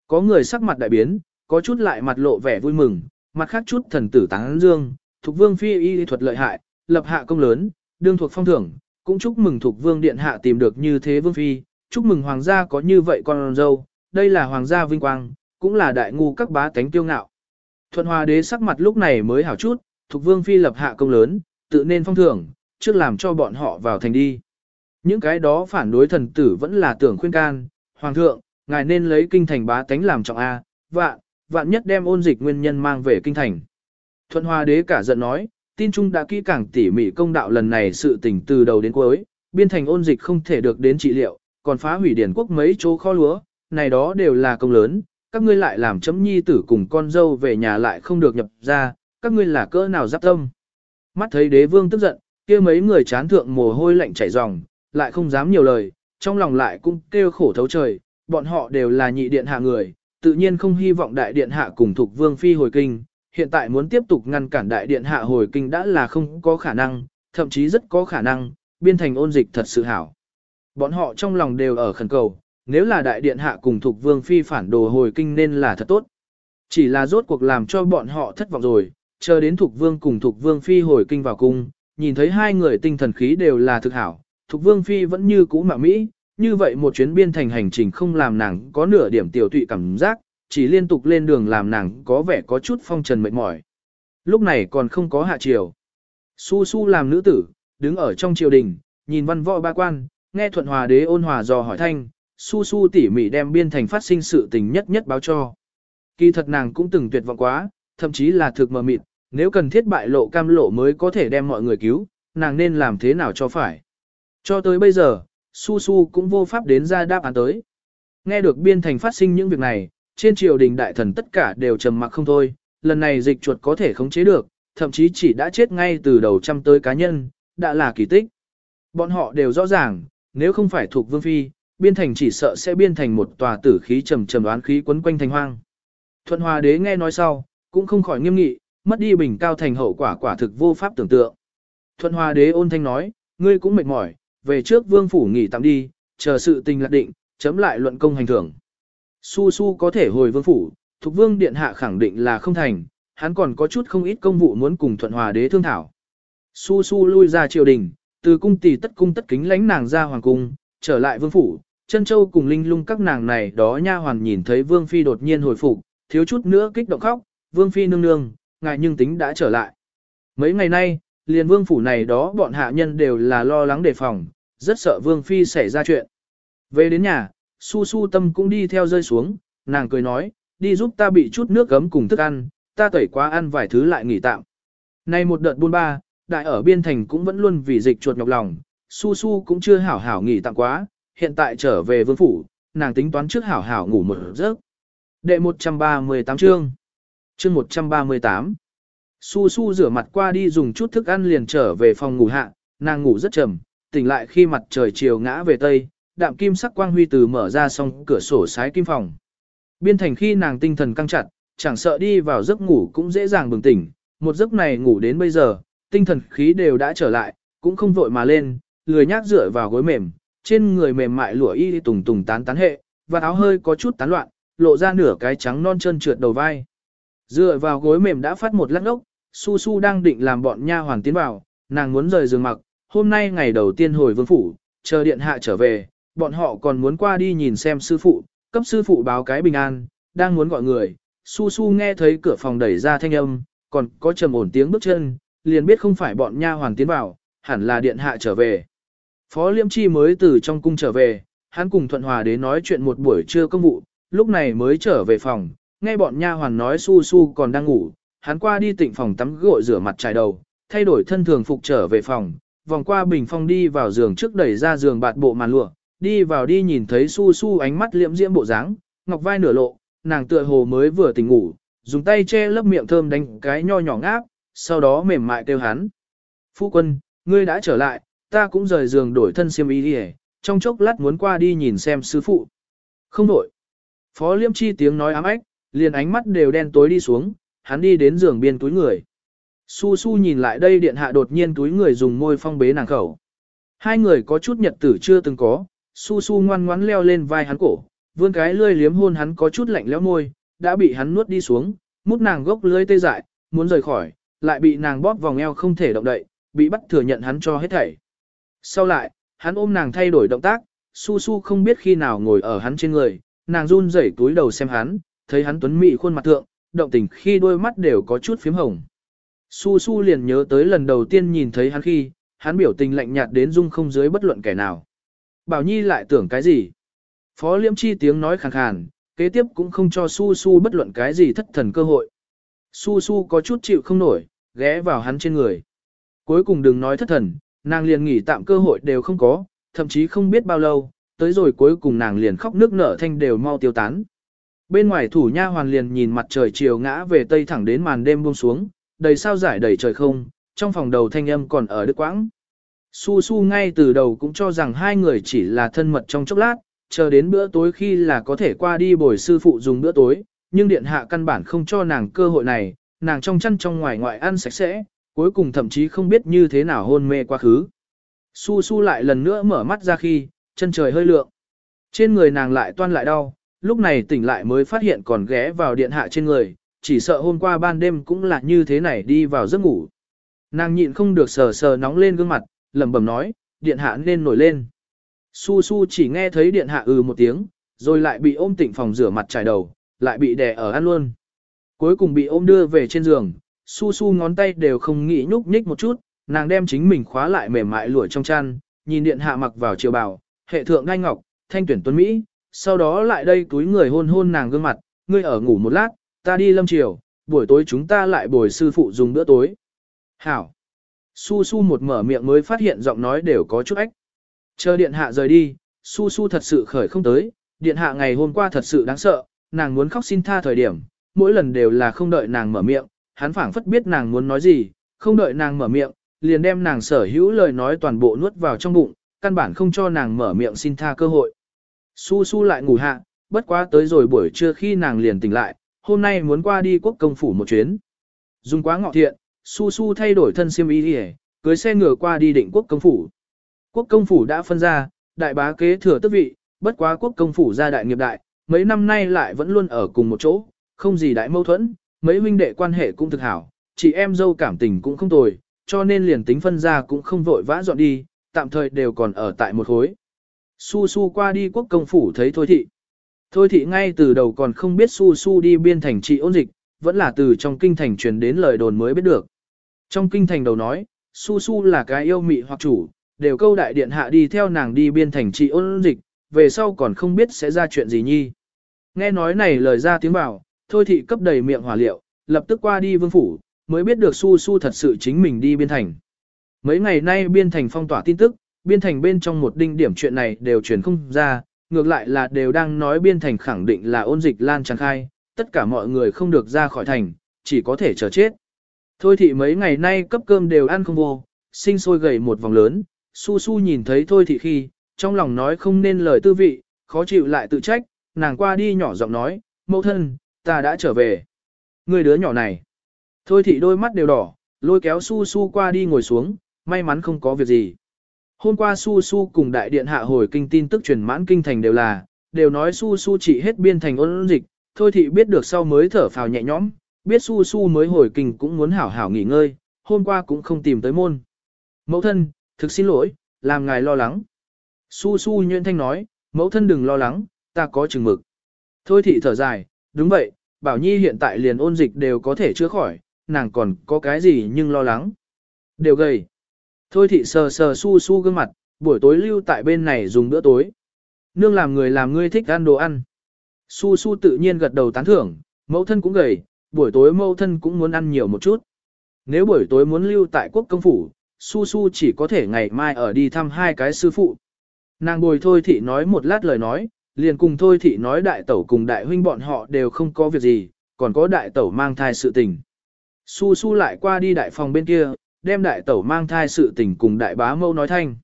S1: Có người sắc mặt đại biến, có chút lại mặt lộ vẻ vui mừng, mặt khác chút thần tử táng dương, thục vương phi y thuật lợi hại, lập hạ công lớn, đương thuộc phong thưởng, cũng chúc mừng thuộc vương điện hạ tìm được như thế vương phi, chúc mừng hoàng gia có như vậy con dâu, đây là hoàng gia vinh quang, cũng là đại ngu các bá tánh tiêu ngạo. Thuận hòa đế sắc mặt lúc này mới hảo chút, Thục vương phi lập hạ công lớn, tự nên phong thưởng, trước làm cho bọn họ vào thành đi. Những cái đó phản đối thần tử vẫn là tưởng khuyên can, hoàng thượng, ngài nên lấy kinh thành bá tánh làm trọng A, vạn, vạn nhất đem ôn dịch nguyên nhân mang về kinh thành. Thuận hòa đế cả giận nói, tin Trung đã kỹ càng tỉ mỉ công đạo lần này sự tình từ đầu đến cuối, biên thành ôn dịch không thể được đến trị liệu, còn phá hủy điển quốc mấy chỗ kho lúa, này đó đều là công lớn, các ngươi lại làm chấm nhi tử cùng con dâu về nhà lại không được nhập ra, các ngươi là cỡ nào giáp tâm. Mắt thấy đế vương tức giận, kia mấy người chán thượng mồ hôi lạnh chảy ròng, lại không dám nhiều lời, trong lòng lại cũng kêu khổ thấu trời, bọn họ đều là nhị điện hạ người, tự nhiên không hy vọng đại điện hạ cùng thuộc vương phi hồi kinh, hiện tại muốn tiếp tục ngăn cản đại điện hạ hồi kinh đã là không có khả năng, thậm chí rất có khả năng, biên thành ôn dịch thật sự hảo. Bọn họ trong lòng đều ở khẩn cầu, nếu là đại điện hạ cùng thuộc vương phi phản đồ hồi kinh nên là thật tốt. Chỉ là rốt cuộc làm cho bọn họ thất vọng rồi, chờ đến thuộc vương cùng thuộc vương phi hồi kinh vào cung, nhìn thấy hai người tinh thần khí đều là thực hảo, thuộc vương phi vẫn như cũ mạ Mỹ, như vậy một chuyến biên thành hành trình không làm nàng có nửa điểm tiểu tụy cảm giác, chỉ liên tục lên đường làm nàng có vẻ có chút phong trần mệt mỏi. Lúc này còn không có hạ triều. Su Su làm nữ tử, đứng ở trong triều đình, nhìn văn võ ba quan, nghe thuận hòa đế ôn hòa dò hỏi thanh, Su Su tỉ mỉ đem biên thành phát sinh sự tình nhất nhất báo cho. Kỳ thật nàng cũng từng tuyệt vọng quá, thậm chí là thực mờ mịt, nếu cần thiết bại lộ cam lộ mới có thể đem mọi người cứu, nàng nên làm thế nào cho phải. Cho tới bây giờ, Su Su cũng vô pháp đến ra đáp án tới. Nghe được biên thành phát sinh những việc này, trên triều đình đại thần tất cả đều trầm mặc không thôi, lần này dịch chuột có thể khống chế được, thậm chí chỉ đã chết ngay từ đầu trăm tới cá nhân, đã là kỳ tích. Bọn họ đều rõ ràng, nếu không phải thuộc vương phi, biên thành chỉ sợ sẽ biên thành một tòa tử khí trầm trầm đoán khí quấn quanh thành hoang. Thuận Hòa đế nghe nói sau, cũng không khỏi nghiêm nghị, mất đi bình cao thành hậu quả quả thực vô pháp tưởng tượng. Thuận Hòa đế ôn thanh nói, ngươi cũng mệt mỏi, về trước vương phủ nghỉ tạm đi, chờ sự tình lạc định, chấm lại luận công hành thưởng. Su Su có thể hồi vương phủ, Thục Vương Điện Hạ khẳng định là không thành, hắn còn có chút không ít công vụ muốn cùng Thuận Hòa Đế thương thảo. Su Su lui ra triều đình, từ cung tỷ tất cung tất kính lãnh nàng ra hoàng cung, trở lại vương phủ, chân châu cùng linh lung các nàng này đó nha hoàn nhìn thấy vương phi đột nhiên hồi phục, thiếu chút nữa kích động khóc, vương phi nương nương, ngài nhưng tính đã trở lại. Mấy ngày nay, liền vương phủ này đó bọn hạ nhân đều là lo lắng đề phòng, rất sợ vương phi xảy ra chuyện. Về đến nhà, su su tâm cũng đi theo rơi xuống, nàng cười nói, đi giúp ta bị chút nước gấm cùng thức ăn, ta tẩy quá ăn vài thứ lại nghỉ tạm. Nay một đợt buôn ba, đại ở biên thành cũng vẫn luôn vì dịch chuột nhọc lòng, su su cũng chưa hảo hảo nghỉ tạm quá, hiện tại trở về vương phủ, nàng tính toán trước hảo hảo ngủ một giấc. Đệ 138 chương Chương 138 Su su rửa mặt qua đi dùng chút thức ăn liền trở về phòng ngủ hạ, nàng ngủ rất trầm, tỉnh lại khi mặt trời chiều ngã về tây, đạm kim sắc quang huy từ mở ra xong cửa sổ sái kim phòng. Biên thành khi nàng tinh thần căng chặt, chẳng sợ đi vào giấc ngủ cũng dễ dàng bừng tỉnh, một giấc này ngủ đến bây giờ, tinh thần khí đều đã trở lại, cũng không vội mà lên, lười nhác dựa vào gối mềm, trên người mềm mại lụa y tùng tùng tán tán hệ, và áo hơi có chút tán loạn, lộ ra nửa cái trắng non chân trượt đầu vai. Dựa vào gối mềm đã phát một lắc ốc, Su Su đang định làm bọn nha hoàn tiến vào, nàng muốn rời giường mặc, hôm nay ngày đầu tiên hồi vương phủ, chờ điện hạ trở về, bọn họ còn muốn qua đi nhìn xem sư phụ, cấp sư phụ báo cái bình an, đang muốn gọi người, su su nghe thấy cửa phòng đẩy ra thanh âm, còn có trầm ổn tiếng bước chân, liền biết không phải bọn nha hoàn tiến vào, hẳn là điện hạ trở về. Phó Liêm Chi mới từ trong cung trở về, hắn cùng Thuận Hòa đến nói chuyện một buổi trưa công vụ, lúc này mới trở về phòng, nghe bọn nha hoàn nói su su còn đang ngủ, hắn qua đi tịnh phòng tắm gội rửa mặt trải đầu, thay đổi thân thường phục trở về phòng, vòng qua bình phong đi vào giường trước đẩy ra giường bạt bộ màn lụa, đi vào đi nhìn thấy su su ánh mắt liễm diễm bộ dáng, ngọc vai nửa lộ, nàng tựa hồ mới vừa tỉnh ngủ, dùng tay che lấp miệng thơm đánh cái nho nhỏ ngáp, sau đó mềm mại kêu hắn. Phu quân, ngươi đã trở lại, ta cũng rời giường đổi thân xiêm y đi trong chốc lát muốn qua đi nhìn xem sư phụ. Không đổi. Phó liêm chi tiếng nói ám ách, liền ánh mắt đều đen tối đi xuống, hắn đi đến giường biên túi người. Su su nhìn lại đây điện hạ đột nhiên túi người dùng môi phong bế nàng khẩu. Hai người có chút nhật tử chưa từng có, su su ngoan ngoãn leo lên vai hắn cổ, vươn cái lươi liếm hôn hắn có chút lạnh lẽo môi, đã bị hắn nuốt đi xuống, mút nàng gốc lưỡi tê dại, muốn rời khỏi, lại bị nàng bóp vòng eo không thể động đậy, bị bắt thừa nhận hắn cho hết thảy. Sau lại, hắn ôm nàng thay đổi động tác, su su không biết khi nào ngồi ở hắn trên người, nàng run rẩy túi đầu xem hắn, thấy hắn tuấn mỹ khuôn mặt thượng, động tình khi đôi mắt đều có chút phím hồng. Su su liền nhớ tới lần đầu tiên nhìn thấy hắn khi, hắn biểu tình lạnh nhạt đến dung không dưới bất luận kẻ nào. Bảo Nhi lại tưởng cái gì? Phó Liễm Chi tiếng nói khàn khàn, kế tiếp cũng không cho Su Su bất luận cái gì thất thần cơ hội. Su Su có chút chịu không nổi, ghé vào hắn trên người. Cuối cùng đừng nói thất thần, nàng liền nghỉ tạm cơ hội đều không có, thậm chí không biết bao lâu, tới rồi cuối cùng nàng liền khóc nước nở thanh đều mau tiêu tán. Bên ngoài thủ nha hoàn liền nhìn mặt trời chiều ngã về tây thẳng đến màn đêm buông xuống, đầy sao giải đầy trời không, trong phòng đầu thanh âm còn ở đức quãng. Su Su ngay từ đầu cũng cho rằng hai người chỉ là thân mật trong chốc lát, chờ đến bữa tối khi là có thể qua đi bồi sư phụ dùng bữa tối, nhưng điện hạ căn bản không cho nàng cơ hội này, nàng trong chăn trong ngoài ngoại ăn sạch sẽ, cuối cùng thậm chí không biết như thế nào hôn mê quá khứ. Su Su lại lần nữa mở mắt ra khi, chân trời hơi lượng. Trên người nàng lại toan lại đau, lúc này tỉnh lại mới phát hiện còn ghé vào điện hạ trên người, chỉ sợ hôm qua ban đêm cũng là như thế này đi vào giấc ngủ. Nàng nhịn không được sờ sờ nóng lên gương mặt, lẩm bẩm nói, điện hạ nên nổi lên. Su su chỉ nghe thấy điện hạ ừ một tiếng, rồi lại bị ôm tỉnh phòng rửa mặt trải đầu, lại bị đè ở ăn luôn. Cuối cùng bị ôm đưa về trên giường, su su ngón tay đều không nghĩ nhúc nhích một chút, nàng đem chính mình khóa lại mềm mại lụa trong chăn, nhìn điện hạ mặc vào chiều bào, hệ thượng ngai ngọc, thanh tuyển tuấn Mỹ, sau đó lại đây túi người hôn hôn nàng gương mặt, ngươi ở ngủ một lát, ta đi lâm chiều, buổi tối chúng ta lại bồi sư phụ dùng bữa tối. Hảo. Su Su một mở miệng mới phát hiện giọng nói đều có chút ách. Chờ điện hạ rời đi, Su Su thật sự khởi không tới, điện hạ ngày hôm qua thật sự đáng sợ, nàng muốn khóc xin tha thời điểm, mỗi lần đều là không đợi nàng mở miệng, hắn phảng phất biết nàng muốn nói gì, không đợi nàng mở miệng, liền đem nàng sở hữu lời nói toàn bộ nuốt vào trong bụng, căn bản không cho nàng mở miệng xin tha cơ hội. Su Su lại ngủ hạ, bất quá tới rồi buổi trưa khi nàng liền tỉnh lại, hôm nay muốn qua đi quốc công phủ một chuyến. Dùng quá ngọ thiện, Su Su thay đổi thân xiêm y đi cưới xe ngựa qua đi định quốc công phủ. Quốc công phủ đã phân ra, đại bá kế thừa tước vị, bất quá quốc công phủ ra đại nghiệp đại, mấy năm nay lại vẫn luôn ở cùng một chỗ, không gì đại mâu thuẫn, mấy huynh đệ quan hệ cũng thực hảo, chị em dâu cảm tình cũng không tồi, cho nên liền tính phân ra cũng không vội vã dọn đi, tạm thời đều còn ở tại một khối. Su Su qua đi quốc công phủ thấy Thôi Thị. Thôi Thị ngay từ đầu còn không biết Su Su đi biên thành trị ôn dịch, vẫn là từ trong kinh thành truyền đến lời đồn mới biết được. Trong kinh thành đầu nói, Su Su là cái yêu mị hoặc chủ, đều câu đại điện hạ đi theo nàng đi biên thành trị ôn dịch, về sau còn không biết sẽ ra chuyện gì nhi. Nghe nói này lời ra tiếng bảo, Thôi Thị cấp đầy miệng hỏa liệu, lập tức qua đi vương phủ, mới biết được Su Su thật sự chính mình đi biên thành. Mấy ngày nay biên thành phong tỏa tin tức, biên thành bên trong một đinh điểm chuyện này đều truyền không ra, ngược lại là đều đang nói biên thành khẳng định là ôn dịch lan tràn khai, tất cả mọi người không được ra khỏi thành, chỉ có thể chờ chết. Thôi thị mấy ngày nay cấp cơm đều ăn không vô, sinh sôi gầy một vòng lớn, su su nhìn thấy thôi thị khi, trong lòng nói không nên lời tư vị, khó chịu lại tự trách, nàng qua đi nhỏ giọng nói, mẫu thân, ta đã trở về. Người đứa nhỏ này. Thôi Thị đôi mắt đều đỏ, lôi kéo su su qua đi ngồi xuống, may mắn không có việc gì. Hôm qua Su Su cùng đại điện hạ hồi kinh tin tức truyền mãn kinh thành đều là, đều nói Su Su chỉ hết biên thành ôn dịch, thôi Thị biết được sau mới thở phào nhẹ nhõm, biết Su Su mới hồi kinh cũng muốn hảo hảo nghỉ ngơi, hôm qua cũng không tìm tới môn. Mẫu thân, thực xin lỗi, làm ngài lo lắng. Su Su nhuyễn thanh nói, mẫu thân đừng lo lắng, ta có chừng mực. Thôi thị thở dài, đúng vậy, Bảo Nhi hiện tại liền ôn dịch đều có thể chữa khỏi, nàng còn có cái gì nhưng lo lắng. Đều gầy. Thôi thị sờ sờ su su gương mặt, buổi tối lưu tại bên này dùng bữa tối. Nương làm người làm ngươi thích ăn đồ ăn. Su su tự nhiên gật đầu tán thưởng, mẫu thân cũng gầy, buổi tối mẫu thân cũng muốn ăn nhiều một chút. Nếu buổi tối muốn lưu tại quốc công phủ, su su chỉ có thể ngày mai ở đi thăm hai cái sư phụ. Nàng bồi thôi thị nói một lát lời nói, liền cùng thôi thị nói đại tẩu cùng đại huynh bọn họ đều không có việc gì, còn có đại tẩu mang thai sự tình. Su su lại qua đi đại phòng bên kia, đem đại tẩu mang thai sự tình cùng đại bá mâu nói thanh.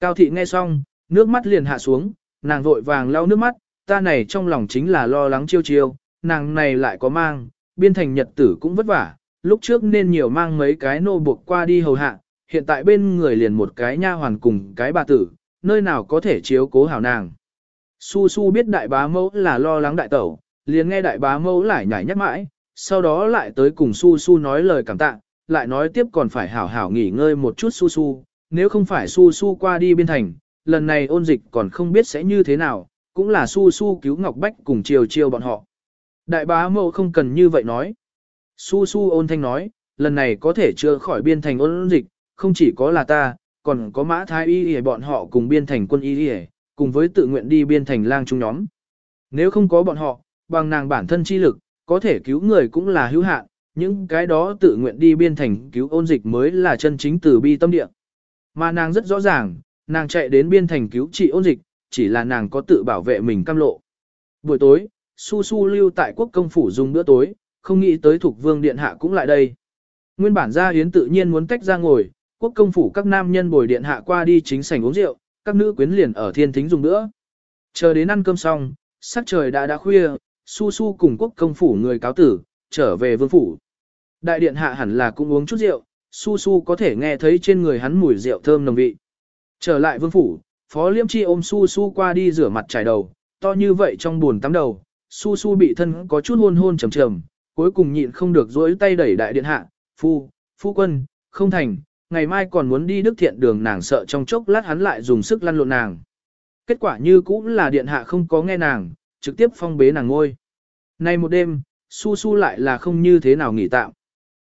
S1: Cao thị nghe xong, nước mắt liền hạ xuống, nàng vội vàng lau nước mắt, ta này trong lòng chính là lo lắng chiêu chiêu, nàng này lại có mang, biên thành nhật tử cũng vất vả, lúc trước nên nhiều mang mấy cái nô buộc qua đi hầu hạ, hiện tại bên người liền một cái nha hoàn cùng cái bà tử, nơi nào có thể chiếu cố hảo nàng. Su Su biết đại bá mẫu là lo lắng đại tẩu, liền nghe đại bá mẫu lại nhảy nhắc mãi, sau đó lại tới cùng Su Su nói lời cảm tạ, lại nói tiếp còn phải hảo hảo nghỉ ngơi một chút su su, nếu không phải su su qua đi biên thành, lần này ôn dịch còn không biết sẽ như thế nào, cũng là su su cứu Ngọc Bách cùng chiều chiều bọn họ. Đại bá mẫu không cần như vậy nói. Su su ôn thanh nói, lần này có thể chưa khỏi biên thành ôn dịch, không chỉ có là ta, còn có mã thái y y bọn họ cùng biên thành quân y y, cùng với tự nguyện đi biên thành lang trung nhóm. Nếu không có bọn họ, bằng nàng bản thân chi lực, có thể cứu người cũng là hữu hạn, những cái đó tự nguyện đi biên thành cứu ôn dịch mới là chân chính từ bi tâm địa. Mà nàng rất rõ ràng, nàng chạy đến biên thành cứu trị ôn dịch, chỉ là nàng có tự bảo vệ mình cam lộ. Buổi tối, Su Su lưu tại quốc công phủ dùng bữa tối, không nghĩ tới thuộc vương điện hạ cũng lại đây. Nguyên bản gia hiến tự nhiên muốn tách ra ngồi, quốc công phủ các nam nhân bồi điện hạ qua đi chính sảnh uống rượu, các nữ quyến liền ở thiên thính dùng nữa. Chờ đến ăn cơm xong, sắc trời đã đã khuya, Su Su cùng quốc công phủ người cáo tử, trở về vương phủ. Đại điện hạ hẳn là cũng uống chút rượu, su su có thể nghe thấy trên người hắn mùi rượu thơm nồng vị. Trở lại vương phủ, phó liêm chi ôm su su qua đi rửa mặt trải đầu, to như vậy trong buồn tắm đầu, su su bị thân có chút hôn hôn trầm trầm, cuối cùng nhịn không được dối tay đẩy đại điện hạ, phu, phu quân, không thành, ngày mai còn muốn đi đức thiện đường nàng sợ trong chốc lát hắn lại dùng sức lăn lộn nàng. Kết quả như cũng là điện hạ không có nghe nàng, trực tiếp phong bế nàng ngôi. Nay một đêm, su su lại là không như thế nào nghỉ tạm.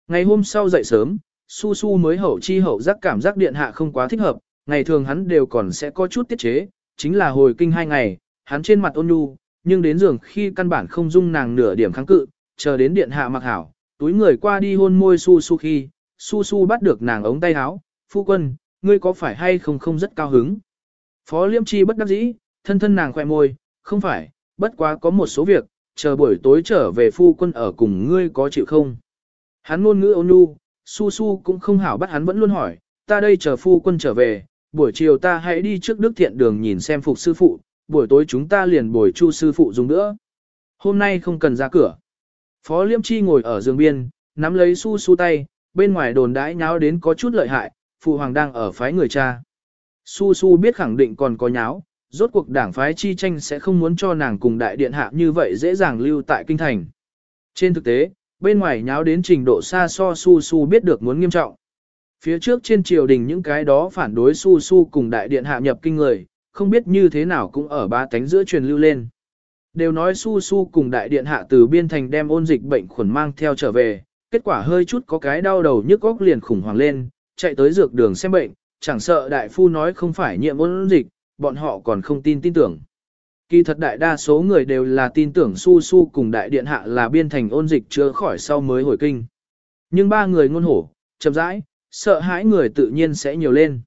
S1: Ngày hôm sau dậy sớm, Su Su mới hậu chi hậu giác cảm giác điện hạ không quá thích hợp, ngày thường hắn đều còn sẽ có chút tiết chế, chính là hồi kinh hai ngày, hắn trên mặt ôn nhu, nhưng đến giường khi căn bản không dung nàng nửa điểm kháng cự, chờ đến điện hạ mặc hảo, túi người qua đi hôn môi Su Su khi, Su Su bắt được nàng ống tay áo, phu quân, ngươi có phải hay không không rất cao hứng. Phó Liêm Chi bất đắc dĩ, thân thân nàng khoe môi, không phải, bất quá có một số việc, chờ buổi tối trở về phu quân ở cùng ngươi có chịu không. Hắn ngôn ngữ ôn nhu, su su cũng không hảo bắt hắn vẫn luôn hỏi, ta đây chờ phu quân trở về, buổi chiều ta hãy đi trước đức thiện đường nhìn xem phục sư phụ, buổi tối chúng ta liền bồi chu sư phụ dùng nữa. Hôm nay không cần ra cửa. Phó Liêm Chi ngồi ở giường biên, nắm lấy su su tay, bên ngoài đồn đãi nháo đến có chút lợi hại, phụ hoàng đang ở phái người cha. Su su biết khẳng định còn có nháo, rốt cuộc đảng phái chi tranh sẽ không muốn cho nàng cùng đại điện hạ như vậy dễ dàng lưu tại kinh thành. Trên thực tế, bên ngoài nháo đến trình độ xa so su su biết được muốn nghiêm trọng. Phía trước trên triều đình những cái đó phản đối su su cùng đại điện hạ nhập kinh người, không biết như thế nào cũng ở ba tánh giữa truyền lưu lên. Đều nói su su cùng đại điện hạ từ biên thành đem ôn dịch bệnh khuẩn mang theo trở về, kết quả hơi chút có cái đau đầu nhức góc liền khủng hoảng lên, chạy tới dược đường xem bệnh, chẳng sợ đại phu nói không phải nhiễm ôn dịch, bọn họ còn không tin tin tưởng. Kỳ thật đại đa số người đều là tin tưởng su su cùng đại điện hạ là biên thành ôn dịch chưa khỏi sau mới hồi kinh. Nhưng ba người ngôn hổ, chậm rãi, sợ hãi người tự nhiên sẽ nhiều lên.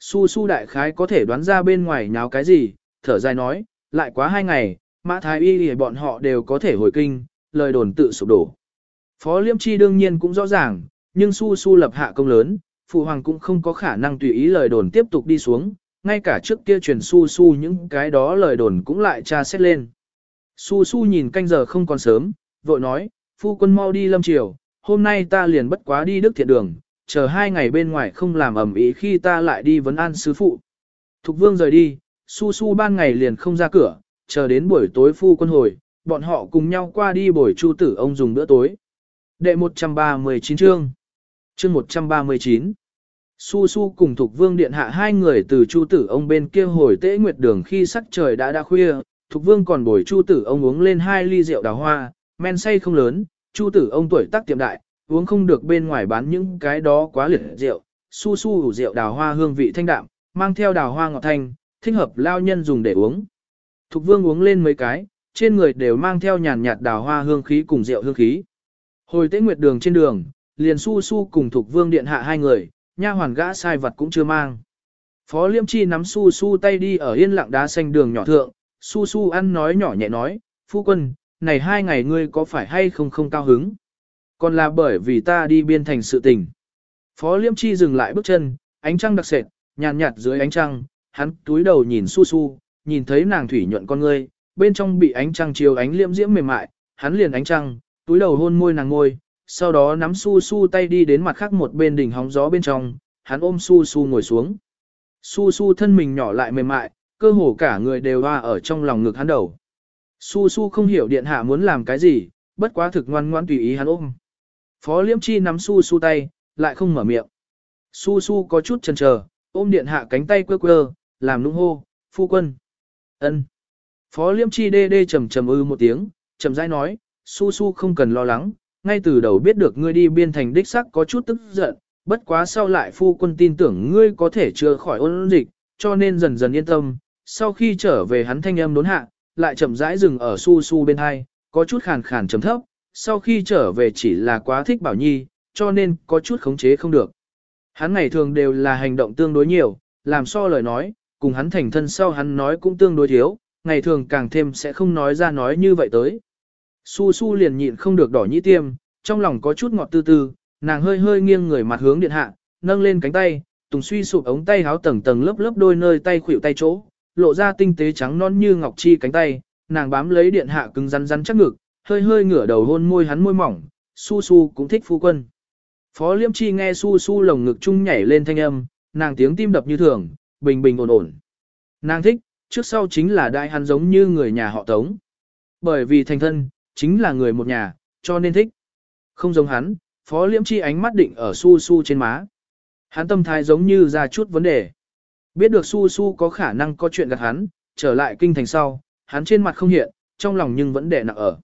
S1: Su su đại khái có thể đoán ra bên ngoài nháo cái gì, thở dài nói, lại quá hai ngày, mã thái y thì bọn họ đều có thể hồi kinh, lời đồn tự sụp đổ. Phó Liêm Chi đương nhiên cũng rõ ràng, nhưng su su lập hạ công lớn, phụ hoàng cũng không có khả năng tùy ý lời đồn tiếp tục đi xuống, ngay cả trước kia truyền su su những cái đó lời đồn cũng lại tra xét lên. Su su nhìn canh giờ không còn sớm, vội nói, phu quân mau đi lâm triều, hôm nay ta liền bất quá đi đức thiện đường, chờ hai ngày bên ngoài không làm ẩm ý khi ta lại đi vấn an sứ phụ. Thục vương rời đi, su su ban ngày liền không ra cửa, chờ đến buổi tối phu quân hồi, bọn họ cùng nhau qua đi buổi chu tử ông dùng bữa tối. Đệ 139 chương Chương 139 Su Su cùng Thục Vương Điện Hạ hai người từ Chu Tử ông bên kia hồi tế nguyệt đường khi sắc trời đã đã khuya, Thục Vương còn bồi Chu Tử ông uống lên hai ly rượu đào hoa, men say không lớn, Chu Tử ông tuổi tác tiệm đại, uống không được bên ngoài bán những cái đó quá liệt rượu, Su Su hủ rượu đào hoa hương vị thanh đạm, mang theo đào hoa ngọt thanh, thích hợp lao nhân dùng để uống. Thục Vương uống lên mấy cái, trên người đều mang theo nhàn nhạt đào hoa hương khí cùng rượu hương khí. Hồi tế nguyệt đường trên đường, liền Su Su cùng Thục Vương Điện Hạ hai người, nha hoàn gã sai vật cũng chưa mang. Phó Liêm Chi nắm su su tay đi ở yên lặng đá xanh đường nhỏ thượng, su su ăn nói nhỏ nhẹ nói, phu quân, này hai ngày ngươi có phải hay không không cao hứng? Còn là bởi vì ta đi biên thành sự tình. Phó Liêm Chi dừng lại bước chân, ánh trăng đặc sệt, nhàn nhạt dưới ánh trăng, hắn túi đầu nhìn su su, nhìn thấy nàng thủy nhuận con ngươi, bên trong bị ánh trăng chiếu ánh liễm diễm mềm mại, hắn liền ánh trăng, túi đầu hôn môi nàng ngôi, sau đó nắm su su tay đi đến mặt khác một bên đỉnh hóng gió bên trong, hắn ôm su su ngồi xuống. Su su thân mình nhỏ lại mềm mại, cơ hồ cả người đều hoa ở trong lòng ngực hắn đầu. Su su không hiểu điện hạ muốn làm cái gì, bất quá thực ngoan ngoan tùy ý hắn ôm. Phó liễm chi nắm su su tay, lại không mở miệng. Su su có chút chần chờ, ôm điện hạ cánh tay quơ quơ, làm nũng hô, phu quân. ân. Phó liễm chi đê đê trầm trầm ư một tiếng, trầm rãi nói, su su không cần lo lắng, ngay từ đầu biết được ngươi đi biên thành đích sắc có chút tức giận, bất quá sau lại phu quân tin tưởng ngươi có thể chữa khỏi ôn dịch, cho nên dần dần yên tâm. Sau khi trở về hắn thanh âm đốn hạ, lại chậm rãi dừng ở su su bên hai, có chút khàn khàn chấm thấp, sau khi trở về chỉ là quá thích bảo nhi, cho nên có chút khống chế không được. Hắn ngày thường đều là hành động tương đối nhiều, làm so lời nói, cùng hắn thành thân sau hắn nói cũng tương đối thiếu, ngày thường càng thêm sẽ không nói ra nói như vậy tới. Su su liền nhịn không được đỏ nhĩ tiêm, trong lòng có chút ngọt tư tư, nàng hơi hơi nghiêng người mặt hướng điện hạ, nâng lên cánh tay, tùng suy sụp ống tay háo tầng tầng lớp lớp đôi nơi tay khuỷu tay chỗ, lộ ra tinh tế trắng non như ngọc chi cánh tay, nàng bám lấy điện hạ cứng rắn rắn chắc ngực, hơi hơi ngửa đầu hôn môi hắn môi mỏng, su su cũng thích phu quân. Phó liêm chi nghe su su lồng ngực chung nhảy lên thanh âm, nàng tiếng tim đập như thường, bình bình ổn ổn. Nàng thích, trước sau chính là đại hắn giống như người nhà họ tống. Bởi vì thành thân, chính là người một nhà, cho nên thích. Không giống hắn, Phó Liễm Chi ánh mắt định ở Su Su trên má. Hắn tâm thái giống như ra chút vấn đề. Biết được Su Su có khả năng có chuyện gặp hắn, trở lại kinh thành sau, hắn trên mặt không hiện, trong lòng nhưng vẫn đè nặng ở.